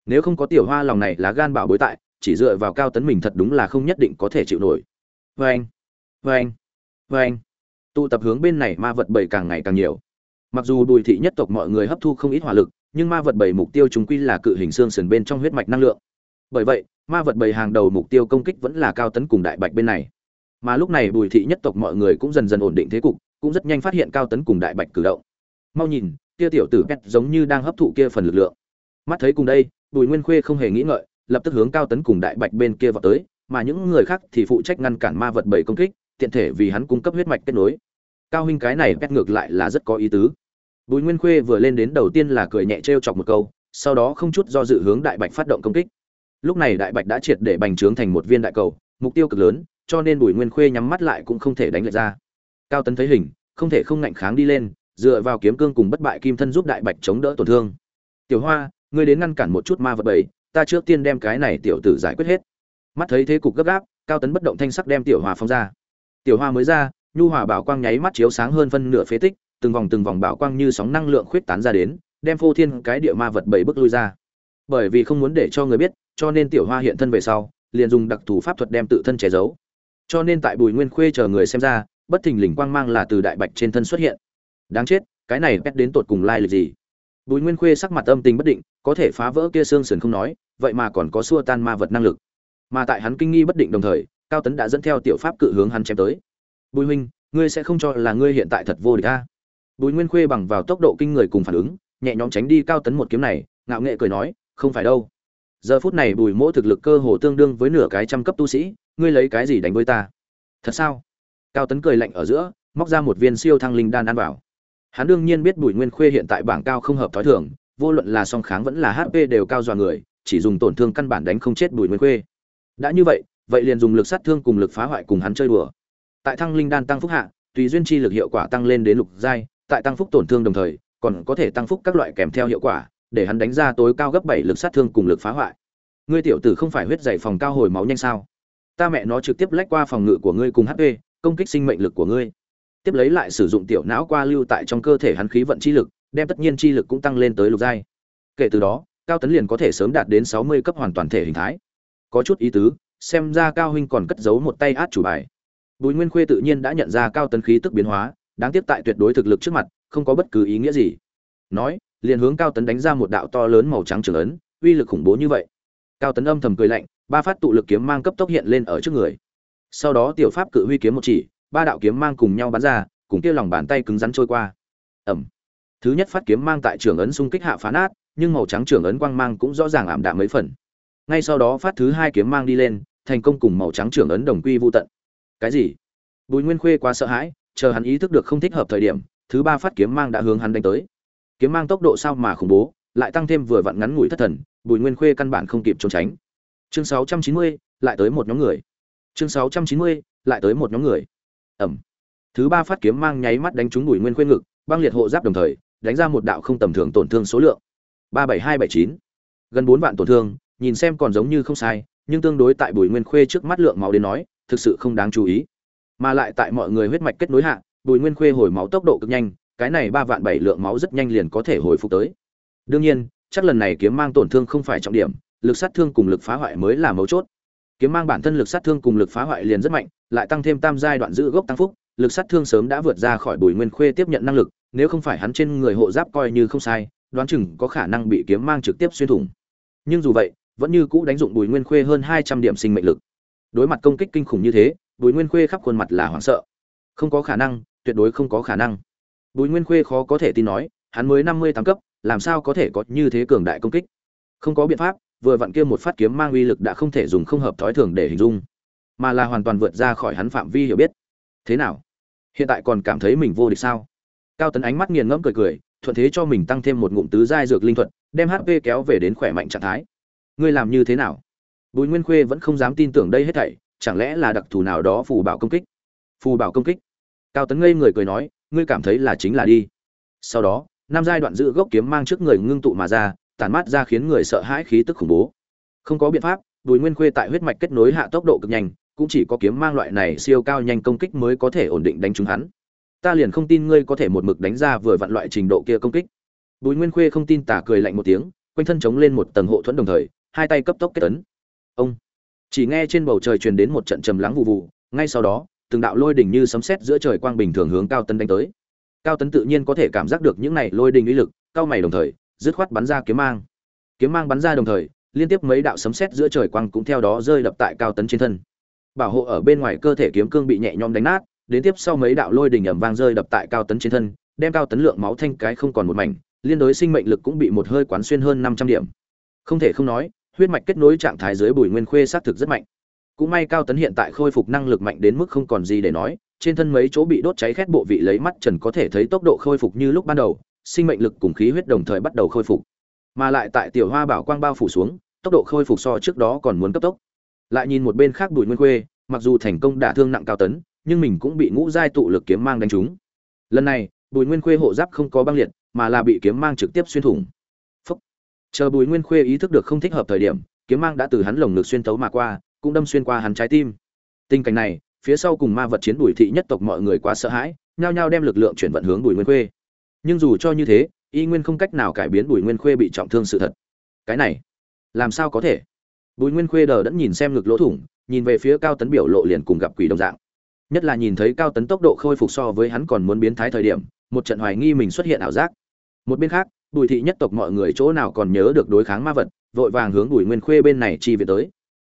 Nếu không có tiểu hoa lòng này lá gan bảo bối tại, chỉ dựa vào cao tấn mình thật đúng là không nhất định có thể chịu nổi. Vâng, vâng, vâng. Vê anh vê anh vê anh tụ tập hướng bên này ma vật bầy càng ngày càng nhiều mặc dù bùi thị nhất tộc mọi người hấp thu không ít hỏa lực, nhưng ma vật bảy mục tiêu chúng quy là cự hình xương sườn bên trong huyết mạch năng lượng. Bởi vậy, ma vật bảy hàng đầu mục tiêu công kích vẫn là cao tấn cùng đại bạch bên này. Mà lúc này bùi thị nhất tộc mọi người cũng dần dần ổn định thế cục, cũng rất nhanh phát hiện cao tấn cùng đại bạch cử động. Mau nhìn kia tiểu tử pet giống như đang hấp thụ kia phần lực lượng. Mắt thấy cùng đây, bùi nguyên khuê không hề nghĩ ngợi, lập tức hướng cao tấn cùng đại bạch bên kia vào tới, mà những người khác thì phụ trách ngăn cản ma vật bảy công kích, tiện thể vì hắn cung cấp huyết mạch kết nối cao huynh cái này pet ngược lại là rất có ý tứ. Bùi nguyên khuê vừa lên đến đầu tiên là cười nhẹ trêu chọc một câu, sau đó không chút do dự hướng đại bạch phát động công kích. Lúc này đại bạch đã triệt để bành trướng thành một viên đại cầu, mục tiêu cực lớn, cho nên bùi nguyên khuê nhắm mắt lại cũng không thể đánh lệch ra. Cao tấn thấy hình, không thể không ngạnh kháng đi lên, dựa vào kiếm cương cùng bất bại kim thân giúp đại bạch chống đỡ tổn thương. Tiểu hoa, ngươi đến ngăn cản một chút ma vật bầy, ta trước tiên đem cái này tiểu tử giải quyết hết. Mắt thấy thế cục gấp gáp, cao tấn bất động thanh sắc đem tiểu hoa phóng ra. Tiểu hoa mới ra nhu hòa bảo quang nháy mắt chiếu sáng hơn phân nửa phế tích, từng vòng từng vòng bảo quang như sóng năng lượng khuyết tán ra đến, đem phô thiên cái địa ma vật bảy bước lui ra. Bởi vì không muốn để cho người biết, cho nên tiểu hoa hiện thân về sau, liền dùng đặc thù pháp thuật đem tự thân che giấu. Cho nên tại bùi nguyên khuê chờ người xem ra, bất thình lình quang mang là từ đại bạch trên thân xuất hiện. Đáng chết, cái này pet đến tột cùng lai lịch gì? Bùi nguyên khuê sắc mặt âm tình bất định, có thể phá vỡ kia xương sườn không nói, vậy mà còn có xua tan ma vật năng lực. Mà tại hắn kinh nghi bất định đồng thời, cao tấn đã dẫn theo tiểu pháp cự hướng hắn chém tới bùi huynh, ngươi sẽ không cho là ngươi hiện tại thật vô địch a? Bùi nguyên khuê bằng vào tốc độ kinh người cùng phản ứng, nhẹ nhõm tránh đi cao tấn một kiếm này, ngạo nghệ cười nói, không phải đâu. Giờ phút này bùi mỗ thực lực cơ hồ tương đương với nửa cái trăm cấp tu sĩ, ngươi lấy cái gì đánh với ta? Thật sao? Cao tấn cười lạnh ở giữa, móc ra một viên siêu thăng linh đan ăn vào. Hắn đương nhiên biết bùi nguyên khuê hiện tại bảng cao không hợp thói thường, vô luận là song kháng vẫn là hp đều cao dọa người, chỉ dùng tổn thương căn bản đánh không chết bùi nguyên khuê. Đã như vậy vậy liền dùng lực sát thương cùng lực phá hoại cùng hắn chơi đùa tại thăng linh đan tăng phúc hạ, tùy duyên chi lực hiệu quả tăng lên đến lục giai, tại tăng phúc tổn thương đồng thời, còn có thể tăng phúc các loại kèm theo hiệu quả, để hắn đánh ra tối cao gấp bảy lực sát thương cùng lực phá hoại. Ngươi tiểu tử không phải huyết dày phòng cao hồi máu nhanh sao? Ta mẹ nó trực tiếp lách qua phòng ngự của ngươi cùng hp công kích sinh mệnh lực của ngươi. Tiếp lấy lại sử dụng tiểu não qua lưu tại trong cơ thể hắn khí vận chi lực, đem tất nhiên chi lực cũng tăng lên tới lục giai. Kể từ đó, cao tấn liền có thể sớm đạt đến sáu mươi cấp hoàn toàn thể hình thái. Có chút ý tứ, xem ra cao huynh còn cất giấu một tay át chủ bài bùi nguyên khuê tự nhiên đã nhận ra cao tấn khí tức biến hóa đáng tiếc tại tuyệt đối thực lực trước mặt không có bất cứ ý nghĩa gì. Nói liền hướng cao tấn đánh ra một đạo to lớn màu trắng trường ấn uy lực khủng bố như vậy. Cao tấn âm thầm cười lạnh ba phát tụ lực kiếm mang cấp tốc hiện lên ở trước người. Sau đó tiểu pháp cự huy kiếm một chỉ ba đạo kiếm mang cùng nhau bắn ra cùng kia lòng bàn tay cứng rắn trôi qua. Ầm, thứ nhất phát kiếm mang tại trường ấn xung kích hạ phá nát nhưng màu trắng trường ấn quang mang cũng rõ ràng ảm đạm mấy phần. Ngay sau đó phát thứ hai kiếm mang đi lên thành công cùng màu trắng trường ấn đồng quy vô tận cái gì? Bùi nguyên khuê quá sợ hãi chờ hắn ý thức được không thích hợp thời điểm thứ ba phát kiếm mang đã hướng hắn đánh tới. Kiếm mang tốc độ sao mà khủng bố lại tăng thêm vừa vặn ngắn ngủi thất thần bùi nguyên khuê căn bản không kịp trốn tránh. Chương 690, lại tới một nhóm người. Chương 690, lại tới một nhóm người. Ẩm. Thứ ba phát kiếm mang nháy mắt đánh trúng bùi nguyên khuê ngực băng liệt hộ giáp đồng thời đánh ra một đạo không tầm thường tổn thương số lượng. ba bảy hai bảy chín. Gần bốn vạn tổn thương nhìn xem còn giống như không sai nhưng tương đối tại bùi nguyên khuê trước mắt lượng máu đến nói thực sự không đáng chú ý. Mà lại tại mọi người huyết mạch kết nối hạ, bùi nguyên khuê hồi máu tốc độ cực nhanh, cái này ba vạn bảy lượng máu rất nhanh liền có thể hồi phục tới. Đương nhiên, chắc lần này kiếm mang tổn thương không phải trọng điểm, lực sát thương cùng lực phá hoại mới là mấu chốt. Kiếm mang bản thân lực sát thương cùng lực phá hoại liền rất mạnh, lại tăng thêm tam giai đoạn giữ gốc tăng phúc, lực sát thương sớm đã vượt ra khỏi bùi nguyên khuê tiếp nhận năng lực, nếu không phải hắn trên người hộ giáp coi như không sai, đoán chừng có khả năng bị kiếm mang trực tiếp xuyên thủng. Nhưng dù vậy, vẫn như cũ đánh dụng bùi nguyên khuê hơn hai trăm điểm sinh mệnh lực đối mặt công kích kinh khủng như thế, bùi nguyên khuê khắp khuôn mặt là hoảng sợ. Không có khả năng, tuyệt đối không có khả năng. Bùi nguyên khuê khó có thể tin nói, hắn mới năm mươi tám cấp, làm sao có thể có như thế cường đại công kích? Không có biện pháp, vừa vặn kia một phát kiếm mang uy lực đã không thể dùng không hợp thói thường để hình dung, mà là hoàn toàn vượt ra khỏi hắn phạm vi hiểu biết. Thế nào? Hiện tại còn cảm thấy mình vô địch sao? Cao tấn ánh mắt nghiền ngẫm cười cười, thuận thế cho mình tăng thêm một ngụm tứ giai dược linh thuật, đem hp kéo về đến khỏe mạnh trạng thái. Ngươi làm như thế nào? Bùi nguyên khuê vẫn không dám tin tưởng đây hết thảy, chẳng lẽ là đặc thù nào đó phù bảo công kích? Phù bảo công kích? Cao tấn ngây người cười nói, ngươi cảm thấy là chính là đi. Sau đó, năm giai đoạn giữ gốc kiếm mang trước người ngưng tụ mà ra, tản mát ra khiến người sợ hãi khí tức khủng bố. Không có biện pháp, bùi nguyên khuê tại huyết mạch kết nối hạ tốc độ cực nhanh, cũng chỉ có kiếm mang loại này siêu cao nhanh công kích mới có thể ổn định đánh trúng hắn. Ta liền không tin ngươi có thể một mực đánh ra vừa vặn loại trình độ kia công kích. Bùi nguyên khuê không tin tả cười lạnh một tiếng, quanh thân chống lên một tầng hộ thuẫn đồng thời, hai tay cấp tốc kết ấn ông. Chỉ nghe trên bầu trời truyền đến một trận trầm lắng vụ vụ ngay sau đó, từng đạo lôi đỉnh như sấm sét giữa trời quang bình thường hướng cao tấn đánh tới. Cao tấn tự nhiên có thể cảm giác được những này lôi đỉnh uy lực, cao mày đồng thời, dứt khoát bắn ra kiếm mang. Kiếm mang bắn ra đồng thời, liên tiếp mấy đạo sấm sét giữa trời quang cũng theo đó rơi đập tại cao tấn trên thân. Bảo hộ ở bên ngoài cơ thể kiếm cương bị nhẹ nhõm đánh nát, đến tiếp sau mấy đạo lôi đỉnh ầm vang rơi đập tại cao tấn trên thân, đem cao tấn lượng máu thanh cái không còn một mảnh, liên đối sinh mệnh lực cũng bị một hơi quán xuyên hơn năm trăm điểm. Không thể không nói huyết mạch kết nối trạng thái dưới bùi nguyên khuê xác thực rất mạnh. Cũng may cao tấn hiện tại khôi phục năng lực mạnh đến mức không còn gì để nói, trên thân mấy chỗ bị đốt cháy khét bộ vị lấy mắt trần có thể thấy tốc độ khôi phục như lúc ban đầu, sinh mệnh lực cùng khí huyết đồng thời bắt đầu khôi phục. Mà lại tại tiểu hoa bảo quang bao phủ xuống, tốc độ khôi phục so trước đó còn muốn cấp tốc. Lại nhìn một bên khác bùi nguyên khuê, mặc dù thành công đả thương nặng cao tấn, nhưng mình cũng bị ngũ giai tụ lực kiếm mang đánh trúng. Lần này, bùi nguyên khuê hộ giáp không có băng liệt, mà là bị kiếm mang trực tiếp xuyên thủng chờ bùi nguyên khuê ý thức được không thích hợp thời điểm, kiếm mang đã từ hắn lồng ngực xuyên tấu mà qua, cũng đâm xuyên qua hắn trái tim. Tình cảnh này, phía sau cùng ma vật chiến bùi thị nhất tộc mọi người quá sợ hãi, nhao nhao đem lực lượng chuyển vận hướng bùi nguyên khuê. Nhưng dù cho như thế, y nguyên không cách nào cải biến bùi nguyên khuê bị trọng thương sự thật. Cái này, làm sao có thể? Bùi nguyên khuê đờ đẫn nhìn xem ngực lỗ thủng, nhìn về phía cao tấn biểu lộ liền cùng gặp quỷ đồng dạng. Nhất là nhìn thấy cao tấn tốc độ khôi phục so với hắn còn muốn biến thái thời điểm, một trận hoài nghi mình xuất hiện ảo giác. Một bên khác bùi thị nhất tộc mọi người chỗ nào còn nhớ được đối kháng ma vật, vội vàng hướng bùi nguyên khuê bên này chi về tới.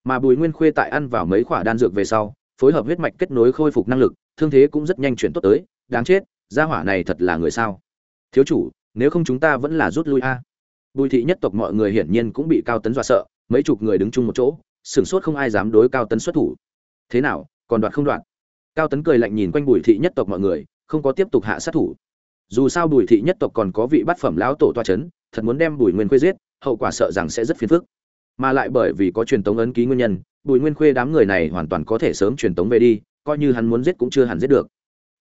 Mà bùi nguyên khuê tại ăn vào mấy khoả đan dược về sau, phối hợp huyết mạch kết nối khôi phục năng lực, thương thế cũng rất nhanh chuyển tốt tới. Đáng chết, gia hỏa này thật là người sao? Thiếu chủ, nếu không chúng ta vẫn là rút lui a. Bùi thị nhất tộc mọi người hiển nhiên cũng bị cao tấn dọa sợ, mấy chục người đứng chung một chỗ, sửng sốt không ai dám đối cao tấn xuất thủ. Thế nào, còn đoạt không đoạt? Cao tấn cười lạnh nhìn quanh bùi thị nhất tộc mọi người, không có tiếp tục hạ sát thủ dù sao bùi thị nhất tộc còn có vị bát phẩm lão tổ toa c h ấ n thật muốn đem bùi nguyên khuê giết, hậu quả sợ rằng sẽ rất phiền phức. Mà lại bởi vì có truyền tống ấn ký nguyên nhân, bùi nguyên khuê đám người này hoàn toàn có thể sớm truyền tống về đi, coi như hắn muốn giết cũng chưa hẳn giết được.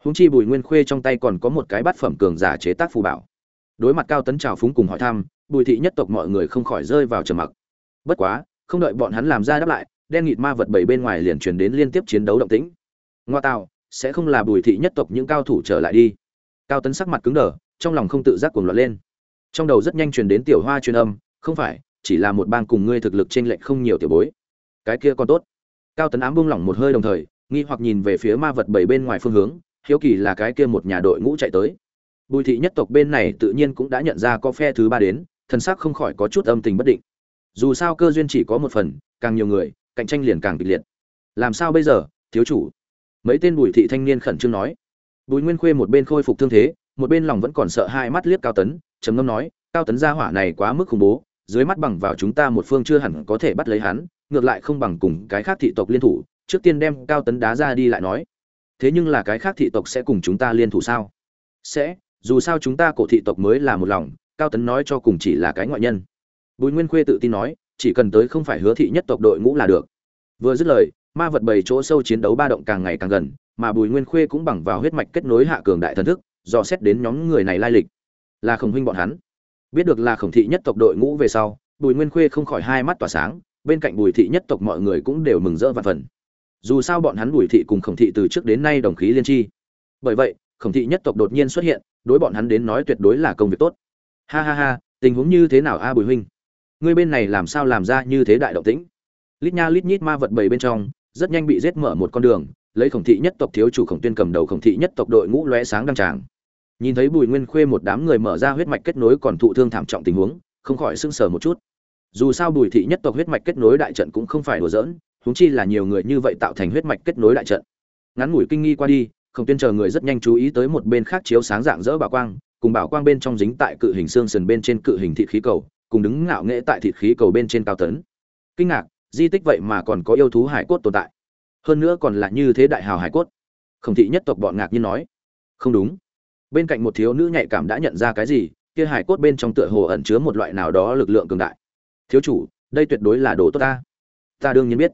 Húng chi bùi nguyên khuê trong tay còn có một cái bát phẩm cường giả chế tác phù bảo. Đối mặt cao tấn trào phúng cùng hỏi thăm, bùi thị nhất tộc mọi người không khỏi rơi vào trầm mặc. Bất quá, không đợi bọn hắn làm ra đáp lại, đen nghịt ma vật bảy bên ngoài liền truyền đến liên tiếp chiến đấu động tĩnh. Ngoa tạo, sẽ không là bùi thị nhất tộc những cao thủ trở lại đi cao tấn sắc mặt cứng đờ, trong lòng không tự giác cuồng loạn lên. Trong đầu rất nhanh truyền đến tiểu hoa truyền âm, không phải, chỉ là một bang cùng ngươi thực lực trên lệnh không nhiều tiểu bối. Cái kia còn tốt. Cao tấn ám buông lỏng một hơi đồng thời, nghi hoặc nhìn về phía ma vật bảy bên ngoài phương hướng, hiếu kỳ là cái kia một nhà đội ngũ chạy tới. Bùi thị nhất tộc bên này tự nhiên cũng đã nhận ra có phe thứ ba đến, thần sắc không khỏi có chút âm tình bất định. Dù sao cơ duyên chỉ có một phần, càng nhiều người, cạnh tranh liền càng kịch liệt. Làm sao bây giờ, thiếu chủ? Mấy tên bùi thị thanh niên khẩn trương nói bùi nguyên khuê một bên khôi phục thương thế, một bên lòng vẫn còn sợ hai mắt liếc cao tấn, trầm ngâm nói, cao tấn gia hỏa này quá mức khủng bố, dưới mắt bằng vào chúng ta một phương chưa hẳn có thể bắt lấy hắn, ngược lại không bằng cùng cái khác thị tộc liên thủ, trước tiên đem cao tấn đá ra đi lại nói. Thế nhưng là cái khác thị tộc sẽ cùng chúng ta liên thủ sao? Sẽ, dù sao chúng ta cổ thị tộc mới là một lòng, cao tấn nói cho cùng chỉ là cái ngoại nhân. Bùi nguyên khuê tự tin nói, chỉ cần tới không phải hứa thị nhất tộc đội ngũ là được. Vừa dứt lời, ma vật bảy chỗ sâu chiến đấu ba động càng ngày càng gần mà bùi nguyên khuê cũng bằng vào huyết mạch kết nối hạ cường đại thần thức dò xét đến nhóm người này lai lịch. Là khổng huynh bọn hắn. Biết được là khổng thị nhất tộc đội ngũ về sau, bùi nguyên khuê không khỏi hai mắt tỏa sáng, bên cạnh bùi thị nhất tộc mọi người cũng đều mừng rỡ và phần. Dù sao bọn hắn bùi thị cùng khổng thị từ trước đến nay đồng khí liên tri bởi vậy, khổng thị nhất tộc đột nhiên xuất hiện, đối bọn hắn đến nói tuyệt đối là công việc tốt. Ha ha ha, tình huống như thế nào a bùi huynh? Ngươi bên này làm sao làm ra như thế đại động tĩnh? Lít nha lít nhít ma vật bầy bên trong, rất nhanh bị giết mở một con đường lấy khổng thị nhất tộc thiếu chủ khổng tuyên cầm đầu khổng thị nhất tộc đội ngũ lóe sáng đăng tràng. Nhìn thấy bùi nguyên khuê một đám người mở ra huyết mạch kết nối còn thụ thương thảm trọng tình huống, không khỏi sưng sờ một chút. Dù sao bùi thị nhất tộc huyết mạch kết nối đại trận cũng không phải đùa giỡn húng chi là nhiều người như vậy tạo thành huyết mạch kết nối đại trận. Ngắn ngủi kinh nghi qua đi, khổng tuyên chờ người rất nhanh chú ý tới một bên khác chiếu sáng dạng dỡ bảo quang, cùng bảo quang bên trong dính tại cự hình xương sườn bên trên cự hình thị khí cầu, cùng đứng ngạo nghễ tại thị khí cầu bên trên cao tấn. Kinh ngạc, di tích vậy mà còn có yêu thú hải cốt tồn tại hơn nữa còn là như thế đại hào hải cốt. Khổng thị nhất tộc bọn ngạc nhiên nói không đúng. Bên cạnh một thiếu nữ nhạy cảm đã nhận ra cái gì kia hải cốt bên trong tựa hồ ẩn chứa một loại nào đó lực lượng cường đại. Thiếu chủ đây tuyệt đối là đồ tốt ta. Ta đương nhiên biết.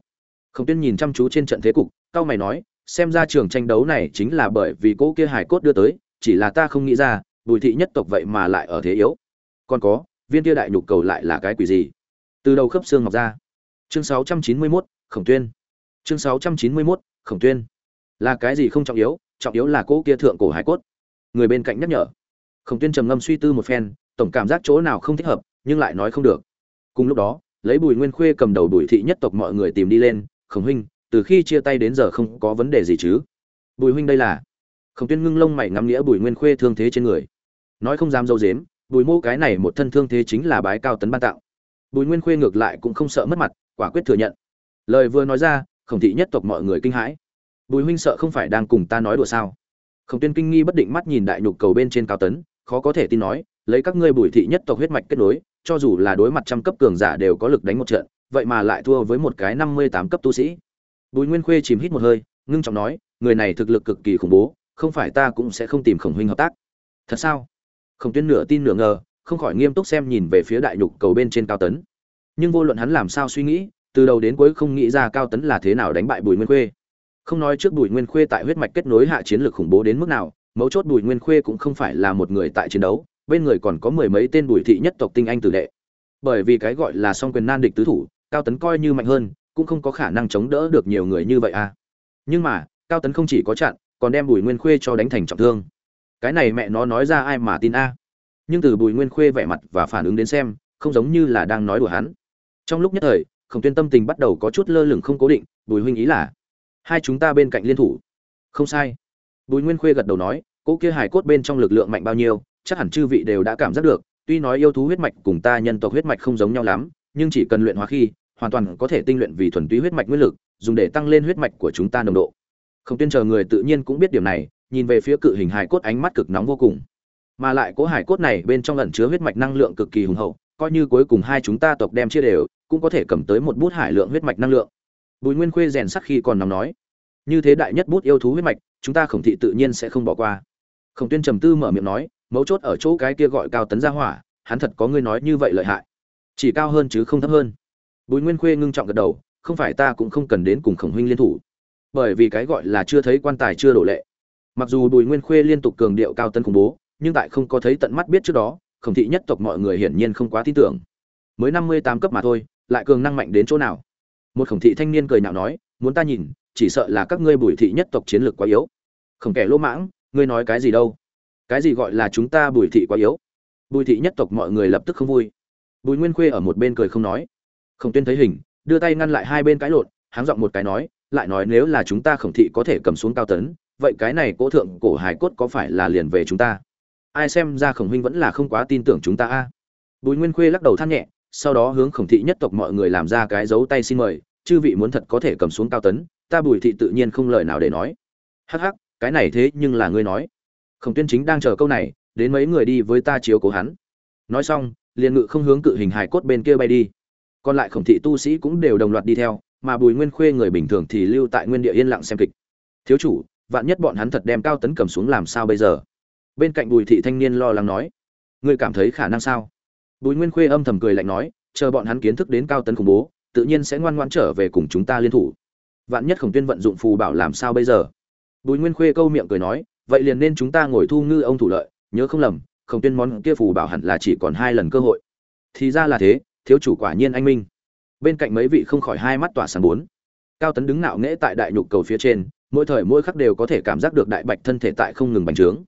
Khổng tiên nhìn chăm chú trên trận thế cục cao mày nói xem ra trường tranh đấu này chính là bởi vì cỗ kia hải cốt đưa tới chỉ là ta không nghĩ ra bùi thị nhất tộc vậy mà lại ở thế yếu. Còn có viên kia đại nhục cầu lại là cái quỷ gì? Từ đầu khớp xương ngọc ra. Chương 691, khổng tuyên chương 691, khổng tuyên. Là cái gì không trọng yếu trọng yếu là cỗ kia thượng cổ hải cốt. Người bên cạnh nhắc nhở. Khổng tuyên trầm ngâm suy tư một phen tổng cảm giác chỗ nào không thích hợp nhưng lại nói không được. Cùng lúc đó lấy bùi nguyên khuê cầm đầu bùi thị nhất tộc mọi người tìm đi lên khổng huynh từ khi chia tay đến giờ không có vấn đề gì chứ? Bùi huynh đây là? Khổng tuyên ngưng lông mày ngắm nghĩa bùi nguyên khuê thương thế trên người. Nói không dám dâu dếm bùi mô cái này một thân thương thế chính là bái cao tấn ban tạo. Bùi nguyên khuê ngược lại cũng không sợ mất mặt quả quyết thừa nhận. Lời vừa nói ra khổng thị nhất tộc mọi người kinh hãi. Bùi huynh sợ không phải đang cùng ta nói đùa sao? Khổng tuyên kinh nghi bất định mắt nhìn đại nhục cầu bên trên cao tấn, khó có thể tin nói, lấy các ngươi bùi thị nhất tộc huyết mạch kết nối, cho dù là đối mặt trăm cấp cường giả đều có lực đánh một trận, vậy mà lại thua với một cái năm mươi tám cấp tu sĩ. Bùi nguyên khuê chìm hít một hơi, ngưng trọng nói, người này thực lực cực kỳ khủng bố, không phải ta cũng sẽ không tìm khổng huynh hợp tác. Thật sao? Khổng tuyên nửa tin nửa ngờ, không khỏi nghiêm túc xem nhìn về phía đại nhục cầu bên trên cao tấn. Nhưng vô luận hắn làm sao suy nghĩ từ đầu đến cuối không nghĩ ra cao tấn là thế nào đánh bại bùi nguyên khuê. Không nói trước bùi nguyên khuê tại huyết mạch kết nối hạ chiến lược khủng bố đến mức nào, mấu chốt bùi nguyên khuê cũng không phải là một người tại chiến đấu, bên người còn có mười mấy tên bùi thị nhất tộc tinh anh tử đệ. Bởi vì cái gọi là song quyền nan địch tứ thủ, cao tấn coi như mạnh hơn, cũng không có khả năng chống đỡ được nhiều người như vậy à. Nhưng mà, cao tấn không chỉ có chặn, còn đem bùi nguyên khuê cho đánh thành trọng thương. Cái này mẹ nó nói ra ai mà tin a? Nhưng từ bùi nguyên khuê vẻ mặt và phản ứng đến xem, không giống như là đang nói đùa hắn. Trong lúc nhất thời khổng tuyên tâm tình bắt đầu có chút lơ lửng không cố định, bùi huynh ý là, hai chúng ta bên cạnh liên thủ. Không sai. Bùi nguyên khuê gật đầu nói, cỗ kia hải cốt bên trong lực lượng mạnh bao nhiêu, chắc hẳn chư vị đều đã cảm giác được, tuy nói yêu thú huyết mạch cùng ta nhân tộc huyết mạch không giống nhau lắm, nhưng chỉ cần luyện hóa khi, hoàn toàn có thể tinh luyện vì thuần túy huyết mạch nguyên lực, dùng để tăng lên huyết mạch của chúng ta nồng độ. Không tuyên chờ người tự nhiên cũng biết điểm này, nhìn về phía cự hình hải cốt ánh mắt cực nóng vô cùng. Mà lại cỗ hải cốt này bên trong ẩn chứa huyết mạch năng lượng cực kỳ hùng hậu, coi như cuối cùng hai chúng ta tộc đem chia đều cũng có thể cầm tới một bút hải lượng huyết mạch năng lượng. Bùi nguyên khuê rèn sắc khi còn nóng nói, như thế đại nhất bút yêu thú huyết mạch, chúng ta khổng thị tự nhiên sẽ không bỏ qua. Khổng tuyên trầm tư mở miệng nói, mấu chốt ở chỗ cái kia gọi cao tấn gia hỏa, hắn thật có ngươi nói như vậy lợi hại. Chỉ cao hơn chứ không thấp hơn. Bùi nguyên khuê ngưng trọng gật đầu, không phải ta cũng không cần đến cùng khổng huynh liên thủ, bởi vì cái gọi là chưa thấy quan tài chưa đổ lệ. Mặc dù bùi nguyên khuê liên tục cường điệu cao tấn khủng bố, nhưng tại không có thấy tận mắt biết trước đó, khổng thị nhất tộc mọi người hiển nhiên không quá tin tưởng. Mới năm mươi tám cấp mà thôi lại cường năng mạnh đến chỗ nào? Một khổng thị thanh niên cười nhạo nói, muốn ta nhìn, chỉ sợ là các ngươi bùi thị nhất tộc chiến lược quá yếu. Khổng kẻ lỗ mãng, ngươi nói cái gì đâu? Cái gì gọi là chúng ta bùi thị quá yếu? Bùi thị nhất tộc mọi người lập tức không vui. Bùi nguyên khuê ở một bên cười không nói. Khổng tuyên thấy hình, đưa tay ngăn lại hai bên cái lộn, háng giọng một cái nói, lại nói nếu là chúng ta khổng thị có thể cầm xuống cao tấn, vậy cái này cố thượng cổ hải cốt có phải là liền về chúng ta? Ai xem ra khổng huynh vẫn là không quá tin tưởng chúng ta a. Bùi nguyên khuê lắc đầu than nhẹ sau đó hướng khổng thị nhất tộc mọi người làm ra cái dấu tay xin mời, chư vị muốn thật có thể cầm xuống cao tấn, ta bùi thị tự nhiên không lời nào để nói. Hắc hắc, cái này thế nhưng là ngươi nói. Khổng tuyên chính đang chờ câu này, đến mấy người đi với ta chiếu cố hắn. Nói xong, liền ngự không hướng cự hình hài cốt bên kia bay đi. Còn lại khổng thị tu sĩ cũng đều đồng loạt đi theo, mà bùi nguyên khuê người bình thường thì lưu tại nguyên địa yên lặng xem kịch. Thiếu chủ, vạn nhất bọn hắn thật đem cao tấn cầm xuống làm sao bây giờ? Bên cạnh bùi thị thanh niên lo lắng nói. Ngươi cảm thấy khả năng sao? Bùi nguyên khuê âm thầm cười lạnh nói, chờ bọn hắn kiến thức đến cao tấn khủng bố, tự nhiên sẽ ngoan ngoan trở về cùng chúng ta liên thủ. Vạn nhất khổng tuyên vận dụng phù bảo làm sao bây giờ? Bùi nguyên khuê câu miệng cười nói, vậy liền nên chúng ta ngồi thu ngư ông thủ lợi, nhớ không lầm, khổng tuyên món kia phù bảo hẳn là chỉ còn hai lần cơ hội. Thì ra là thế, thiếu chủ quả nhiên anh minh. Bên cạnh mấy vị không khỏi hai mắt tỏa sáng bốn. Cao tấn đứng nạo nghễ tại đại nhục cầu phía trên, mỗi thời mỗi khắc đều có thể cảm giác được đại bạch thân thể tại không ngừng bành trướng.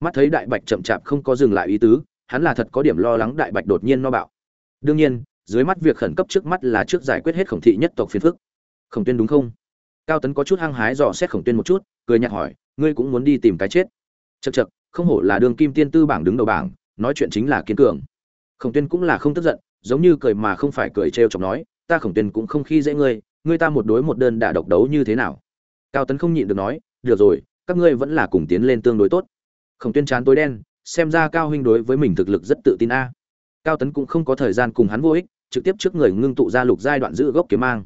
Mắt thấy đại bạch chậm chạp không có dừng lại ý tứ hắn là thật có điểm lo lắng đại bạch đột nhiên no bạo. Đương nhiên, dưới mắt việc khẩn cấp trước mắt là trước giải quyết hết khổng thị nhất tộc phiền phức. Khổng tuyên đúng không? Cao tấn có chút hăng hái dò xét khổng tuyên một chút, cười nhạt hỏi, ngươi cũng muốn đi tìm cái chết. Chật chật không hổ là đường kim tiên tư bảng đứng đầu bảng, nói chuyện chính là kiên cường. Khổng tuyên cũng là không tức giận, giống như cười mà không phải cười trêu chọc nói, ta khổng tuyên cũng không khi dễ ngươi ngươi ta một đối một đơn đả độc đấu như thế nào? Cao tấn không nhịn được nói, được rồi, các ngươi vẫn là cùng tiến lên tương đối tốt. Khổng tuyên chán tối đen xem ra cao huynh đối với mình thực lực rất tự tin a. Cao tấn cũng không có thời gian cùng hắn vô ích, trực tiếp trước người ngưng tụ ra lục giai đoạn giữ gốc kiếm mang.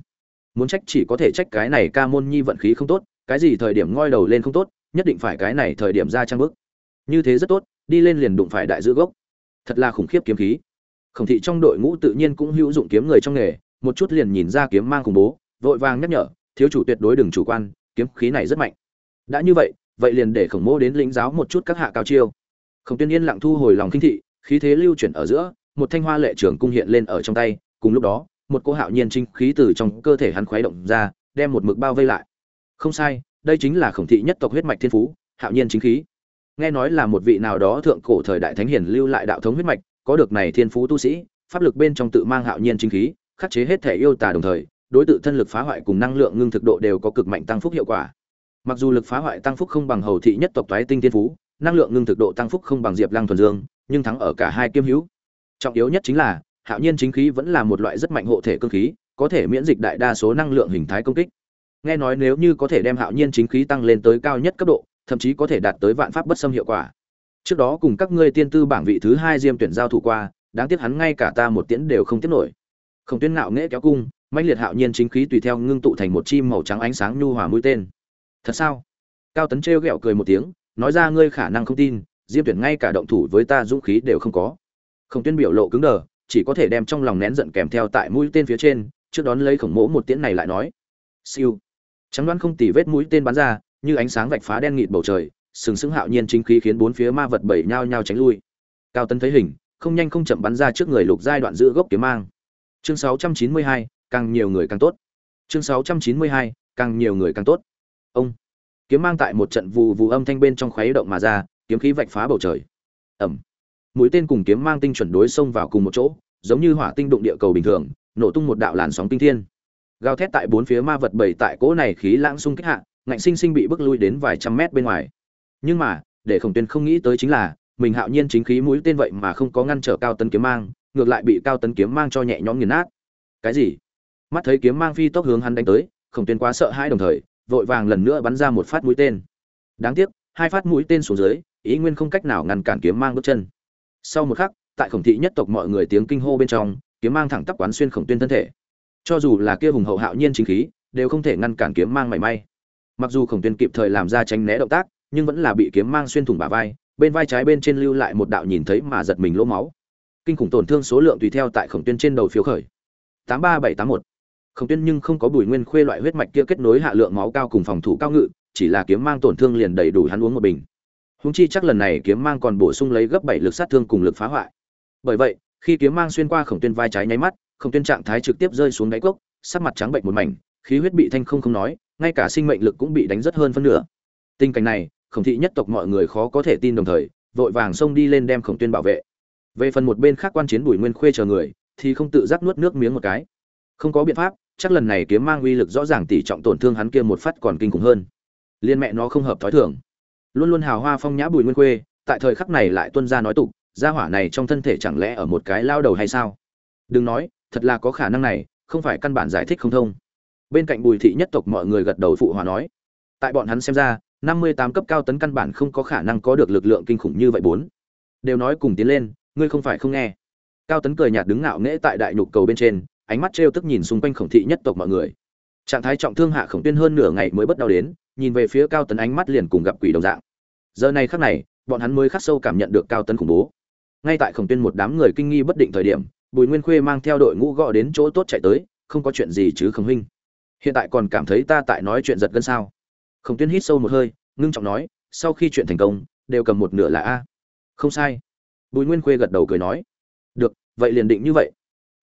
Muốn trách chỉ có thể trách cái này ca môn nhi vận khí không tốt, cái gì thời điểm ngoi đầu lên không tốt, nhất định phải cái này thời điểm ra trang bức. Như thế rất tốt, đi lên liền đụng phải đại giữ gốc. Thật là khủng khiếp kiếm khí. Khổng thị trong đội ngũ tự nhiên cũng hữu dụng kiếm người trong nghề, một chút liền nhìn ra kiếm mang khủng bố, vội vàng nhắc nhở, thiếu chủ tuyệt đối đừng chủ quan, kiếm khí này rất mạnh. Đã như vậy vậy liền để khổng mô đến lĩnh giáo một chút các hạ cao chiêu khổng tuyên yên lặng thu hồi lòng kinh thị, khí thế lưu chuyển ở giữa, một thanh hoa lệ trường cung hiện lên ở trong tay, cùng lúc đó, một cô hạo nhiên trinh khí từ trong cơ thể hắn khuấy động ra, đem một mực bao vây lại. Không sai, đây chính là khổng thị nhất tộc huyết mạch thiên phú, hạo nhiên chính khí. Nghe nói là một vị nào đó thượng cổ thời đại thánh hiển lưu lại đạo thống huyết mạch, có được này thiên phú tu sĩ, pháp lực bên trong tự mang hạo nhiên chính khí, khắc chế hết thể yêu tà đồng thời, đối tự thân lực phá hoại cùng năng lượng ngưng thực độ đều có cực mạnh tăng phúc hiệu quả. Mặc dù lực phá hoại tăng phúc không bằng hầu thị nhất tộc toái tinh thiên phú năng lượng ngưng thực độ tăng phúc không bằng diệp lăng thuần dương, nhưng thắng ở cả hai kiêm hữu. Trọng yếu nhất chính là, hạo nhiên chính khí vẫn là một loại rất mạnh hộ thể cơ khí, có thể miễn dịch đại đa số năng lượng hình thái công kích. Nghe nói nếu như có thể đem hạo nhiên chính khí tăng lên tới cao nhất cấp độ, thậm chí có thể đạt tới vạn pháp bất xâm hiệu quả. Trước đó cùng các ngươi tiên tư bảng vị thứ hai diêm tuyển giao thủ qua, đáng tiếc hắn ngay cả ta một tiễn đều không tiếp nổi. Không tuyên ngạo nghễ kéo cung, mãnh liệt hạo nhiên chính khí tùy theo ngưng tụ thành một chim màu trắng ánh sáng nhu hòa mũi tên. Thật sao? Cao tấn trêu ghẹo cười một tiếng nói ra ngươi khả năng không tin diêm tuyển ngay cả động thủ với ta dũng khí đều không có. Không tuyên biểu lộ cứng đờ chỉ có thể đem trong lòng nén giận kèm theo tại mũi tên phía trên trước đón lấy khổng mỗ một tiễn này lại nói. Siêu. Trắng đoán không tỉ vết mũi tên bắn ra như ánh sáng vạch phá đen nghịt bầu trời sừng sững hạo nhiên chính khí khiến bốn phía ma vật bảy nhao nhao tránh lui. Cao tấn thấy hình không nhanh không chậm bắn ra trước người lục giai đoạn giữ gốc kiếm mang. Chương 692, càng nhiều người càng tốt. Chương 692, càng nhiều người càng tốt. Ông kiếm mang tại một trận vù vù âm thanh bên trong khuấy động mà ra, kiếm khí vạch phá bầu trời. Ẩm mũi tên cùng kiếm mang tinh chuẩn đối xông vào cùng một chỗ, giống như hỏa tinh đụng địa cầu bình thường, nổ tung một đạo làn sóng tinh thiên. Gào thét tại bốn phía ma vật bảy tại cỗ này khí lãng xung kích hạ, ngạnh sinh sinh bị bước lui đến vài trăm mét bên ngoài. Nhưng mà, để khổng tuyên không nghĩ tới chính là, mình hạo nhiên chính khí mũi tên vậy mà không có ngăn trở cao tấn kiếm mang, ngược lại bị cao tấn kiếm mang cho nhẹ nhõm nghiền nát. Cái gì? Mắt thấy kiếm mang phi tốc hướng hắn đánh tới, khổng tuyên quá sợ hãi đồng thời vội vàng lần nữa bắn ra một phát mũi tên. Đáng tiếc, hai phát mũi tên xuống dưới, ý nguyên không cách nào ngăn cản kiếm mang bước chân. Sau một khắc, tại khổng thị nhất tộc mọi người tiếng kinh hô bên trong, kiếm mang thẳng tắp quán xuyên khổng tuyên thân thể. Cho dù là kia hùng hậu hạo nhiên chính khí, đều không thể ngăn cản kiếm mang mảy may. Mặc dù khổng tuyên kịp thời làm ra tránh né động tác, nhưng vẫn là bị kiếm mang xuyên thủng bả vai, bên vai trái bên trên lưu lại một đạo nhìn thấy mà giật mình lỗ máu. Kinh khủng tổn thương số lượng tùy theo tại khổng tuyên trên đầu phiếu khởi. Tám ba bảy tám một khổng tuyên nhưng không có bùi nguyên khuê loại huyết mạch kia kết nối hạ lượng máu cao cùng phòng thủ cao ngự, chỉ là kiếm mang tổn thương liền đầy đủ hắn uống một bình. Hùng chi chắc lần này kiếm mang còn bổ sung lấy gấp bảy lực sát thương cùng lực phá hoại. Bởi vậy, khi kiếm mang xuyên qua khổng tuyên vai trái nháy mắt, khổng tuyên trạng thái trực tiếp rơi xuống đáy cốc, sắc mặt trắng bệnh một mảnh, khí huyết bị thanh không không nói, ngay cả sinh mệnh lực cũng bị đánh rất hơn phân nửa. Tình cảnh này, khổng thị nhất tộc mọi người khó có thể tin đồng thời, vội vàng xông đi lên đem khổng tuyên bảo vệ. Về phần một bên khác quan chiến bùi nguyên khuê chờ người, thì không tự giác nuốt nước miếng một cái. Không có biện pháp chắc lần này kiếm mang uy lực rõ ràng tỷ trọng tổn thương hắn kia một phát còn kinh khủng hơn. Liên mẹ nó không hợp thói thường. Luôn luôn hào hoa phong nhã bùi nguyên khuê, tại thời khắc này lại tuân ra nói tục, gia hỏa này trong thân thể chẳng lẽ ở một cái lao đầu hay sao? Đừng nói, thật là có khả năng này, không phải căn bản giải thích không thông. Bên cạnh bùi thị nhất tộc mọi người gật đầu phụ hòa nói. Tại bọn hắn xem ra, năm mươi tám cấp cao tấn căn bản không có khả năng có được lực lượng kinh khủng như vậy bốn. Đều nói cùng tiến lên, ngươi không phải không nghe. Cao tấn cười nhạt đứng ngạo nghễ tại đại nhục cầu bên trên ánh mắt trêu tức nhìn xung quanh khổng thị nhất tộc mọi người. Trạng thái trọng thương hạ khổng tuyên hơn nửa ngày mới bất đau đến, nhìn về phía cao tấn ánh mắt liền cùng gặp quỷ đồng dạng. Giờ này khắc này, bọn hắn mới khắc sâu cảm nhận được cao tấn khủng bố. Ngay tại khổng tuyên một đám người kinh nghi bất định thời điểm, bùi nguyên khuê mang theo đội ngũ gõ đến chỗ tốt chạy tới, không có chuyện gì chứ khổng huynh. Hiện tại còn cảm thấy ta tại nói chuyện giật gân sao? Khổng tuyên hít sâu một hơi, ngưng trọng nói, sau khi chuyện thành công, đều cầm một nửa là a. Không sai. Bùi nguyên khuê gật đầu cười nói. Được, vậy liền định như vậy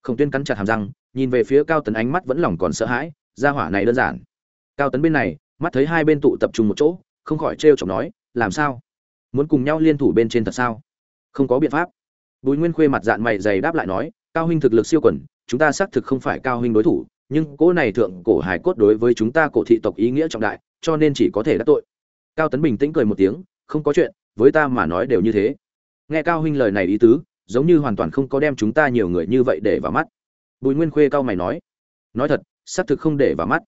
khổng tuyên cắn chặt hàm răng, nhìn về phía cao tấn ánh mắt vẫn lòng còn sợ hãi ra hỏa này đơn giản. Cao tấn bên này, mắt thấy hai bên tụ tập trung một chỗ, không khỏi trêu chọc nói, làm sao? Muốn cùng nhau liên thủ bên trên thật sao? Không có biện pháp. Bùi nguyên khuê mặt dạng mày dày đáp lại nói, cao huynh thực lực siêu quần, chúng ta xác thực không phải cao huynh đối thủ, nhưng cỗ này thượng cổ hải cốt đối với chúng ta cổ thị tộc ý nghĩa trọng đại, cho nên chỉ có thể đắc tội. Cao tấn bình tĩnh cười một tiếng, không có chuyện, với ta mà nói đều như thế. Nghe cao huynh lời này ý tứ giống như hoàn toàn không có đem chúng ta nhiều người như vậy để vào mắt. Bùi nguyên khuê cao mày nói nói thật, xác thực không để vào mắt.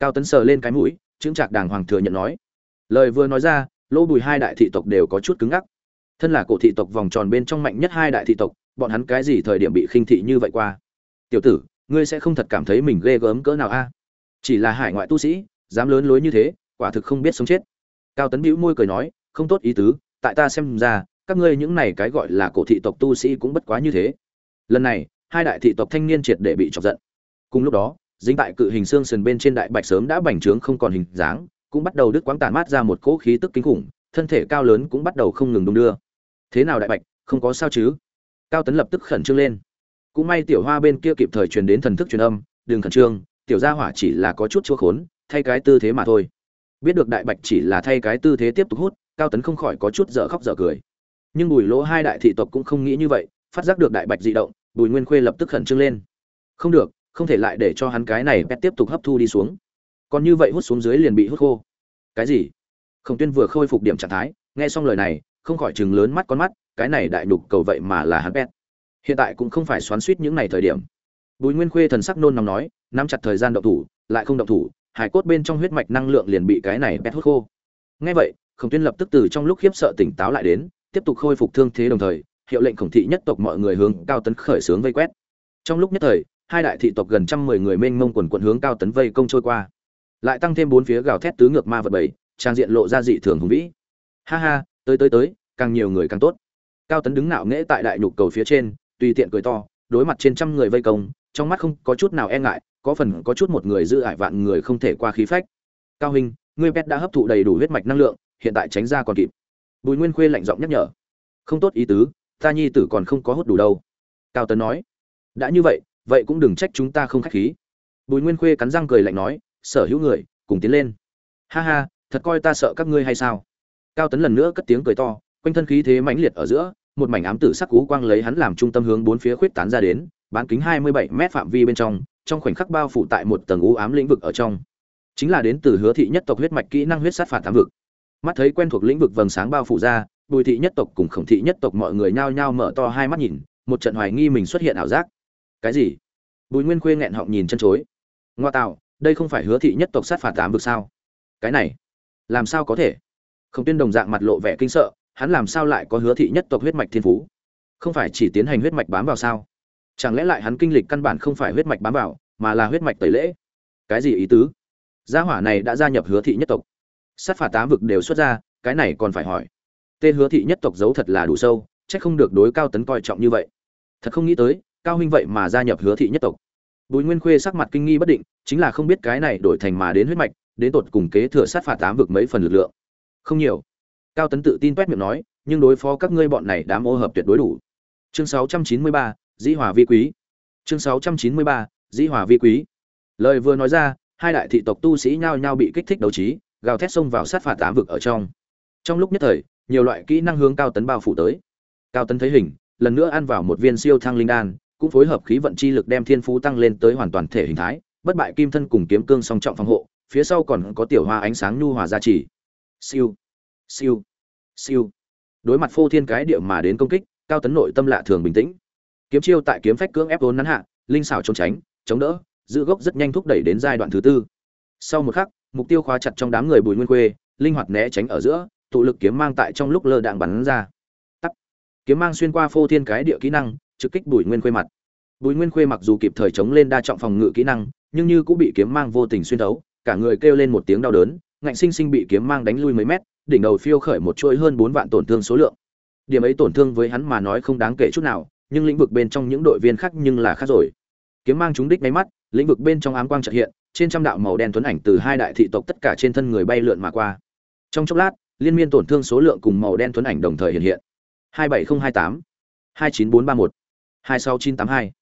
Cao tấn sờ lên cái mũi, chững trạc đàng hoàng thừa nhận nói, lời vừa nói ra, lỗ bùi hai đại thị tộc đều có chút cứng ngắc. Thân là cổ thị tộc vòng tròn bên trong mạnh nhất hai đại thị tộc, bọn hắn cái gì thời điểm bị khinh thị như vậy qua? Tiểu tử, ngươi sẽ không thật cảm thấy mình ghê gớm cỡ nào a? Chỉ là hải ngoại tu sĩ, dám lớn lối như thế, quả thực không biết sống chết. Cao tấn bĩu môi cười nói, không tốt ý tứ, tại ta xem ra các ngươi những này cái gọi là cổ thị tộc tu sĩ cũng bất quá như thế. Lần này, hai đại thị tộc thanh niên triệt để bị chọc giận. Cùng lúc đó, dính tại cự hình xương sườn bên trên đại bạch sớm đã bành trướng không còn hình dáng, cũng bắt đầu đứt quãng tàn mát ra một cỗ khí tức kinh khủng, thân thể cao lớn cũng bắt đầu không ngừng đung đưa. Thế nào đại bạch, không có sao chứ? Cao tấn lập tức khẩn trương lên. Cũng may tiểu hoa bên kia kịp thời truyền đến thần thức truyền âm, đừng khẩn trương, tiểu gia hỏa chỉ là có chút chua khốn, thay cái tư thế mà thôi. Biết được đại bạch chỉ là thay cái tư thế tiếp tục hút, cao tấn không khỏi có chút dở khóc dở cười nhưng bùi lỗ hai đại thị tộc cũng không nghĩ như vậy, phát giác được đại bạch dị động, bùi nguyên khuê lập tức khẩn trương lên. Không được, không thể lại để cho hắn cái này pet tiếp tục hấp thu đi xuống. Còn như vậy hút xuống dưới liền bị hút khô. Cái gì? Khổng tuyên vừa khôi phục điểm trạng thái, nghe xong lời này, không khỏi chừng lớn mắt con mắt, cái này đại đục cầu vậy mà là hắn pet hiện tại cũng không phải xoắn suýt những này thời điểm. Bùi nguyên khuê thần sắc nôn nóng nói, nắm chặt thời gian động thủ, lại không động thủ, hải cốt bên trong huyết mạch năng lượng liền bị cái này pet hút khô. Nghe vậy, khổng tuyên lập tức từ trong lúc khiếp sợ tỉnh táo lại đến tiếp tục khôi phục thương thế đồng thời, hiệu lệnh khổng thị nhất tộc mọi người hướng cao tấn khởi xướng vây quét. Trong lúc nhất thời, hai đại thị tộc gần trăm mười người mênh mông quần quận hướng cao tấn vây công trôi qua. Lại tăng thêm bốn phía gào thét tứ ngược ma vật bảy, trang diện lộ ra dị thường hùng vĩ. Ha ha, tới tới tới, càng nhiều người càng tốt. Cao tấn đứng nạo nghễ tại đại nhục cầu phía trên, tùy tiện cười to, đối mặt trên trăm người vây công, trong mắt không có chút nào e ngại, có phần có chút một người giữ ải vạn người không thể qua khí phách. Cao hình ngươi pet đã hấp thụ đầy đủ huyết mạch năng lượng, hiện tại tránh ra còn kịp bùi nguyên khuê lạnh giọng nhắc nhở. Không tốt ý tứ, ta nhi tử còn không có hút đủ đâu. Cao tấn nói. Đã như vậy vậy cũng đừng trách chúng ta không khách khí. Bùi nguyên khuê cắn răng cười lạnh nói, sở hữu người, cùng tiến lên. Ha ha, thật coi ta sợ các ngươi hay sao? Cao tấn lần nữa cất tiếng cười to, quanh thân khí thế mãnh liệt ở giữa, một mảnh ám tử sắc cú quang lấy hắn làm trung tâm hướng bốn phía khuyết tán ra đến, bán kính hai mươi bảy mét phạm vi bên trong trong khoảnh khắc bao phủ tại một tầng u ám lĩnh vực ở trong. Chính là đến từ hứa thị nhất tộc huyết mạch kỹ năng huyết sát phạt tám vực mắt thấy quen thuộc lĩnh vực vầng sáng bao phủ ra, bùi thị nhất tộc cùng khổng thị nhất tộc mọi người nhao nhao mở to hai mắt nhìn, một trận hoài nghi mình xuất hiện ảo giác. Cái gì? Bùi nguyên khuê nghẹn họng nhìn chân chối. Ngoa tạo, đây không phải hứa thị nhất tộc sát phạt tám vực sao? Cái này, làm sao có thể? Khổng tuyên đồng dạng mặt lộ vẻ kinh sợ, hắn làm sao lại có hứa thị nhất tộc huyết mạch thiên phú? Không phải chỉ tiến hành huyết mạch bám vào sao? Chẳng lẽ lại hắn kinh lịch căn bản không phải huyết mạch bám vào, mà là huyết mạch tẩy lễ? Cái gì ý tứ? Gia hỏa này đã gia nhập hứa thị nhất tộc sát phạt tám vực đều xuất ra cái này còn phải hỏi. Tên hứa thị nhất tộc giấu thật là đủ sâu chắc không được đối cao tấn coi trọng như vậy. Thật không nghĩ tới cao huynh vậy mà gia nhập hứa thị nhất tộc. Bùi nguyên khuê sắc mặt kinh nghi bất định chính là không biết cái này đổi thành mà đến huyết mạch đến tột cùng kế thừa sát phạt tám vực mấy phần lực lượng. Không nhiều. Cao tấn tự tin quét miệng nói nhưng đối phó các ngươi bọn này đám ô hợp tuyệt đối đủ. Chương 693, dĩ hòa vi quý. Chương 693, dĩ hòa vi quý. Lời vừa nói ra hai đại thị tộc tu sĩ nhao nhao bị kích thích đấu trí gào thét xông vào sát phạt tám vực ở trong. Trong lúc nhất thời, nhiều loại kỹ năng hướng cao tấn bao phủ tới. Cao tấn thấy hình, lần nữa ăn vào một viên siêu thăng linh đan, cũng phối hợp khí vận chi lực đem thiên phú tăng lên tới hoàn toàn thể hình thái, bất bại kim thân cùng kiếm cương song trọng phòng hộ, phía sau còn có tiểu hoa ánh sáng nhu hòa gia trì. Siêu siêu siêu. Đối mặt phô thiên cái địa mà đến công kích, cao tấn nội tâm lạ thường bình tĩnh. Kiếm chiêu tại kiếm phách cưỡng ép vốn nắn hạ, linh xảo trốn tránh, chống đỡ, giữ gốc rất nhanh thúc đẩy đến giai đoạn thứ tư. Sau một khắc mục tiêu khóa chặt trong đám người bùi nguyên khuê, linh hoạt né tránh ở giữa, tụ lực kiếm mang tại trong lúc lơ đạn bắn ra. Tắt. Kiếm mang xuyên qua phô thiên cái địa kỹ năng, trực kích bùi nguyên khuê mặt. Bùi nguyên khuê mặc dù kịp thời chống lên đa trọng phòng ngự kỹ năng, nhưng như cũng bị kiếm mang vô tình xuyên thấu, cả người kêu lên một tiếng đau đớn, ngạnh sinh sinh bị kiếm mang đánh lui mấy mét, đỉnh đầu phiêu khởi một chuỗi hơn bốn vạn tổn thương số lượng. Điểm ấy tổn thương với hắn mà nói không đáng kể chút nào, nhưng lĩnh vực bên trong những đội viên khác nhưng là khác rồi. Kiếm mang trúng đích máy mắt lĩnh vực bên trong ám quang chợt hiện trên trăm đạo màu đen tuấn ảnh từ hai đại thị tộc tất cả trên thân người bay lượn mà qua. Trong chốc lát liên miên tổn thương số lượng cùng màu đen tuấn ảnh đồng thời hiện hiện. 27028, 29431, 26982.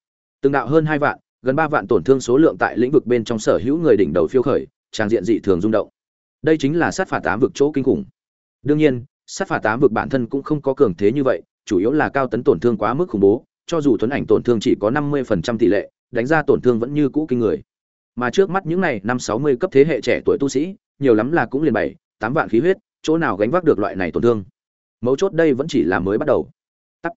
từng đạo hơn hai vạn gần ba vạn tổn thương số lượng tại lĩnh vực bên trong sở hữu người đỉnh đầu phiêu khởi trang diện dị thường rung động. Đây chính là sát phạt tám vực chỗ kinh khủng. Đương nhiên sát phạt tám vực bản thân cũng không có cường thế như vậy chủ yếu là cao tấn tổn thương quá mức khủng bố cho dù tuấn ảnh tổn thương chỉ có năm mươi phần trăm tỷ lệ đánh ra tổn thương vẫn như cũ kinh người. Mà trước mắt những này năm sáu mươi cấp thế hệ trẻ tuổi tu sĩ, nhiều lắm là cũng liền bảy, tám vạn khí huyết, chỗ nào gánh vác được loại này tổn thương? Mấu chốt đây vẫn chỉ là mới bắt đầu. Tắt.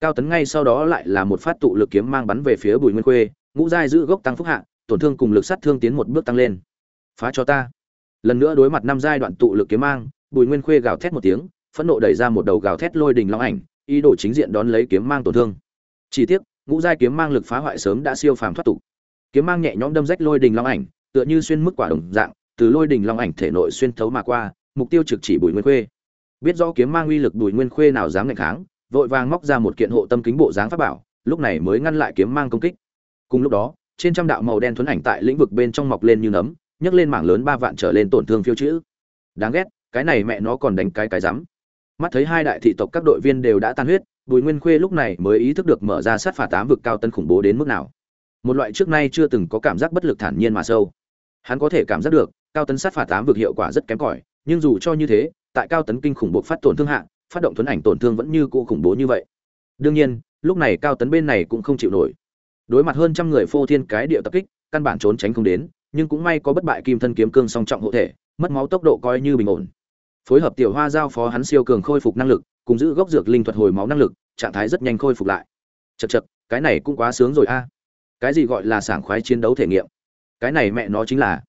Cao tấn ngay sau đó lại là một phát tụ lực kiếm mang bắn về phía bùi nguyên khuê, ngũ giai giữ gốc tăng phúc hạ, tổn thương cùng lực sát thương tiến một bước tăng lên. Phá cho ta. Lần nữa đối mặt năm giai đoạn tụ lực kiếm mang, bùi nguyên khuê gào thét một tiếng, phẫn nộ đẩy ra một đầu gào thét lôi đình long ảnh, ý đồ chính diện đón lấy kiếm mang tổn thương. Chỉ tiếc ngũ giai kiếm mang lực phá hoại sớm đã siêu phàm thoát tục. Kiếm mang nhẹ nhõm đâm rách lôi đình long ảnh, tựa như xuyên mức quả đồng dạng, từ lôi đình long ảnh thể nội xuyên thấu mà qua, mục tiêu trực chỉ bùi nguyên khuê. Biết rõ kiếm mang uy lực bùi nguyên khuê nào dám nghịch kháng, vội vàng móc ra một kiện hộ tâm kính bộ dáng pháp bảo, lúc này mới ngăn lại kiếm mang công kích. Cùng lúc đó, trên trăm đạo màu đen thuần ảnh tại lĩnh vực bên trong mọc lên như nấm, nhấc lên mảng lớn ba vạn trở lên tổn thương phiêu chữ. Đáng ghét, cái này mẹ nó còn đánh cái cái rắm. Mắt thấy hai đại thị tộc các đội viên đều đã tan huyết bùi nguyên khuê lúc này mới ý thức được mở ra sát phạt tám vực cao tân khủng bố đến mức nào. Một loại trước nay chưa từng có cảm giác bất lực thản nhiên mà sâu. Hắn có thể cảm giác được, cao tấn sát phạt tám vực hiệu quả rất kém cỏi, nhưng dù cho như thế, tại cao tấn kinh khủng bộc phát tổn thương hạ, phát động thuấn ảnh tổn thương vẫn như cũ khủng bố như vậy. Đương nhiên, lúc này cao tấn bên này cũng không chịu nổi. Đối mặt hơn trăm người phô thiên cái Điệu tập kích, căn bản trốn tránh không đến, nhưng cũng may có bất bại kim thân kiếm cương song trọng hộ thể, mất máu tốc độ coi như bình ổn. Phối hợp tiểu hoa giao phó hắn siêu cường khôi phục năng lực cùng giữ gốc dược linh thuật hồi máu năng lực, trạng thái rất nhanh khôi phục lại. Chật chật cái này cũng quá sướng rồi a. Cái gì gọi là sảng khoái chiến đấu thể nghiệm? Cái này mẹ nó chính là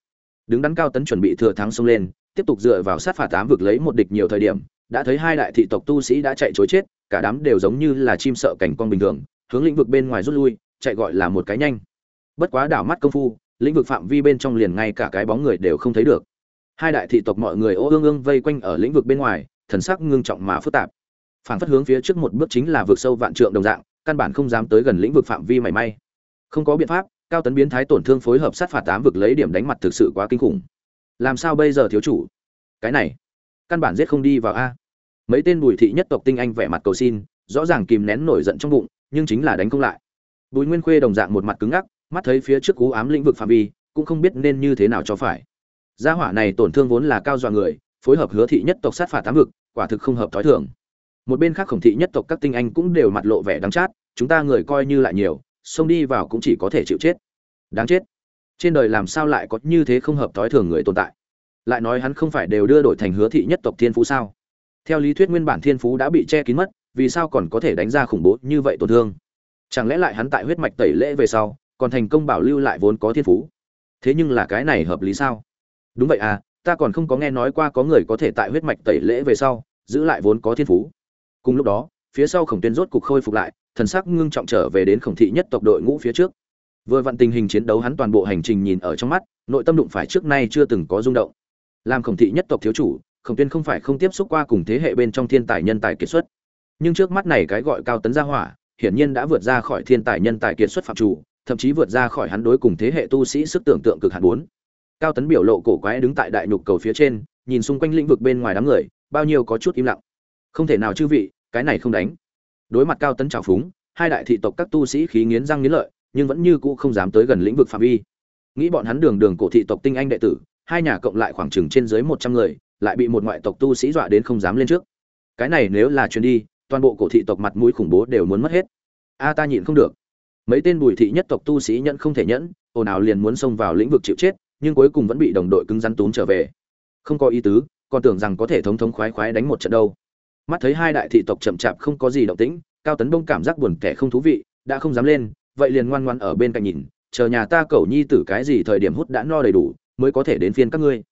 đứng đắn cao tấn chuẩn bị thừa thắng xông lên, tiếp tục dựa vào sát phạt tám vực lấy một địch nhiều thời điểm, đã thấy hai đại thị tộc tu sĩ đã chạy chối chết, cả đám đều giống như là chim sợ cảnh con bình thường, hướng lĩnh vực bên ngoài rút lui, chạy gọi là một cái nhanh. Bất quá đảo mắt công phu, lĩnh vực phạm vi bên trong liền ngay cả cái bóng người đều không thấy được. Hai đại thị tộc mọi người ô ương ương vây quanh ở lĩnh vực bên ngoài, thần sắc ngưng trọng mà phức tạp phản phất hướng phía trước một bước chính là vượt sâu vạn trượng đồng dạng, căn bản không dám tới gần lĩnh vực phạm vi mảy may. Không có biện pháp, cao tấn biến thái tổn thương phối hợp sát phạt tám vực lấy điểm đánh mặt thực sự quá kinh khủng. Làm sao bây giờ thiếu chủ? Cái này, căn bản giết không đi vào a. Mấy tên bùi thị nhất tộc tinh anh vẻ mặt cầu xin, rõ ràng kìm nén nổi giận trong bụng, nhưng chính là đánh không lại. Bùi nguyên khuê đồng dạng một mặt cứng ngắc, mắt thấy phía trước cú ám lĩnh vực phạm vi, cũng không biết nên như thế nào cho phải. Gia hỏa này tổn thương vốn là cao dọa người, phối hợp hứa thị nhất tộc sát phạt tám vực, quả thực không hợp thói thường một bên khác khổng thị nhất tộc các tinh anh cũng đều mặt lộ vẻ đắng chát, chúng ta người coi như lại nhiều, xông đi vào cũng chỉ có thể chịu chết. Đáng chết. Trên đời làm sao lại có như thế không hợp thói thường người tồn tại? Lại nói hắn không phải đều đưa đổi thành hứa thị nhất tộc thiên phú sao? Theo lý thuyết nguyên bản thiên phú đã bị che kín mất, vì sao còn có thể đánh ra khủng bố như vậy tổn thương? Chẳng lẽ lại hắn tại huyết mạch tẩy lễ về sau, còn thành công bảo lưu lại vốn có thiên phú? Thế nhưng là cái này hợp lý sao? Đúng vậy à ta còn không có nghe nói qua có người có thể tại huyết mạch tẩy lễ về sau, giữ lại vốn có thiên phú cùng lúc đó, phía sau khổng tuyên rốt cục khôi phục lại, thần sắc ngưng trọng trở về đến khổng thị nhất tộc đội ngũ phía trước. Vừa vặn tình hình chiến đấu hắn toàn bộ hành trình nhìn ở trong mắt, nội tâm đụng phải trước nay chưa từng có rung động. Làm khổng thị nhất tộc thiếu chủ, khổng tuyên không phải không tiếp xúc qua cùng thế hệ bên trong thiên tài nhân tài kiệt xuất. Nhưng trước mắt này cái gọi cao tấn gia hỏa, hiển nhiên đã vượt ra khỏi thiên tài nhân tài kiệt xuất phạm chủ, thậm chí vượt ra khỏi hắn đối cùng thế hệ tu sĩ sức tưởng tượng cực hạn bốn. Cao tấn biểu lộ cổ quái đứng tại đại nhục cầu phía trên, nhìn xung quanh lĩnh vực bên ngoài đám người, bao nhiêu có chút im lặng. Không thể nào chư vị cái này không đánh. Đối mặt cao tấn trào phúng, hai đại thị tộc các tu sĩ khí nghiến răng nghiến lợi, nhưng vẫn như cũ không dám tới gần lĩnh vực phạm vi. Nghĩ bọn hắn đường đường cổ thị tộc tinh anh đệ tử, hai nhà cộng lại khoảng chừng trên dưới một trăm người, lại bị một ngoại tộc tu sĩ dọa đến không dám lên trước. Cái này nếu là chuyến đi, toàn bộ cổ thị tộc mặt mũi khủng bố đều muốn mất hết. A ta nhịn không được. Mấy tên bùi thị nhất tộc tu sĩ nhẫn không thể nhẫn, ồn ào liền muốn xông vào lĩnh vực chịu chết, nhưng cuối cùng vẫn bị đồng đội cứng rắn túm trở về. Không có ý tứ, còn tưởng rằng có thể thống thống khoái khoái đánh một trận đâu mắt thấy hai đại thị tộc chậm chạp không có gì động tĩnh, cao tấn bông cảm giác buồn kẻ không thú vị, đã không dám lên, vậy liền ngoan ngoan ở bên cạnh nhìn, chờ nhà ta cẩu nhi tử cái gì thời điểm hút đã no đầy đủ, mới có thể đến phiên các ngươi.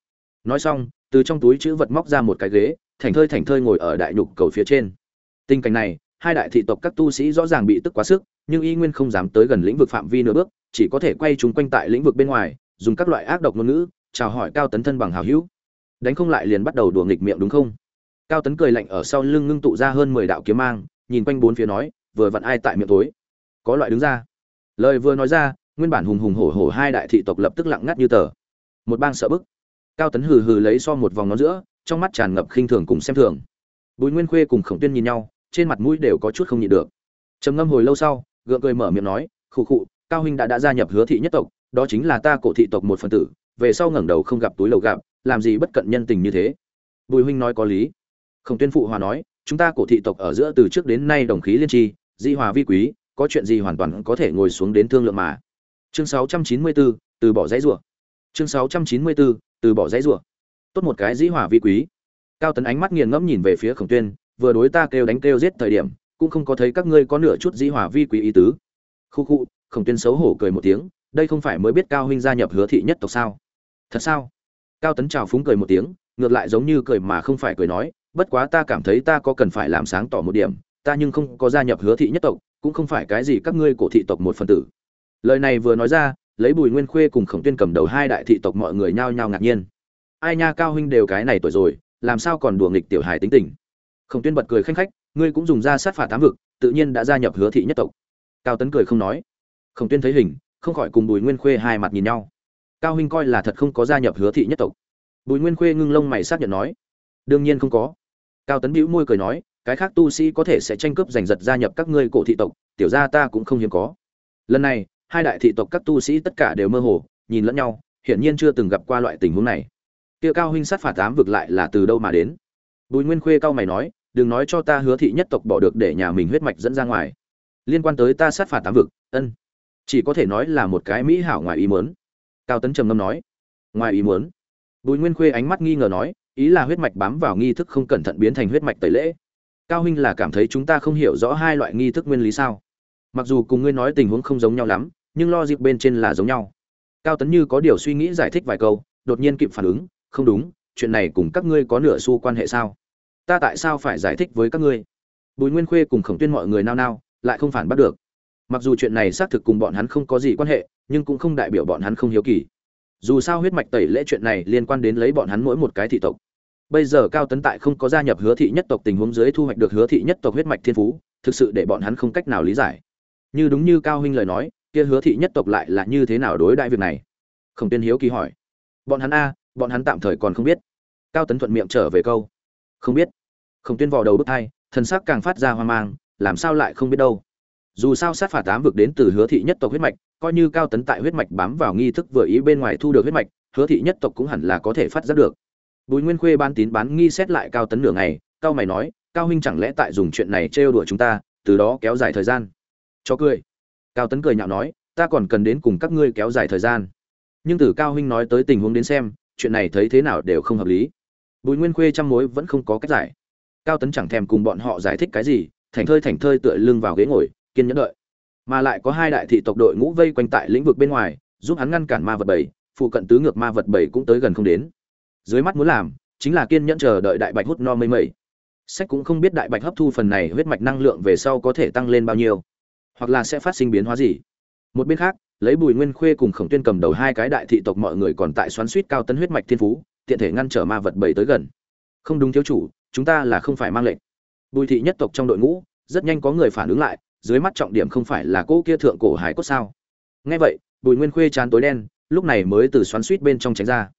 Nói xong, từ trong túi chữ vật móc ra một cái ghế thành thơi thành thơi ngồi ở đại nhục cầu phía trên. Tình cảnh này, hai đại thị tộc các tu sĩ rõ ràng bị tức quá sức, nhưng y nguyên không dám tới gần lĩnh vực phạm vi nửa bước, chỉ có thể quay chúng quanh tại lĩnh vực bên ngoài, dùng các loại ác độc ngôn ngữ, chào hỏi cao tấn thân bằng hào hữu. Đánh không lại liền bắt đầu đùa nghịch miệng đúng không? Cao tấn cười lạnh ở sau lưng ngưng tụ ra hơn mười đạo kiếm mang, nhìn quanh bốn phía nói, vừa vặn ai tại miệng tối? Có loại đứng ra. Lời vừa nói ra, nguyên bản hùng hùng hổ hổ hai đại thị tộc lập tức lặng ngắt như tờ. Một bang sợ bức. Cao tấn hừ hừ lấy so một vòng nó giữa, trong mắt tràn ngập khinh thường cùng xem thường. Bùi nguyên khuê cùng khổng tuyên nhìn nhau, trên mặt mũi đều có chút không nhịn được. Trầm ngâm hồi lâu sau, gượng cười mở miệng nói, khụ khụ, cao huynh đã đã gia nhập hứa thị nhất tộc, đó chính là ta cổ thị tộc một phần tử, về sau ngẩng đầu không gặp túi lầu gặp, làm gì bất cận nhân tình như thế? Bùi huynh nói có lý khổng tuyên phụ hòa nói chúng ta cổ thị tộc ở giữa từ trước đến nay đồng khí liên tri di hòa vi quý có chuyện gì hoàn toàn có thể ngồi xuống đến thương lượng mà. Chương 694, từ bỏ dãy rủa. Chương 694, từ bỏ dãy rủa. Tốt một cái dĩ hòa vi quý. Cao tấn ánh mắt nghiền ngẫm nhìn về phía khổng tuyên vừa đối ta kêu đánh kêu giết thời điểm cũng không có thấy các ngươi có nửa chút dĩ hòa vi quý ý tứ. Khu khu khổng tuyên xấu hổ cười một tiếng đây không phải mới biết cao huynh gia nhập hứa thị nhất tộc sao? Thật sao? Cao tấn chào phúng cười một tiếng ngược lại giống như cười mà không phải cười nói bất quá ta cảm thấy ta có cần phải làm sáng tỏ một điểm, ta nhưng không có gia nhập hứa thị nhất tộc, cũng không phải cái gì các ngươi cổ thị tộc một phần tử. Lời này vừa nói ra, lấy bùi nguyên khuê cùng khổng tuyên cầm đầu hai đại thị tộc mọi người nhao nhao ngạc nhiên. Ai nha, cao huynh đều cái này tuổi rồi, làm sao còn đùa nghịch tiểu hài tính tình? Khổng tuyên bật cười khanh khách, ngươi cũng dùng ra sát phạt tám vực, tự nhiên đã gia nhập hứa thị nhất tộc. Cao tấn cười không nói. Khổng tuyên thấy hình, không khỏi cùng bùi nguyên khuê hai mặt nhìn nhau. Cao huynh coi là thật không có gia nhập hứa thị nhất tộc. Bùi nguyên khuê ngưng lông mày xác nhận nói. Đương nhiên không có cao tấn bĩu môi cười nói, cái khác tu sĩ có thể sẽ tranh cướp giành giật gia nhập các ngươi cổ thị tộc, tiểu gia ta cũng không hiếm có. Lần này, hai đại thị tộc các tu sĩ tất cả đều mơ hồ, nhìn lẫn nhau, hiển nhiên chưa từng gặp qua loại tình huống này. Kia cao huynh sát phạt tám vực lại là từ đâu mà đến? Bùi nguyên khuê cao mày nói, đừng nói cho ta hứa thị nhất tộc bỏ được để nhà mình huyết mạch dẫn ra ngoài. Liên quan tới ta sát phạt tám vực, ân, chỉ có thể nói là một cái mỹ hảo ngoài ý muốn. Cao tấn trầm ngâm nói, ngoài ý muốn? Bùi nguyên khuê ánh mắt nghi ngờ nói ý là huyết mạch bám vào nghi thức không cẩn thận biến thành huyết mạch tẩy lễ. Cao huynh là cảm thấy chúng ta không hiểu rõ hai loại nghi thức nguyên lý sao? Mặc dù cùng ngươi nói tình huống không giống nhau lắm, nhưng lo dịp bên trên là giống nhau. Cao tấn như có điều suy nghĩ giải thích vài câu, đột nhiên kịp phản ứng, không đúng, chuyện này cùng các ngươi có nửa xu quan hệ sao? Ta tại sao phải giải thích với các ngươi? Bùi nguyên khuê cùng khổng tuyên mọi người nao nao, lại không phản bắt được. Mặc dù chuyện này xác thực cùng bọn hắn không có gì quan hệ, nhưng cũng không đại biểu bọn hắn không hiếu kỳ. Dù sao huyết mạch tẩy lễ chuyện này liên quan đến lấy bọn hắn mỗi một cái thị tộc bây giờ cao tấn tại không có gia nhập hứa thị nhất tộc tình huống dưới thu hoạch được hứa thị nhất tộc huyết mạch thiên phú, thực sự để bọn hắn không cách nào lý giải. Như đúng như cao huynh lời nói, kia hứa thị nhất tộc lại là như thế nào đối đại việc này? Khổng tiên hiếu kỳ hỏi. Bọn hắn a, bọn hắn tạm thời còn không biết. Cao tấn thuận miệng trở về câu. Không biết. Khổng tiên vò đầu bức thai, thần sắc càng phát ra hoang mang, làm sao lại không biết đâu? Dù sao sát phạt tám vực đến từ hứa thị nhất tộc huyết mạch, coi như cao tấn tại huyết mạch bám vào nghi thức vừa ý bên ngoài thu được huyết mạch, hứa thị nhất tộc cũng hẳn là có thể phát giác được bùi nguyên khuê ban tín bán nghi xét lại cao tấn nửa ngày, cao mày nói, cao huynh chẳng lẽ tại dùng chuyện này trêu đùa chúng ta, từ đó kéo dài thời gian? Cho cười. Cao tấn cười nhạo nói, ta còn cần đến cùng các ngươi kéo dài thời gian. Nhưng từ cao huynh nói tới tình huống đến xem, chuyện này thấy thế nào đều không hợp lý. Bùi nguyên khuê trăm mối vẫn không có cách giải. Cao tấn chẳng thèm cùng bọn họ giải thích cái gì thành thơi thành thơi tựa lưng vào ghế ngồi, kiên nhẫn đợi. Mà lại có hai đại thị tộc đội ngũ vây quanh tại lĩnh vực bên ngoài, giúp hắn ngăn cản ma vật bảy, phụ cận tứ ngược ma vật bảy cũng tới gần không đến dưới mắt muốn làm, chính là kiên nhẫn chờ đợi đại bạch hút no mây mây. Sách cũng không biết đại bạch hấp thu phần này huyết mạch năng lượng về sau có thể tăng lên bao nhiêu, hoặc là sẽ phát sinh biến hóa gì. Một bên khác, lấy bùi nguyên khuê cùng khổng tuyên cầm đầu hai cái đại thị tộc mọi người còn tại xoắn suýt cao tấn huyết mạch thiên phú, tiện thể ngăn trở ma vật bầy tới gần. Không đúng thiếu chủ, chúng ta là không phải mang lệnh. Bùi thị nhất tộc trong đội ngũ, rất nhanh có người phản ứng lại, dưới mắt trọng điểm không phải là cỗ kia thượng cổ hải cốt sao. Nghe vậy, bùi nguyên khuê chán tối đen, lúc này mới từ xoắn suýt bên trong tránh ra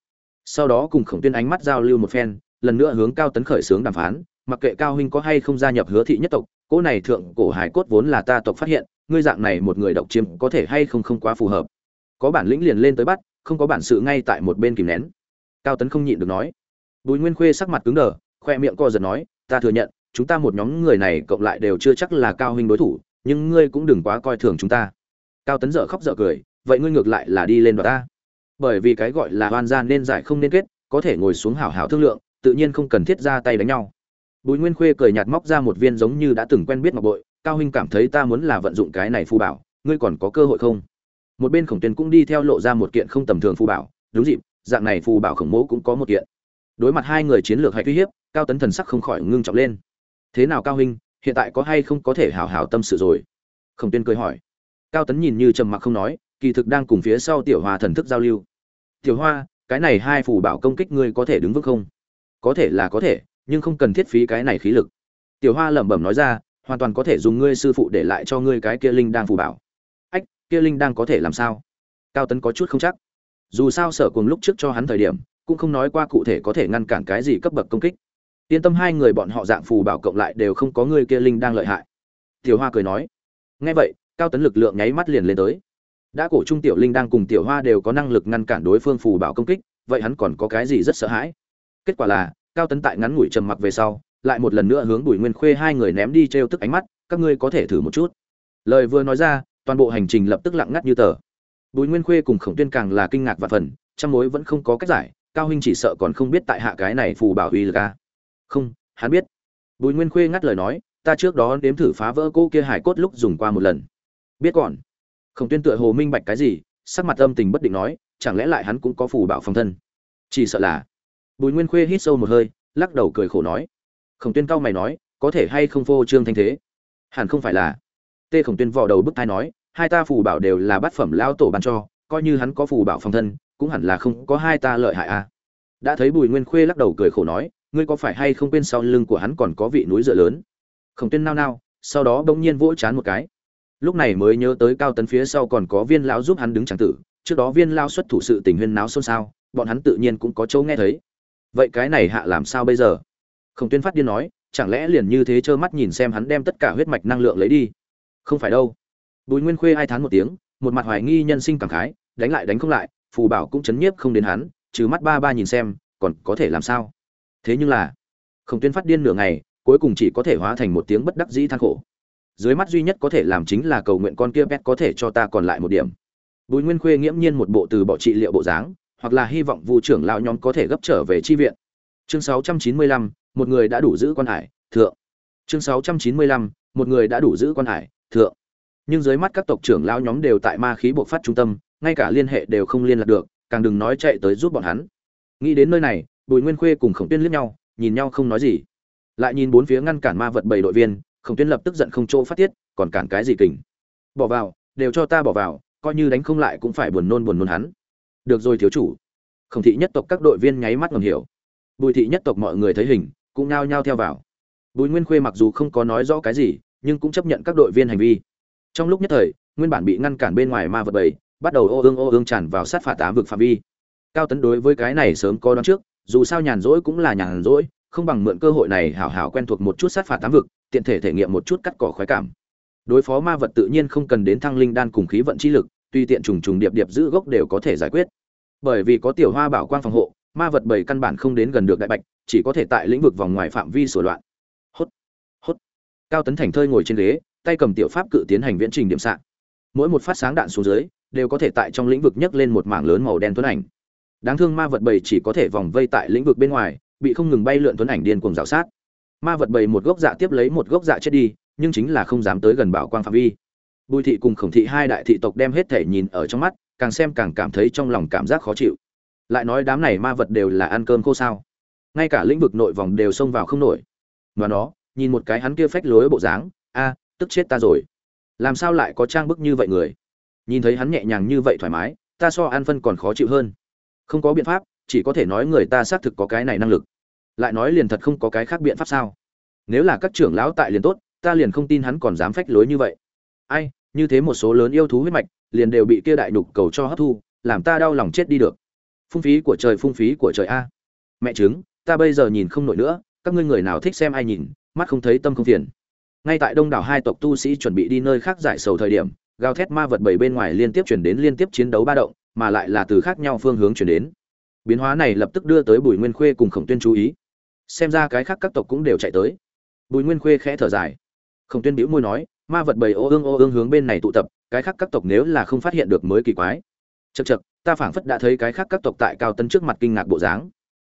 sau đó cùng khổng tuyên ánh mắt giao lưu một phen, lần nữa hướng cao tấn khởi xướng đàm phán, mặc kệ cao huynh có hay không gia nhập hứa thị nhất tộc, cỗ này thượng cổ hải cốt vốn là ta tộc phát hiện, ngươi dạng này một người độc chiếm có thể hay không không quá phù hợp. Có bản lĩnh liền lên tới bắt, không có bản sự ngay tại một bên kìm nén. Cao tấn không nhịn được nói. Bùi nguyên khuê sắc mặt cứng đờ, khoe miệng co giật nói, ta thừa nhận, chúng ta một nhóm người này cộng lại đều chưa chắc là cao huynh đối thủ, nhưng ngươi cũng đừng quá coi thường chúng ta. Cao tấn dở khóc dở cười, vậy ngươi ngược lại là đi lên đoạt ta bởi vì cái gọi là oan gian nên giải không nên kết, có thể ngồi xuống hảo hảo thương lượng, tự nhiên không cần thiết ra tay đánh nhau. Bùi nguyên khuê cười nhạt móc ra một viên giống như đã từng quen biết ngọc bội, cao huynh cảm thấy ta muốn là vận dụng cái này phù bảo, ngươi còn có cơ hội không? Một bên khổng tuyền cũng đi theo lộ ra một kiện không tầm thường phù bảo, đúng dịp, dạng này phù bảo khổng mẫu cũng có một kiện. Đối mặt hai người chiến lược hay uy hiếp, cao tấn thần sắc không khỏi ngưng trọng lên. Thế nào cao huynh, hiện tại có hay không có thể hào hào tâm sự rồi? Khổng tuyên cười hỏi. Cao tấn nhìn như trầm mặc không nói kỳ thực đang cùng phía sau tiểu hoa thần thức giao lưu. Tiểu hoa, cái này hai phù bảo công kích ngươi có thể đứng vững không? Có thể là có thể, nhưng không cần thiết phí cái này khí lực. Tiểu hoa lẩm bẩm nói ra, hoàn toàn có thể dùng ngươi sư phụ để lại cho ngươi cái kia linh đang phù bảo. Ách, kia linh đang có thể làm sao? Cao tấn có chút không chắc. Dù sao sở cùng lúc trước cho hắn thời điểm, cũng không nói qua cụ thể có thể ngăn cản cái gì cấp bậc công kích. Yên tâm hai người bọn họ dạng phù bảo cộng lại đều không có người kia linh đang lợi hại. Tiểu hoa cười nói. Nghe vậy, cao tấn lực lượng nháy mắt liền lên tới đã cổ trung tiểu linh đang cùng tiểu hoa đều có năng lực ngăn cản đối phương phù bảo công kích, vậy hắn còn có cái gì rất sợ hãi? Kết quả là, cao tấn tại ngắn ngủi trầm mặc về sau, lại một lần nữa hướng bùi nguyên khuê hai người ném đi t tức ánh mắt, các ngươi có thể thử một chút. Lời vừa nói ra, toàn bộ hành trình lập tức lặng ngắt như tờ. Bùi nguyên khuê cùng khổng tuyên càng là kinh ngạc và phần, trong mối vẫn không có cách giải, cao huynh chỉ sợ còn không biết tại hạ cái này phù bảo uy lực a. Không, hắn biết. Bùi nguyên khuê ngắt lời nói, ta trước đó đếm thử phá vỡ cô kia hải cốt lúc dùng qua một lần. Biết còn khổng tuyên tựa hồ minh bạch cái gì, sắc mặt âm tình bất định nói, chẳng lẽ lại hắn cũng có phù bảo phòng thân? Chỉ sợ là. Bùi nguyên khuê hít sâu một hơi, lắc đầu cười khổ nói. Khổng tuyên cao mày nói, có thể hay không phô trương thanh thế? Hẳn không phải là. Tê khổng tuyên vò đầu bức thai nói, hai ta phù bảo đều là bát phẩm lao tổ ban cho, coi như hắn có phù bảo phòng thân, cũng hẳn là không có hai ta lợi hại à. Đã thấy bùi nguyên khuê lắc đầu cười khổ nói, ngươi có phải hay không quên sau lưng của hắn còn có vị núi dựa lớn? Khổng tuyên nao nao, sau đó bỗng nhiên vỗ chán một cái lúc này mới nhớ tới cao tấn phía sau còn có viên lão giúp hắn đứng tràng tử, trước đó viên lao xuất thủ sự tình huyên náo xôn xao, bọn hắn tự nhiên cũng có chỗ nghe thấy. Vậy cái này hạ làm sao bây giờ? Khổng tuyên phát điên nói, chẳng lẽ liền như thế trơ mắt nhìn xem hắn đem tất cả huyết mạch năng lượng lấy đi? Không phải đâu. Bùi nguyên khuê ai thán một tiếng, một mặt hoài nghi nhân sinh cảm khái, đánh lại đánh không lại, phù bảo cũng chấn nhiếp không đến hắn, trừ mắt ba ba nhìn xem, còn có thể làm sao? Thế nhưng là, khổng tuyên phát điên nửa ngày, cuối cùng chỉ có thể hóa thành một tiếng bất đắc dĩ than khổ dưới mắt duy nhất có thể làm chính là cầu nguyện con kia pet có thể cho ta còn lại một điểm. Bùi nguyên khuê nghiễm nhiên một bộ từ bỏ trị liệu bộ dáng hoặc là hy vọng vụ trưởng lão nhóm có thể gấp trở về chi viện. Chương 695, một người đã đủ giữ quan hải thượng. Chương 695, một người đã đủ giữ quan hải thượng. Nhưng dưới mắt các tộc trưởng lão nhóm đều tại ma khí bộc phát trung tâm ngay cả liên hệ đều không liên lạc được càng đừng nói chạy tới giúp bọn hắn. Nghĩ đến nơi này bùi nguyên khuê cùng khổng tuyên liếc nhau nhìn nhau không nói gì. Lại nhìn bốn phía ngăn cản ma vật bảy đội viên khổng tuyên lập tức giận không chỗ phát tiết, còn cản cái gì kình? Bỏ vào, đều cho ta bỏ vào, coi như đánh không lại cũng phải buồn nôn buồn nôn hắn. Được rồi thiếu chủ. Khổng thị nhất tộc các đội viên nháy mắt ngầm hiểu. Bùi thị nhất tộc mọi người thấy hình, cũng nao nhao theo vào. Bùi nguyên khuê mặc dù không có nói rõ cái gì, nhưng cũng chấp nhận các đội viên hành vi. Trong lúc nhất thời, nguyên bản bị ngăn cản bên ngoài ma vật bầy, bắt đầu ô ương ô ương tràn vào sát phạt tám vực phạm vi. Cao tấn đối với cái này sớm có đoán trước, dù sao nhàn rỗi cũng là nhàn rỗi không bằng mượn cơ hội này hảo hảo quen thuộc một chút sát phạt tám vực, tiện thể thể nghiệm một chút cắt cỏ khoái cảm. Đối phó ma vật tự nhiên không cần đến thăng linh đan cùng khí vận chi lực, tuy tiện trùng trùng điệp điệp giữ gốc đều có thể giải quyết. Bởi vì có tiểu hoa bảo quang phòng hộ, ma vật bảy căn bản không đến gần được đại bạch, chỉ có thể tại lĩnh vực vòng ngoài phạm vi sửa loạn. Hốt hốt. Cao tấn thành thơi ngồi trên ghế, tay cầm tiểu pháp cự tiến hành viễn trình điểm sạc. Mỗi một phát sáng đạn xuống dưới, đều có thể tại trong lĩnh vực nhấc lên một mảng lớn màu đen tuấn ảnh. Đáng thương ma vật bầy chỉ có thể vòng vây tại lĩnh vực bên ngoài bị không ngừng bay lượn tuấn ảnh điên cuồng rào sát. Ma vật bầy một gốc dạ tiếp lấy một gốc dạ chết đi, nhưng chính là không dám tới gần bảo quang phạm vi. Bùi thị cùng khổng thị hai đại thị tộc đem hết thể nhìn ở trong mắt, càng xem càng cảm thấy trong lòng cảm giác khó chịu. Lại nói đám này ma vật đều là ăn cơm khô sao? Ngay cả lĩnh vực nội vòng đều xông vào không nổi. Và nó, nhìn một cái hắn kia phách lối bộ dáng, a, tức chết ta rồi. Làm sao lại có trang bức như vậy người? Nhìn thấy hắn nhẹ nhàng như vậy thoải mái, ta so an phân còn khó chịu hơn. Không có biện pháp chỉ có thể nói người ta xác thực có cái này năng lực. Lại nói liền thật không có cái khác biện pháp sao? Nếu là các trưởng lão tại liền tốt, ta liền không tin hắn còn dám phách lối như vậy. Ai, như thế một số lớn yêu thú huyết mạch, liền đều bị kia đại nục cầu cho hấp thu, làm ta đau lòng chết đi được. Phung phí của trời phung phí của trời a. Mẹ chứng ta bây giờ nhìn không nổi nữa, các ngươi người nào thích xem ai nhìn, mắt không thấy tâm không phiền. Ngay tại đông đảo hai tộc tu sĩ chuẩn bị đi nơi khác giải sầu thời điểm, gào thét ma vật bảy bên ngoài liên tiếp chuyển đến liên tiếp chiến đấu ba động, mà lại là từ khác nhau phương hướng chuyển đến biến hóa này lập tức đưa tới bùi nguyên khuê cùng khổng tuyên chú ý. Xem ra cái khác các tộc cũng đều chạy tới. Bùi nguyên khuê khẽ thở dài. Khổng tuyên bĩu môi nói, ma vật bầy ô ương ô ương hướng bên này tụ tập, cái khác các tộc nếu là không phát hiện được mới kỳ quái. Chật chật ta phảng phất đã thấy cái khác các tộc tại cao tân trước mặt kinh ngạc bộ dáng.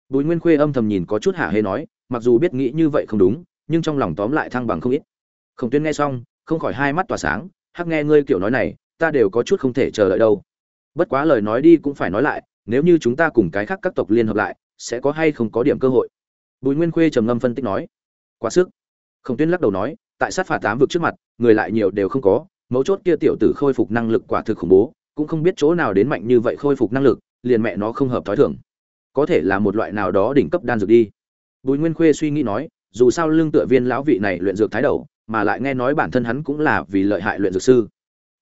Bùi nguyên khuê âm thầm nhìn có chút hạ hê nói, mặc dù biết nghĩ như vậy không đúng, nhưng trong lòng tóm lại thăng bằng không ít. Khổng tuyên nghe xong, không khỏi hai mắt tỏa sáng, hắc nghe ngươi kiểu nói này, ta đều có chút không thể chờ đợi đâu. Bất quá lời nói đi cũng phải nói lại nếu như chúng ta cùng cái khác các tộc liên hợp lại, sẽ có hay không có điểm cơ hội? Bùi nguyên khuê trầm ngâm phân tích nói. Quá sức. Khổng tuyên lắc đầu nói, tại sát phạt tám vực trước mặt, người lại nhiều đều không có, mấu chốt kia tiểu tử khôi phục năng lực quả thực khủng bố, cũng không biết chỗ nào đến mạnh như vậy khôi phục năng lực, liền mẹ nó không hợp thói thường. Có thể là một loại nào đó đỉnh cấp đan dược đi. Bùi nguyên khuê suy nghĩ nói, dù sao lương tựa viên lão vị này luyện dược thái đầu, mà lại nghe nói bản thân hắn cũng là vì lợi hại luyện dược sư.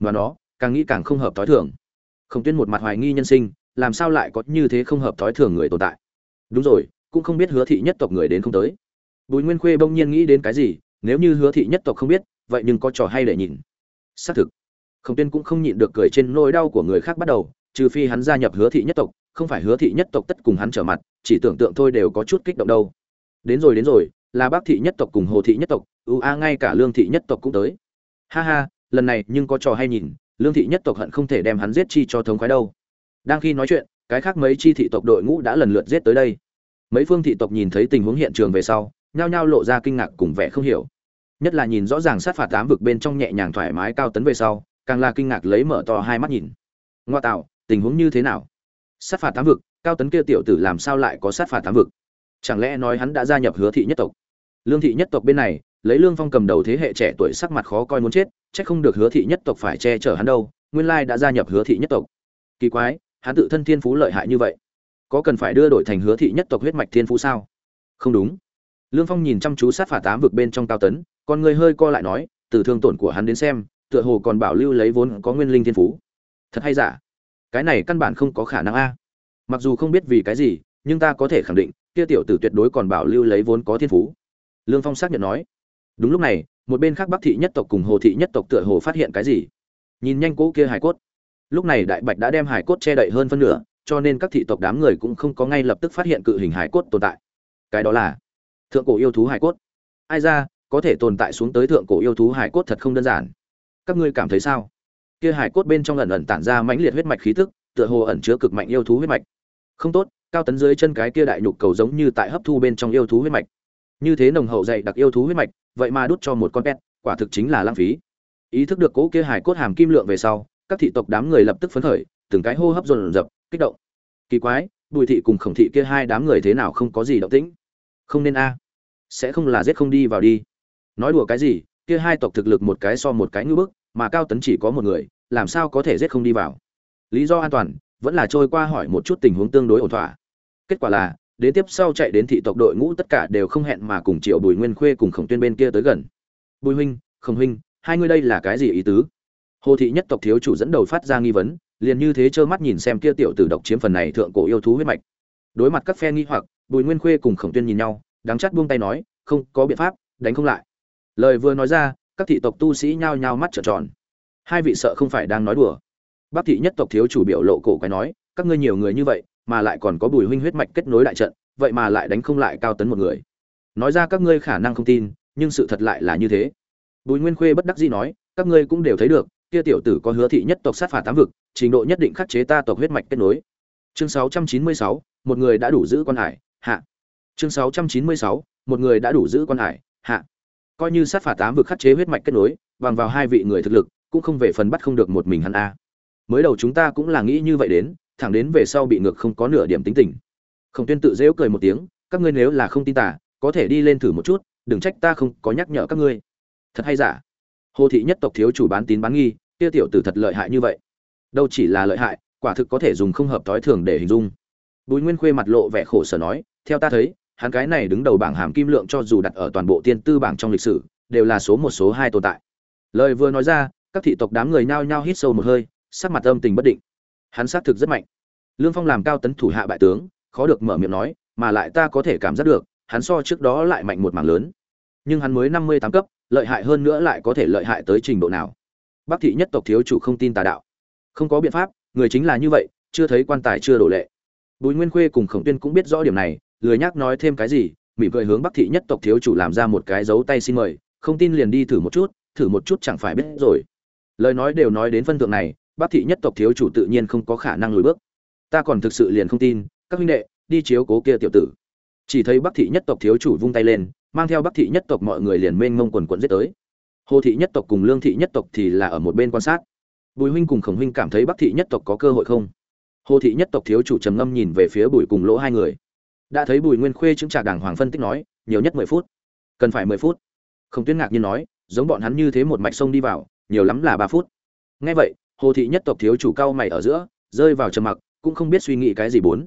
Và nó, càng nghĩ càng không hợp thói thường. Không tuyên một mặt hoài nghi nhân sinh làm sao lại có như thế không hợp thói thường người tồn tại? Đúng rồi, cũng không biết hứa thị nhất tộc người đến không tới. Bùi nguyên khuê bỗng nhiên nghĩ đến cái gì, nếu như hứa thị nhất tộc không biết, vậy nhưng có trò hay để nhìn. Xác thực, khổng tuyên cũng không nhịn được cười trên nỗi đau của người khác bắt đầu, trừ phi hắn gia nhập hứa thị nhất tộc, không phải hứa thị nhất tộc tất cùng hắn trở mặt, chỉ tưởng tượng thôi đều có chút kích động đâu. Đến rồi đến rồi, là bác thị nhất tộc cùng hồ thị nhất tộc, ưu a ngay cả lương thị nhất tộc cũng tới. Ha ha, lần này nhưng có trò hay nhìn, lương thị nhất tộc hận không thể đem hắn giết chi cho thống khoái đâu đang khi nói chuyện, cái khác mấy chi thị tộc đội ngũ đã lần lượt giết tới đây. Mấy phương thị tộc nhìn thấy tình huống hiện trường về sau, nhao nhao lộ ra kinh ngạc cùng vẻ không hiểu. Nhất là nhìn rõ ràng sát phạt tám vực bên trong nhẹ nhàng thoải mái cao tấn về sau, càng là kinh ngạc lấy mở to hai mắt nhìn. Ngoa tạo, tình huống như thế nào? Sát phạt tám vực, cao tấn kia tiểu tử làm sao lại có sát phạt tám vực? Chẳng lẽ nói hắn đã gia nhập hứa thị nhất tộc? Lương thị nhất tộc bên này, lấy lương phong cầm đầu thế hệ trẻ tuổi sắc mặt khó coi muốn chết, chắc không được hứa thị nhất tộc phải che chở hắn đâu, nguyên lai đã gia nhập hứa thị nhất tộc. Kỳ quái hắn tự thân thiên phú lợi hại như vậy, có cần phải đưa đổi thành hứa thị nhất tộc huyết mạch thiên phú sao? Không đúng. Lương phong nhìn chăm chú sát phạt tám vực bên trong cao tấn, con người hơi co lại nói, từ thương tổn của hắn đến xem, tựa hồ còn bảo lưu lấy vốn có nguyên linh thiên phú. Thật hay giả? Cái này căn bản không có khả năng a. Mặc dù không biết vì cái gì, nhưng ta có thể khẳng định, kia tiểu tử tuyệt đối còn bảo lưu lấy vốn có thiên phú. Lương phong xác nhận nói. Đúng lúc này, một bên khác bắc thị nhất tộc cùng hồ thị nhất tộc tựa hồ phát hiện cái gì? Nhìn nhanh cỗ kia hải cốt lúc này đại bạch đã đem hải cốt che đậy hơn phân nửa, cho nên các thị tộc đám người cũng không có ngay lập tức phát hiện cự hình hải cốt tồn tại. Cái đó là thượng cổ yêu thú hải cốt. Ai ra, có thể tồn tại xuống tới thượng cổ yêu thú hải cốt thật không đơn giản. Các ngươi cảm thấy sao? Kia hải cốt bên trong ẩn ẩn tản ra mãnh liệt huyết mạch khí tức, tựa hồ ẩn chứa cực mạnh yêu thú huyết mạch. Không tốt, cao tấn dưới chân cái kia đại nhục cầu giống như tại hấp thu bên trong yêu thú huyết mạch. Như thế nồng hậu dạy đặc yêu thú huyết mạch, vậy mà đút cho một con pet, quả thực chính là lãng phí. Ý thức được cố kia hải cốt hàm kim lượng về sau các thị tộc đám người lập tức phấn khởi, từng cái hô hấp dồn dập, kích động. Kỳ quái, bùi thị cùng khổng thị kia hai đám người thế nào không có gì động tĩnh? Không nên a. Sẽ không là giết không đi vào đi. Nói đùa cái gì, kia hai tộc thực lực một cái so một cái ngưỡng bức, mà cao tấn chỉ có một người, làm sao có thể giết không đi vào? Lý do an toàn, vẫn là trôi qua hỏi một chút tình huống tương đối ổn thỏa. Kết quả là, đến tiếp sau chạy đến thị tộc đội ngũ tất cả đều không hẹn mà cùng triệu bùi nguyên khuê cùng khổng tuyên bên kia tới gần. Bùi huynh, khổng huynh, hai ngươi đây là cái gì ý tứ? Hồ thị nhất tộc thiếu chủ dẫn đầu phát ra nghi vấn, liền như thế trơ mắt nhìn xem kia tiểu tử độc chiếm phần này thượng cổ yêu thú huyết mạch. Đối mặt các phe nghi hoặc, bùi nguyên khuê cùng khổng tuyên nhìn nhau, đắng chắt buông tay nói, không, có biện pháp, đánh không lại. Lời vừa nói ra, các thị tộc tu sĩ nhao nhao mắt trợn tròn. Hai vị sợ không phải đang nói đùa. Bác thị nhất tộc thiếu chủ biểu lộ cổ quái nói, các ngươi nhiều người như vậy, mà lại còn có bùi huynh huyết mạch kết nối đại trận, vậy mà lại đánh không lại cao tấn một người. Nói ra các ngươi khả năng không tin, nhưng sự thật lại là như thế. Bùi nguyên khuê bất đắc dĩ nói, các ngươi cũng đều thấy được kia tiểu tử có hứa thị nhất tộc sát phạt tám vực trình độ nhất định khắc chế ta tộc huyết mạch kết nối. Chương 696, một người đã đủ giữ con hải hạ. Chương 696, một người đã đủ giữ con hải hạ. Coi như sát phạt tám vực khắc chế huyết mạch kết nối bằng vào hai vị người thực lực cũng không về phần bắt không được một mình hắn a. Mới đầu chúng ta cũng là nghĩ như vậy đến thẳng đến về sau bị ngược không có nửa điểm tính tình. Khổng tuyên tự giễu cười một tiếng các ngươi nếu là không tin tả có thể đi lên thử một chút đừng trách ta không có nhắc nhở các ngươi. Thật hay giả? Hồ thị nhất tộc thiếu chủ bán tín bán nghi, kia tiểu tử thật lợi hại như vậy. Đâu chỉ là lợi hại, quả thực có thể dùng không hợp thói thường để hình dung. Bùi nguyên khuê mặt lộ vẻ khổ sở nói, theo ta thấy, hắn cái này đứng đầu bảng hàm kim lượng cho dù đặt ở toàn bộ tiên tư bảng trong lịch sử, đều là số một, số hai tồn tại. Lời vừa nói ra, các thị tộc đám người nhao nhao hít sâu một hơi, sắc mặt âm tình bất định. Hắn xác thực rất mạnh. Lương phong làm cao tấn thủ hạ bại tướng, khó được mở miệng nói, mà lại ta có thể cảm giác được, hắn so trước đó lại mạnh một mảng lớn. Nhưng hắn mới năm mươi tám cấp lợi hại hơn nữa lại có thể lợi hại tới trình độ nào. Bắc thị nhất tộc thiếu chủ không tin tà đạo. Không có biện pháp, người chính là như vậy, chưa thấy quan tài chưa đổ lệ. Bùi nguyên khuê cùng khổng tuyên cũng biết rõ điểm này, lười nhắc nói thêm cái gì, mỉm cười hướng bắc thị nhất tộc thiếu chủ làm ra một cái dấu tay xin mời, không tin liền đi thử một chút, thử một chút chẳng phải biết rồi. Lời nói đều nói đến phân thượng này, bắc thị nhất tộc thiếu chủ tự nhiên không có khả năng lùi bước. Ta còn thực sự liền không tin, các huynh đệ, đi chiếu cố kia tiểu tử. Chỉ thấy bắc thị nhất tộc thiếu chủ vung tay lên mang theo bắc thị nhất tộc mọi người liền mênh mông quần quận giết tới. Hồ thị nhất tộc cùng lương thị nhất tộc thì là ở một bên quan sát. Bùi huynh cùng khổng huynh cảm thấy bắc thị nhất tộc có cơ hội không? Hồ thị nhất tộc thiếu chủ trầm ngâm nhìn về phía bùi cùng lỗ hai người. Đã thấy bùi nguyên khuê chứng trả đàng hoàng phân tích nói, nhiều nhất mười phút. Cần phải mười phút. Không tuyên ngạc nhiên nói, giống bọn hắn như thế một mạch sông đi vào, nhiều lắm là ba phút. Nghe vậy, hồ thị nhất tộc thiếu chủ cao mày ở giữa, rơi vào trầm mặc, cũng không biết suy nghĩ cái gì bốn.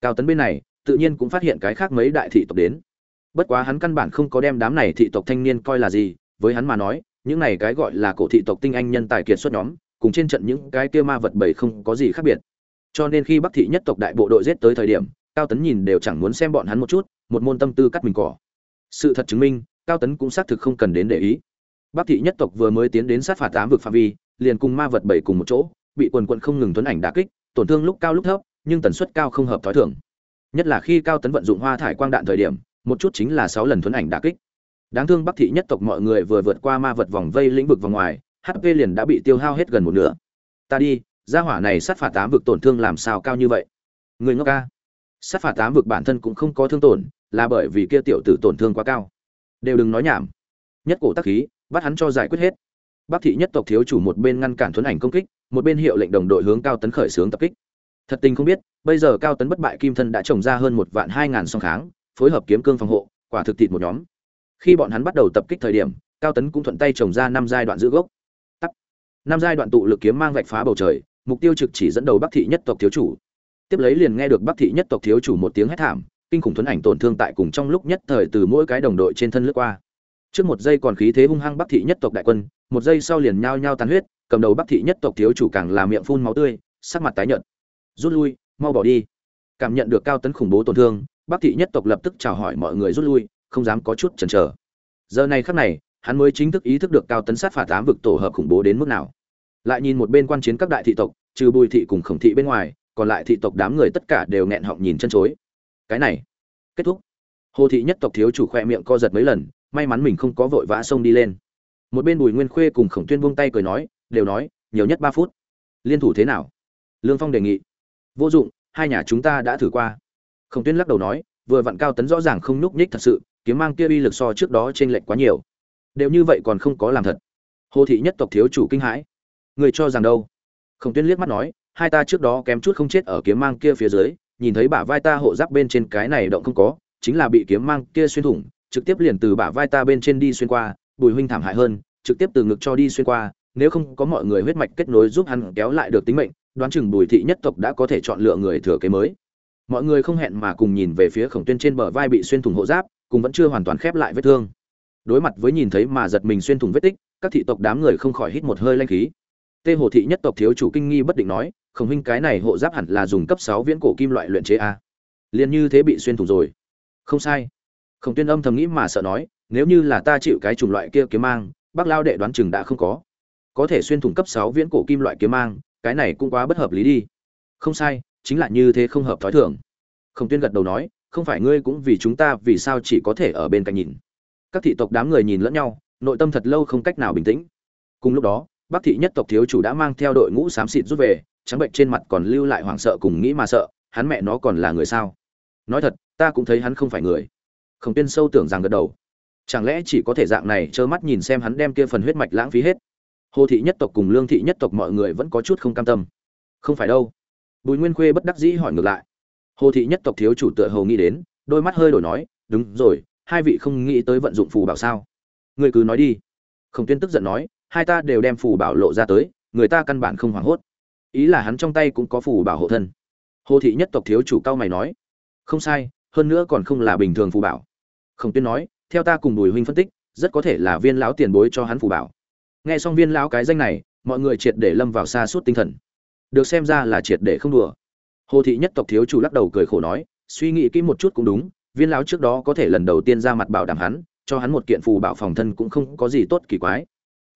Cao tấn bên này, tự nhiên cũng phát hiện cái khác mấy đại thị tộc đến bất quá hắn căn bản không có đem đám này thị tộc thanh niên coi là gì, với hắn mà nói, những này cái gọi là cổ thị tộc tinh anh nhân tài kiệt xuất nhóm, cùng trên trận những cái kia ma vật bảy không có gì khác biệt. Cho nên khi bắc thị nhất tộc đại bộ đội giết tới thời điểm, cao tấn nhìn đều chẳng muốn xem bọn hắn một chút, một môn tâm tư cắt mình cỏ. Sự thật chứng minh, cao tấn cũng xác thực không cần đến để ý. Bắc thị nhất tộc vừa mới tiến đến sát phạt tám vực phạm vi, liền cùng ma vật bảy cùng một chỗ, bị quần quận không ngừng tuấn ảnh đả kích, tổn thương lúc cao lúc thấp, nhưng tần suất cao không hợp thói thường. Nhất là khi cao tấn vận dụng hoa thải quang đạn thời điểm một chút chính là sáu lần thuấn ảnh đả kích. Đáng thương bắc thị nhất tộc mọi người vừa vượt qua ma vật vòng vây lĩnh vực vòng ngoài hp liền đã bị tiêu hao hết gần một nửa. Ta đi, gia hỏa này sát phạt tám vực tổn thương làm sao cao như vậy? Người ngốc ca sát phạt tám vực bản thân cũng không có thương tổn, là bởi vì kia tiểu tử tổn thương quá cao. Đều đừng nói nhảm. Nhất cổ tắc khí, bắt hắn cho giải quyết hết. Bắc thị nhất tộc thiếu chủ một bên ngăn cản thuấn ảnh công kích, một bên hiệu lệnh đồng đội hướng cao tấn khởi xướng tập kích. Thật tình không biết, bây giờ cao tấn bất bại kim thân đã trồng ra hơn một vạn hai ngàn song kháng phối hợp kiếm cương phòng hộ, quả thực thịt một nhóm. Khi bọn hắn bắt đầu tập kích thời điểm, cao tấn cũng thuận tay trồng ra năm giai đoạn giữ gốc. Tắt năm giai đoạn tụ lực kiếm mang vạch phá bầu trời, mục tiêu trực chỉ dẫn đầu bắc thị nhất tộc thiếu chủ. Tiếp lấy liền nghe được bắc thị nhất tộc thiếu chủ một tiếng hét thảm, kinh khủng thuấn ảnh tổn thương tại cùng trong lúc nhất thời từ mỗi cái đồng đội trên thân lướt qua. Trước một giây còn khí thế hung hăng bắc thị nhất tộc đại quân, một giây sau liền nhao nhao tàn huyết, cầm đầu bắc thị nhất tộc thiếu chủ càng là miệng phun máu tươi, sắc mặt tái nhợt. Rút lui, mau bỏ đi. Cảm nhận được cao tấn khủng bố tổn thương bắc thị nhất tộc lập tức chào hỏi mọi người rút lui, không dám có chút chần chờ. Giờ này khắc này, hắn mới chính thức ý thức được cao tấn sát phạt tám vực tổ hợp khủng bố đến mức nào. Lại nhìn một bên quan chiến các đại thị tộc, trừ bùi thị cùng khổng thị bên ngoài, còn lại thị tộc đám người tất cả đều nghẹn họng nhìn chân chối. Cái này, kết thúc. Hồ thị nhất tộc thiếu chủ khoe miệng co giật mấy lần, may mắn mình không có vội vã xông đi lên. Một bên bùi nguyên khuê cùng khổng tuyên buông tay cười nói, đều nói, nhiều nhất ba phút. Liên thủ thế nào? Lương phong đề nghị. Vô dụng, hai nhà chúng ta đã thử qua khổng tuyên lắc đầu nói, vừa vặn cao tấn rõ ràng không nhúc nhích thật sự, kiếm mang kia uy lực so trước đó trên lệnh quá nhiều. Đều như vậy còn không có làm thật. Hồ thị nhất tộc thiếu chủ kinh hãi. Người cho rằng đâu? Khổng tuyên liếc mắt nói, hai ta trước đó kém chút không chết ở kiếm mang kia phía dưới, nhìn thấy bả vai ta hộ giáp bên trên cái này động không có, chính là bị kiếm mang kia xuyên thủng, trực tiếp liền từ bả vai ta bên trên đi xuyên qua, bùi huynh thảm hại hơn, trực tiếp từ ngực cho đi xuyên qua, nếu không có mọi người huyết mạch kết nối giúp hắn kéo lại được tính mệnh, đoán chừng bùi thị nhất tộc đã có thể chọn lựa người thừa kế mới mọi người không hẹn mà cùng nhìn về phía khổng tuyên trên bờ vai bị xuyên thủng hộ giáp, cùng vẫn chưa hoàn toàn khép lại vết thương. Đối mặt với nhìn thấy mà giật mình xuyên thủng vết tích, các thị tộc đám người không khỏi hít một hơi lanh khí. Tê hồ thị nhất tộc thiếu chủ kinh nghi bất định nói, khổng huynh, cái này hộ giáp hẳn là dùng cấp sáu viễn cổ kim loại luyện chế a. Liền như thế bị xuyên thủng rồi. Không sai. Khổng tuyên âm thầm nghĩ mà sợ nói, nếu như là ta chịu cái chủng loại kia kiếm mang bác lao đệ đoán chừng đã không có. Có thể xuyên thủng cấp sáu viễn cổ kim loại kiếm mang, cái này cũng quá bất hợp lý đi. Không sai chính là như thế không hợp thói thường. Khổng tuyên gật đầu nói, không phải ngươi cũng vì chúng ta vì sao chỉ có thể ở bên cạnh nhìn. Các thị tộc đám người nhìn lẫn nhau, nội tâm thật lâu không cách nào bình tĩnh. Cùng lúc đó, bắc thị nhất tộc thiếu chủ đã mang theo đội ngũ xám xịt rút về, trắng bệnh trên mặt còn lưu lại hoảng sợ cùng nghĩ mà sợ, hắn mẹ nó còn là người sao? Nói thật, ta cũng thấy hắn không phải người. Khổng tiên sâu tưởng rằng gật đầu. Chẳng lẽ chỉ có thể dạng này trơ mắt nhìn xem hắn đem kia phần huyết mạch lãng phí hết? Hồ thị nhất tộc cùng lương thị nhất tộc mọi người vẫn có chút không cam tâm. Không phải đâu bùi nguyên khuê bất đắc dĩ hỏi ngược lại. Hồ thị nhất tộc thiếu chủ tựa hầu nghĩ đến, đôi mắt hơi đổi nói, đúng rồi, hai vị không nghĩ tới vận dụng phù bảo sao? Người cứ nói đi. Khổng tuyên tức giận nói, hai ta đều đem phù bảo lộ ra tới, người ta căn bản không hoảng hốt. Ý là hắn trong tay cũng có phù bảo hộ thân. Hồ thị nhất tộc thiếu chủ cao mày nói, không sai, hơn nữa còn không là bình thường phù bảo. Khổng tuyên nói, theo ta cùng bùi huynh phân tích, rất có thể là viên lão tiền bối cho hắn phù bảo. Nghe xong viên lão cái danh này, mọi người triệt để lâm vào xa suốt tinh thần được xem ra là triệt để không đùa. Hồ thị nhất tộc thiếu chủ lắc đầu cười khổ nói suy nghĩ kỹ một chút cũng đúng viên lão trước đó có thể lần đầu tiên ra mặt bảo đảm hắn cho hắn một kiện phù bảo phòng thân cũng không có gì tốt kỳ quái.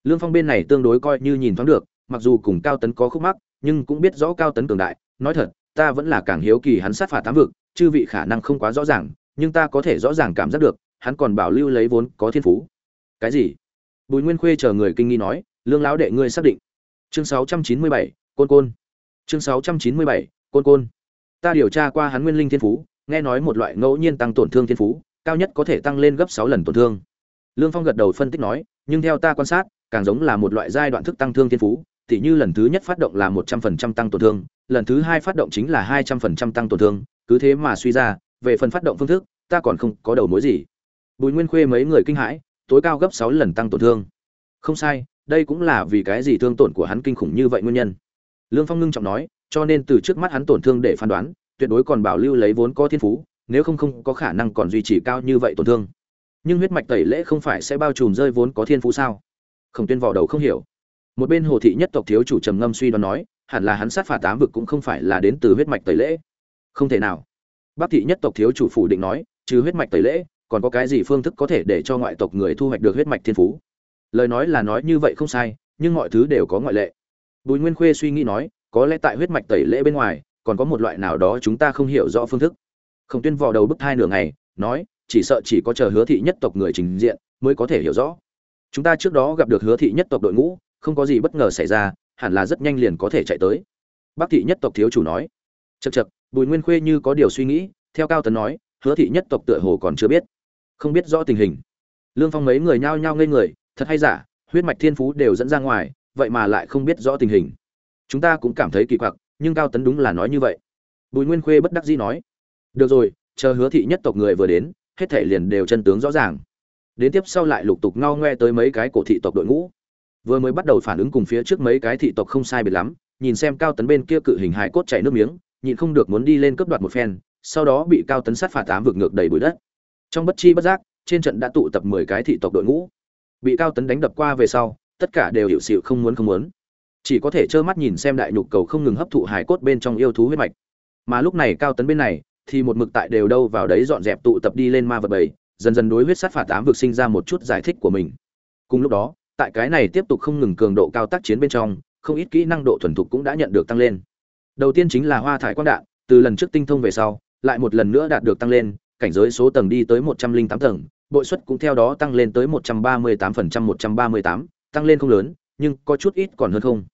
Lương phong bên này tương đối coi như nhìn thoáng được mặc dù cùng cao tấn có khúc mắc nhưng cũng biết rõ cao tấn cường đại nói thật ta vẫn là càng hiếu kỳ hắn sát phạt tám vực chư vị khả năng không quá rõ ràng nhưng ta có thể rõ ràng cảm giác được hắn còn bảo lưu lấy vốn có thiên phú. Cái gì? Bùi nguyên khuê chờ người kinh nghi nói lương lão đệ ngươi xác định. Chương 697, côn côn chương 697, côn côn. Ta điều tra qua hắn nguyên linh thiên phú nghe nói một loại ngẫu nhiên tăng tổn thương thiên phú cao nhất có thể tăng lên gấp sáu lần tổn thương. Lương phong gật đầu phân tích nói nhưng theo ta quan sát càng giống là một loại giai đoạn thức tăng thương thiên phú tỉ như lần thứ nhất phát động là một trăm phần trăm tăng tổn thương lần thứ hai phát động chính là hai trăm phần trăm tăng tổn thương cứ thế mà suy ra về phần phát động phương thức ta còn không có đầu mối gì. Bùi nguyên khuê mấy người kinh hãi tối cao gấp sáu lần tăng tổn thương. Không sai đây cũng là vì cái gì thương tổn của hắn kinh khủng như vậy nguyên nhân lương phong ngưng trọng nói, cho nên từ trước mắt hắn tổn thương để phán đoán, tuyệt đối còn bảo lưu lấy vốn có thiên phú, nếu không không có khả năng còn duy trì cao như vậy tổn thương. Nhưng huyết mạch tẩy lễ không phải sẽ bao trùm rơi vốn có thiên phú sao? Khổng tuyên vò đầu không hiểu. Một bên hồ thị nhất tộc thiếu chủ trầm ngâm suy đoán nói, hẳn là hắn sát phạt tám vực cũng không phải là đến từ huyết mạch tẩy lễ. Không thể nào. Bắc thị nhất tộc thiếu chủ phủ định nói, trừ huyết mạch tẩy lễ, còn có cái gì phương thức có thể để cho ngoại tộc người thu hoạch được huyết mạch thiên phú? Lời nói là nói như vậy không sai, nhưng mọi thứ đều có ngoại lệ bùi nguyên khuê suy nghĩ nói có lẽ tại huyết mạch tẩy lễ bên ngoài còn có một loại nào đó chúng ta không hiểu rõ phương thức. Khổng tuyên vò đầu bức thai nửa ngày nói chỉ sợ chỉ có chờ hứa thị nhất tộc người trình diện mới có thể hiểu rõ. Chúng ta trước đó gặp được hứa thị nhất tộc đội ngũ không có gì bất ngờ xảy ra hẳn là rất nhanh liền có thể chạy tới. Bác thị nhất tộc thiếu chủ nói. Chậc chậc, bùi nguyên khuê như có điều suy nghĩ theo cao tấn nói hứa thị nhất tộc tựa hồ còn chưa biết. Không biết rõ tình hình. Lương phong mấy người nhao nhao ngây người thật hay giả huyết mạch thiên phú đều dẫn ra ngoài vậy mà lại không biết rõ tình hình. Chúng ta cũng cảm thấy kỳ quặc, nhưng cao tấn đúng là nói như vậy. Bùi nguyên khuê bất đắc dĩ nói, được rồi, chờ hứa thị nhất tộc người vừa đến, hết thể liền đều chân tướng rõ ràng. Đến tiếp sau lại lục tục ngao ngoe tới mấy cái cổ thị tộc đội ngũ. Vừa mới bắt đầu phản ứng cùng phía trước mấy cái thị tộc không sai biệt lắm, nhìn xem cao tấn bên kia cự hình hải cốt chảy nước miếng, nhịn không được muốn đi lên cướp đoạt một phen, sau đó bị cao tấn sát phạt tám vực ngược đầy bụi đất. Trong bất chi bất giác, trên trận đã tụ tập mười cái thị tộc đội ngũ. Bị cao tấn đánh đập qua về sau tất cả đều hiểu xịu không muốn không muốn. Chỉ có thể trơ mắt nhìn xem đại nhục cầu không ngừng hấp thụ hải cốt bên trong yêu thú huyết mạch. Mà lúc này cao tấn bên này, thì một mực tại đều đâu vào đấy dọn dẹp tụ tập đi lên ma vật bầy dần dần đối huyết sát phạt tám vực sinh ra một chút giải thích của mình. Cùng lúc đó, tại cái này tiếp tục không ngừng cường độ cao tác chiến bên trong, không ít kỹ năng độ thuần thục cũng đã nhận được tăng lên. Đầu tiên chính là hoa thải quang đạn, từ lần trước tinh thông về sau, lại một lần nữa đạt được tăng lên, cảnh giới số tầng đi tới một trăm linh tám tầng bội suất cũng theo đó tăng lên tới một trăm ba mươi tám phần trăm, một trăm ba mươi tám tăng lên không lớn, nhưng có chút ít còn hơn không.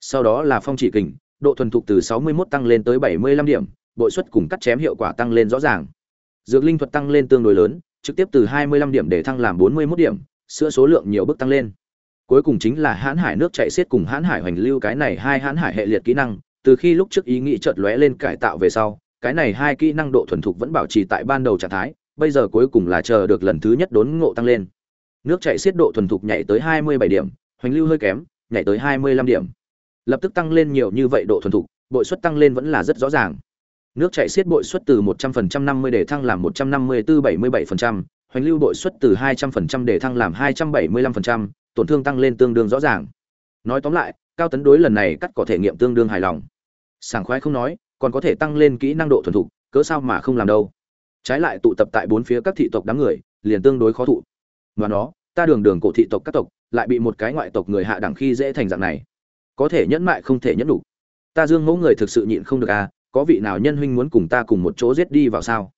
Sau đó là phong chỉ kình, độ thuần thục từ 61 tăng lên tới 75 điểm, bội suất cùng cắt chém hiệu quả tăng lên rõ ràng. Dược linh thuật tăng lên tương đối lớn, trực tiếp từ 25 điểm để thăng làm 41 điểm, sữa số lượng nhiều bước tăng lên. Cuối cùng chính là hãn hải nước chạy xiết cùng hãn hải hoành lưu cái này hai hãn hải hệ liệt kỹ năng, từ khi lúc trước ý nghĩ chợt lóe lên cải tạo về sau, cái này hai kỹ năng độ thuần thục vẫn bảo trì tại ban đầu trạng thái, bây giờ cuối cùng là chờ được lần thứ nhất đốn ngộ tăng lên nước chạy xiết độ thuần thục nhảy tới hai mươi bảy điểm, hoành lưu hơi kém, nhảy tới hai mươi lăm điểm. Lập tức tăng lên nhiều như vậy độ thuần thục, bội suất tăng lên vẫn là rất rõ ràng. Nước chạy xiết bội suất từ một trăm phần trăm năm mươi để thăng làm một trăm năm mươi bốn bảy mươi bảy phần trăm, hoành lưu bội suất từ hai trăm phần trăm để thăng làm hai trăm bảy mươi lăm phần trăm, tổn thương tăng lên tương đương rõ ràng. Nói tóm lại, cao tấn đối lần này cắt có thể nghiệm tương đương hài lòng. Sảng khoái không nói, còn có thể tăng lên kỹ năng độ thuần thục, cớ sao mà không làm đâu. Trái lại tụ tập tại bốn phía các thị tộc đám người, liền tương đối khó thụ ngoài nó, ta đường đường cổ thị tộc các tộc, lại bị một cái ngoại tộc người hạ đẳng khi dễ thành dạng này. Có thể nhẫn mại không thể nhẫn đủ. Ta dương mẫu người thực sự nhịn không được à có vị nào nhân huynh muốn cùng ta cùng một chỗ giết đi vào sao?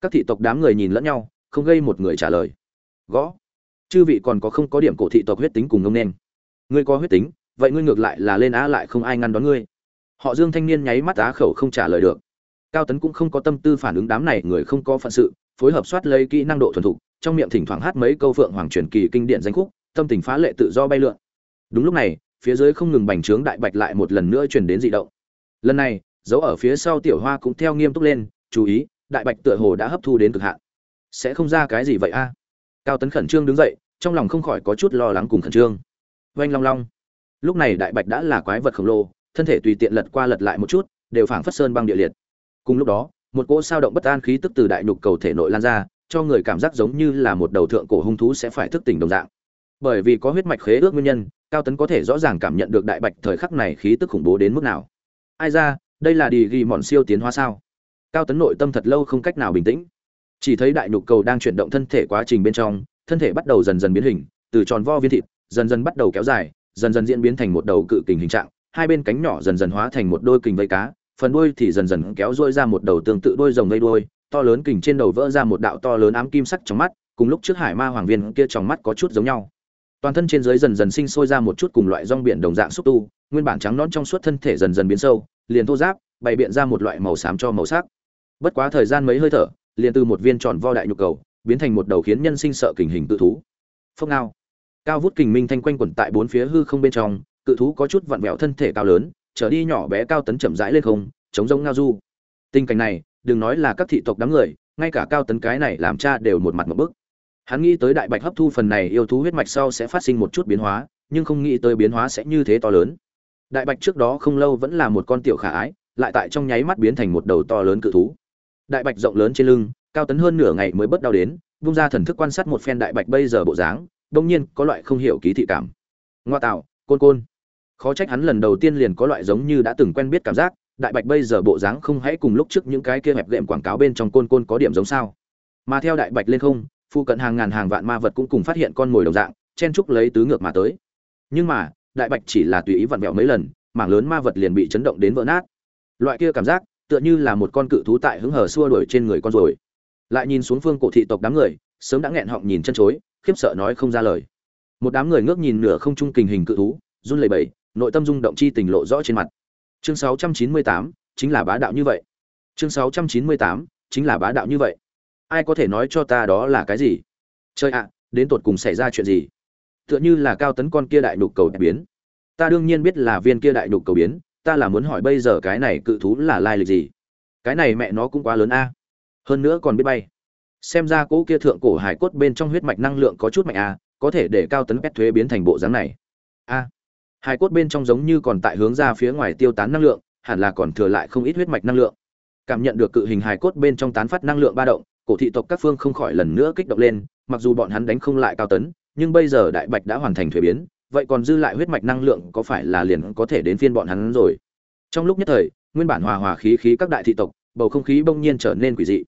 Các thị tộc đám người nhìn lẫn nhau, không gây một người trả lời. Gõ. Chư vị còn có không có điểm cổ thị tộc huyết tính cùng ngông nên? Ngươi có huyết tính, vậy ngươi ngược lại là lên á lại không ai ngăn đón ngươi. Họ dương thanh niên nháy mắt á khẩu không trả lời được. Cao tấn cũng không có tâm tư phản ứng đám này, người không có phận sự, phối hợp soát lấy kỹ năng độ thuần thục trong miệng thỉnh thoảng hát mấy câu phượng hoàng truyền kỳ kinh điển danh khúc, tâm tình phá lệ tự do bay lượn. Đúng lúc này, phía dưới không ngừng bành trướng đại bạch lại một lần nữa truyền đến dị động. Lần này giấu ở phía sau tiểu hoa cũng theo nghiêm túc lên, chú ý, đại bạch tựa hồ đã hấp thu đến cực hạn. Sẽ không ra cái gì vậy a? Cao tấn khẩn trương đứng dậy, trong lòng không khỏi có chút lo lắng cùng khẩn trương. Oanh long long. Lúc này đại bạch đã là quái vật khổng lồ, thân thể tùy tiện lật qua lật lại một chút, đều phảng phất sơn băng địa liệt. Cùng lúc đó, một cỗ sao động bất an khí tức từ đại nhục cầu thể nội lan ra cho người cảm giác giống như là một đầu thượng cổ hung thú sẽ phải thức tỉnh đồng dạng. Bởi vì có huyết mạch khế ước nguyên nhân, cao tấn có thể rõ ràng cảm nhận được đại bạch thời khắc này khí tức khủng bố đến mức nào. Ai ra, đây là đi ghi mòn siêu tiến hóa sao? Cao tấn nội tâm thật lâu không cách nào bình tĩnh. Chỉ thấy đại nhục cầu đang chuyển động thân thể quá trình bên trong, thân thể bắt đầu dần dần biến hình, từ tròn vo viên thịt, dần dần bắt đầu kéo dài, dần dần diễn biến thành một đầu cự kình hình trạng, hai bên cánh nhỏ dần dần hóa thành một đôi kình vây cá, phần đuôi thì dần dần kéo dôi ra một đầu tương tự đuôi rồng vây đuôi to lớn kình trên đầu vỡ ra một đạo to lớn ám kim sắc trong mắt, cùng lúc trước hải ma hoàng viên kia trong mắt có chút giống nhau. Toàn thân trên dưới dần dần sinh sôi ra một chút cùng loại rong biển đồng dạng xúc tu, nguyên bản trắng nõn trong suốt thân thể dần dần biến sâu, liền thô giáp bày biện ra một loại màu xám cho màu sắc. Bất quá thời gian mấy hơi thở, liền từ một viên tròn vo đại nhục cầu, biến thành một đầu khiến nhân sinh sợ kình hình tự thú. Phong ngao. Cao vút kình minh thanh quanh quẩn tại bốn phía hư không bên trong, cự thú có chút vặn vẹo thân thể cao lớn, trở đi nhỏ bé cao tấn chậm rãi lên không, chống giống ngao du. Tình cảnh này đừng nói là các thị tộc đám người, ngay cả cao tấn cái này làm cha đều một mặt một bức. Hắn nghĩ tới đại bạch hấp thu phần này yêu thú huyết mạch sau sẽ phát sinh một chút biến hóa, nhưng không nghĩ tới biến hóa sẽ như thế to lớn. Đại bạch trước đó không lâu vẫn là một con tiểu khả ái, lại tại trong nháy mắt biến thành một đầu to lớn cự thú. Đại bạch rộng lớn trên lưng, cao tấn hơn nửa ngày mới bớt đau đến, vung ra thần thức quan sát một phen đại bạch bây giờ bộ dáng, đông nhiên có loại không hiểu ký thị cảm. Ngoa tạo, côn côn. Khó trách hắn lần đầu tiên liền có loại giống như đã từng quen biết cảm giác đại bạch bây giờ bộ dáng không hãy cùng lúc trước những cái kia hẹp gệm quảng cáo bên trong côn côn có điểm giống sao? Mà theo đại bạch lên không phụ cận hàng ngàn hàng vạn ma vật cũng cùng phát hiện con mồi đồng dạng, chen trúc lấy tứ ngược mà tới. Nhưng mà, đại bạch chỉ là tùy ý vặn vẹo mấy lần, mảng lớn ma vật liền bị chấn động đến vỡ nát. Loại kia cảm giác, tựa như là một con cự thú tại hứng hở xua đuổi trên người con rồi. Lại nhìn xuống phương cổ thị tộc đám người, sớm đã nghẹn họng nhìn chân chối, khiếp sợ nói không ra lời. Một đám người ngước nhìn nửa không trung kình hình cự thú, run lẩy bẩy, nội tâm rung động chi tình lộ rõ trên mặt chương 698, chính là bá đạo như vậy. Chương 698, chính là bá đạo như vậy. Ai có thể nói cho ta đó là cái gì? Chơi ạ đến tột cùng xảy ra chuyện gì? Tựa như là cao tấn con kia đại nục cầu biến. Ta đương nhiên biết là viên kia đại nục cầu biến ta là muốn hỏi bây giờ cái này cự thú là lai lịch gì? Cái này mẹ nó cũng quá lớn a. Hơn nữa còn biết bay. Xem ra cỗ kia thượng cổ hải cốt bên trong huyết mạch năng lượng có chút mạnh a có thể để cao tấn pet thuế biến thành bộ dáng này. A hải cốt bên trong giống như còn tại hướng ra phía ngoài tiêu tán năng lượng, hẳn là còn thừa lại không ít huyết mạch năng lượng. Cảm nhận được cự hình hải cốt bên trong tán phát năng lượng ba động, cổ thị tộc các phương không khỏi lần nữa kích động lên, mặc dù bọn hắn đánh không lại cao tấn, nhưng bây giờ đại bạch đã hoàn thành thuế biến, vậy còn dư lại huyết mạch năng lượng có phải là liền có thể đến phiên bọn hắn rồi? Trong lúc nhất thời, nguyên bản hòa hòa khí khí các đại thị tộc, bầu không khí bỗng nhiên trở nên quỷ dị.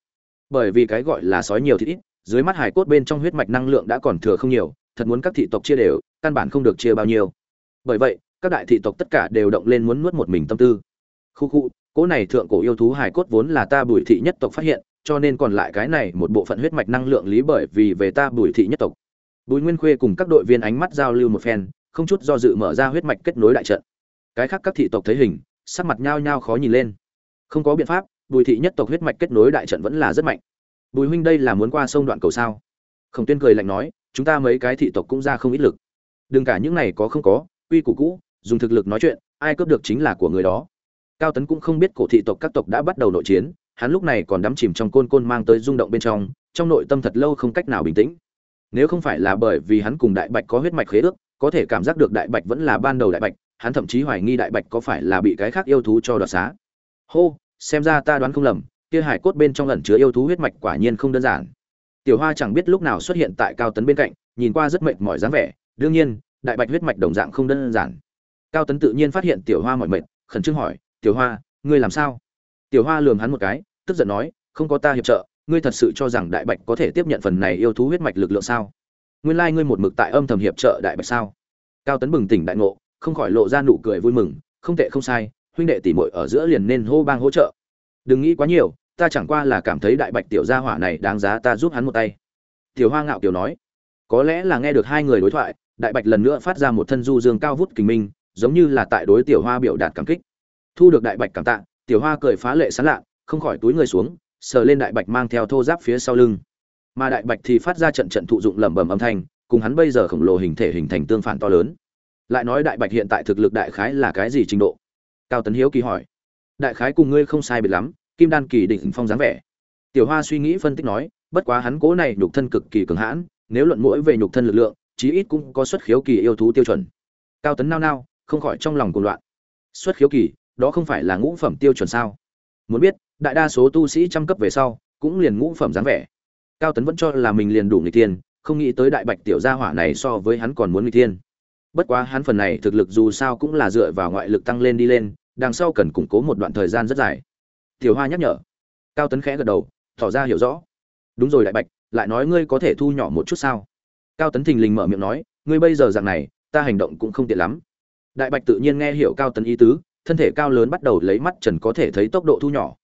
Bởi vì cái gọi là sói nhiều thịt ít, dưới mắt hải cốt bên trong huyết mạch năng lượng đã còn thừa không nhiều, thật muốn các thị tộc chia đều, căn bản không được chia bao nhiêu bởi vậy, các đại thị tộc tất cả đều động lên muốn nuốt một mình tâm tư. Khu khu, cỗ này thượng cổ yêu thú hải cốt vốn là ta bùi thị nhất tộc phát hiện, cho nên còn lại cái này một bộ phận huyết mạch năng lượng lý bởi vì về ta bùi thị nhất tộc. Bùi nguyên khuê cùng các đội viên ánh mắt giao lưu một phen, không chút do dự mở ra huyết mạch kết nối đại trận. Cái khác các thị tộc thấy hình, sắc mặt nhao nhao khó nhìn lên. Không có biện pháp, bùi thị nhất tộc huyết mạch kết nối đại trận vẫn là rất mạnh. Bùi huynh đây là muốn qua sông đoạn cầu sao? Khổng tuyên cười lạnh nói, chúng ta mấy cái thị tộc cũng ra không ít lực. Đừng cả những này có không có quy củ cũ, dùng thực lực nói chuyện, ai cướp được chính là của người đó. Cao tấn cũng không biết cổ thị tộc các tộc đã bắt đầu nội chiến, hắn lúc này còn đắm chìm trong côn côn mang tới rung động bên trong trong nội tâm thật lâu không cách nào bình tĩnh. Nếu không phải là bởi vì hắn cùng đại bạch có huyết mạch khế ước, có thể cảm giác được đại bạch vẫn là ban đầu đại bạch, hắn thậm chí hoài nghi đại bạch có phải là bị cái khác yêu thú cho đoạt xá. Hô, xem ra ta đoán không lầm, kia hải cốt bên trong ẩn chứa yêu thú huyết mạch quả nhiên không đơn giản. Tiểu hoa chẳng biết lúc nào xuất hiện tại cao tấn bên cạnh, nhìn qua rất mệt mỏi dáng vẻ, đương nhiên đại bạch huyết mạch đồng dạng không đơn giản. Cao tấn tự nhiên phát hiện tiểu hoa mỏi mệt, khẩn trương hỏi, tiểu hoa, ngươi làm sao? Tiểu hoa lườm hắn một cái, tức giận nói, không có ta hiệp trợ, ngươi thật sự cho rằng đại bạch có thể tiếp nhận phần này yêu thú huyết mạch lực lượng sao? Nguyên lai ngươi một mực tại âm thầm hiệp trợ đại bạch sao? Cao tấn bừng tỉnh đại ngộ, không khỏi lộ ra nụ cười vui mừng, không tệ không sai, huynh đệ tỷ muội ở giữa liền nên hô bang hỗ trợ. Đừng nghĩ quá nhiều, ta chẳng qua là cảm thấy đại bạch tiểu gia hỏa này đáng giá ta giúp hắn một tay. Tiểu hoa ngạo tiểu nói, có lẽ là nghe được hai người đối thoại đại bạch lần nữa phát ra một thân du dương cao vút kình minh, giống như là tại đối tiểu hoa biểu đạt cảm kích. Thu được đại bạch cảm tạ, tiểu hoa cười phá lệ sán lạ, không khỏi túi người xuống, sờ lên đại bạch mang theo thô giáp phía sau lưng. Mà đại bạch thì phát ra trận trận thụ dụng lẩm bẩm âm thanh, cùng hắn bây giờ khổng lồ hình thể hình thành tương phản to lớn. Lại nói đại bạch hiện tại thực lực đại khái là cái gì trình độ? Cao tấn hiếu kỳ hỏi. Đại khái cùng ngươi không sai biệt lắm, kim đan kỳ đỉnh phong dáng vẻ. Tiểu hoa suy nghĩ phân tích nói, bất quá hắn cố này nhục thân cực kỳ cường hãn, nếu luận mỗi về nhục thân lực lượng chí ít cũng có xuất khiếu kỳ yêu thú tiêu chuẩn. Cao tấn nao nao, không khỏi trong lòng cuồng loạn. Xuất khiếu kỳ, đó không phải là ngũ phẩm tiêu chuẩn sao? Muốn biết, đại đa số tu sĩ trăm cấp về sau, cũng liền ngũ phẩm dáng vẻ. Cao tấn vẫn cho là mình liền đủ người tiên không nghĩ tới đại bạch tiểu gia hỏa này so với hắn còn muốn người tiên bất quá hắn phần này thực lực dù sao cũng là dựa vào ngoại lực tăng lên đi lên, đằng sau cần củng cố một đoạn thời gian rất dài. Tiểu hoa nhắc nhở. Cao tấn khẽ gật đầu, tỏ ra hiểu rõ. Đúng rồi đại bạch, lại nói ngươi có thể thu nhỏ một chút sao? Cao tấn thình lình mở miệng nói, ngươi bây giờ dạng này, ta hành động cũng không tiện lắm. Đại bạch tự nhiên nghe hiểu cao tấn ý tứ, thân thể cao lớn bắt đầu lấy mắt trần có thể thấy tốc độ thu nhỏ.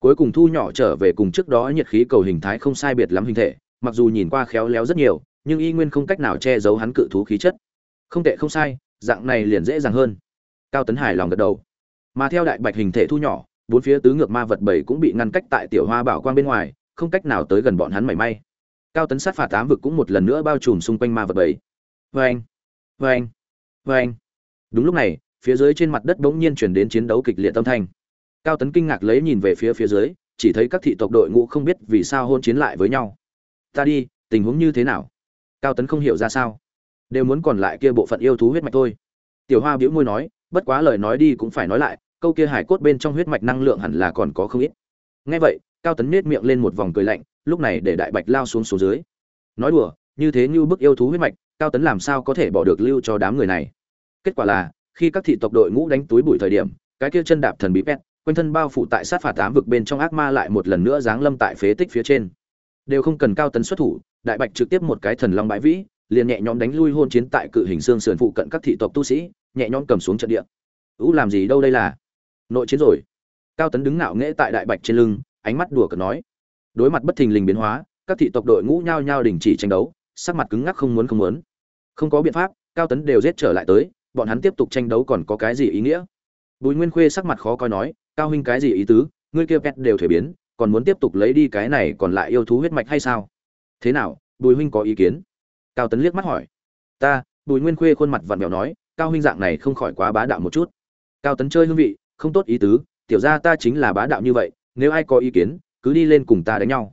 Cuối cùng thu nhỏ trở về cùng trước đó nhiệt khí cầu hình thái không sai biệt lắm hình thể, mặc dù nhìn qua khéo léo rất nhiều, nhưng y nguyên không cách nào che giấu hắn cự thú khí chất. Không tệ không sai, dạng này liền dễ dàng hơn. Cao tấn hải lòng gật đầu. Mà theo đại bạch hình thể thu nhỏ, bốn phía tứ ngược ma vật bảy cũng bị ngăn cách tại tiểu hoa bảo quang bên ngoài, không cách nào tới gần bọn hắn mảy may cao tấn sát phạt tám vực cũng một lần nữa bao trùm xung quanh ma vật bảy vê anh vâng, vê anh vâng, vê vâng. anh đúng lúc này, phía dưới trên mặt đất bỗng nhiên chuyển đến chiến đấu kịch liệt tâm thanh. Cao tấn kinh ngạc lấy nhìn về phía phía dưới, chỉ thấy các thị tộc đội ngũ không biết vì sao hôn chiến lại với nhau. Ta đi, tình huống như thế nào? Cao tấn không hiểu ra sao. Đều muốn còn lại kia bộ phận yêu thú huyết mạch thôi. Tiểu hoa bĩu môi nói, bất quá lời nói đi cũng phải nói lại, câu kia hải cốt bên trong huyết mạch năng lượng hẳn là còn có không ít. Ngay vậy cao tấn nết miệng lên một vòng cười lạnh, lúc này để đại bạch lao xuống số dưới. Nói đùa, như thế như bức yêu thú huyết mạch, cao tấn làm sao có thể bỏ được lưu cho đám người này? Kết quả là, khi các thị tộc đội ngũ đánh túi bụi thời điểm, cái kia chân đạp thần bí pet quanh thân bao phủ tại sát phạt tám vực bên trong ác ma lại một lần nữa giáng lâm tại phế tích phía trên. Đều không cần cao tấn xuất thủ, đại bạch trực tiếp một cái thần long bãi vĩ, liền nhẹ nhõm đánh lui hôn chiến tại cự hình xương sườn phụ cận các thị tộc tu sĩ, nhẹ nhõm cầm xuống trận địa. Ú, làm gì đâu đây là? Nội chiến rồi. Cao tấn đứng ngạo nghễ tại đại bạch trên lưng ánh mắt đùa cợt nói. Đối mặt bất thình lình biến hóa, các thị tộc đội ngũ nhao nhao đình chỉ tranh đấu, sắc mặt cứng ngắc không muốn không muốn. Không có biện pháp, cao tấn đều giết trở lại tới, bọn hắn tiếp tục tranh đấu còn có cái gì ý nghĩa? Bùi nguyên khuê sắc mặt khó coi nói, cao huynh cái gì ý tứ? Ngươi kia pet đều thể biến, còn muốn tiếp tục lấy đi cái này còn lại yêu thú huyết mạch hay sao? Thế nào, bùi huynh có ý kiến? Cao tấn liếc mắt hỏi. Ta, bùi nguyên khuê khuôn mặt vặn vẹo nói, cao huynh dạng này không khỏi quá bá đạo một chút. Cao tấn chơi hương vị, không tốt ý tứ, tiểu ra ta chính là bá đạo như vậy nếu ai có ý kiến, cứ đi lên cùng ta đánh nhau.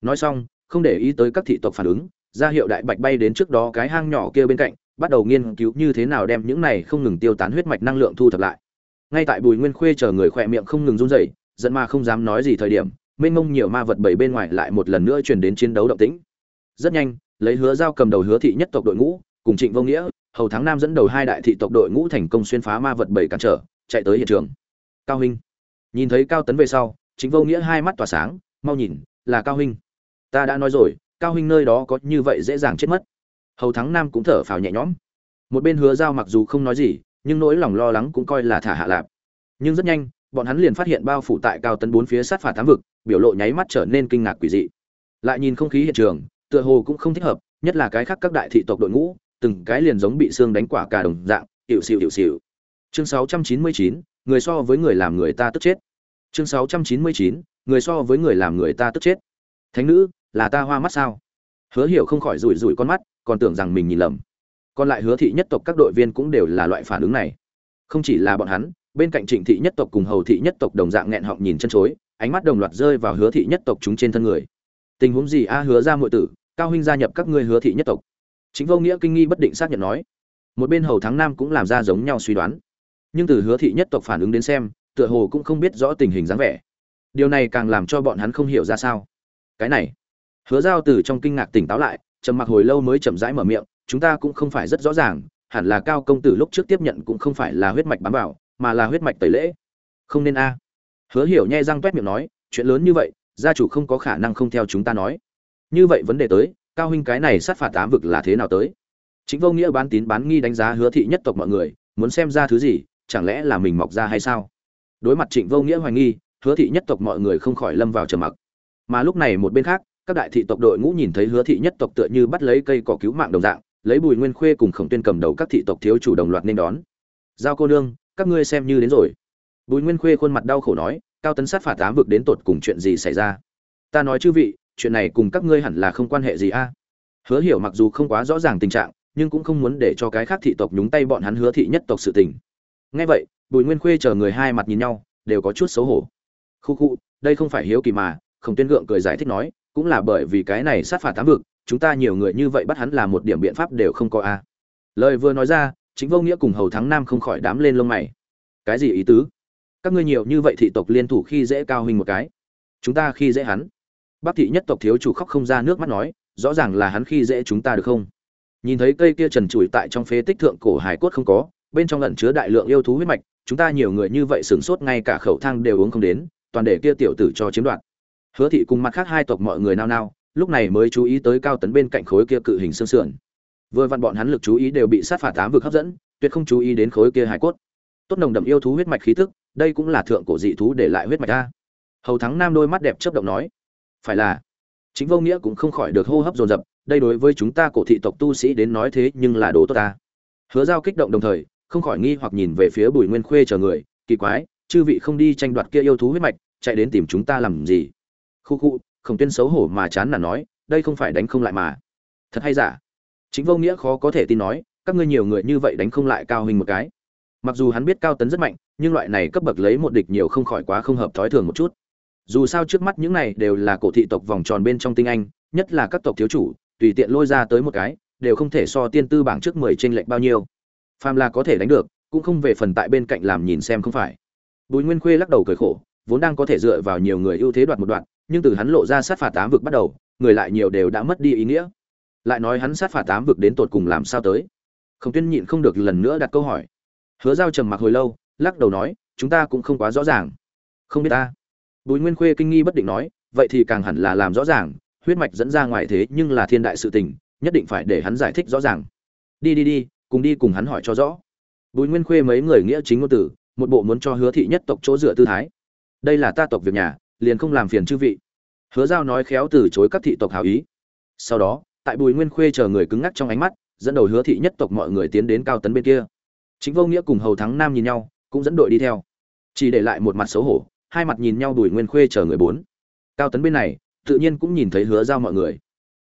Nói xong, không để ý tới các thị tộc phản ứng, ra hiệu đại bạch bay đến trước đó cái hang nhỏ kia bên cạnh, bắt đầu nghiên cứu như thế nào đem những này không ngừng tiêu tán huyết mạch năng lượng thu thập lại. Ngay tại bùi nguyên khuê chờ người khỏe miệng không ngừng run rẩy dẫn mà không dám nói gì thời điểm, mênh mông nhiều ma vật bảy bên ngoài lại một lần nữa chuyển đến chiến đấu động tĩnh. Rất nhanh, lấy hứa giao cầm đầu hứa thị nhất tộc đội ngũ, cùng trịnh vô nghĩa, hầu tháng nam dẫn đầu hai đại thị tộc đội ngũ thành công xuyên phá ma vật bảy cản trở, chạy tới hiện trường. Cao huynh. Nhìn thấy cao tấn về sau chính vô nghĩa hai mắt tỏa sáng mau nhìn là cao huynh. Ta đã nói rồi cao huynh nơi đó có như vậy dễ dàng chết mất. Hầu thắng nam cũng thở phào nhẹ nhõm. Một bên hứa giao mặc dù không nói gì nhưng nỗi lòng lo lắng cũng coi là thả hạ lạp nhưng rất nhanh bọn hắn liền phát hiện bao phủ tại cao tấn bốn phía sát phạt tám vực biểu lộ nháy mắt trở nên kinh ngạc quỷ dị. Lại nhìn không khí hiện trường tựa hồ cũng không thích hợp nhất là cái khác các đại thị tộc đội ngũ từng cái liền giống bị xương đánh quả cả đồng dạng hiệu xịu hiệu xịu chương 699, người so với người làm người ta tức chết chương 699, người so với người làm người ta tức chết. Thánh nữ là ta hoa mắt sao? Hứa hiểu không khỏi rủi rủi con mắt còn tưởng rằng mình nhìn lầm. Còn lại hứa thị nhất tộc các đội viên cũng đều là loại phản ứng này. Không chỉ là bọn hắn bên cạnh trịnh thị nhất tộc cùng hầu thị nhất tộc đồng dạng nghẹn họng nhìn chân chối ánh mắt đồng loạt rơi vào hứa thị nhất tộc chúng trên thân người. Tình huống gì a hứa ra muội tử cao huynh gia nhập các ngươi hứa thị nhất tộc. Chính vô nghĩa kinh nghi bất định xác nhận nói. Một bên hầu thắng nam cũng làm ra giống nhau suy đoán. Nhưng từ hứa thị nhất tộc phản ứng đến xem tựa hồ cũng không biết rõ tình hình dáng vẻ. Điều này càng làm cho bọn hắn không hiểu ra sao. Cái này, hứa giao từ trong kinh ngạc tỉnh táo lại, trầm mặc hồi lâu mới chậm rãi mở miệng, chúng ta cũng không phải rất rõ ràng, hẳn là cao công tử lúc trước tiếp nhận cũng không phải là huyết mạch bám vào, mà là huyết mạch tẩy lễ. Không nên a. Hứa hiểu nhai răng toét miệng nói, chuyện lớn như vậy, gia chủ không có khả năng không theo chúng ta nói. Như vậy vấn đề tới, cao huynh cái này sát phạt tám vực là thế nào tới? Chính vô nghĩa bán tín bán nghi đánh giá hứa thị nhất tộc mọi người, muốn xem ra thứ gì, chẳng lẽ là mình mọc ra hay sao? Đối mặt trịnh vô nghĩa hoài nghi, hứa thị nhất tộc mọi người không khỏi lâm vào trầm mặc. Mà lúc này một bên khác, các đại thị tộc đội ngũ nhìn thấy hứa thị nhất tộc tựa như bắt lấy cây cỏ cứu mạng đồng dạng, lấy bùi nguyên khuê cùng khổng tuyên cầm đầu các thị tộc thiếu chủ đồng loạt nên đón. Giao cô nương, các ngươi xem như đến rồi. Bùi nguyên khuê khuôn mặt đau khổ nói, cao tấn sát phạt tám vực đến tột cùng chuyện gì xảy ra? Ta nói chư vị, chuyện này cùng các ngươi hẳn là không quan hệ gì a. Hứa hiểu mặc dù không quá rõ ràng tình trạng, nhưng cũng không muốn để cho cái khác thị tộc nhúng tay bọn hắn hứa thị nhất tộc sự tình. Ngay vậy bùi nguyên khuê chờ người hai mặt nhìn nhau, đều có chút xấu hổ. Khu khu, đây không phải hiếu kỳ mà, khổng tuyên gượng cười giải thích nói, cũng là bởi vì cái này sát phạt tám vực, chúng ta nhiều người như vậy bắt hắn là một điểm biện pháp đều không có a. Lời vừa nói ra, chính vô nghĩa cùng hầu thắng nam không khỏi đám lên lông mày. Cái gì ý tứ? Các ngươi nhiều như vậy thị tộc liên thủ khi dễ cao hình một cái. Chúng ta khi dễ hắn. Bác thị nhất tộc thiếu chủ khóc không ra nước mắt nói, rõ ràng là hắn khi dễ chúng ta được không? Nhìn thấy cây kia trần trụi tại trong phế tích thượng cổ hải cốt không có bên trong lẩn chứa đại lượng yêu thú huyết mạch, chúng ta nhiều người như vậy sửng sốt ngay cả khẩu thang đều uống không đến, toàn để kia tiểu tử cho chiếm đoạt. Hứa thị cùng mặt khác hai tộc mọi người nao nao, lúc này mới chú ý tới cao tấn bên cạnh khối kia cự hình xương sườn. Vừa vặn bọn hắn lực chú ý đều bị sát phạt tám vực hấp dẫn, tuyệt không chú ý đến khối kia hải cốt. Tốt nồng đậm yêu thú huyết mạch khí tức, đây cũng là thượng cổ dị thú để lại huyết mạch a. hầu thắng nam đôi mắt đẹp chớp động nói, phải là. Chính vô nghĩa cũng không khỏi được hô hấp dồn dập, đây đối với chúng ta cổ thị tộc tu sĩ đến nói thế nhưng là đồ tốt ta. Hứa giao kích động đồng thời không khỏi nghi hoặc nhìn về phía bùi nguyên khuê chờ người, kỳ quái, chư vị không đi tranh đoạt kia yêu thú huyết mạch, chạy đến tìm chúng ta làm gì? Khu khu, khổng tuyên xấu hổ mà chán là nói, đây không phải đánh không lại mà. Thật hay giả? Chính vô nghĩa khó có thể tin nói, các ngươi nhiều người như vậy đánh không lại cao hình một cái. Mặc dù hắn biết cao tấn rất mạnh, nhưng loại này cấp bậc lấy một địch nhiều không khỏi quá không hợp thói thường một chút. Dù sao trước mắt những này đều là cổ thị tộc vòng tròn bên trong tinh anh, nhất là các tộc thiếu chủ, tùy tiện lôi ra tới một cái, đều không thể so tiên tư bảng trước mười tranh lệch bao nhiêu phàm là có thể đánh được, cũng không về phần tại bên cạnh làm nhìn xem không phải. Bùi nguyên khuê lắc đầu cười khổ, vốn đang có thể dựa vào nhiều người ưu thế đoạt một đoạn, nhưng từ hắn lộ ra sát phạt tám vực bắt đầu, người lại nhiều đều đã mất đi ý nghĩa. Lại nói hắn sát phạt tám vực đến tột cùng làm sao tới? Không tuyên nhịn không được lần nữa đặt câu hỏi. Hứa giao trầm mặc hồi lâu, lắc đầu nói, chúng ta cũng không quá rõ ràng. Không biết ta. Bùi nguyên khuê kinh nghi bất định nói, vậy thì càng hẳn là làm rõ ràng, huyết mạch dẫn ra ngoài thế nhưng là thiên đại sự tình, nhất định phải để hắn giải thích rõ ràng. Đi đi đi cùng đi cùng hắn hỏi cho rõ. Bùi nguyên khuê mấy người nghĩa chính ngôn tử, một bộ muốn cho hứa thị nhất tộc chỗ dựa tư thái. Đây là ta tộc việc nhà, liền không làm phiền chư vị. Hứa giao nói khéo từ chối các thị tộc hào ý. Sau đó, tại bùi nguyên khuê chờ người cứng ngắc trong ánh mắt, dẫn đầu hứa thị nhất tộc mọi người tiến đến cao tấn bên kia. Chính vô nghĩa cùng hầu thắng nam nhìn nhau, cũng dẫn đội đi theo. Chỉ để lại một mặt xấu hổ, hai mặt nhìn nhau bùi nguyên khuê chờ người bốn. Cao tấn bên này, tự nhiên cũng nhìn thấy hứa giao mọi người.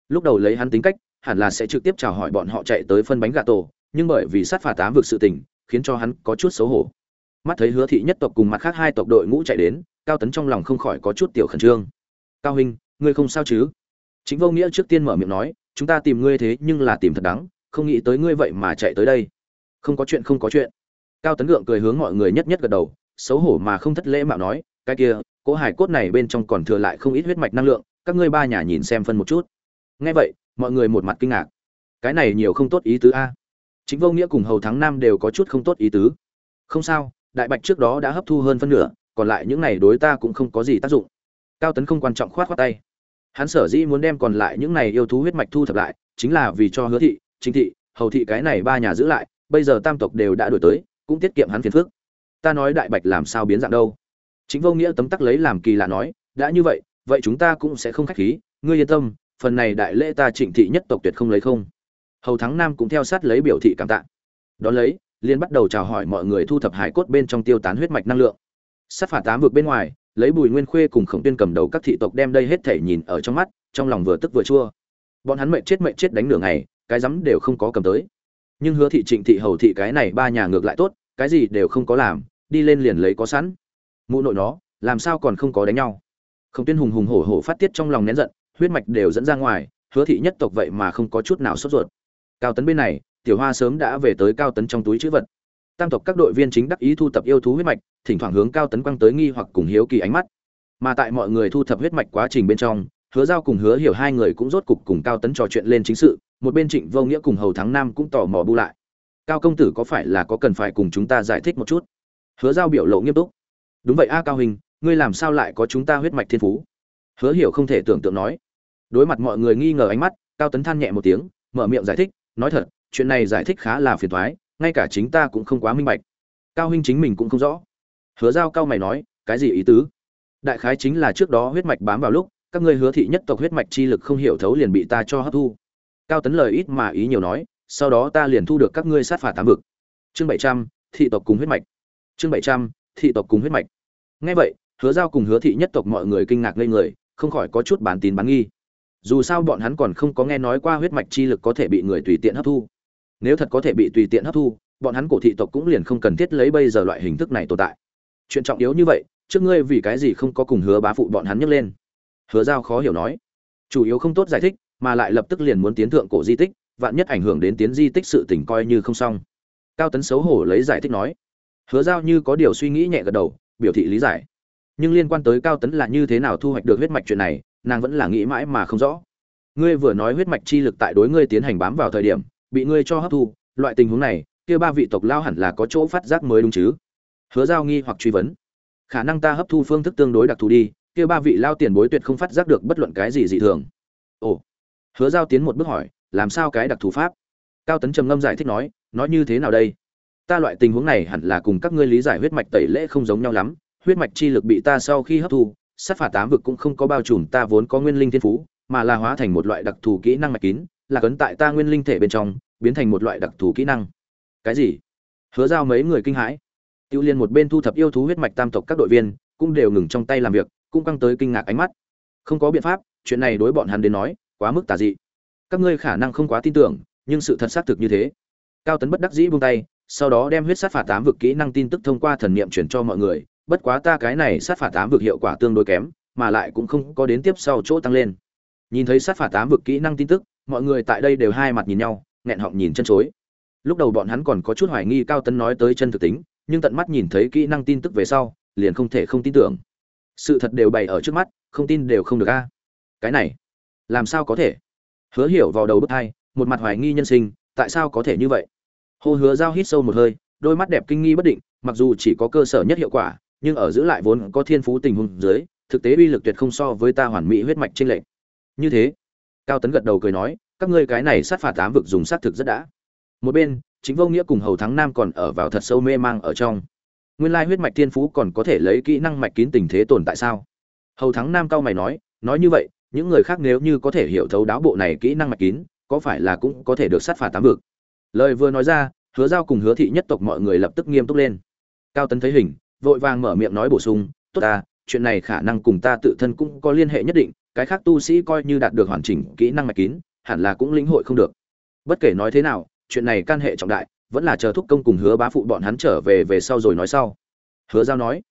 Lúc đầu lấy hắn tính cách, hẳn là sẽ trực tiếp chào hỏi bọn họ chạy tới phân bánh gà tổ nhưng bởi vì sát phạt tám vực sự tình, khiến cho hắn có chút xấu hổ. Mắt thấy hứa thị nhất tộc cùng mặt khác hai tộc đội ngũ chạy đến, cao tấn trong lòng không khỏi có chút tiểu khẩn trương. Cao huynh, ngươi không sao chứ? Chính vô nghĩa trước tiên mở miệng nói, chúng ta tìm ngươi thế nhưng là tìm thật đáng không nghĩ tới ngươi vậy mà chạy tới đây. Không có chuyện, không có chuyện. Cao tấn gượng cười hướng mọi người nhất nhất gật đầu, xấu hổ mà không thất lễ mạo nói, cái kia, cỗ hải cốt này bên trong còn thừa lại không ít huyết mạch năng lượng, các ngươi ba nhà nhìn xem phân một chút. Nghe vậy, mọi người một mặt kinh ngạc. Cái này nhiều không tốt ý tứ a chính vô nghĩa cùng hầu thắng nam đều có chút không tốt ý tứ. Không sao, đại bạch trước đó đã hấp thu hơn phân nửa, còn lại những này đối ta cũng không có gì tác dụng. Cao tấn không quan trọng khoát khoát tay. Hắn sở dĩ muốn đem còn lại những này yêu thú huyết mạch thu thập lại, chính là vì cho hứa thị chính thị, hầu thị cái này ba nhà giữ lại, bây giờ tam tộc đều đã đổi tới, cũng tiết kiệm hắn phiền phức. Ta nói đại bạch làm sao biến dạng đâu? Chính vô nghĩa tấm tắc lấy làm kỳ lạ nói, đã như vậy vậy chúng ta cũng sẽ không khách khí, ngươi yên tâm, phần này đại lễ ta trịnh thị nhất tộc tuyệt không lấy không hầu thắng nam cũng theo sát lấy biểu thị cảm tạ. Đón lấy liên bắt đầu chào hỏi mọi người thu thập hải cốt bên trong tiêu tán huyết mạch năng lượng. Sát phạt tám vực bên ngoài, lấy bùi nguyên khuê cùng khổng tuyên cầm đầu các thị tộc đem đây hết thể nhìn ở trong mắt, trong lòng vừa tức vừa chua. Bọn hắn mệnh chết mệnh chết đánh nửa ngày, cái rắm đều không có cầm tới. Nhưng hứa thị trịnh thị hầu thị cái này ba nhà ngược lại tốt, cái gì đều không có làm, đi lên liền lấy có sẵn. Mụ nội nó, làm sao còn không có đánh nhau? Khổng tuyên hùng hùng hổ hổ phát tiết trong lòng nén giận, huyết mạch đều dẫn ra ngoài, hứa thị nhất tộc vậy mà không có chút nào sốt ruột cao tấn bên này, tiểu hoa sớm đã về tới cao tấn trong túi chữ vật. Tam tộc các đội viên chính đắc ý thu tập yêu thú huyết mạch, thỉnh thoảng hướng cao tấn quăng tới nghi hoặc cùng hiếu kỳ ánh mắt. Mà tại mọi người thu thập huyết mạch quá trình bên trong, hứa giao cùng hứa hiểu hai người cũng rốt cục cùng cao tấn trò chuyện lên chính sự, một bên trịnh vô nghĩa cùng hầu thắng nam cũng tò mò bu lại. Cao công tử có phải là có cần phải cùng chúng ta giải thích một chút? Hứa giao biểu lộ nghiêm túc. Đúng vậy a cao hình ngươi làm sao lại có chúng ta huyết mạch thiên phú? Hứa hiểu không thể tưởng tượng nói. Đối mặt mọi người nghi ngờ ánh mắt, cao tấn than nhẹ một tiếng, mở miệng giải thích nói thật, chuyện này giải thích khá là phiền thoái ngay cả chính ta cũng không quá minh bạch. Cao huynh chính mình cũng không rõ. Hứa giao cao mày nói, cái gì ý tứ? Đại khái chính là trước đó huyết mạch bám vào lúc, các ngươi hứa thị nhất tộc huyết mạch chi lực không hiểu thấu liền bị ta cho hấp thu. Cao tấn lời ít mà ý nhiều nói, sau đó ta liền thu được các ngươi sát phạt tám vực. Chương bảy trăm, thị tộc cùng huyết mạch. Chương bảy trăm, thị tộc cùng huyết mạch. Ngay vậy, hứa giao cùng hứa thị nhất tộc mọi người kinh ngạc lên người, không khỏi có chút bán tín bán nghi dù sao bọn hắn còn không có nghe nói qua huyết mạch chi lực có thể bị người tùy tiện hấp thu. Nếu thật có thể bị tùy tiện hấp thu, bọn hắn cổ thị tộc cũng liền không cần thiết lấy bây giờ loại hình thức này tồn tại. Chuyện trọng yếu như vậy, trước ngươi vì cái gì không có cùng hứa bá phụ bọn hắn nhấc lên? Hứa giao khó hiểu nói. Chủ yếu không tốt giải thích, mà lại lập tức liền muốn tiến thượng cổ di tích, vạn nhất ảnh hưởng đến tiến di tích sự tỉnh coi như không xong. Cao tấn xấu hổ lấy giải thích nói. Hứa giao như có điều suy nghĩ nhẹ gật đầu, biểu thị lý giải. Nhưng liên quan tới cao tấn là như thế nào thu hoạch được huyết mạch chuyện này nàng vẫn là nghĩ mãi mà không rõ. Ngươi vừa nói huyết mạch chi lực tại đối ngươi tiến hành bám vào thời điểm, bị ngươi cho hấp thu, loại tình huống này, kia ba vị tộc lao hẳn là có chỗ phát giác mới đúng chứ? Hứa giao nghi hoặc truy vấn. Khả năng ta hấp thu phương thức tương đối đặc thù đi, kia ba vị lao tiền bối tuyệt không phát giác được bất luận cái gì dị thường. Ồ. Hứa giao tiến một bước hỏi, làm sao cái đặc thù pháp? Cao tấn trầm ngâm giải thích nói nói như thế nào đây? Ta loại tình huống này hẳn là cùng các ngươi lý giải huyết mạch tẩy lễ không giống nhau lắm. Huyết mạch chi lực bị ta sau khi hấp thu sát phạt tám vực cũng không có bao trùm ta vốn có nguyên linh thiên phú, mà là hóa thành một loại đặc thù kỹ năng mạch kín, là cấn tại ta nguyên linh thể bên trong, biến thành một loại đặc thù kỹ năng. Cái gì? Hứa giao mấy người kinh hãi. Tiêu liên một bên thu thập yêu thú huyết mạch tam tộc các đội viên, cũng đều ngừng trong tay làm việc, cũng căng tới kinh ngạc ánh mắt. Không có biện pháp, chuyện này đối bọn hắn đến nói, quá mức tà dị. Các ngươi khả năng không quá tin tưởng, nhưng sự thật xác thực như thế. Cao tấn bất đắc dĩ buông tay, sau đó đem huyết sát phạt tám vực kỹ năng tin tức thông qua thần niệm chuyển cho mọi người bất quá ta cái này sát phạt tám vực hiệu quả tương đối kém, mà lại cũng không có đến tiếp sau chỗ tăng lên. Nhìn thấy sát phạt tám vực kỹ năng tin tức, mọi người tại đây đều hai mặt nhìn nhau, nghẹn họng nhìn chân chối. Lúc đầu bọn hắn còn có chút hoài nghi cao tấn nói tới chân thực tính, nhưng tận mắt nhìn thấy kỹ năng tin tức về sau, liền không thể không tin tưởng. Sự thật đều bày ở trước mắt, không tin đều không được a. Cái này, làm sao có thể? Hứa hiểu vào đầu bức hai, một mặt hoài nghi nhân sinh, tại sao có thể như vậy? Hồ hứa giao hít sâu một hơi, đôi mắt đẹp kinh nghi bất định, mặc dù chỉ có cơ sở nhất hiệu quả nhưng ở giữ lại vốn có thiên phú tình huống dưới, thực tế uy lực tuyệt không so với ta hoàn mỹ huyết mạch chênh lệnh như thế, cao tấn gật đầu cười nói, các ngươi cái này sát phạt tám vực dùng sát thực rất đã. Một bên, chính vô nghĩa cùng hầu thắng nam còn ở vào thật sâu mê mang ở trong. Nguyên lai huyết mạch thiên phú còn có thể lấy kỹ năng mạch kín tình thế tồn tại sao? Hầu thắng nam cao mày nói nói như vậy, những người khác nếu như có thể hiểu thấu đáo bộ này kỹ năng mạch kín, có phải là cũng có thể được sát phạt tám vực? Lời vừa nói ra, hứa giao cùng hứa thị nhất tộc mọi người lập tức nghiêm túc lên. Cao tấn thấy hình vội vàng mở miệng nói bổ sung, tốt ta, chuyện này khả năng cùng ta tự thân cũng có liên hệ nhất định, cái khác tu sĩ coi như đạt được hoàn chỉnh kỹ năng mạch kín, hẳn là cũng lĩnh hội không được. Bất kể nói thế nào, chuyện này can hệ trọng đại, vẫn là chờ thúc công cùng hứa bá phụ bọn hắn trở về về sau rồi nói sau. Hứa giao nói,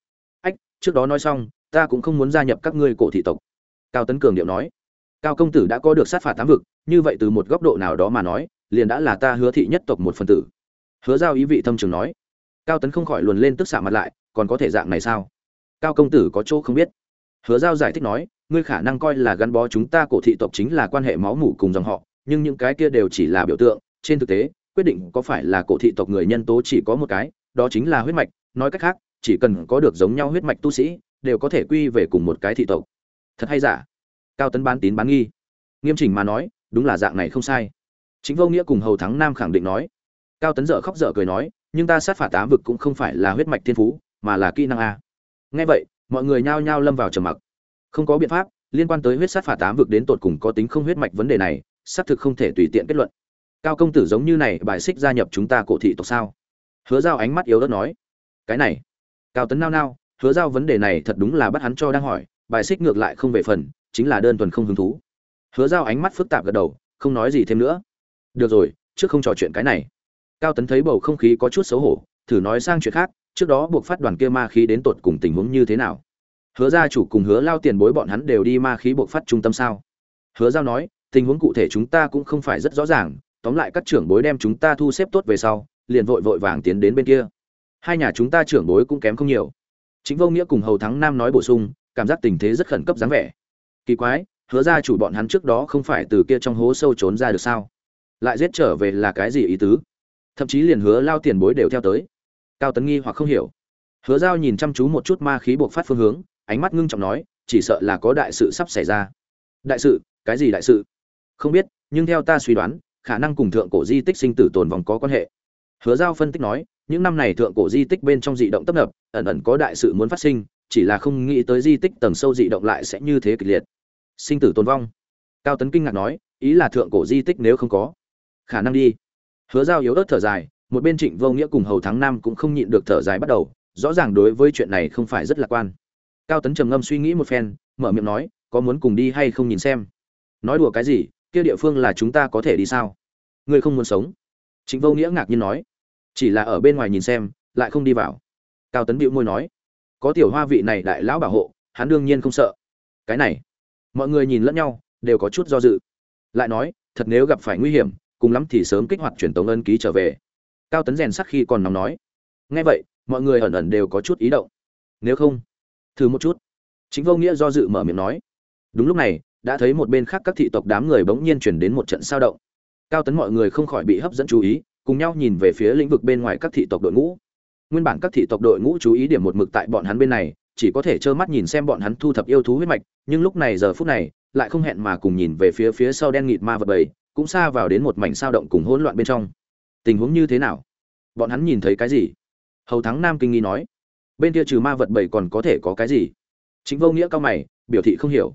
ách, trước đó nói xong, ta cũng không muốn gia nhập các ngươi cổ thị tộc. Cao tấn cường điệu nói, cao công tử đã có được sát phạt tám vực, như vậy từ một góc độ nào đó mà nói, liền đã là ta hứa thị nhất tộc một phần tử. Hứa giao ý vị thâm trường nói, cao tấn không khỏi luồn lên tức xạ mặt lại còn có thể dạng này sao? Cao công tử có chỗ không biết. Hứa giao giải thích nói, ngươi khả năng coi là gắn bó chúng ta cổ thị tộc chính là quan hệ máu mủ cùng dòng họ, nhưng những cái kia đều chỉ là biểu tượng. Trên thực tế, quyết định có phải là cổ thị tộc người nhân tố chỉ có một cái, đó chính là huyết mạch. Nói cách khác, chỉ cần có được giống nhau huyết mạch tu sĩ, đều có thể quy về cùng một cái thị tộc. Thật hay giả? Cao tấn bán tín bán nghi. Nghiêm chỉnh mà nói, đúng là dạng này không sai. Chính vô nghĩa cùng hầu thắng nam khẳng định nói. Cao tấn dở khóc dở cười nói, nhưng ta sát phạt tám vực cũng không phải là huyết mạch thiên phú mà là kỹ năng a. Nghe vậy, mọi người nhao nhao lâm vào trầm mặc. Không có biện pháp, liên quan tới huyết sát phạt tám vực đến tột cùng có tính không huyết mạch vấn đề này, xác thực không thể tùy tiện kết luận. Cao công tử giống như này, bài xích gia nhập chúng ta cổ thị tộc sao? Hứa giao ánh mắt yếu đất nói. Cái này. Cao tấn nao nao, hứa giao vấn đề này thật đúng là bắt hắn cho đang hỏi, bài xích ngược lại không về phần, chính là đơn thuần không hứng thú. Hứa giao ánh mắt phức tạp gật đầu, không nói gì thêm nữa. Được rồi, trước không trò chuyện cái này. Cao tấn thấy bầu không khí có chút xấu hổ, thử nói sang chuyện khác trước đó buộc phát đoàn kia ma khí đến tột cùng tình huống như thế nào? Hứa gia chủ cùng hứa lao tiền bối bọn hắn đều đi ma khí buộc phát trung tâm sao? Hứa giao nói, tình huống cụ thể chúng ta cũng không phải rất rõ ràng, tóm lại các trưởng bối đem chúng ta thu xếp tốt về sau, liền vội vội vàng tiến đến bên kia. Hai nhà chúng ta trưởng bối cũng kém không nhiều. Chính vô nghĩa cùng hầu thắng nam nói bổ sung, cảm giác tình thế rất khẩn cấp dáng vẻ. Kỳ quái, hứa ra chủ bọn hắn trước đó không phải từ kia trong hố sâu trốn ra được sao? Lại giết trở về là cái gì ý tứ? Thậm chí liền hứa lao tiền bối đều theo tới cao tấn nghi hoặc không hiểu. Hứa giao nhìn chăm chú một chút ma khí buộc phát phương hướng, ánh mắt ngưng trọng nói, chỉ sợ là có đại sự sắp xảy ra. Đại sự? Cái gì đại sự? Không biết, nhưng theo ta suy đoán, khả năng cùng thượng cổ di tích sinh tử tồn vòng có quan hệ. Hứa giao phân tích nói, những năm này thượng cổ di tích bên trong dị động tấp nập, ẩn ẩn có đại sự muốn phát sinh, chỉ là không nghĩ tới di tích tầng sâu dị động lại sẽ như thế kịch liệt. Sinh tử tồn vong. Cao tấn kinh ngạc nói, ý là thượng cổ di tích nếu không có, khả năng đi. Hứa giao yếu ớt thở dài một bên trịnh vô nghĩa cùng hầu thắng nam cũng không nhịn được thở dài bắt đầu, rõ ràng đối với chuyện này không phải rất lạc quan. Cao tấn trầm ngâm suy nghĩ một phen, mở miệng nói, có muốn cùng đi hay không nhìn xem? Nói đùa cái gì? Kia địa phương là chúng ta có thể đi sao? Ngươi không muốn sống? Trịnh vô nghĩa ngạc nhiên nói, chỉ là ở bên ngoài nhìn xem, lại không đi vào. Cao tấn bĩu môi nói, có tiểu hoa vị này đại lão bảo hộ, hắn đương nhiên không sợ. Cái này, mọi người nhìn lẫn nhau, đều có chút do dự. Lại nói, thật nếu gặp phải nguy hiểm, cùng lắm thì sớm kích hoạt truyền tống ân ký trở về cao tấn rèn sắc khi còn nóng nói. Nghe vậy, mọi người ẩn ẩn đều có chút ý động. Nếu không, thử một chút. Chính vô nghĩa do dự mở miệng nói. Đúng lúc này, đã thấy một bên khác các thị tộc đám người bỗng nhiên chuyển đến một trận sao động. Cao tấn mọi người không khỏi bị hấp dẫn chú ý, cùng nhau nhìn về phía lĩnh vực bên ngoài các thị tộc đội ngũ. Nguyên bản các thị tộc đội ngũ chú ý điểm một mực tại bọn hắn bên này, chỉ có thể trơ mắt nhìn xem bọn hắn thu thập yêu thú huyết mạch, nhưng lúc này giờ phút này, lại không hẹn mà cùng nhìn về phía phía sau đen nghịt ma vật bầy, cũng xa vào đến một mảnh sao động cùng hỗn loạn bên trong tình huống như thế nào? Bọn hắn nhìn thấy cái gì? Hầu thắng nam kinh nghi nói. Bên kia trừ ma vật bảy còn có thể có cái gì? Chính vô nghĩa cao mày, biểu thị không hiểu.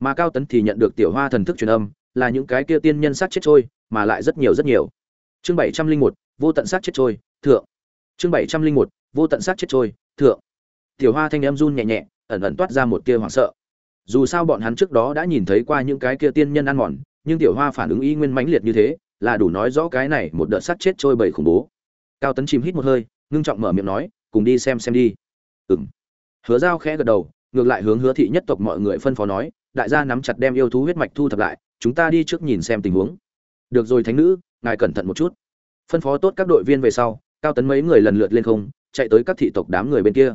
Mà cao tấn thì nhận được tiểu hoa thần thức truyền âm, là những cái kia tiên nhân sát chết trôi, mà lại rất nhiều rất nhiều. Chương bảy trăm linh một, vô tận sát chết trôi, thượng. Chương bảy trăm linh một, vô tận sát chết trôi, thượng. Tiểu hoa thanh em run nhẹ nhẹ, ẩn ẩn toát ra một tia hoảng sợ. Dù sao bọn hắn trước đó đã nhìn thấy qua những cái kia tiên nhân ăn mòn, nhưng tiểu hoa phản ứng y nguyên mãnh liệt như thế là đủ nói rõ cái này một đợt sát chết trôi bầy khủng bố. Cao tấn chìm hít một hơi, ngưng trọng mở miệng nói, cùng đi xem xem đi. Ừng hứa giao khẽ gật đầu, ngược lại hướng hứa thị nhất tộc mọi người phân phó nói, đại gia nắm chặt đem yêu thú huyết mạch thu thập lại, chúng ta đi trước nhìn xem tình huống. Được rồi thánh nữ, ngài cẩn thận một chút. Phân phó tốt các đội viên về sau, cao tấn mấy người lần lượt lên không, chạy tới các thị tộc đám người bên kia.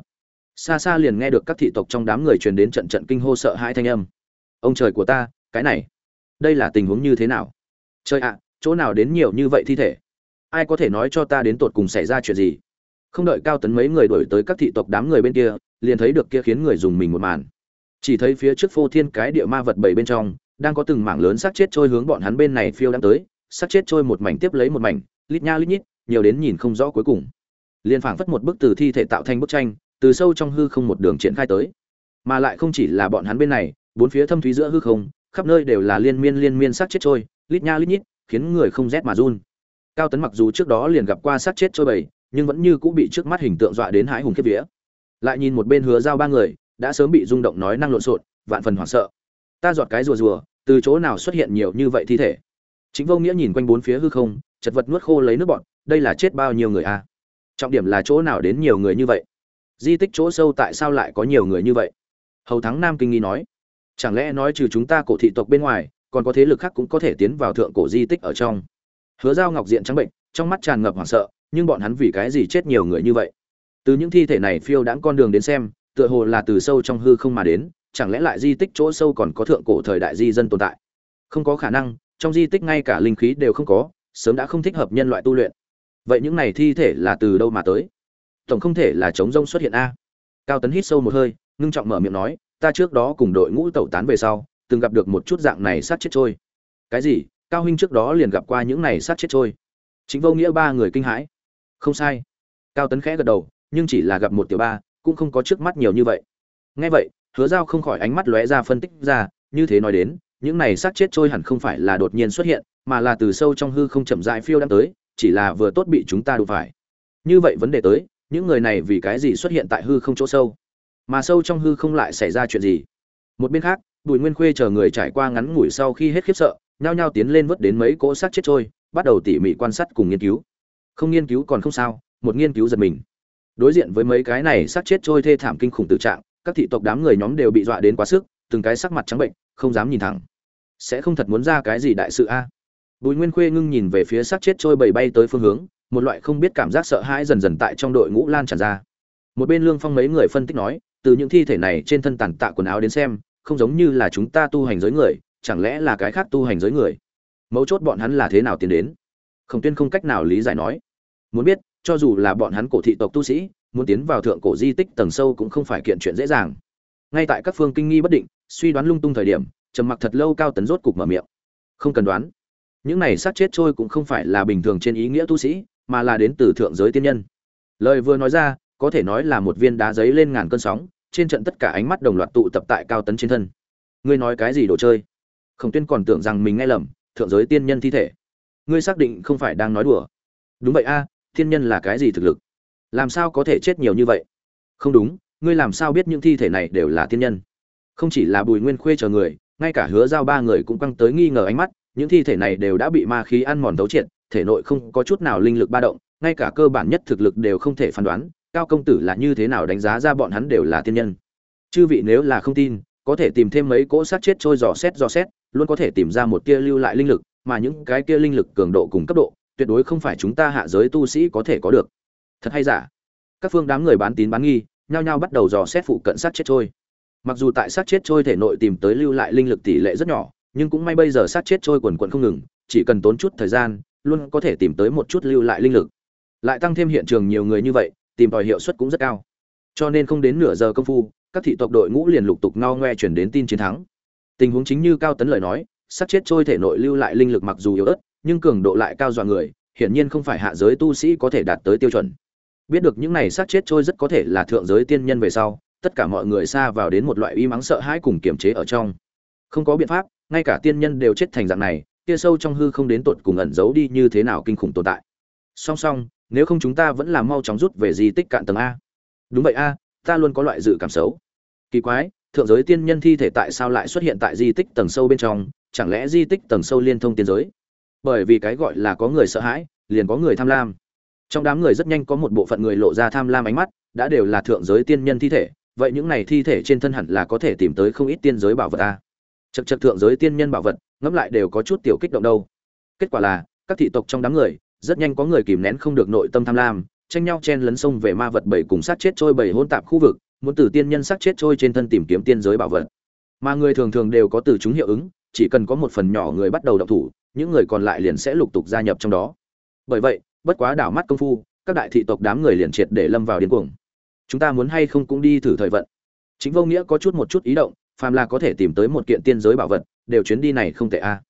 Xa xa liền nghe được các thị tộc trong đám người truyền đến trận trận kinh hô sợ hãi thanh âm. Ông trời của ta, cái này, đây là tình huống như thế nào? Trời ạ chỗ nào đến nhiều như vậy thi thể? Ai có thể nói cho ta đến tột cùng xảy ra chuyện gì? Không đợi cao tấn mấy người đổi tới các thị tộc đám người bên kia, liền thấy được kia khiến người dùng mình một màn. Chỉ thấy phía trước phô thiên cái địa ma vật bảy bên trong, đang có từng mảng lớn xác chết trôi hướng bọn hắn bên này phiêu đang tới, xác chết trôi một mảnh tiếp lấy một mảnh, lít nha lít nhít, nhiều đến nhìn không rõ cuối cùng. Liền phảng phất một bức từ thi thể tạo thành bức tranh, từ sâu trong hư không một đường triển khai tới. Mà lại không chỉ là bọn hắn bên này, bốn phía thâm thúy giữa hư không, khắp nơi đều là liên miên liên miên xác chết trôi, lít nha lít nhít khiến người không rét mà run. Cao tấn mặc dù trước đó liền gặp qua sát chết trôi bầy nhưng vẫn như cũng bị trước mắt hình tượng dọa đến hãi hùng kiếp vía. Lại nhìn một bên hứa giao ba người, đã sớm bị rung động nói năng lộn xộn, vạn phần hoảng sợ. Ta giọt cái rùa rùa, từ chỗ nào xuất hiện nhiều như vậy thi thể? Chính vô nghĩa nhìn quanh bốn phía hư không, chật vật nuốt khô lấy nước bọn, đây là chết bao nhiêu người a? Trọng điểm là chỗ nào đến nhiều người như vậy? Di tích chỗ sâu tại sao lại có nhiều người như vậy? Hầu thắng nam kinh nghi nói. Chẳng lẽ nói trừ chúng ta cổ thị tộc bên ngoài còn có thế lực khác cũng có thể tiến vào thượng cổ di tích ở trong. Hứa giao ngọc diện trắng bệnh, trong mắt tràn ngập hoảng sợ, nhưng bọn hắn vì cái gì chết nhiều người như vậy? Từ những thi thể này phiêu đãng con đường đến xem, tựa hồ là từ sâu trong hư không mà đến, chẳng lẽ lại di tích chỗ sâu còn có thượng cổ thời đại di dân tồn tại? Không có khả năng, trong di tích ngay cả linh khí đều không có, sớm đã không thích hợp nhân loại tu luyện. Vậy những này thi thể là từ đâu mà tới? Tổng không thể là chống rông xuất hiện a. Cao tấn hít sâu một hơi, ngưng trọng mở miệng nói, ta trước đó cùng đội ngũ tẩu tán về sau từng gặp được một chút dạng này sát chết trôi. Cái gì? Cao huynh trước đó liền gặp qua những này sát chết trôi. Chính vô nghĩa ba người kinh hãi. Không sai. Cao tấn khẽ gật đầu, nhưng chỉ là gặp một tiểu ba, cũng không có trước mắt nhiều như vậy. Ngay vậy, hứa giao không khỏi ánh mắt lóe ra phân tích ra, như thế nói đến, những này xác chết trôi hẳn không phải là đột nhiên xuất hiện, mà là từ sâu trong hư không chậm rãi phiêu đang tới, chỉ là vừa tốt bị chúng ta đụng phải. Như vậy vấn đề tới, những người này vì cái gì xuất hiện tại hư không chỗ sâu? Mà sâu trong hư không lại xảy ra chuyện gì? Một bên khác bùi nguyên khuê chờ người trải qua ngắn ngủi sau khi hết khiếp sợ, nhao nhao tiến lên vớt đến mấy cỗ xác chết trôi, bắt đầu tỉ mỉ quan sát cùng nghiên cứu. Không nghiên cứu còn không sao, một nghiên cứu giật mình. Đối diện với mấy cái này xác chết trôi thê thảm kinh khủng tự trạng, các thị tộc đám người nhóm đều bị dọa đến quá sức, từng cái sắc mặt trắng bệnh, không dám nhìn thẳng. Sẽ không thật muốn ra cái gì đại sự a? Bùi nguyên khuê ngưng nhìn về phía xác chết trôi bầy bay tới phương hướng, một loại không biết cảm giác sợ hãi dần dần tại trong đội ngũ lan tràn ra. Một bên lương phong mấy người phân tích nói, từ những thi thể này trên thân tàn tạ quần áo đến xem không giống như là chúng ta tu hành giới người, chẳng lẽ là cái khác tu hành giới người? Mấu chốt bọn hắn là thế nào tiến đến? Khổng tuyên không cách nào lý giải nói. Muốn biết, cho dù là bọn hắn cổ thị tộc tu sĩ, muốn tiến vào thượng cổ di tích tầng sâu cũng không phải kiện chuyện dễ dàng. Ngay tại các phương kinh nghi bất định, suy đoán lung tung thời điểm, trầm mặc thật lâu cao tấn rốt cục mở miệng. Không cần đoán. Những này sát chết trôi cũng không phải là bình thường trên ý nghĩa tu sĩ, mà là đến từ thượng giới tiên nhân. Lời vừa nói ra, có thể nói là một viên đá giấy lên ngàn cơn sóng trên trận tất cả ánh mắt đồng loạt tụ tập tại cao tấn trên thân. Ngươi nói cái gì đồ chơi? Khổng tuyên còn tưởng rằng mình nghe lầm thượng giới tiên nhân thi thể. Ngươi xác định không phải đang nói đùa. Đúng vậy a à, thiên nhân là cái gì thực lực? Làm sao có thể chết nhiều như vậy? Không đúng ngươi làm sao biết những thi thể này đều là thiên nhân? Không chỉ là bùi nguyên khuê chờ người ngay cả hứa giao ba người cũng căng tới nghi ngờ ánh mắt những thi thể này đều đã bị ma khí ăn mòn thấu triệt thể nội không có chút nào linh lực ba động ngay cả cơ bản nhất thực lực đều không thể phán đoán cao công tử là như thế nào đánh giá ra bọn hắn đều là tiên nhân? Chư vị nếu là không tin, có thể tìm thêm mấy cỗ sát chết trôi dò xét dò xét, luôn có thể tìm ra một tia lưu lại linh lực, mà những cái kia linh lực cường độ cùng cấp độ, tuyệt đối không phải chúng ta hạ giới tu sĩ có thể có được. Thật hay giả? Các phương đám người bán tín bán nghi, nhao nhao bắt đầu dò xét phụ cận sát chết trôi. Mặc dù tại sát chết trôi thể nội tìm tới lưu lại linh lực tỷ lệ rất nhỏ, nhưng cũng may bây giờ sát chết trôi quần quận không ngừng, chỉ cần tốn chút thời gian, luôn có thể tìm tới một chút lưu lại linh lực. Lại tăng thêm hiện trường nhiều người như vậy tìm tòi hiệu suất cũng rất cao. Cho nên không đến nửa giờ công phu, các thị tộc đội ngũ liền lục tục ngao ngoe chuyển đến tin chiến thắng. Tình huống chính như cao tấn lời nói sát chết trôi thể nội lưu lại linh lực mặc dù yếu ớt, nhưng cường độ lại cao dọa người, hiển nhiên không phải hạ giới tu sĩ có thể đạt tới tiêu chuẩn. Biết được những này sát chết trôi rất có thể là thượng giới tiên nhân về sau, tất cả mọi người xa vào đến một loại uy mắng sợ hãi cùng kiềm chế ở trong. Không có biện pháp, ngay cả tiên nhân đều chết thành dạng này, kia sâu trong hư không đến tột cùng ẩn giấu đi như thế nào kinh khủng tồn tại. Song song nếu không chúng ta vẫn là mau chóng rút về di tích cạn tầng a. Đúng vậy a, ta luôn có loại dự cảm xấu. Kỳ quái, thượng giới tiên nhân thi thể tại sao lại xuất hiện tại di tích tầng sâu bên trong? Chẳng lẽ di tích tầng sâu liên thông tiên giới? Bởi vì cái gọi là có người sợ hãi, liền có người tham lam. Trong đám người rất nhanh có một bộ phận người lộ ra tham lam ánh mắt, đã đều là thượng giới tiên nhân thi thể. Vậy những này thi thể trên thân hẳn là có thể tìm tới không ít tiên giới bảo vật a. Chật chật thượng giới tiên nhân bảo vật, ngẫm lại đều có chút tiểu kích động đâu. Kết quả là, các thị tộc trong đám người rất nhanh có người kìm nén không được nội tâm tham lam, tranh nhau chen lấn sông về ma vật bảy cùng sát chết trôi bảy hỗn tạp khu vực, muốn từ tiên nhân sát chết trôi trên thân tìm kiếm tiên giới bảo vật. Mà người thường thường đều có từ chúng hiệu ứng, chỉ cần có một phần nhỏ người bắt đầu động thủ, những người còn lại liền sẽ lục tục gia nhập trong đó. Bởi vậy, bất quá đảo mắt công phu, các đại thị tộc đám người liền triệt để lâm vào điên cuồng. Chúng ta muốn hay không cũng đi thử thời vận. Chính vô nghĩa có chút một chút ý động, phàm là có thể tìm tới một kiện tiên giới bảo vật, đều chuyến đi này không tệ a.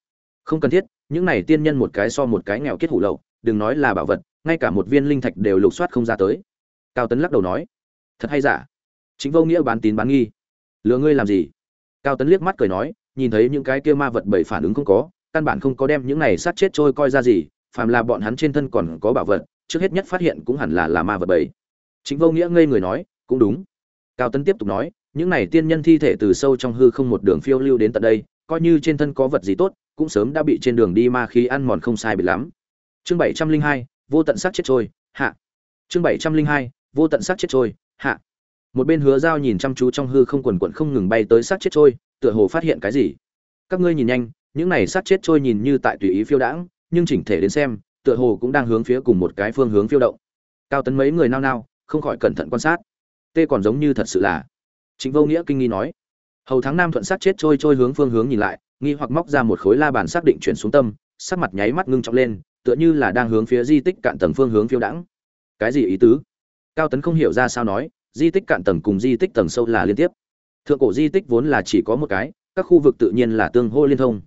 Không cần thiết, những này tiên nhân một cái so một cái nghèo kết hủ lậu đừng nói là bảo vật, ngay cả một viên linh thạch đều lục soát không ra tới. Cao tấn lắc đầu nói, thật hay giả? Chính vô nghĩa bán tín bán nghi. Lừa ngươi làm gì? Cao tấn liếc mắt cười nói, nhìn thấy những cái kia ma vật bảy phản ứng không có, căn bản không có đem những này sát chết trôi coi ra gì, phàm là bọn hắn trên thân còn có bảo vật, trước hết nhất phát hiện cũng hẳn là là ma vật bảy. Chính vô nghĩa ngây người nói, cũng đúng. Cao tấn tiếp tục nói, những này tiên nhân thi thể từ sâu trong hư không một đường phiêu lưu đến tận đây, coi như trên thân có vật gì tốt, cũng sớm đã bị trên đường đi ma khí ăn mòn không sai bị lắm chương bảy trăm linh hai, vô tận sát chết trôi, hạ. Chương bảy trăm linh hai, vô tận sát chết trôi, hạ. Một bên hứa dao nhìn chăm chú trong hư không quần quận không ngừng bay tới sát chết trôi, tựa hồ phát hiện cái gì. Các ngươi nhìn nhanh, những này sát chết trôi nhìn như tại tùy ý phiêu đãng, nhưng chỉnh thể đến xem, tựa hồ cũng đang hướng phía cùng một cái phương hướng phiêu động. Cao tấn mấy người nao nao, không khỏi cẩn thận quan sát. Tê còn giống như thật sự là. Chính vô nghĩa kinh nghi nói. Hầu tháng nam thuận sát chết trôi trôi hướng phương hướng nhìn lại, nghi hoặc móc ra một khối la bàn xác định chuyển xuống tâm, sắc mặt nháy mắt ngưng trọng lên tựa như là đang hướng phía di tích cạn tầng phương hướng phiêu đãng. Cái gì ý tứ? Cao tấn không hiểu ra sao nói, di tích cạn tầng cùng di tích tầng sâu là liên tiếp. Thượng cổ di tích vốn là chỉ có một cái, các khu vực tự nhiên là tương hô liên thông.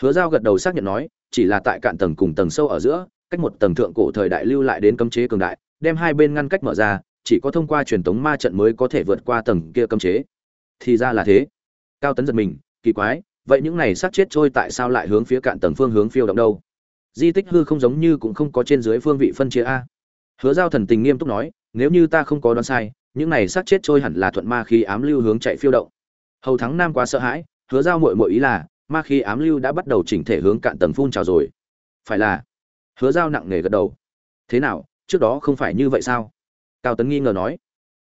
Hứa giao gật đầu xác nhận nói, chỉ là tại cạn tầng cùng tầng sâu ở giữa, cách một tầng thượng cổ thời đại lưu lại đến cấm chế cường đại, đem hai bên ngăn cách mở ra, chỉ có thông qua truyền thống ma trận mới có thể vượt qua tầng kia cấm chế. Thì ra là thế. Cao tấn giật mình, kỳ quái, vậy những này sát chết trôi tại sao lại hướng phía cạn tầng phương hướng phiêu động đâu? Di tích hư không giống như cũng không có trên dưới phương vị phân chia a. Hứa giao thần tình nghiêm túc nói, nếu như ta không có đoán sai, những này sát chết trôi hẳn là thuận ma khí ám lưu hướng chạy phiêu động. Hầu thắng nam quá sợ hãi, hứa giao mội mội ý là, ma khí ám lưu đã bắt đầu chỉnh thể hướng cạn tầng phun trào rồi. Phải là, hứa giao nặng nề gật đầu. Thế nào, trước đó không phải như vậy sao? Cao tấn nghi ngờ nói.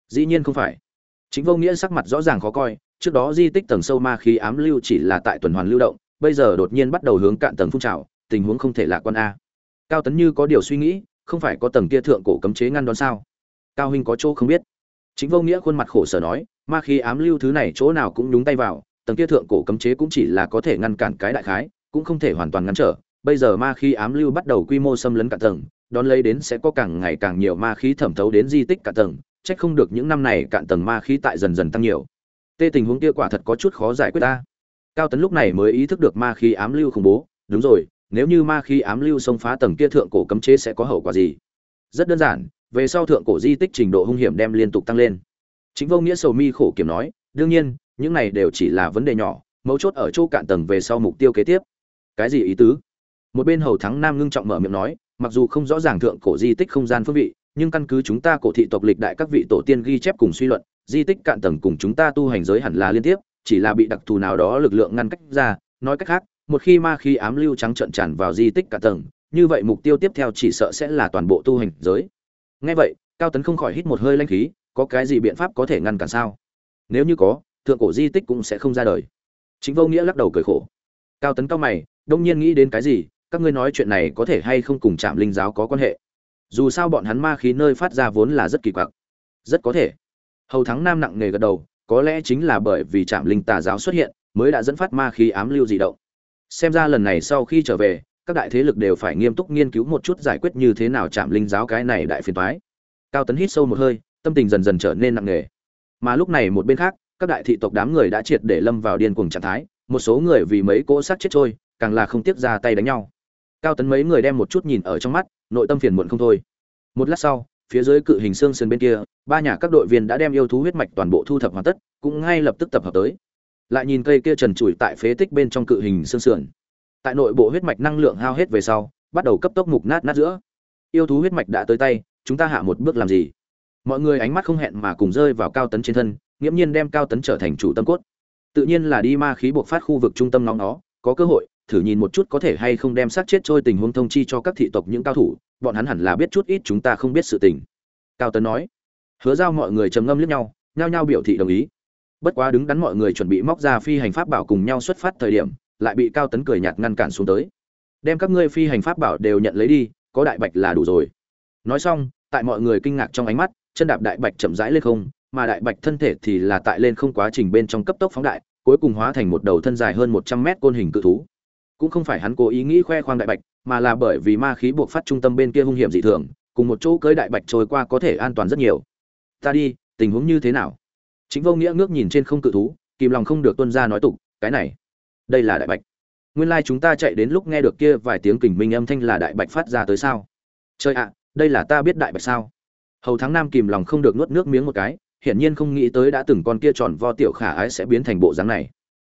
Dĩ nhiên không phải. Chính vô nghĩa sắc mặt rõ ràng khó coi, trước đó di tích tầng sâu ma khí ám lưu chỉ là tại tuần hoàn lưu động, bây giờ đột nhiên bắt đầu hướng cạn tầng phun trào tình huống không thể lạc quan a. Cao tấn như có điều suy nghĩ, không phải có tầng kia thượng cổ cấm chế ngăn đón sao? Cao huynh có chỗ không biết. Chính vô nghĩa khuôn mặt khổ sở nói, ma khí ám lưu thứ này chỗ nào cũng nhúng tay vào, tầng kia thượng cổ cấm chế cũng chỉ là có thể ngăn cản cái đại khái, cũng không thể hoàn toàn ngăn trở. Bây giờ ma khí ám lưu bắt đầu quy mô xâm lấn cả tầng, đón lấy đến sẽ có càng ngày càng nhiều ma khí thẩm thấu đến di tích cả tầng trách không được những năm này cạn tầng ma khí tại dần dần tăng nhiều. Tê tình huống kia quả thật có chút khó giải quyết ta. Cao tấn lúc này mới ý thức được ma khí ám lưu khủng bố. Đúng rồi nếu như ma khí ám lưu xông phá tầng kia thượng cổ cấm chế sẽ có hậu quả gì? Rất đơn giản, về sau thượng cổ di tích trình độ hung hiểm đem liên tục tăng lên. Chính vô nghĩa sầu mi khổ kiểm nói, đương nhiên, những này đều chỉ là vấn đề nhỏ, mấu chốt ở chỗ cạn tầng về sau mục tiêu kế tiếp. Cái gì ý tứ? Một bên hầu thắng nam ngưng trọng mở miệng nói, mặc dù không rõ ràng thượng cổ di tích không gian phương vị, nhưng căn cứ chúng ta cổ thị tộc lịch đại các vị tổ tiên ghi chép cùng suy luận, di tích cạn tầng cùng chúng ta tu hành giới hẳn là liên tiếp, chỉ là bị đặc thù nào đó lực lượng ngăn cách ra, nói cách khác một khi ma khí ám lưu trắng trợn tràn vào di tích cả tầng, như vậy mục tiêu tiếp theo chỉ sợ sẽ là toàn bộ tu hành giới. Nghe vậy, cao tấn không khỏi hít một hơi lãnh khí, có cái gì biện pháp có thể ngăn cản sao? Nếu như có, thượng cổ di tích cũng sẽ không ra đời. Chính vô nghĩa lắc đầu cười khổ. Cao tấn cao mày, đông nhiên nghĩ đến cái gì, các ngươi nói chuyện này có thể hay không cùng trạm linh giáo có quan hệ? Dù sao bọn hắn ma khí nơi phát ra vốn là rất kỳ quặc. Rất có thể. Hầu thắng nam nặng nề gật đầu, có lẽ chính là bởi vì trạm linh tà giáo xuất hiện, mới đã dẫn phát ma khí ám lưu dị động xem ra lần này sau khi trở về, các đại thế lực đều phải nghiêm túc nghiên cứu một chút giải quyết như thế nào chạm linh giáo cái này đại phiền toái. Cao tấn hít sâu một hơi, tâm tình dần dần trở nên nặng nề. Mà lúc này một bên khác, các đại thị tộc đám người đã triệt để lâm vào điên cuồng trạng thái, một số người vì mấy cỗ sát chết trôi, càng là không tiếc ra tay đánh nhau. Cao tấn mấy người đem một chút nhìn ở trong mắt, nội tâm phiền muộn không thôi. Một lát sau, phía dưới cự hình xương sườn bên kia, ba nhà các đội viên đã đem yêu thú huyết mạch toàn bộ thu thập hoàn tất, cũng ngay lập tức tập hợp tới lại nhìn cây kia trần trụi tại phế tích bên trong cự hình xương sườn. Tại nội bộ huyết mạch năng lượng hao hết về sau, bắt đầu cấp tốc mục nát nát giữa. Yêu thú huyết mạch đã tới tay, chúng ta hạ một bước làm gì? Mọi người ánh mắt không hẹn mà cùng rơi vào cao tấn trên thân, nghiễm nhiên đem cao tấn trở thành chủ tâm cốt. Tự nhiên là đi ma khí buộc phát khu vực trung tâm nóng nó, có cơ hội, thử nhìn một chút có thể hay không đem sát chết trôi tình huống thông chi cho các thị tộc những cao thủ, bọn hắn hẳn là biết chút ít chúng ta không biết sự tình. Cao tấn nói. Hứa giao mọi người trầm ngâm liếc nhau, nhao nhao biểu thị đồng ý bất quá đứng đắn mọi người chuẩn bị móc ra phi hành pháp bảo cùng nhau xuất phát thời điểm, lại bị cao tấn cười nhạt ngăn cản xuống tới. Đem các ngươi phi hành pháp bảo đều nhận lấy đi, có đại bạch là đủ rồi. Nói xong, tại mọi người kinh ngạc trong ánh mắt, chân đạp đại bạch chậm rãi lên không, mà đại bạch thân thể thì là tại lên không quá trình bên trong cấp tốc phóng đại, cuối cùng hóa thành một đầu thân dài hơn một trăm mét côn hình cự thú. Cũng không phải hắn cố ý nghĩ khoe khoang đại bạch, mà là bởi vì ma khí buộc phát trung tâm bên kia hung hiểm dị thường, cùng một chỗ cưới đại bạch trôi qua có thể an toàn rất nhiều. Ta đi, tình huống như thế nào? Chính vô nghĩa ngước nhìn trên không cự thú, kìm lòng không được tuân ra nói tục, cái này, đây là đại bạch. Nguyên lai chúng ta chạy đến lúc nghe được kia vài tiếng kình minh âm thanh là đại bạch phát ra tới sao? Chơi ạ, đây là ta biết đại bạch sao? Hầu tháng nam kìm lòng không được nuốt nước miếng một cái, hiển nhiên không nghĩ tới đã từng con kia tròn vo tiểu khả ái sẽ biến thành bộ dáng này.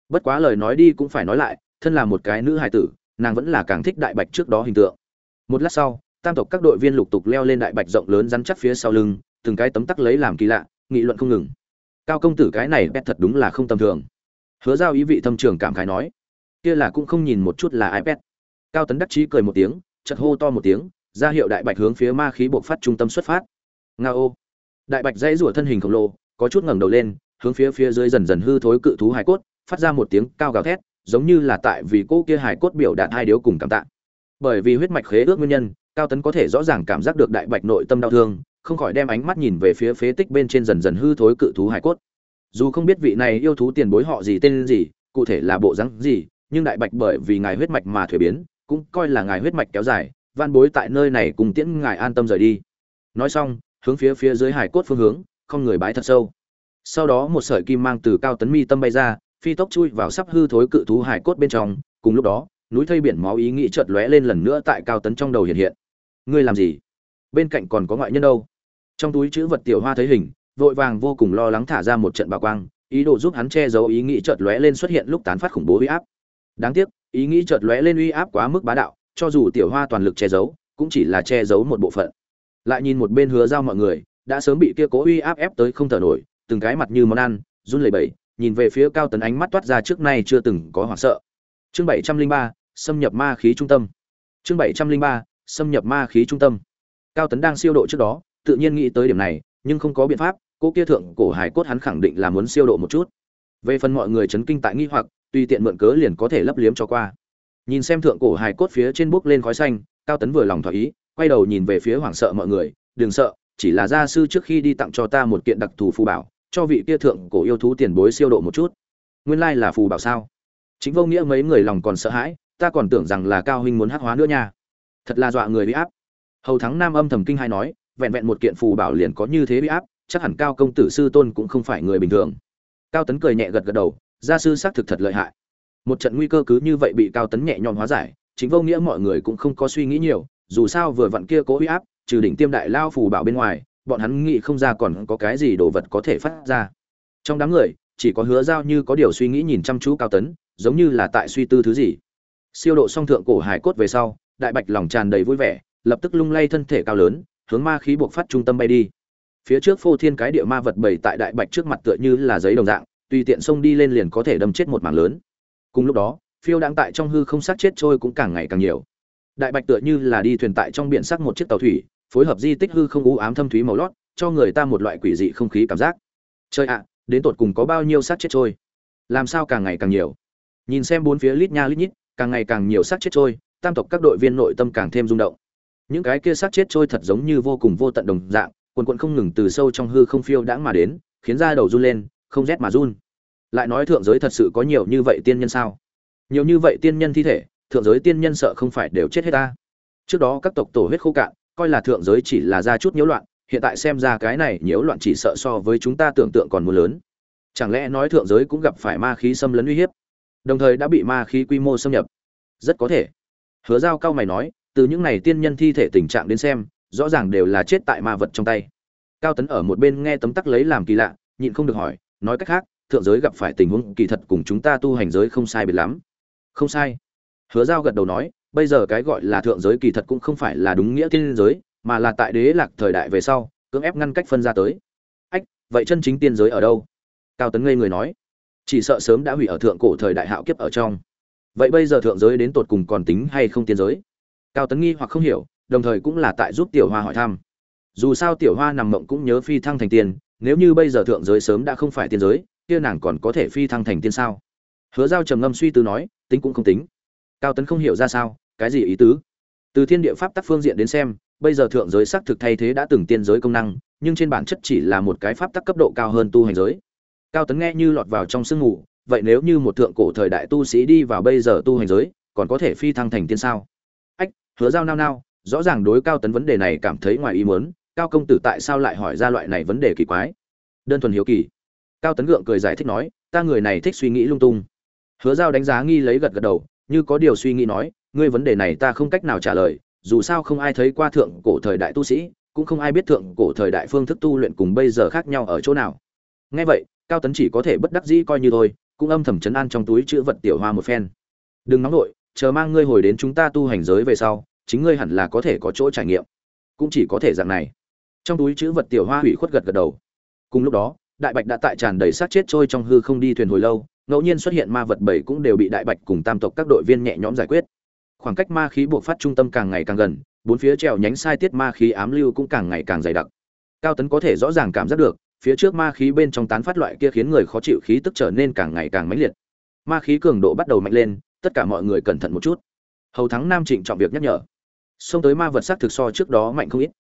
Bất quá lời nói đi cũng phải nói lại, thân là một cái nữ hài tử, nàng vẫn là càng thích đại bạch trước đó hình tượng. Một lát sau, tam tộc các đội viên lục tục leo lên đại bạch rộng lớn rắn chắc phía sau lưng, từng cái tấm tắc lấy làm kỳ lạ, nghị luận không ngừng cao công tử cái này pet thật đúng là không tầm thường. Hứa giao ý vị thâm trường cảm khái nói, kia là cũng không nhìn một chút là ipad cao tấn đắc chí cười một tiếng chật hô to một tiếng, ra hiệu đại bạch hướng phía ma khí bộc phát trung tâm xuất phát. Nga ô. Đại bạch dãy rủa thân hình khổng lồ, có chút ngẩng đầu lên, hướng phía phía dưới dần dần hư thối cự thú hải cốt, phát ra một tiếng cao gào thét, giống như là tại vì cô kia hải cốt biểu đạt hai điếu cùng cảm tạ. Bởi vì huyết mạch khế ước nguyên nhân, cao tấn có thể rõ ràng cảm giác được đại bạch nội tâm đau thương không khỏi đem ánh mắt nhìn về phía phế tích bên trên dần dần hư thối cự thú hải cốt. Dù không biết vị này yêu thú tiền bối họ gì tên gì, cụ thể là bộ rắn gì, nhưng đại bạch bởi vì ngài huyết mạch mà thuế biến, cũng coi là ngài huyết mạch kéo dài van bối tại nơi này cùng tiễn ngài an tâm rời đi. Nói xong, hướng phía phía dưới hải cốt phương hướng, không người bái thật sâu. Sau đó một sợi kim mang từ cao tấn mi tâm bay ra, phi tốc chui vào sắp hư thối cự thú hải cốt bên trong, cùng lúc đó, núi thây biển máu ý nghĩ chợt lóe lên lần nữa tại cao tấn trong đầu hiện hiện. Ngươi làm gì? Bên cạnh còn có ngoại nhân đâu. Trong túi chữ vật tiểu hoa thấy hình, vội vàng vô cùng lo lắng thả ra một trận bạo quang, ý đồ giúp hắn che giấu ý nghĩ chợt lóe lên xuất hiện lúc tán phát khủng bố uy áp. Đáng tiếc, ý nghĩ chợt lóe lên uy áp quá mức bá đạo, cho dù tiểu hoa toàn lực che giấu, cũng chỉ là che giấu một bộ phận. Lại nhìn một bên hứa giao mọi người, đã sớm bị kia cố uy áp ép tới không thở nổi, từng cái mặt như món ăn, run lẩy bẩy, nhìn về phía cao tấn ánh mắt toát ra trước nay chưa từng có hoảng sợ. Chương bảy trăm linh ba, xâm nhập ma khí trung tâm. Chương bảy trăm linh ba, xâm nhập ma khí trung tâm cao tấn đang siêu độ trước đó, tự nhiên nghĩ tới điểm này, nhưng không có biện pháp, cô kia thượng cổ hải cốt hắn khẳng định là muốn siêu độ một chút. Về phần mọi người chấn kinh tại nghi hoặc, tùy tiện mượn cớ liền có thể lấp liếm cho qua. Nhìn xem thượng cổ hải cốt phía trên bốc lên khói xanh, cao tấn vừa lòng thỏa ý, quay đầu nhìn về phía hoảng sợ mọi người, đừng sợ, chỉ là gia sư trước khi đi tặng cho ta một kiện đặc thù phù bảo, cho vị kia thượng cổ yêu thú tiền bối siêu độ một chút. Nguyên lai là phù bảo sao? Chính vô nghĩa mấy người lòng còn sợ hãi, ta còn tưởng rằng là cao huynh muốn hắc hóa nữa nha. Thật là dọa người bị áp hầu thắng nam âm thầm kinh hai nói, vẹn vẹn một kiện phù bảo liền có như thế bị áp, chắc hẳn cao công tử sư tôn cũng không phải người bình thường. Cao tấn cười nhẹ gật gật đầu, gia sư xác thực thật lợi hại. Một trận nguy cơ cứ như vậy bị cao tấn nhẹ nhõm hóa giải, chính vô nghĩa mọi người cũng không có suy nghĩ nhiều, dù sao vừa vặn kia cố uy áp, trừ đỉnh tiêm đại lao phù bảo bên ngoài, bọn hắn nghĩ không ra còn có cái gì đồ vật có thể phát ra. Trong đám người, chỉ có hứa giao như có điều suy nghĩ nhìn chăm chú cao tấn, giống như là tại suy tư thứ gì. Siêu độ song thượng cổ hải cốt về sau, đại bạch lòng tràn đầy vui vẻ lập tức lung lay thân thể cao lớn, hướng ma khí buộc phát trung tâm bay đi. Phía trước phô thiên cái địa ma vật bầy tại đại bạch trước mặt tựa như là giấy đồng dạng, tùy tiện xông đi lên liền có thể đâm chết một mảng lớn. Cùng lúc đó, phiêu đang tại trong hư không sát chết trôi cũng càng ngày càng nhiều. Đại bạch tựa như là đi thuyền tại trong biển sắc một chiếc tàu thủy, phối hợp di tích hư không u ám thâm thúy màu lót, cho người ta một loại quỷ dị không khí cảm giác. Chơi ạ, đến tột cùng có bao nhiêu xác chết trôi? Làm sao càng ngày càng nhiều? Nhìn xem bốn phía lít nha lít nhít, càng ngày càng nhiều xác chết trôi, tam tộc các đội viên nội tâm càng thêm rung động những cái kia xác chết trôi thật giống như vô cùng vô tận đồng dạng, quần quận không ngừng từ sâu trong hư không phiêu đãng mà đến, khiến da đầu run lên, không rét mà run. Lại nói thượng giới thật sự có nhiều như vậy tiên nhân sao? Nhiều như vậy tiên nhân thi thể, thượng giới tiên nhân sợ không phải đều chết hết ta. Trước đó các tộc tổ huyết khô cạn, coi là thượng giới chỉ là ra chút nhiễu loạn, hiện tại xem ra cái này nhiễu loạn chỉ sợ so với chúng ta tưởng tượng còn mưa lớn. Chẳng lẽ nói thượng giới cũng gặp phải ma khí xâm lấn uy hiếp? Đồng thời đã bị ma khí quy mô xâm nhập. Rất có thể. Hứa giao cao mày nói từ những này tiên nhân thi thể tình trạng đến xem, rõ ràng đều là chết tại ma vật trong tay. Cao tấn ở một bên nghe tấm tắc lấy làm kỳ lạ, nhịn không được hỏi, nói cách khác, thượng giới gặp phải tình huống kỳ thật cùng chúng ta tu hành giới không sai biệt lắm. Không sai. Hứa giao gật đầu nói, bây giờ cái gọi là thượng giới kỳ thật cũng không phải là đúng nghĩa tiên giới, mà là tại đế lạc thời đại về sau, cưỡng ép ngăn cách phân ra tới. Ách, vậy chân chính tiên giới ở đâu? Cao tấn ngây người nói, chỉ sợ sớm đã hủy ở thượng cổ thời đại hạo kiếp ở trong. Vậy bây giờ thượng giới đến tột cùng còn tính hay không tiên giới? Cao tấn nghi hoặc không hiểu, đồng thời cũng là tại giúp tiểu hoa hỏi thăm. Dù sao tiểu hoa nằm mộng cũng nhớ phi thăng thành tiên, nếu như bây giờ thượng giới sớm đã không phải tiên giới, kia nàng còn có thể phi thăng thành tiên sao? Hứa giao trầm ngâm suy tư nói, tính cũng không tính. Cao tấn không hiểu ra sao, cái gì ý tứ? Từ thiên địa pháp tắc phương diện đến xem, bây giờ thượng giới xác thực thay thế đã từng tiên giới công năng, nhưng trên bản chất chỉ là một cái pháp tắc cấp độ cao hơn tu hành giới. Cao tấn nghe như lọt vào trong sương ngủ vậy nếu như một thượng cổ thời đại tu sĩ đi vào bây giờ tu hành giới, còn có thể phi thăng thành tiên sao? Hứa giao nao nao, rõ ràng đối cao tấn vấn đề này cảm thấy ngoài ý muốn, cao công tử tại sao lại hỏi ra loại này vấn đề kỳ quái? Đơn thuần hiếu kỳ. Cao tấn gượng cười giải thích nói, ta người này thích suy nghĩ lung tung. Hứa giao đánh giá nghi lấy gật gật đầu, như có điều suy nghĩ nói, ngươi vấn đề này ta không cách nào trả lời, dù sao không ai thấy qua thượng cổ thời đại tu sĩ, cũng không ai biết thượng cổ thời đại phương thức tu luyện cùng bây giờ khác nhau ở chỗ nào. Nghe vậy, cao tấn chỉ có thể bất đắc dĩ coi như thôi, cũng âm thầm chấn an trong túi chữ vật tiểu hoa một phen. Đừng nóng nổi chờ mang ngươi hồi đến chúng ta tu hành giới về sau chính ngươi hẳn là có thể có chỗ trải nghiệm. Cũng chỉ có thể dạng này. Trong túi chữ vật tiểu hoa hủy khuất gật gật đầu. Cùng lúc đó, đại bạch đã tại tràn đầy sát chết trôi trong hư không đi thuyền hồi lâu, ngẫu nhiên xuất hiện ma vật bảy cũng đều bị đại bạch cùng tam tộc các đội viên nhẹ nhõm giải quyết. Khoảng cách ma khí buộc phát trung tâm càng ngày càng gần, bốn phía trèo nhánh sai tiết ma khí ám lưu cũng càng ngày càng dày đặc. Cao tấn có thể rõ ràng cảm giác được, phía trước ma khí bên trong tán phát loại kia khiến người khó chịu khí tức trở nên càng ngày càng mãnh liệt. Ma khí cường độ bắt đầu mạnh lên, tất cả mọi người cẩn thận một chút. Hầu thắng nam trịnh trọng việc nhắc nhở xông tới ma vật sắc thực so trước đó mạnh không ít.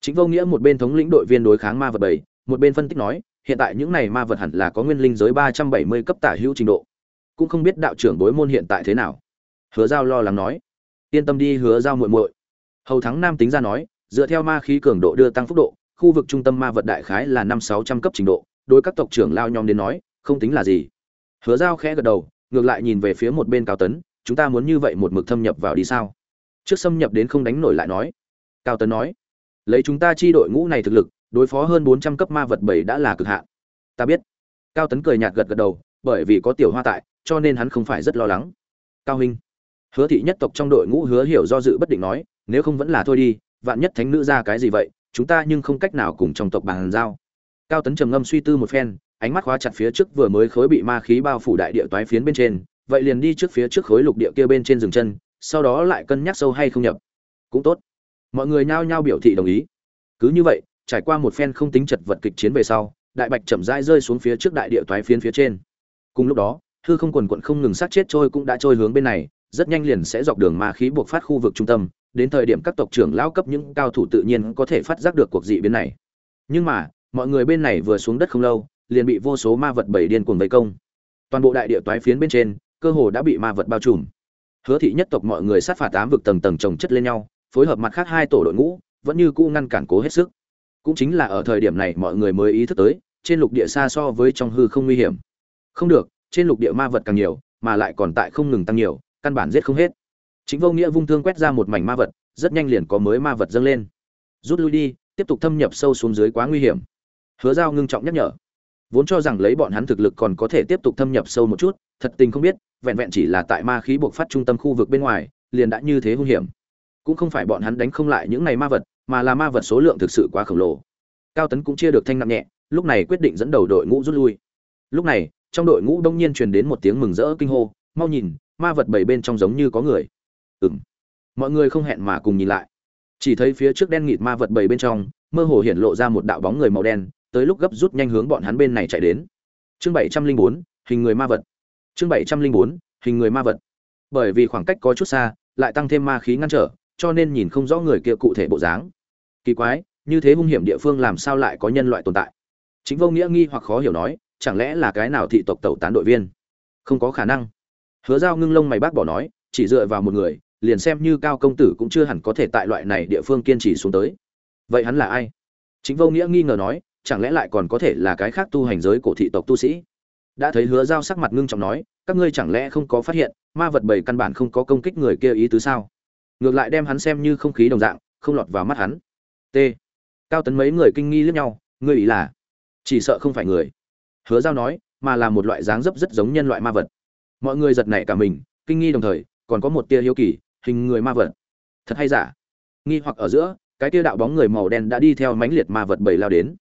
Chính vô nghĩa một bên thống lĩnh đội viên đối kháng ma vật bảy, một bên phân tích nói, hiện tại những này ma vật hẳn là có nguyên linh giới ba trăm bảy mươi cấp tả hữu trình độ. Cũng không biết đạo trưởng đối môn hiện tại thế nào. Hứa giao lo lắng nói. Yên tâm đi, hứa giao muội muội. Hầu thắng nam tính ra nói, dựa theo ma khí cường độ đưa tăng phúc độ, khu vực trung tâm ma vật đại khái là năm sáu trăm cấp trình độ, đối các tộc trưởng lao nhom đến nói, không tính là gì. Hứa giao khẽ gật đầu, ngược lại nhìn về phía một bên cao tấn, chúng ta muốn như vậy một mực thâm nhập vào đi sao? Trước xâm nhập đến không đánh nổi lại nói. Cao tấn nói, lấy chúng ta chi đội ngũ này thực lực, đối phó hơn bốn trăm cấp ma vật bảy đã là cực hạn. Ta biết. Cao tấn cười nhạt gật gật đầu, bởi vì có tiểu hoa tại, cho nên hắn không phải rất lo lắng. Cao huynh, hứa thị nhất tộc trong đội ngũ hứa hiểu do dự bất định nói, nếu không vẫn là thôi đi, vạn nhất thánh nữ ra cái gì vậy, chúng ta nhưng không cách nào cùng trong tộc bàn giao. Cao tấn trầm ngâm suy tư một phen, ánh mắt khóa chặt phía trước vừa mới khối bị ma khí bao phủ đại địa toái phiến bên trên, vậy liền đi trước phía trước khối lục địa kia bên trên rừng chân sau đó lại cân nhắc sâu hay không nhập. Cũng tốt. Mọi người nhao nhao biểu thị đồng ý. Cứ như vậy, trải qua một phen không tính chật vật kịch chiến về sau, đại bạch chậm rãi rơi xuống phía trước đại địa toái phiến phía trên. Cùng lúc đó, hư không quần quận không ngừng sát chết trôi cũng đã trôi hướng bên này, rất nhanh liền sẽ dọc đường ma khí buộc phát khu vực trung tâm, đến thời điểm các tộc trưởng lao cấp những cao thủ tự nhiên có thể phát giác được cuộc dị biến này. Nhưng mà, mọi người bên này vừa xuống đất không lâu, liền bị vô số ma vật bảy điên cuồng vây công. Toàn bộ đại địa toái phiến bên trên, cơ hồ đã bị ma vật bao trùm hứa thị nhất tộc mọi người sát phạt tám vực tầng tầng chồng chất lên nhau, phối hợp mặt khác hai tổ đội ngũ, vẫn như cũ ngăn cản cố hết sức. Cũng chính là ở thời điểm này mọi người mới ý thức tới, trên lục địa xa so với trong hư không nguy hiểm. Không được, trên lục địa ma vật càng nhiều, mà lại còn tại không ngừng tăng nhiều, căn bản giết không hết. Chính vô nghĩa vung thương quét ra một mảnh ma vật, rất nhanh liền có mới ma vật dâng lên. Rút lui đi, tiếp tục thâm nhập sâu xuống dưới quá nguy hiểm. Hứa giao ngưng trọng nhắc nhở vốn cho rằng lấy bọn hắn thực lực còn có thể tiếp tục thâm nhập sâu một chút, thật tình không biết, vẹn vẹn chỉ là tại ma khí buộc phát trung tâm khu vực bên ngoài, liền đã như thế hung hiểm. Cũng không phải bọn hắn đánh không lại những này ma vật, mà là ma vật số lượng thực sự quá khổng lồ. Cao tấn cũng chia được thanh nặng nhẹ, lúc này quyết định dẫn đầu đội ngũ rút lui. Lúc này, trong đội ngũ đông nhiên truyền đến một tiếng mừng rỡ kinh hô, mau nhìn, ma vật bảy bên trong giống như có người. Ừm. Mọi người không hẹn mà cùng nhìn lại. Chỉ thấy phía trước đen nghịt ma vật bầy bên trong, mơ hồ hiện lộ ra một đạo bóng người màu đen tới lúc gấp rút nhanh hướng bọn hắn bên này chạy đến. Chương bảy trăm linh bốn, hình người ma vật. Chương bảy trăm linh bốn, hình người ma vật. Bởi vì khoảng cách có chút xa, lại tăng thêm ma khí ngăn trở, cho nên nhìn không rõ người kia cụ thể bộ dáng. Kỳ quái, như thế hung hiểm địa phương làm sao lại có nhân loại tồn tại? Chính vô nghĩa nghi hoặc khó hiểu nói, chẳng lẽ là cái nào thị tộc tẩu tán đội viên? Không có khả năng. Hứa giao ngưng lông mày bác bỏ nói, chỉ dựa vào một người, liền xem như cao công tử cũng chưa hẳn có thể tại loại này địa phương kiên trì xuống tới. Vậy hắn là ai? Chính vô nghĩa nghi ngờ nói chẳng lẽ lại còn có thể là cái khác tu hành giới cổ thị tộc tu sĩ? Đã thấy hứa giao sắc mặt ngưng trọng nói, các ngươi chẳng lẽ không có phát hiện, ma vật bảy căn bản không có công kích người kia ý tứ sao? Ngược lại đem hắn xem như không khí đồng dạng, không lọt vào mắt hắn. T. Cao tấn mấy người kinh nghi lướt nhau, ngươi ý là? Chỉ sợ không phải người. Hứa giao nói, mà là một loại dáng dấp rất giống nhân loại ma vật. Mọi người giật nảy cả mình, kinh nghi đồng thời, còn có một tia hiếu kỳ, hình người ma vật. Thật hay giả? Nghi hoặc ở giữa, cái tia đạo bóng người màu đen đã đi theo mãnh liệt ma vật bảy lao đến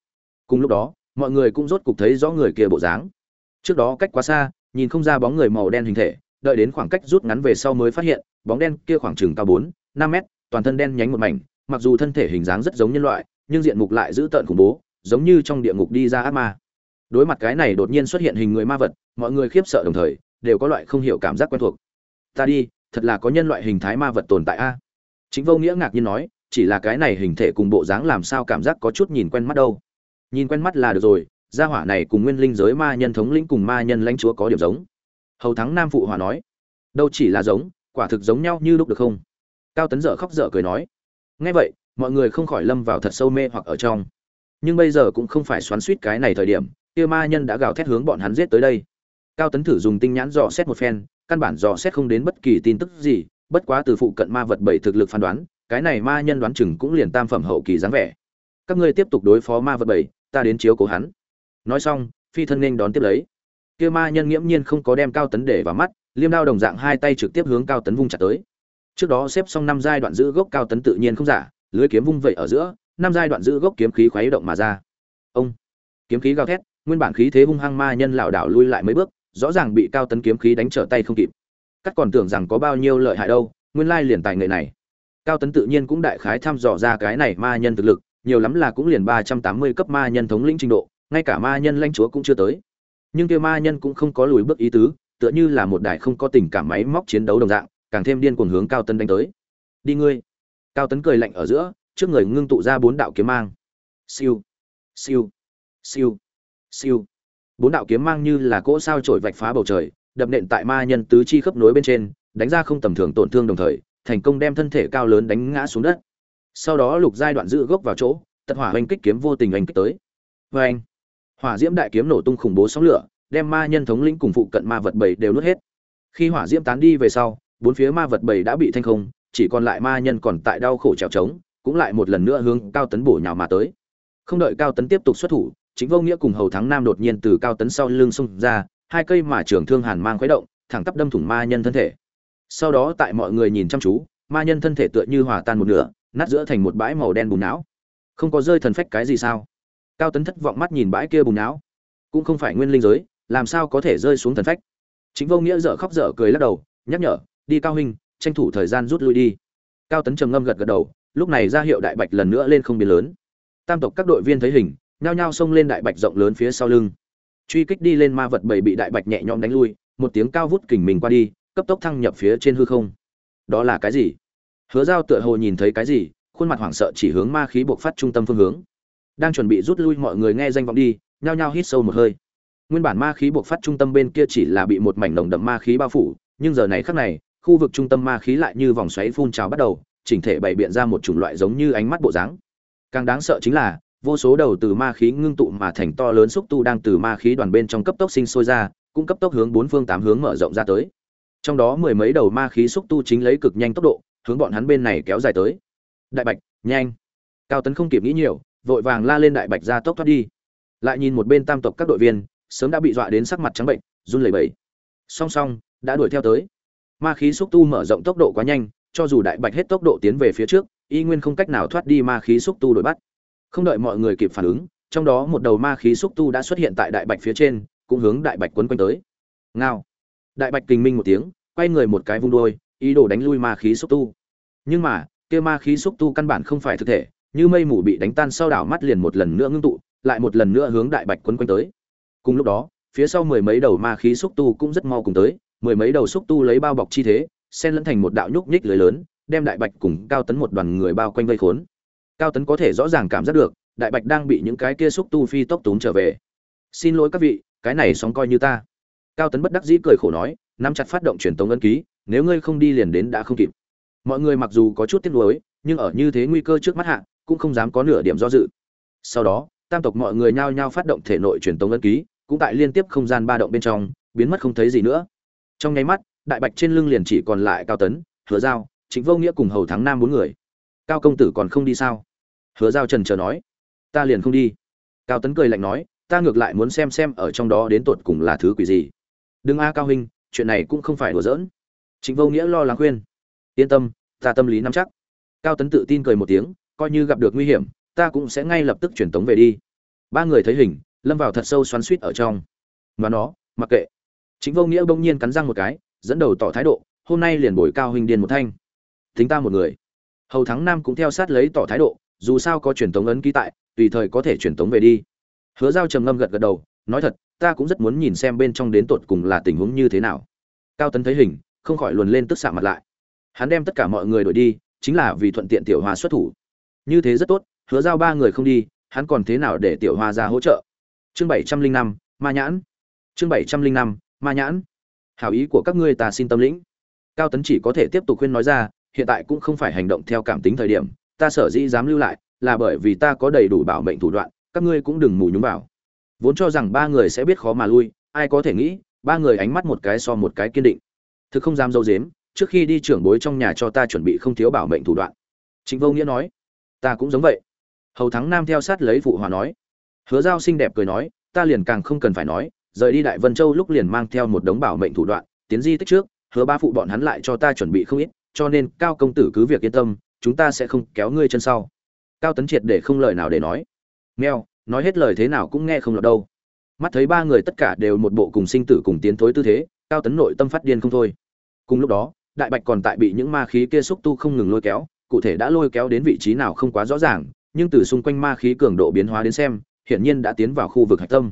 cùng lúc đó, mọi người cũng rốt cục thấy rõ người kia bộ dáng. Trước đó cách quá xa, nhìn không ra bóng người màu đen hình thể, đợi đến khoảng cách rút ngắn về sau mới phát hiện, bóng đen kia khoảng chừng cao bốn, năm mét, toàn thân đen nhánh một mảnh, mặc dù thân thể hình dáng rất giống nhân loại, nhưng diện mục lại dữ tợn khủng bố, giống như trong địa ngục đi ra ác ma. Đối mặt cái này đột nhiên xuất hiện hình người ma vật, mọi người khiếp sợ đồng thời, đều có loại không hiểu cảm giác quen thuộc. Ta đi, thật là có nhân loại hình thái ma vật tồn tại a. Chính vô nghĩa ngạc nhiên nói, chỉ là cái này hình thể cùng bộ dáng làm sao cảm giác có chút nhìn quen mắt đâu? Nhìn quen mắt là được rồi, gia hỏa này cùng nguyên linh giới ma nhân thống lĩnh cùng ma nhân lãnh chúa có điểm giống. Hầu thắng nam phụ hòa nói, đâu chỉ là giống, quả thực giống nhau như lúc được không? Cao tấn dở khóc dở cười nói, nghe vậy, mọi người không khỏi lâm vào thật sâu mê hoặc ở trong. Nhưng bây giờ cũng không phải xoắn suýt cái này thời điểm, kia ma nhân đã gào thét hướng bọn hắn giết tới đây. Cao tấn thử dùng tinh nhãn dò xét một phen, căn bản dò xét không đến bất kỳ tin tức gì, bất quá từ phụ cận ma vật bảy thực lực phán đoán, cái này ma nhân đoán chừng cũng liền tam phẩm hậu kỳ dáng vẻ. Các ngươi tiếp tục đối phó ma vật bảy ta đến chiếu cố hắn. Nói xong, phi thân nên đón tiếp lấy. Kia ma nhân nghiễm nhiên không có đem cao tấn để vào mắt, liêm đao đồng dạng hai tay trực tiếp hướng cao tấn vung chặt tới. Trước đó xếp xong năm giai đoạn giữ gốc cao tấn tự nhiên không giả, lưới kiếm vung vẩy ở giữa, năm giai đoạn giữ gốc kiếm khí khuấy động mà ra. Ông! Kiếm khí gào thét, nguyên bản khí thế hung hăng ma nhân lảo đảo lui lại mấy bước, rõ ràng bị cao tấn kiếm khí đánh trở tay không kịp. Cắt còn tưởng rằng có bao nhiêu lợi hại đâu, nguyên lai liền tài nghệ này. Cao tấn tự nhiên cũng đại khái thăm dò ra cái này ma nhân thực lực nhiều lắm là cũng liền ba trăm tám mươi cấp ma nhân thống lĩnh trình độ, ngay cả ma nhân lãnh chúa cũng chưa tới. Nhưng kia ma nhân cũng không có lùi bước ý tứ, tựa như là một đại không có tình cảm máy móc chiến đấu đồng dạng, càng thêm điên cuồng hướng cao tấn đánh tới. Đi ngươi. Cao tấn cười lạnh ở giữa, trước người ngưng tụ ra bốn đạo kiếm mang. Siêu siêu siêu siêu. Bốn đạo kiếm mang như là cỗ sao trổi vạch phá bầu trời, đập nện tại ma nhân tứ chi khớp nối bên trên, đánh ra không tầm thường tổn thương đồng thời, thành công đem thân thể cao lớn đánh ngã xuống đất sau đó lục giai đoạn giữ gốc vào chỗ tật hỏa oanh kích kiếm vô tình oanh kích tới. Vê anh, hỏa diễm đại kiếm nổ tung khủng bố sóng lửa, đem ma nhân thống lĩnh cùng phụ cận ma vật bảy đều nuốt hết. Khi hỏa diễm tán đi về sau, bốn phía ma vật bảy đã bị thanh không, chỉ còn lại ma nhân còn tại đau khổ trèo trống, cũng lại một lần nữa hướng cao tấn bổ nhào mà tới. Không đợi cao tấn tiếp tục xuất thủ, chính vô nghĩa cùng hầu thắng nam đột nhiên từ cao tấn sau lưng xung ra, hai cây mà trường thương hàn mang khuấy động, thẳng tắp đâm thủng ma nhân thân thể. Sau đó tại mọi người nhìn chăm chú, ma nhân thân thể tựa như hòa tan một nửa nát giữa thành một bãi màu đen bùn não. Không có rơi thần phách cái gì sao? Cao tấn thất vọng mắt nhìn bãi kia bùn não. Cũng không phải nguyên linh giới, làm sao có thể rơi xuống thần phách? Chính vô nghĩa dở khóc dở cười lắc đầu, nhắc nhở, đi cao huynh, tranh thủ thời gian rút lui đi. Cao tấn trầm ngâm gật gật đầu, lúc này ra hiệu đại bạch lần nữa lên không biến lớn. Tam tộc các đội viên thấy hình, nhao nhao xông lên đại bạch rộng lớn phía sau lưng. Truy kích đi lên ma vật bảy bị đại bạch nhẹ nhõm đánh lui, một tiếng cao vút kình mình qua đi, cấp tốc thăng nhập phía trên hư không. Đó là cái gì? Hứa giao tựa hồ nhìn thấy cái gì, khuôn mặt hoảng sợ chỉ hướng ma khí buộc phát trung tâm phương hướng. Đang chuẩn bị rút lui mọi người nghe danh vọng đi, nhao nhao hít sâu một hơi. Nguyên bản ma khí buộc phát trung tâm bên kia chỉ là bị một mảnh nồng đậm ma khí bao phủ, nhưng giờ này khắc này, khu vực trung tâm ma khí lại như vòng xoáy phun trào bắt đầu, chỉnh thể bày biện ra một chủng loại giống như ánh mắt bộ dáng. Càng đáng sợ chính là, vô số đầu từ ma khí ngưng tụ mà thành to lớn xúc tu đang từ ma khí đoàn bên trong cấp tốc sinh sôi ra, cũng cấp tốc hướng bốn phương tám hướng mở rộng ra tới. Trong đó mười mấy đầu ma khí xúc tu chính lấy cực nhanh tốc độ hướng bọn hắn bên này kéo dài tới. Đại bạch, nhanh. Cao tấn không kịp nghĩ nhiều, vội vàng la lên đại bạch ra tốc thoát đi. Lại nhìn một bên tam tộc các đội viên, sớm đã bị dọa đến sắc mặt trắng bệnh, run lẩy bẩy. Song song, đã đuổi theo tới. Ma khí xúc tu mở rộng tốc độ quá nhanh, cho dù đại bạch hết tốc độ tiến về phía trước, y nguyên không cách nào thoát đi ma khí xúc tu đuổi bắt. Không đợi mọi người kịp phản ứng, trong đó một đầu ma khí xúc tu đã xuất hiện tại đại bạch phía trên, cũng hướng đại bạch quấn quanh tới. Ngao. Đại bạch kinh minh một tiếng, quay người một cái vung đôi ý đồ đánh lui ma khí xúc tu. Nhưng mà, kia ma khí xúc tu căn bản không phải thực thể, như mây mù bị đánh tan sau đảo mắt liền một lần nữa ngưng tụ, lại một lần nữa hướng đại bạch quấn quanh tới. Cùng lúc đó, phía sau mười mấy đầu ma khí xúc tu cũng rất mau cùng tới, mười mấy đầu xúc tu lấy bao bọc chi thế, xen lẫn thành một đạo nhúc nhích lưới lớn, đem đại bạch cùng cao tấn một đoàn người bao quanh vây khốn. Cao tấn có thể rõ ràng cảm giác được, đại bạch đang bị những cái kia xúc tu phi tốc túm trở về. Xin lỗi các vị, cái này sóng coi như ta. Cao tấn bất đắc dĩ cười khổ nói nắm chặt phát động truyền tống ấn ký, nếu ngươi không đi liền đến đã không kịp. Mọi người mặc dù có chút tiếc nuối, nhưng ở như thế nguy cơ trước mắt hạ, cũng không dám có nửa điểm do dự. Sau đó, tam tộc mọi người nhao nhao phát động thể nội truyền tống ấn ký, cũng tại liên tiếp không gian ba động bên trong, biến mất không thấy gì nữa. Trong nháy mắt, đại bạch trên lưng liền chỉ còn lại cao tấn, hứa giao chính vô nghĩa cùng hầu thắng nam bốn người. Cao công tử còn không đi sao? Hứa giao trần chờ nói. Ta liền không đi. Cao tấn cười lạnh nói, ta ngược lại muốn xem xem ở trong đó đến tột cùng là thứ quỷ gì. Đừng a, cao huynh chuyện này cũng không phải đùa giỡn. Trịnh vô nghĩa lo lắng khuyên. Yên tâm, ta tâm lý nắm chắc. Cao tấn tự tin cười một tiếng, coi như gặp được nguy hiểm, ta cũng sẽ ngay lập tức truyền tống về đi. Ba người thấy hình, lâm vào thật sâu xoắn suýt ở trong. Mà nó, mặc kệ. Chính vô nghĩa bỗng nhiên cắn răng một cái, dẫn đầu tỏ thái độ, hôm nay liền bồi cao huynh điền một thanh. Tính ta một người. Hầu thắng nam cũng theo sát lấy tỏ thái độ, dù sao có truyền tống ấn ký tại, tùy thời có thể truyền tống về đi. Hứa giao trầm ngâm gật gật đầu, nói thật ta cũng rất muốn nhìn xem bên trong đến tột cùng là tình huống như thế nào. Cao tấn thấy hình, không khỏi luồn lên tức xạ mặt lại. Hắn đem tất cả mọi người đổi đi, chính là vì thuận tiện tiểu hoa xuất thủ. Như thế rất tốt, hứa giao ba người không đi, hắn còn thế nào để tiểu hoa ra hỗ trợ? Chương bảy trăm linh năm, ma nhãn. Chương bảy trăm linh năm, ma nhãn. Hảo ý của các ngươi ta xin tâm lĩnh. Cao tấn chỉ có thể tiếp tục khuyên nói ra, hiện tại cũng không phải hành động theo cảm tính thời điểm, ta sở dĩ dám lưu lại, là bởi vì ta có đầy đủ bảo mệnh thủ đoạn, các ngươi cũng đừng mù nhúng vào vốn cho rằng ba người sẽ biết khó mà lui, ai có thể nghĩ, ba người ánh mắt một cái so một cái kiên định. Thực không dám dâu dếm, trước khi đi trưởng bối trong nhà cho ta chuẩn bị không thiếu bảo mệnh thủ đoạn. Chính vô nghĩa nói, ta cũng giống vậy. Hầu thắng nam theo sát lấy phụ hòa nói, hứa giao xinh đẹp cười nói, ta liền càng không cần phải nói, rời đi đại vân châu lúc liền mang theo một đống bảo mệnh thủ đoạn, tiến di tích trước, hứa ba phụ bọn hắn lại cho ta chuẩn bị không ít, cho nên cao công tử cứ việc yên tâm, chúng ta sẽ không kéo ngươi chân sau. Cao tấn triệt để không lời nào để nói. Meo nói hết lời thế nào cũng nghe không lọt đâu. Mắt thấy ba người tất cả đều một bộ cùng sinh tử cùng tiến thối tư thế, cao tấn nội tâm phát điên không thôi. Cùng lúc đó, đại bạch còn tại bị những ma khí kia xúc tu không ngừng lôi kéo, cụ thể đã lôi kéo đến vị trí nào không quá rõ ràng, nhưng từ xung quanh ma khí cường độ biến hóa đến xem, hiển nhiên đã tiến vào khu vực hạch tâm.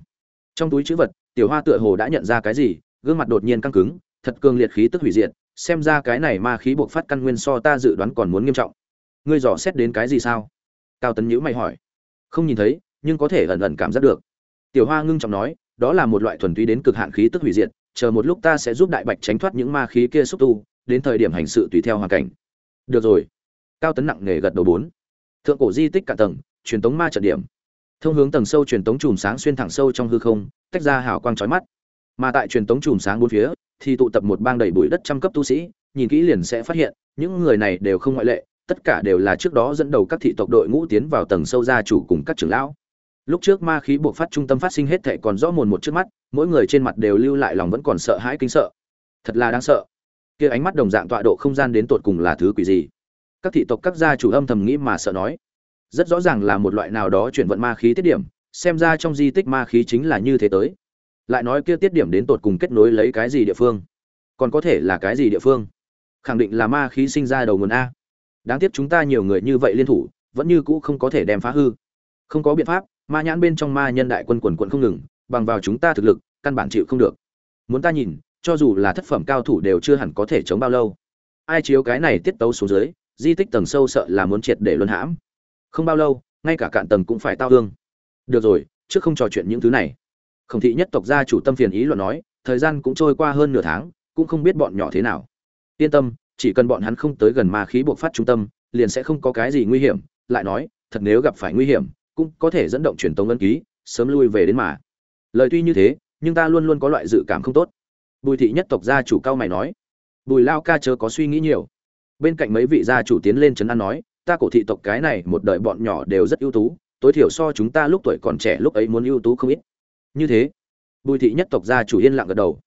Trong túi chữ vật, tiểu hoa tựa hồ đã nhận ra cái gì, gương mặt đột nhiên căng cứng, thật cường liệt khí tức hủy diệt, xem ra cái này ma khí buộc phát căn nguyên so ta dự đoán còn muốn nghiêm trọng. Ngươi dò xét đến cái gì sao? Cao tấn nhữ mày hỏi. Không nhìn thấy nhưng có thể ẩn ẩn cảm giác được. Tiểu hoa ngưng trọng nói, đó là một loại thuần túy đến cực hạn khí tức hủy diệt, chờ một lúc ta sẽ giúp đại bạch tránh thoát những ma khí kia xúc tu, đến thời điểm hành sự tùy theo hoàn cảnh. Được rồi. Cao tấn nặng nề gật đầu bốn. Thượng cổ di tích cả tầng, truyền tống ma trận điểm. Thông hướng tầng sâu truyền tống chùm sáng xuyên thẳng sâu trong hư không, tách ra hào quang chói mắt. Mà tại truyền tống chùm sáng bốn phía, thì tụ tập một bang đầy bụi đất trăm cấp tu sĩ, nhìn kỹ liền sẽ phát hiện, những người này đều không ngoại lệ, tất cả đều là trước đó dẫn đầu các thị tộc đội ngũ tiến vào tầng sâu gia chủ cùng các trưởng lão lúc trước ma khí buộc phát trung tâm phát sinh hết thệ còn rõ mồn một trước mắt, mỗi người trên mặt đều lưu lại lòng vẫn còn sợ hãi kinh sợ. Thật là đáng sợ. Kia ánh mắt đồng dạng tọa độ không gian đến tột cùng là thứ quỷ gì? Các thị tộc các gia chủ âm thầm nghĩ mà sợ nói. Rất rõ ràng là một loại nào đó chuyển vận ma khí tiết điểm, xem ra trong di tích ma khí chính là như thế tới. Lại nói kia tiết điểm đến tột cùng kết nối lấy cái gì địa phương? Còn có thể là cái gì địa phương? Khẳng định là ma khí sinh ra đầu nguồn a. Đáng tiếc chúng ta nhiều người như vậy liên thủ, vẫn như cũ không có thể đem phá hư. Không có biện pháp ma nhãn bên trong ma nhân đại quân quần quận không ngừng, bằng vào chúng ta thực lực, căn bản chịu không được. Muốn ta nhìn, cho dù là thất phẩm cao thủ đều chưa hẳn có thể chống bao lâu. Ai chiếu cái này tiết tấu xuống dưới, di tích tầng sâu sợ là muốn triệt để luân hãm. Không bao lâu, ngay cả cạn tầng cũng phải tao hương. Được rồi, trước không trò chuyện những thứ này. Khổng thị nhất tộc gia chủ tâm phiền ý luận nói, thời gian cũng trôi qua hơn nửa tháng, cũng không biết bọn nhỏ thế nào. Yên tâm, chỉ cần bọn hắn không tới gần ma khí buộc phát trung tâm, liền sẽ không có cái gì nguy hiểm. Lại nói, thật nếu gặp phải nguy hiểm cũng có thể dẫn động truyền tống ấn ký, sớm lui về đến mà. Lời tuy như thế, nhưng ta luôn luôn có loại dự cảm không tốt. Bùi thị nhất tộc gia chủ cao mày nói. Bùi lao ca chớ có suy nghĩ nhiều. Bên cạnh mấy vị gia chủ tiến lên trấn an nói, ta cổ thị tộc cái này một đời bọn nhỏ đều rất ưu tú, tối thiểu so chúng ta lúc tuổi còn trẻ lúc ấy muốn ưu tú không ít. Như thế, bùi thị nhất tộc gia chủ yên lặng gật đầu.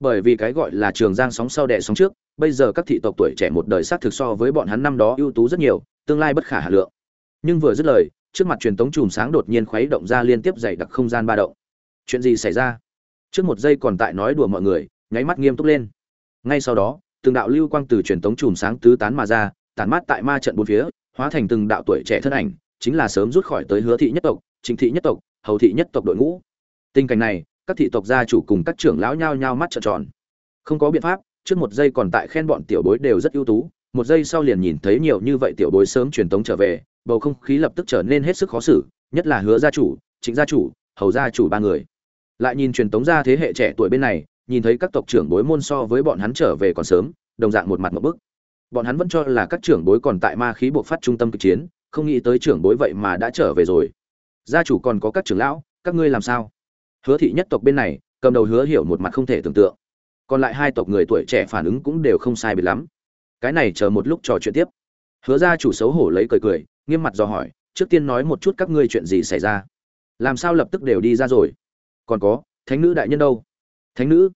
Bởi vì cái gọi là trường giang sóng sau đẻ sóng trước, bây giờ các thị tộc tuổi trẻ một đời sát thực so với bọn hắn năm đó ưu tú rất nhiều, tương lai bất khả hà lượng. Nhưng vừa dứt lời trước mặt truyền tống chùm sáng đột nhiên khuấy động ra liên tiếp dày đặc không gian ba động. Chuyện gì xảy ra? Trước một giây còn tại nói đùa mọi người, nháy mắt nghiêm túc lên. Ngay sau đó, từng đạo lưu quang từ truyền tống chùm sáng tứ tán mà ra, tản mát tại ma trận bốn phía, hóa thành từng đạo tuổi trẻ thân ảnh, chính là sớm rút khỏi tới hứa thị nhất tộc, trịnh thị nhất tộc, hầu thị nhất tộc đội ngũ. Tình cảnh này, các thị tộc gia chủ cùng các trưởng lão nhao nhao mắt trợn tròn. Không có biện pháp, trước một giây còn tại khen bọn tiểu bối đều rất ưu tú một giây sau liền nhìn thấy nhiều như vậy tiểu bối sớm truyền tống trở về, bầu không khí lập tức trở nên hết sức khó xử, nhất là hứa gia chủ, trịnh gia chủ, hầu gia chủ ba người. Lại nhìn truyền tống ra thế hệ trẻ tuổi bên này, nhìn thấy các tộc trưởng bối môn so với bọn hắn trở về còn sớm, đồng dạng một mặt một bức. Bọn hắn vẫn cho là các trưởng bối còn tại ma khí buộc phát trung tâm cực chiến, không nghĩ tới trưởng bối vậy mà đã trở về rồi. Gia chủ còn có các trưởng lão, các ngươi làm sao? Hứa thị nhất tộc bên này, cầm đầu hứa hiểu một mặt không thể tưởng tượng. Còn lại hai tộc người tuổi trẻ phản ứng cũng đều không sai biệt lắm cái này chờ một lúc trò chuyện tiếp. Hứa gia chủ xấu hổ lấy cười cười, nghiêm mặt dò hỏi, trước tiên nói một chút các ngươi chuyện gì xảy ra? Làm sao lập tức đều đi ra rồi? Còn có, thánh nữ đại nhân đâu? Thánh nữ?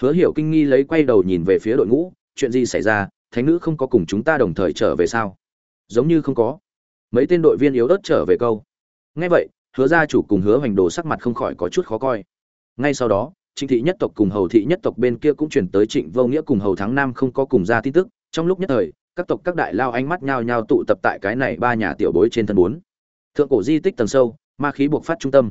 Hứa hiểu kinh nghi lấy quay đầu nhìn về phía đội ngũ, chuyện gì xảy ra? Thánh nữ không có cùng chúng ta đồng thời trở về sao? Giống như không có. Mấy tên đội viên yếu ớt trở về câu. Ngay vậy, hứa gia chủ cùng hứa hoành đồ sắc mặt không khỏi có chút khó coi. Ngay sau đó, trịnh thị nhất tộc cùng hầu thị nhất tộc bên kia cũng chuyển tới trịnh vô nghĩa cùng hầu thắng nam không có cùng ra tin tức trong lúc nhất thời, các tộc các đại lao ánh mắt nhao nhao tụ tập tại cái này ba nhà tiểu bối trên thân bốn. Thượng cổ di tích tầng sâu, ma khí buộc phát trung tâm.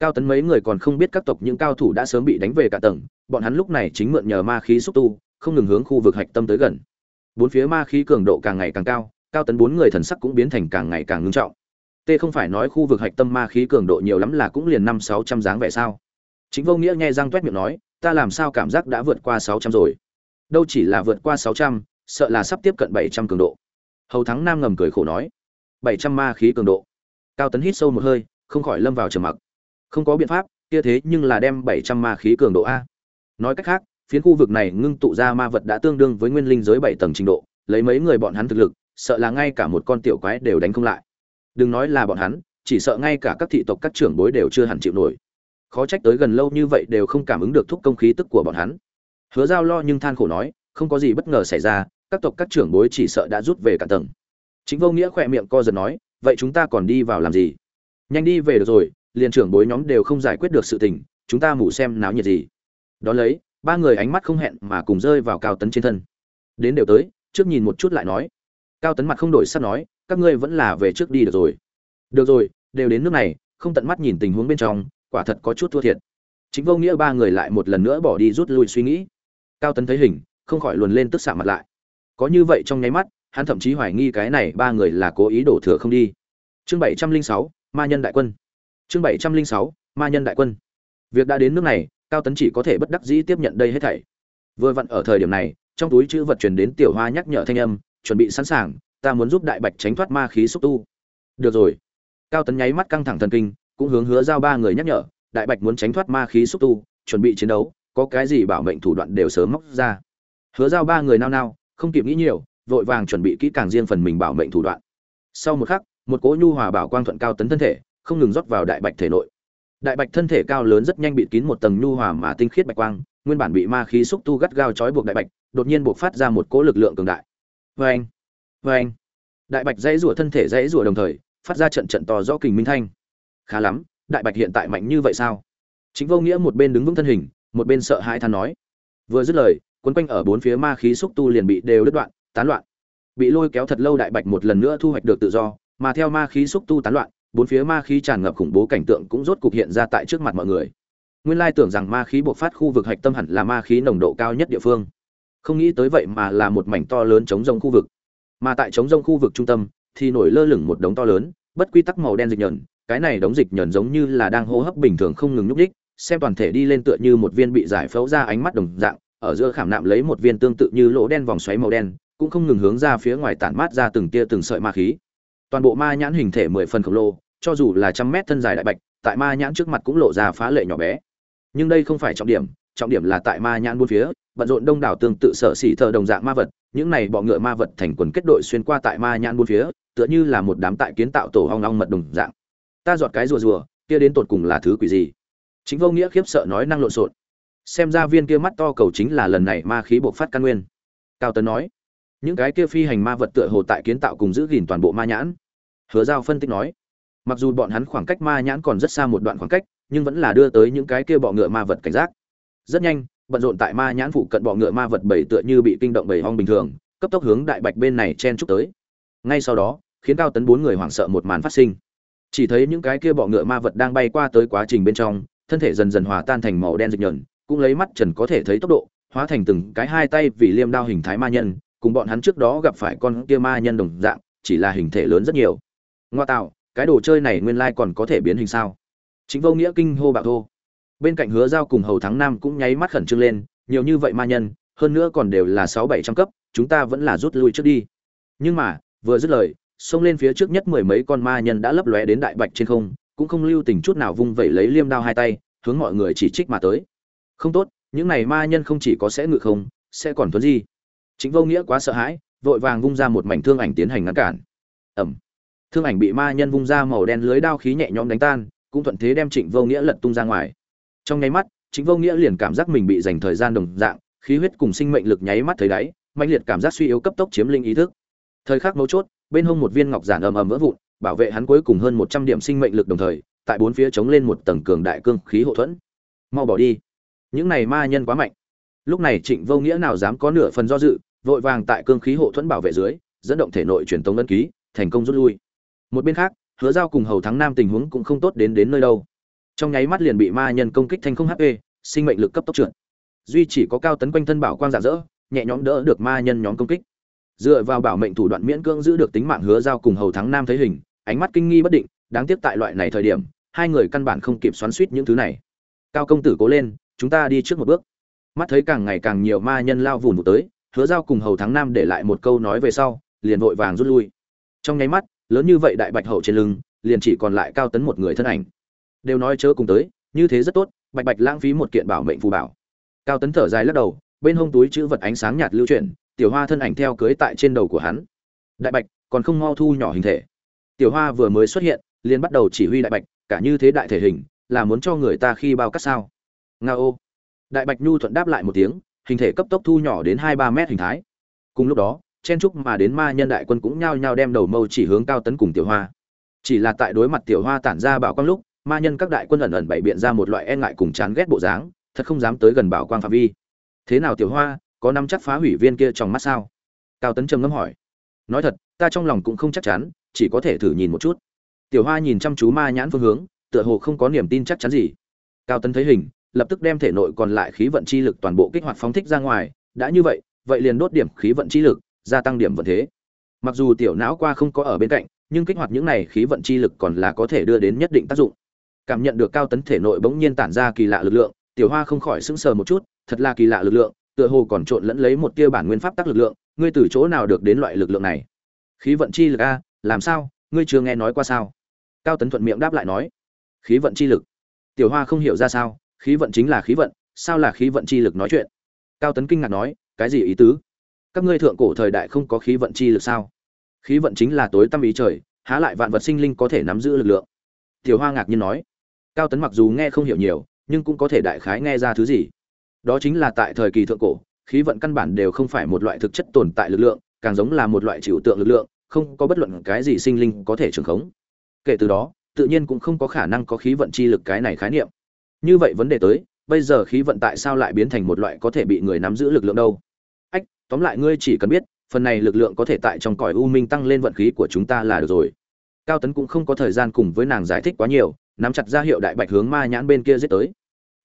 Cao tấn mấy người còn không biết các tộc những cao thủ đã sớm bị đánh về cả tầng, bọn hắn lúc này chính mượn nhờ ma khí xúc tu, không ngừng hướng khu vực hạch tâm tới gần. Bốn phía ma khí cường độ càng ngày càng cao cao tấn bốn người thần sắc cũng biến thành càng ngày càng ngưng trọng. T không phải nói khu vực hạch tâm ma khí cường độ nhiều lắm là cũng liền năm sáu trăm dáng vẻ sao? Chính vô nghĩa nghe răng t miệng nói, ta làm sao cảm giác đã vượt qua sáu trăm rồi? Đâu chỉ là vượt qua sáu trăm sợ là sắp tiếp cận bảy trăm cường độ. Hầu thắng nam ngầm cười khổ nói, bảy trăm ma khí cường độ. Cao tấn hít sâu một hơi, không khỏi lâm vào trầm mặc. Không có biện pháp, kia thế nhưng là đem bảy trăm ma khí cường độ a. Nói cách khác, phiến khu vực này ngưng tụ ra ma vật đã tương đương với nguyên linh giới bảy tầng trình độ, lấy mấy người bọn hắn thực lực, sợ là ngay cả một con tiểu quái đều đánh không lại. Đừng nói là bọn hắn, chỉ sợ ngay cả các thị tộc các trưởng bối đều chưa hẳn chịu nổi. Khó trách tới gần lâu như vậy đều không cảm ứng được thúc công khí tức của bọn hắn. Hứa giao lo nhưng than khổ nói, không có gì bất ngờ xảy ra các tộc các trưởng bối chỉ sợ đã rút về cả tầng. Chính vô nghĩa khỏe miệng co giật nói, vậy chúng ta còn đi vào làm gì? Nhanh đi về được rồi, liền trưởng bối nhóm đều không giải quyết được sự tình, chúng ta mủ xem náo nhiệt gì. Đó lấy, ba người ánh mắt không hẹn mà cùng rơi vào cao tấn trên thân. Đến đều tới, trước nhìn một chút lại nói. Cao tấn mặt không đổi sắc nói, các ngươi vẫn là về trước đi được rồi. Được rồi, đều đến nước này, không tận mắt nhìn tình huống bên trong, quả thật có chút thua thiệt. Chính vô nghĩa ba người lại một lần nữa bỏ đi rút lui suy nghĩ. Cao tấn thấy hình, không khỏi luồn lên tức xạ mặt lại có như vậy trong nháy mắt, hắn thậm chí hoài nghi cái này ba người là cố ý đổ thừa không đi. Chương bảy trăm linh sáu, ma nhân đại quân. Chương bảy trăm linh sáu, ma nhân đại quân. Việc đã đến nước này, cao tấn chỉ có thể bất đắc dĩ tiếp nhận đây hết thảy. Vừa vặn ở thời điểm này, trong túi chữ vật truyền đến tiểu hoa nhắc nhở thanh âm, chuẩn bị sẵn sàng, ta muốn giúp đại bạch tránh thoát ma khí xúc tu. Được rồi. Cao tấn nháy mắt căng thẳng thần kinh, cũng hướng hứa giao ba người nhắc nhở, đại bạch muốn tránh thoát ma khí xúc tu, chuẩn bị chiến đấu, có cái gì bảo mệnh thủ đoạn đều sớm móc ra. Hứa giao ba người nao nao không kịp nghĩ nhiều, vội vàng chuẩn bị kỹ càng riêng phần mình bảo mệnh thủ đoạn. Sau một khắc, một cỗ nhu hòa bảo quang thuận cao tấn thân thể, không ngừng rót vào đại bạch thể nội. Đại bạch thân thể cao lớn rất nhanh bị kín một tầng nhu hòa mà tinh khiết bạch quang, nguyên bản bị ma khí xúc tu gắt gao trói buộc đại bạch, đột nhiên buộc phát ra một cỗ lực lượng cường đại. Vê anh vê anh đại bạch dãy rủa thân thể dãy rủa đồng thời, phát ra trận trận to rõ kình minh thanh. Khá lắm, đại bạch hiện tại mạnh như vậy sao? Chính vô nghĩa một bên đứng vững thân hình, một bên sợ hãi than nói. Vừa dứt lời quấn quanh ở bốn phía ma khí xúc tu liền bị đều đứt đoạn tán loạn. Bị lôi kéo thật lâu đại bạch một lần nữa thu hoạch được tự do mà theo ma khí xúc tu tán loạn bốn phía ma khí tràn ngập khủng bố cảnh tượng cũng rốt cục hiện ra tại trước mặt mọi người. Nguyên lai tưởng rằng ma khí bộc phát khu vực hạch tâm hẳn là ma khí nồng độ cao nhất địa phương. Không nghĩ tới vậy mà là một mảnh to lớn chống rông khu vực. Mà tại chống rông khu vực trung tâm thì nổi lơ lửng một đống to lớn bất quy tắc màu đen dịch nhẫn, cái này đống dịch nhẫn giống như là đang hô hấp bình thường không ngừng nhúc nhích xem toàn thể đi lên tựa như một viên bị giải phẫu ra ánh mắt đồng dạng ở giữa khảm nạm lấy một viên tương tự như lỗ đen vòng xoáy màu đen, cũng không ngừng hướng ra phía ngoài tản mát ra từng tia từng sợi ma khí. Toàn bộ ma nhãn hình thể mười phần khổng lồ, cho dù là trăm mét thân dài đại bạch, tại ma nhãn trước mặt cũng lộ ra phá lệ nhỏ bé. Nhưng đây không phải trọng điểm trọng điểm là tại ma nhãn bốn phía, bận rộn đông đảo tương tự sở sĩ thờ đồng dạng ma vật, những này bọ ngựa ma vật thành quần kết đội xuyên qua tại ma nhãn bốn phía, tựa như là một đám tại kiến tạo tổ ong ong mật đồng dạng. Ta giọt cái rùa rùa, kia đến tột cùng là thứ quỷ gì? Chính vô nghĩa khiếp sợ nói năng lộn xộn xem ra viên kia mắt to cầu chính là lần này ma khí bộc phát căn nguyên. Cao tấn nói, những cái kia phi hành ma vật tựa hồ tại kiến tạo cùng giữ gìn toàn bộ ma nhãn. Hứa giao phân tích nói, mặc dù bọn hắn khoảng cách ma nhãn còn rất xa một đoạn khoảng cách, nhưng vẫn là đưa tới những cái kia bọ ngựa ma vật cảnh giác. Rất nhanh, bận rộn tại ma nhãn phụ cận bọ ngựa ma vật bảy tựa như bị kinh động bảy hong bình thường, cấp tốc hướng đại bạch bên này chen chúc tới. Ngay sau đó, khiến cao tấn bốn người hoảng sợ một màn phát sinh. Chỉ thấy những cái kia bọ ngựa ma vật đang bay qua tới quá trình bên trong, thân thể dần dần hòa tan thành màu đen dịch nhờn cũng lấy mắt trần có thể thấy tốc độ, hóa thành từng cái hai tay vì liêm đao hình thái ma nhân, cùng bọn hắn trước đó gặp phải con kia ma nhân đồng dạng, chỉ là hình thể lớn rất nhiều. Ngoa tạo, cái đồ chơi này nguyên lai còn có thể biến hình sao? Chính vô nghĩa kinh hô bạo thô. Bên cạnh hứa giao cùng hầu thắng nam cũng nháy mắt khẩn trương lên, nhiều như vậy ma nhân, hơn nữa còn đều là sáu bảy trăm cấp, chúng ta vẫn là rút lui trước đi. Nhưng mà, vừa dứt lời, xông lên phía trước nhất mười mấy con ma nhân đã lấp lóe đến đại bạch trên không, cũng không lưu tình chút nào vung vẩy lấy liêm đao hai tay, hướng mọi người chỉ trích mà tới không tốt, những này ma nhân không chỉ có sẽ ngự không, sẽ còn thuấn gì chính vô nghĩa quá sợ hãi, vội vàng vung ra một mảnh thương ảnh tiến hành ngăn cản. Ẩm thương ảnh bị ma nhân vung ra màu đen lưới đao khí nhẹ nhõm đánh tan, cũng thuận thế đem trịnh vô nghĩa lật tung ra ngoài. Trong nháy mắt, trịnh vô nghĩa liền cảm giác mình bị dành thời gian đồng dạng, khí huyết cùng sinh mệnh lực nháy mắt thấy đáy mạnh liệt cảm giác suy yếu cấp tốc chiếm linh ý thức. Thời khắc mấu chốt, bên hông một viên ngọc giản ầm ầm vỡ vụn, bảo vệ hắn cuối cùng hơn một trăm điểm sinh mệnh lực đồng thời, tại bốn phía chống lên một tầng cường đại cương khí hậu thuẫn. Mau bỏ đi những này ma nhân quá mạnh. Lúc này trịnh vô nghĩa nào dám có nửa phần do dự, vội vàng tại cương khí hộ thuẫn bảo vệ dưới, dẫn động thể nội truyền tống ân ký, thành công rút lui. Một bên khác, hứa giao cùng hầu thắng nam tình huống cũng không tốt đến đến nơi đâu. Trong nháy mắt liền bị ma nhân công kích thành không hp sinh mệnh lực cấp tốc trượt. Duy chỉ có cao tấn quanh thân bảo quang giả dỡ nhẹ nhõm đỡ được ma nhân nhóm công kích. Dựa vào bảo mệnh thủ đoạn miễn cưỡng giữ được tính mạng hứa giao cùng hầu thắng nam thấy hình, ánh mắt kinh nghi bất định, đáng tiếc tại loại này thời điểm, hai người căn bản không kịp xoắn suýt những thứ này. Cao công tử cố lên chúng ta đi trước một bước. Mắt thấy càng ngày càng nhiều ma nhân lao vùn một tới, hứa giao cùng hầu thắng nam để lại một câu nói về sau, liền vội vàng rút lui. Trong nháy mắt, lớn như vậy đại bạch hậu trên lưng, liền chỉ còn lại cao tấn một người thân ảnh. Đều nói chớ cùng tới, như thế rất tốt, bạch bạch lãng phí một kiện bảo mệnh phù bảo. Cao tấn thở dài lắc đầu, bên hông túi chữ vật ánh sáng nhạt lưu chuyển, tiểu hoa thân ảnh theo cưới tại trên đầu của hắn. Đại bạch, còn không mau thu nhỏ hình thể. Tiểu hoa vừa mới xuất hiện, liền bắt đầu chỉ huy đại bạch, cả như thế đại thể hình, là muốn cho người ta khi bao cắt sao? Nga ô. Đại bạch nhu thuận đáp lại một tiếng, hình thể cấp tốc thu nhỏ đến hai ba mét hình thái. Cùng lúc đó, chen trúc mà đến ma nhân đại quân cũng nhao nhao đem đầu mâu chỉ hướng cao tấn cùng tiểu hoa. Chỉ là tại đối mặt tiểu hoa tản ra bảo quang lúc, ma nhân các đại quân ẩn ẩn bày biện ra một loại e ngại cùng chán ghét bộ dáng, thật không dám tới gần bảo quang phạm vi. Thế nào tiểu hoa, có nắm chắc phá hủy viên kia trong mắt sao? Cao tấn trầm ngâm hỏi. Nói thật, ta trong lòng cũng không chắc chắn, chỉ có thể thử nhìn một chút. Tiểu hoa nhìn chăm chú ma nhãn phương hướng, tựa hồ không có niềm tin chắc chắn gì. Cao tấn thấy hình lập tức đem thể nội còn lại khí vận chi lực toàn bộ kích hoạt phóng thích ra ngoài, đã như vậy vậy liền đốt điểm khí vận chi lực, gia tăng điểm vận thế. Mặc dù tiểu não qua không có ở bên cạnh, nhưng kích hoạt những này khí vận chi lực còn là có thể đưa đến nhất định tác dụng. Cảm nhận được cao tấn thể nội bỗng nhiên tản ra kỳ lạ lực lượng, tiểu hoa không khỏi sững sờ một chút, thật là kỳ lạ lực lượng, tựa hồ còn trộn lẫn lấy một tia bản nguyên pháp tắc lực lượng, ngươi từ chỗ nào được đến loại lực lượng này? Khí vận chi lực a, làm sao? Ngươi chưa nghe nói qua sao? Cao tấn thuận miệng đáp lại nói. Khí vận chi lực. Tiểu hoa không hiểu ra sao khí vận chính là khí vận, sao là khí vận chi lực nói chuyện? Cao tấn kinh ngạc nói, cái gì ý tứ? Các ngươi thượng cổ thời đại không có khí vận chi lực sao? Khí vận chính là tối tâm ý trời, há lại vạn vật sinh linh có thể nắm giữ lực lượng? Tiểu hoa ngạc nhiên nói. Cao tấn mặc dù nghe không hiểu nhiều, nhưng cũng có thể đại khái nghe ra thứ gì. Đó chính là tại thời kỳ thượng cổ, khí vận căn bản đều không phải một loại thực chất tồn tại lực lượng, càng giống là một loại trừu tượng lực lượng, không có bất luận cái gì sinh linh có thể trường khống. Kể từ đó, tự nhiên cũng không có khả năng có khí vận chi lực cái này khái niệm như vậy vấn đề tới, bây giờ khí vận tại sao lại biến thành một loại có thể bị người nắm giữ lực lượng đâu? Ách, tóm lại ngươi chỉ cần biết, phần này lực lượng có thể tại trong cõi u minh tăng lên vận khí của chúng ta là được rồi. Cao tấn cũng không có thời gian cùng với nàng giải thích quá nhiều, nắm chặt ra hiệu đại bạch hướng ma nhãn bên kia giết tới.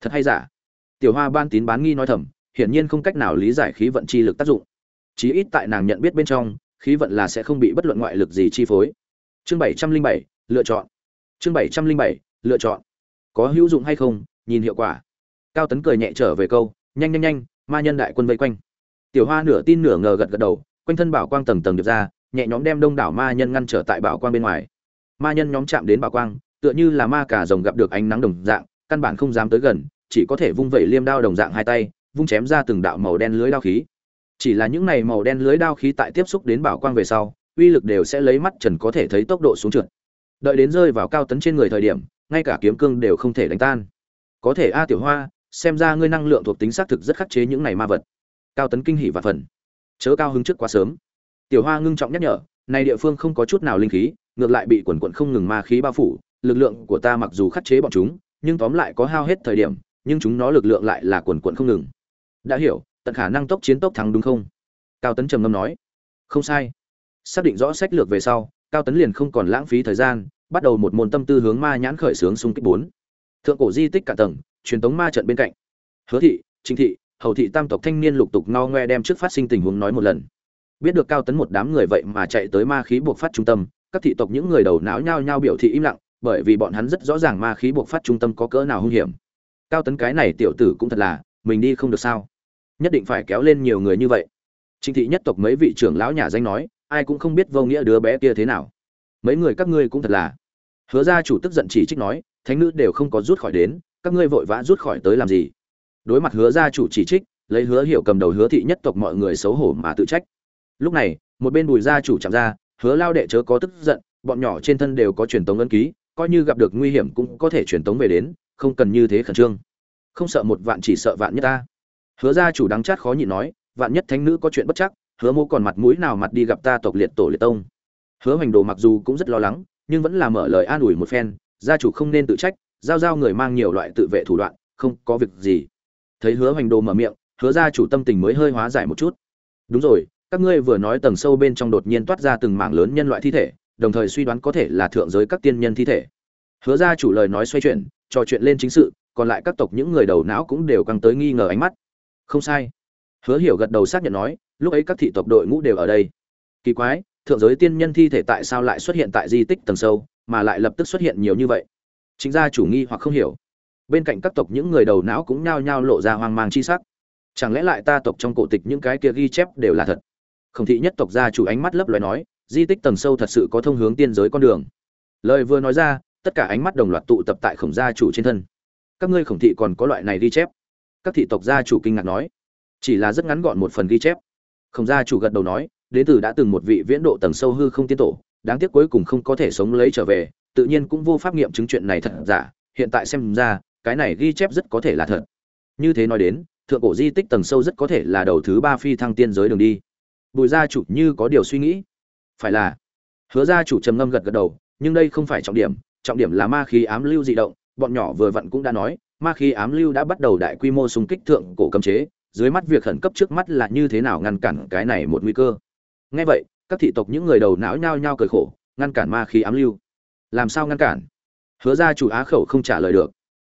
Thật hay giả? Tiểu hoa ban tín bán nghi nói thầm, hiển nhiên không cách nào lý giải khí vận chi lực tác dụng. Chí ít tại nàng nhận biết bên trong, khí vận là sẽ không bị bất luận ngoại lực gì chi phối. Chương bảy trăm linh bảy, lựa chọn. Chương bảy trăm linh bảy, lựa chọn có hữu dụng hay không, nhìn hiệu quả. Cao tấn cười nhẹ trở về câu, nhanh nhanh nhanh, ma nhân đại quân vây quanh. Tiểu hoa nửa tin nửa ngờ gật gật đầu, quanh thân bảo quang tầng tầng được ra, nhẹ nhóm đem đông đảo ma nhân ngăn trở tại bảo quang bên ngoài. Ma nhân nhóm chạm đến bảo quang, tựa như là ma cả rồng gặp được ánh nắng đồng dạng, căn bản không dám tới gần, chỉ có thể vung vẩy liêm đao đồng dạng hai tay, vung chém ra từng đạo màu đen lưới đao khí. Chỉ là những này màu đen lưới đao khí tại tiếp xúc đến bảo quang về sau, uy lực đều sẽ lấy mắt trần có thể thấy tốc độ xuống trượt. Đợi đến rơi vào cao tấn trên người thời điểm ngay cả kiếm cương đều không thể đánh tan. Có thể a tiểu hoa, xem ra ngươi năng lượng thuộc tính xác thực rất khắc chế những này ma vật. Cao tấn kinh hỉ và phần. Chớ cao hứng trước quá sớm. Tiểu hoa ngưng trọng nhắc nhở, này địa phương không có chút nào linh khí, ngược lại bị quần quận không ngừng ma khí bao phủ, lực lượng của ta mặc dù khắc chế bọn chúng, nhưng tóm lại có hao hết thời điểm, nhưng chúng nó lực lượng lại là quần quận không ngừng. Đã hiểu, tận khả năng tốc chiến tốc thắng đúng không? Cao tấn trầm ngâm nói. Không sai. Xác định rõ sách lược về sau, cao tấn liền không còn lãng phí thời gian bắt đầu một môn tâm tư hướng ma nhãn khởi sướng xung kích bốn. Thượng cổ di tích cả tầng, truyền tống ma trận bên cạnh. Hứa thị trinh thị, hầu thị tam tộc thanh niên lục tục no ngoe đem trước phát sinh tình huống nói một lần. Biết được cao tấn một đám người vậy mà chạy tới ma khí buộc phát trung tâm, các thị tộc những người đầu não nhao nhao biểu thị im lặng, bởi vì bọn hắn rất rõ ràng ma khí buộc phát trung tâm có cỡ nào hung hiểm. Cao tấn cái này tiểu tử cũng thật là, mình đi không được sao? Nhất định phải kéo lên nhiều người như vậy. Trịnh thị nhất tộc mấy vị trưởng lão nhà danh nói, ai cũng không biết vô nghĩa đứa bé kia thế nào. Mấy người các ngươi cũng thật là hứa gia chủ tức giận chỉ trích nói, thánh nữ đều không có rút khỏi đến, các ngươi vội vã rút khỏi tới làm gì? Đối mặt hứa gia chủ chỉ trích, lấy hứa hiểu cầm đầu hứa thị nhất tộc mọi người xấu hổ mà tự trách. Lúc này, một bên bùi gia chủ chạm ra, hứa lao đệ chớ có tức giận, bọn nhỏ trên thân đều có truyền tống ấn ký, coi như gặp được nguy hiểm cũng có thể truyền tống về đến, không cần như thế khẩn trương. Không sợ một vạn chỉ sợ vạn nhất ta. Hứa gia chủ đắng chát khó nhịn nói, vạn nhất thánh nữ có chuyện bất chắc, hứa mô còn mặt mũi nào mặt đi gặp ta tộc liệt tổ liệt tông. Hứa hoành đồ mặc dù cũng rất lo lắng nhưng vẫn là mở lời an ủi một phen, gia chủ không nên tự trách, giao giao người mang nhiều loại tự vệ thủ đoạn, không có việc gì. Thấy hứa hoành đồ mở miệng, hứa gia chủ tâm tình mới hơi hóa giải một chút. Đúng rồi, các ngươi vừa nói tầng sâu bên trong đột nhiên toát ra từng mảng lớn nhân loại thi thể, đồng thời suy đoán có thể là thượng giới các tiên nhân thi thể. Hứa gia chủ lời nói xoay chuyển, trò chuyện lên chính sự, còn lại các tộc những người đầu não cũng đều căng tới nghi ngờ ánh mắt. Không sai. Hứa hiểu gật đầu xác nhận nói, lúc ấy các thị tộc đội ngũ đều ở đây. Kỳ quái thượng giới tiên nhân thi thể tại sao lại xuất hiện tại di tích tầng sâu, mà lại lập tức xuất hiện nhiều như vậy? Chính gia chủ nghi hoặc không hiểu. Bên cạnh các tộc những người đầu não cũng nhao nhao lộ ra hoang mang chi sắc. Chẳng lẽ lại ta tộc trong cổ tịch những cái kia ghi chép đều là thật? Khổng thị nhất tộc gia chủ ánh mắt lấp loài nói, di tích tầng sâu thật sự có thông hướng tiên giới con đường. Lời vừa nói ra, tất cả ánh mắt đồng loạt tụ tập tại khổng gia chủ trên thân. Các ngươi khổng thị còn có loại này ghi chép? Các thị tộc gia chủ kinh ngạc nói. Chỉ là rất ngắn gọn một phần ghi chép. Khổng gia chủ gật đầu nói đến từ đã từng một vị viễn độ tầng sâu hư không tiên tổ, đáng tiếc cuối cùng không có thể sống lấy trở về, tự nhiên cũng vô pháp nghiệm chứng chuyện này thật giả, hiện tại xem ra, cái này ghi chép rất có thể là thật. Như thế nói đến, thượng cổ di tích tầng sâu rất có thể là đầu thứ ba phi thăng tiên giới đường đi. Bùi gia chủ như có điều suy nghĩ. Phải là, hứa gia chủ trầm ngâm gật gật đầu, nhưng đây không phải trọng điểm trọng điểm là ma khí ám lưu dị động, bọn nhỏ vừa vặn cũng đã nói, ma khí ám lưu đã bắt đầu đại quy mô xung kích thượng cổ cấm chế, dưới mắt việc khẩn cấp trước mắt là như thế nào ngăn cản cái này một nguy cơ ngay vậy, các thị tộc những người đầu não nhao nhao cười khổ, ngăn cản ma khí ám lưu. Làm sao ngăn cản? Hứa gia chủ á khẩu không trả lời được.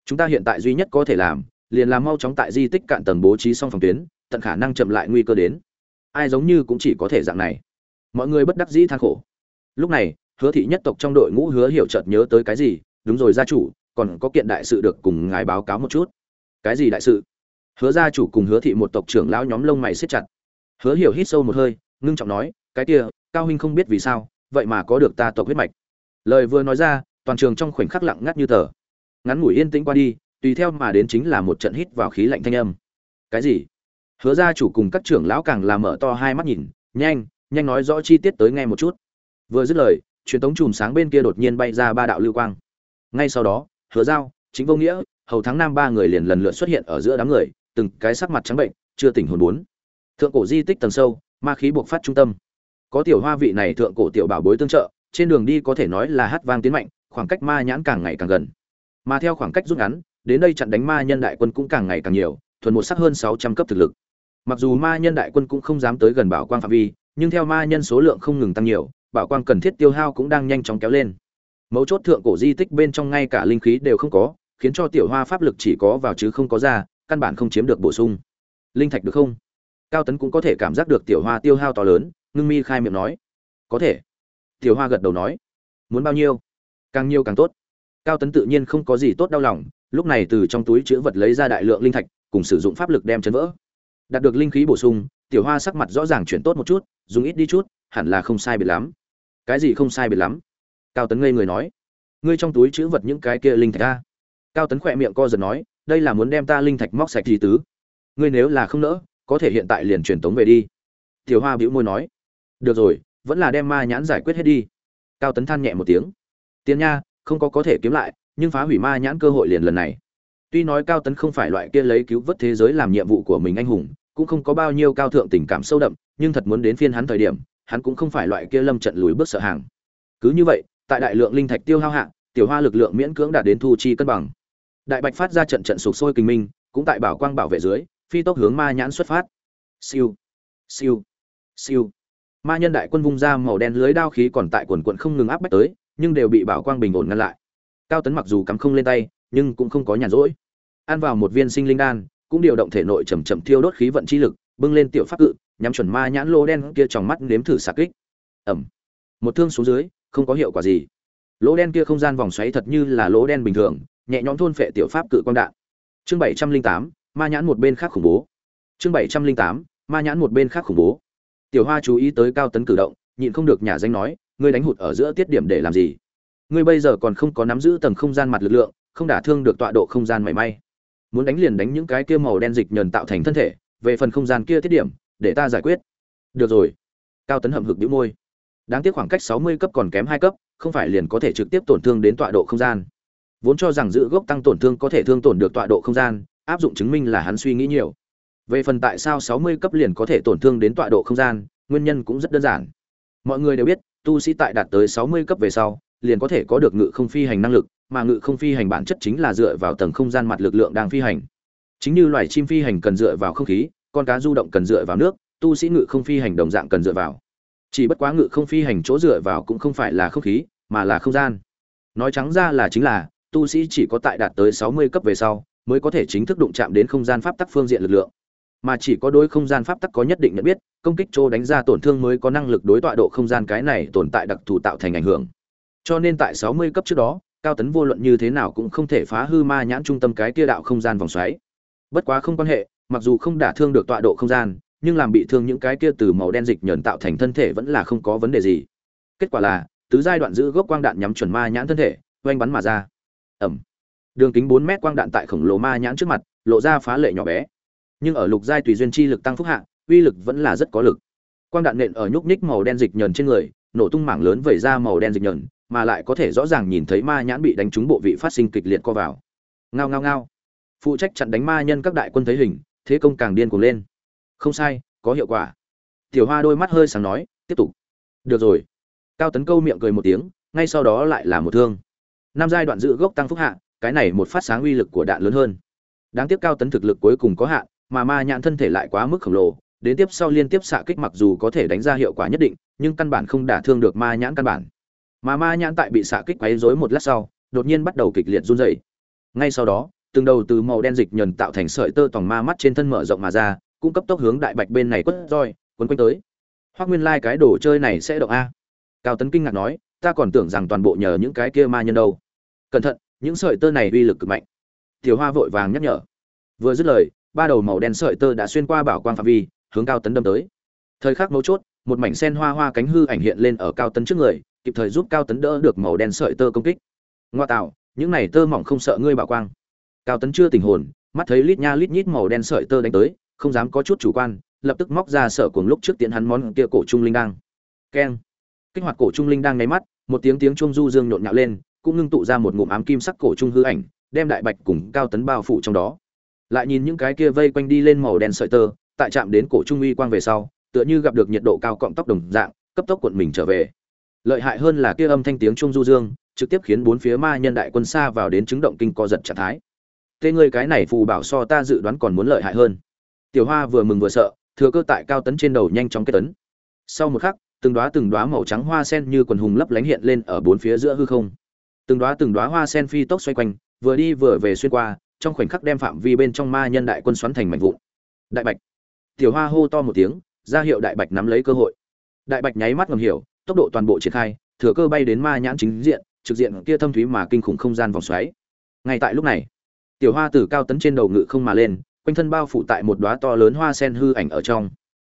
Chúng ta hiện tại duy nhất có thể làm, liền làm mau chóng tại di tích cạn tầng bố trí xong phòng tuyến, tận khả năng chậm lại nguy cơ đến. Ai giống như cũng chỉ có thể dạng này. Mọi người bất đắc dĩ than khổ. Lúc này, hứa thị nhất tộc trong đội ngũ hứa hiểu chợt nhớ tới cái gì, đúng rồi gia chủ, còn có kiện đại sự được cùng ngài báo cáo một chút. Cái gì đại sự? Hứa gia chủ cùng hứa thị một tộc trưởng lão nhóm lông mày siết chặt. Hứa hiểu hít sâu một hơi ngưng trọng nói, cái kia, cao huynh không biết vì sao, vậy mà có được ta tộc huyết mạch. Lời vừa nói ra, toàn trường trong khoảnh khắc lặng ngắt như tờ. Ngắn ngủi yên tĩnh qua đi, tùy theo mà đến chính là một trận hít vào khí lạnh thanh âm. Cái gì? Hứa gia chủ cùng các trưởng lão càng làm mở to hai mắt nhìn, nhanh nhanh nói rõ chi tiết tới nghe một chút. Vừa dứt lời, truyền tống chùm sáng bên kia đột nhiên bay ra ba đạo lưu quang. Ngay sau đó, hứa giao, chính vô nghĩa, hầu tháng năm ba người liền lần lượt xuất hiện ở giữa đám người, từng cái sắc mặt trắng bệnh, chưa tỉnh hồn bốn thượng cổ di tích tầng sâu ma khí buộc phát trung tâm. Có tiểu hoa vị này thượng cổ tiểu bảo bối tương trợ, trên đường đi có thể nói là hát vang tiến mạnh, khoảng cách ma nhãn càng ngày càng gần. Mà theo khoảng cách rút ngắn, đến đây chặn đánh ma nhân đại quân cũng càng ngày càng nhiều, thuần một sắc hơn sáu trăm cấp thực lực. Mặc dù ma nhân đại quân cũng không dám tới gần bảo quang phạm vi, nhưng theo ma nhân số lượng không ngừng tăng nhiều, bảo quang cần thiết tiêu hao cũng đang nhanh chóng kéo lên. Mấu chốt thượng cổ di tích bên trong ngay cả linh khí đều không có, khiến cho tiểu hoa pháp lực chỉ có vào chứ không có ra, căn bản không chiếm được bổ sung. Linh thạch được không? Cao tấn cũng có thể cảm giác được tiểu hoa tiêu hao to lớn, ngưng mi khai miệng nói. Có thể. Tiểu hoa gật đầu nói. Muốn bao nhiêu? Càng nhiều càng tốt. Cao tấn tự nhiên không có gì tốt đau lòng, lúc này từ trong túi chữ vật lấy ra đại lượng linh thạch, cùng sử dụng pháp lực đem chấn vỡ. Đạt được linh khí bổ sung, tiểu hoa sắc mặt rõ ràng chuyển tốt một chút, dùng ít đi chút, hẳn là không sai biệt lắm. Cái gì không sai biệt lắm? Cao tấn ngây người nói. Ngươi trong túi chữ vật những cái kia linh thạch ta cao tấn khỏe miệng co giật nói, đây là muốn đem ta linh thạch móc sạch gì tứ. Ngươi nếu là không nỡ có thể hiện tại liền truyền tống về đi. Tiểu hoa bĩu môi nói. Được rồi, vẫn là đem ma nhãn giải quyết hết đi. Cao tấn than nhẹ một tiếng. Tiền nha, không có có thể kiếm lại, nhưng phá hủy ma nhãn cơ hội liền lần này. Tuy nói cao tấn không phải loại kia lấy cứu vớt thế giới làm nhiệm vụ của mình anh hùng, cũng không có bao nhiêu cao thượng tình cảm sâu đậm, nhưng thật muốn đến phiên hắn thời điểm, hắn cũng không phải loại kia lâm trận lùi bước sợ hàng. Cứ như vậy, tại đại lượng linh thạch tiêu hao hạng tiểu hoa lực lượng miễn cưỡng đạt đến thu chi cân bằng. Đại bạch phát ra trận trận sụp sôi kinh minh, cũng tại bảo quang bảo vệ dưới phi tốc hướng ma nhãn xuất phát. Siêu. Siêu. Siêu. Ma nhân đại quân vung ra màu đen lưới đao khí còn tại quần quận không ngừng áp bách tới, nhưng đều bị bảo quang bình ổn ngăn lại. Cao tấn mặc dù cắm không lên tay, nhưng cũng không có nhàn rỗi. Ăn vào một viên sinh linh đan, cũng điều động thể nội chầm chậm thiêu đốt khí vận chi lực, bưng lên tiểu pháp cự, nhắm chuẩn ma nhãn lỗ đen kia trong mắt nếm thử xạ kích. Ẩm. Một thương xuống dưới, không có hiệu quả gì. Lỗ đen kia không gian vòng xoáy thật như là lỗ đen bình thường, nhẹ nhõm thôn phệ tiểu pháp cự quang đạn. Chương bảy trăm linh tám ma nhãn một bên khác khủng bố. Chương bảy trăm linh tám, ma nhãn một bên khác khủng bố. Tiểu hoa chú ý tới cao tấn cử động, nhịn không được nhà danh nói, ngươi đánh hụt ở giữa tiết điểm để làm gì? Ngươi bây giờ còn không có nắm giữ tầng không gian mặt lực lượng, không đả thương được tọa độ không gian mảy may. Muốn đánh liền đánh những cái kia màu đen dịch nhờn tạo thành thân thể, về phần không gian kia tiết điểm, để ta giải quyết. Được rồi. Cao tấn hậm hực đĩu môi. Đáng tiếc khoảng cách sáu mươi cấp còn kém hai cấp, không phải liền có thể trực tiếp tổn thương đến tọa độ không gian. Vốn cho rằng giữ gốc tăng tổn thương có thể thương tổn được tọa độ không gian áp dụng chứng minh là hắn suy nghĩ nhiều. Về phần tại sao sáu mươi cấp liền có thể tổn thương đến tọa độ không gian, nguyên nhân cũng rất đơn giản. Mọi người đều biết, tu sĩ tại đạt tới sáu mươi cấp về sau, liền có thể có được ngự không phi hành năng lực, mà ngự không phi hành bản chất chính là dựa vào tầng không gian mặt lực lượng đang phi hành. Chính như loài chim phi hành cần dựa vào không khí, con cá du động cần dựa vào nước, tu sĩ ngự không phi hành đồng dạng cần dựa vào. Chỉ bất quá ngự không phi hành chỗ dựa vào cũng không phải là không khí, mà là không gian. Nói trắng ra là chính là, tu sĩ chỉ có tại đạt tới sáu mươi cấp về sau mới có thể chính thức đụng chạm đến không gian pháp tắc phương diện lực lượng. Mà chỉ có đối không gian pháp tắc có nhất định nhận biết, công kích chỗ đánh ra tổn thương mới có năng lực đối tọa độ không gian cái này tồn tại đặc thù tạo thành ảnh hưởng. Cho nên tại sáu mươi cấp trước đó, cao tấn vô luận như thế nào cũng không thể phá hư ma nhãn trung tâm cái kia đạo không gian vòng xoáy. Bất quá không quan hệ, mặc dù không đả thương được tọa độ không gian, nhưng làm bị thương những cái kia từ màu đen dịch nhờn tạo thành thân thể vẫn là không có vấn đề gì. Kết quả là, tứ giai đoạn giữ gốc quang đạn nhắm chuẩn ma nhãn thân thể, oanh bắn mà ra. Ẩm đường kính bốn mét quang đạn tại khổng lồ ma nhãn trước mặt, lộ ra phá lệ nhỏ bé. Nhưng ở lục giai tùy duyên chi lực tăng phúc hạ, uy lực vẫn là rất có lực. Quang đạn nện ở nhúc nhích màu đen dịch nhờn trên người, nổ tung mảng lớn vẩy ra màu đen dịch nhờn, mà lại có thể rõ ràng nhìn thấy ma nhãn bị đánh trúng bộ vị phát sinh kịch liệt co vào. Ngao ngao ngao. Phụ trách chặn đánh ma nhân các đại quân thấy hình, thế công càng điên cuồng lên. Không sai, có hiệu quả. Tiểu hoa đôi mắt hơi sáng nói, tiếp tục. Được rồi. Cao tấn câu miệng cười một tiếng, ngay sau đó lại là một thương. Nam giai đoạn giữ gốc tăng phúc hạ cái này một phát sáng uy lực của đạn lớn hơn. Đáng tiếc cao tấn thực lực cuối cùng có hạn, mà ma nhãn thân thể lại quá mức khổng lồ, đến tiếp sau liên tiếp xạ kích mặc dù có thể đánh ra hiệu quả nhất định, nhưng căn bản không đả thương được ma nhãn căn bản. Mà ma nhãn tại bị xạ kích quấy rối một lát sau, đột nhiên bắt đầu kịch liệt run rẩy. Ngay sau đó, từng đầu từ màu đen dịch nhờn tạo thành sợi tơ tòng ma mắt trên thân mở rộng mà ra, cung cấp tốc hướng đại bạch bên này quất roi, quấn quanh tới. Hoác nguyên lai cái đồ chơi này sẽ động a. Cao tấn kinh ngạc nói, ta còn tưởng rằng toàn bộ nhờ những cái kia ma nhân đâu. Cẩn thận những sợi tơ này uy lực cực mạnh. Tiểu hoa vội vàng nhắc nhở. Vừa dứt lời, ba đầu màu đen sợi tơ đã xuyên qua bảo quang phạm vi, hướng cao tấn đâm tới. Thời khắc mấu chốt, một mảnh sen hoa hoa cánh hư ảnh hiện lên ở cao tấn trước người, kịp thời giúp cao tấn đỡ được màu đen sợi tơ công kích. Ngoa tạo, những này tơ mỏng không sợ ngươi bảo quang. Cao tấn chưa tình hồn, mắt thấy lít nha lít nhít màu đen sợi tơ đánh tới, không dám có chút chủ quan, lập tức móc ra sợ cuồng lúc trước tiện hắn món kia cổ trung linh đang keng. Kích hoạt cổ trung linh đang nháy mắt, một tiếng tiếng chuông du dương nhộn nhạo lên cũng ngưng tụ ra một ngụm ám kim sắc cổ trung hư ảnh, đem đại bạch cùng cao tấn bao phủ trong đó. Lại nhìn những cái kia vây quanh đi lên màu đen sợi tơ, tại chạm đến cổ trung uy quang về sau, tựa như gặp được nhiệt độ cao cọng tóc đồng dạng, cấp tốc cuộn mình trở về. Lợi hại hơn là kia âm thanh tiếng trung du dương, trực tiếp khiến bốn phía ma nhân đại quân xa vào đến chứng động kinh co giật trạng thái. Thế ngươi cái này phù bảo so ta dự đoán còn muốn lợi hại hơn. Tiểu hoa vừa mừng vừa sợ, thừa cơ tại cao tấn trên đầu nhanh chóng kết tấn. Sau một khắc, từng đóa từng đóa màu trắng hoa sen như quần hùng lấp lánh hiện lên ở bốn phía giữa hư không từng đóa từng đóa hoa sen phi tốc xoay quanh, vừa đi vừa về xuyên qua, trong khoảnh khắc đem phạm vi bên trong ma nhân đại quân xoắn thành mảnh vụn. Đại bạch. Tiểu hoa hô to một tiếng, ra hiệu đại bạch nắm lấy cơ hội. Đại bạch nháy mắt ngầm hiểu, tốc độ toàn bộ triển khai, thừa cơ bay đến ma nhãn chính diện, trực diện kia thâm thúy mà kinh khủng không gian vòng xoáy. Ngay tại lúc này, tiểu hoa từ cao tấn trên đầu ngự không mà lên, quanh thân bao phủ tại một đóa to lớn hoa sen hư ảnh ở trong.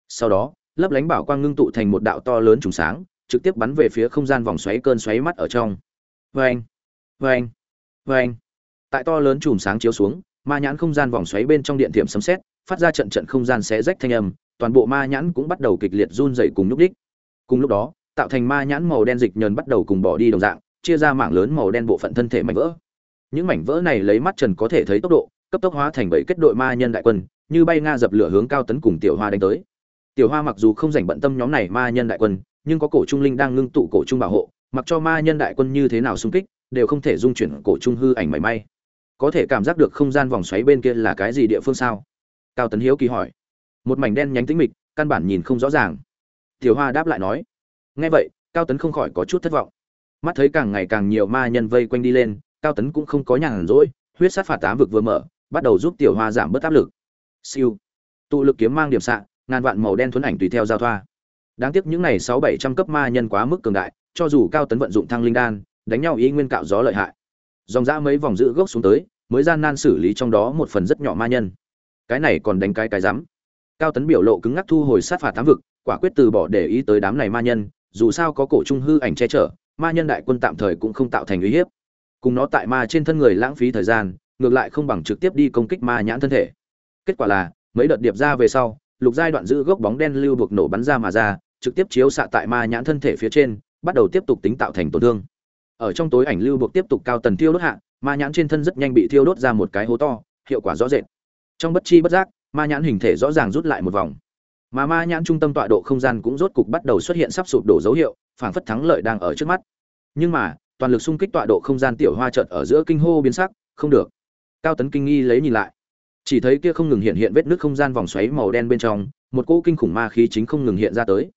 Sau đó, lấp lánh bảo quang ngưng tụ thành một đạo to lớn trùng sáng, trực tiếp bắn về phía không gian vòng xoáy cơn xoáy mắt ở trong vâng vâng vâng. Tại to lớn chùm sáng chiếu xuống, ma nhãn không gian vòng xoáy bên trong điện thiểm sấm xét phát ra trận trận không gian xé rách thanh âm, toàn bộ ma nhãn cũng bắt đầu kịch liệt run rẩy cùng lúc đích cùng lúc đó, tạo thành ma nhãn màu đen dịch nhờn bắt đầu cùng bỏ đi đồng dạng, chia ra mảng lớn màu đen bộ phận thân thể mảnh vỡ. Những mảnh vỡ này lấy mắt trần có thể thấy tốc độ, cấp tốc hóa thành bảy kết đội ma nhân đại quân, như bay nga dập lửa hướng cao tấn cùng tiểu hoa đánh tới. Tiểu hoa mặc dù không dành bận tâm nhóm này ma nhân đại quân, nhưng có cổ trung linh đang ngưng tụ cổ trung bảo hộ mặc cho ma nhân đại quân như thế nào xung kích, đều không thể dung chuyển cổ trung hư ảnh mảy may. Có thể cảm giác được không gian vòng xoáy bên kia là cái gì địa phương sao? Cao tấn hiếu kỳ hỏi. Một mảnh đen nhánh tĩnh mịch, căn bản nhìn không rõ ràng. Tiểu hoa đáp lại nói. Nghe vậy, cao tấn không khỏi có chút thất vọng. Mắt thấy càng ngày càng nhiều ma nhân vây quanh đi lên, cao tấn cũng không có nhàn rỗi, huyết sát phạt tám vực vừa mở, bắt đầu giúp tiểu hoa giảm bớt áp lực. Siêu. Tụ lực kiếm mang điểm xạ, ngàn vạn màu đen thuấn ảnh tùy theo giao thoa. Đáng tiếc những này sáu bảy trăm cấp ma nhân quá mức cường đại cho dù cao tấn vận dụng thăng linh đan, đánh nhau ý nguyên cạo gió lợi hại. Dòng dã mấy vòng giữ gốc xuống tới, mới gian nan xử lý trong đó một phần rất nhỏ ma nhân. Cái này còn đánh cái cái rắm. Cao tấn biểu lộ cứng ngắc thu hồi sát phạt tám vực, quả quyết từ bỏ để ý tới đám này ma nhân, dù sao có cổ trung hư ảnh che chở, ma nhân đại quân tạm thời cũng không tạo thành uy hiếp. Cùng nó tại ma trên thân người lãng phí thời gian, ngược lại không bằng trực tiếp đi công kích ma nhãn thân thể. Kết quả là, mấy đợt điệp ra về sau, lục giai đoạn giữ gốc bóng đen lưu buộc nổ bắn ra mà ra, trực tiếp chiếu xạ tại ma nhãn thân thể phía trên bắt đầu tiếp tục tính tạo thành tổn thương. Ở trong tối ảnh lưu buộc tiếp tục cao tần thiêu đốt hạ, ma nhãn trên thân rất nhanh bị thiêu đốt ra một cái hố to, hiệu quả rõ rệt. Trong bất chi bất giác, ma nhãn hình thể rõ ràng rút lại một vòng. Mà ma nhãn trung tâm tọa độ không gian cũng rốt cục bắt đầu xuất hiện sắp sụp đổ dấu hiệu, phảng phất thắng lợi đang ở trước mắt. Nhưng mà, toàn lực xung kích tọa độ không gian tiểu hoa chợt ở giữa kinh hô biến sắc, không được. Cao tấn kinh nghi lấy nhìn lại. Chỉ thấy kia không ngừng hiện hiện vết nước không gian vòng xoáy màu đen bên trong, một cỗ kinh khủng ma khí chính không ngừng hiện ra tới.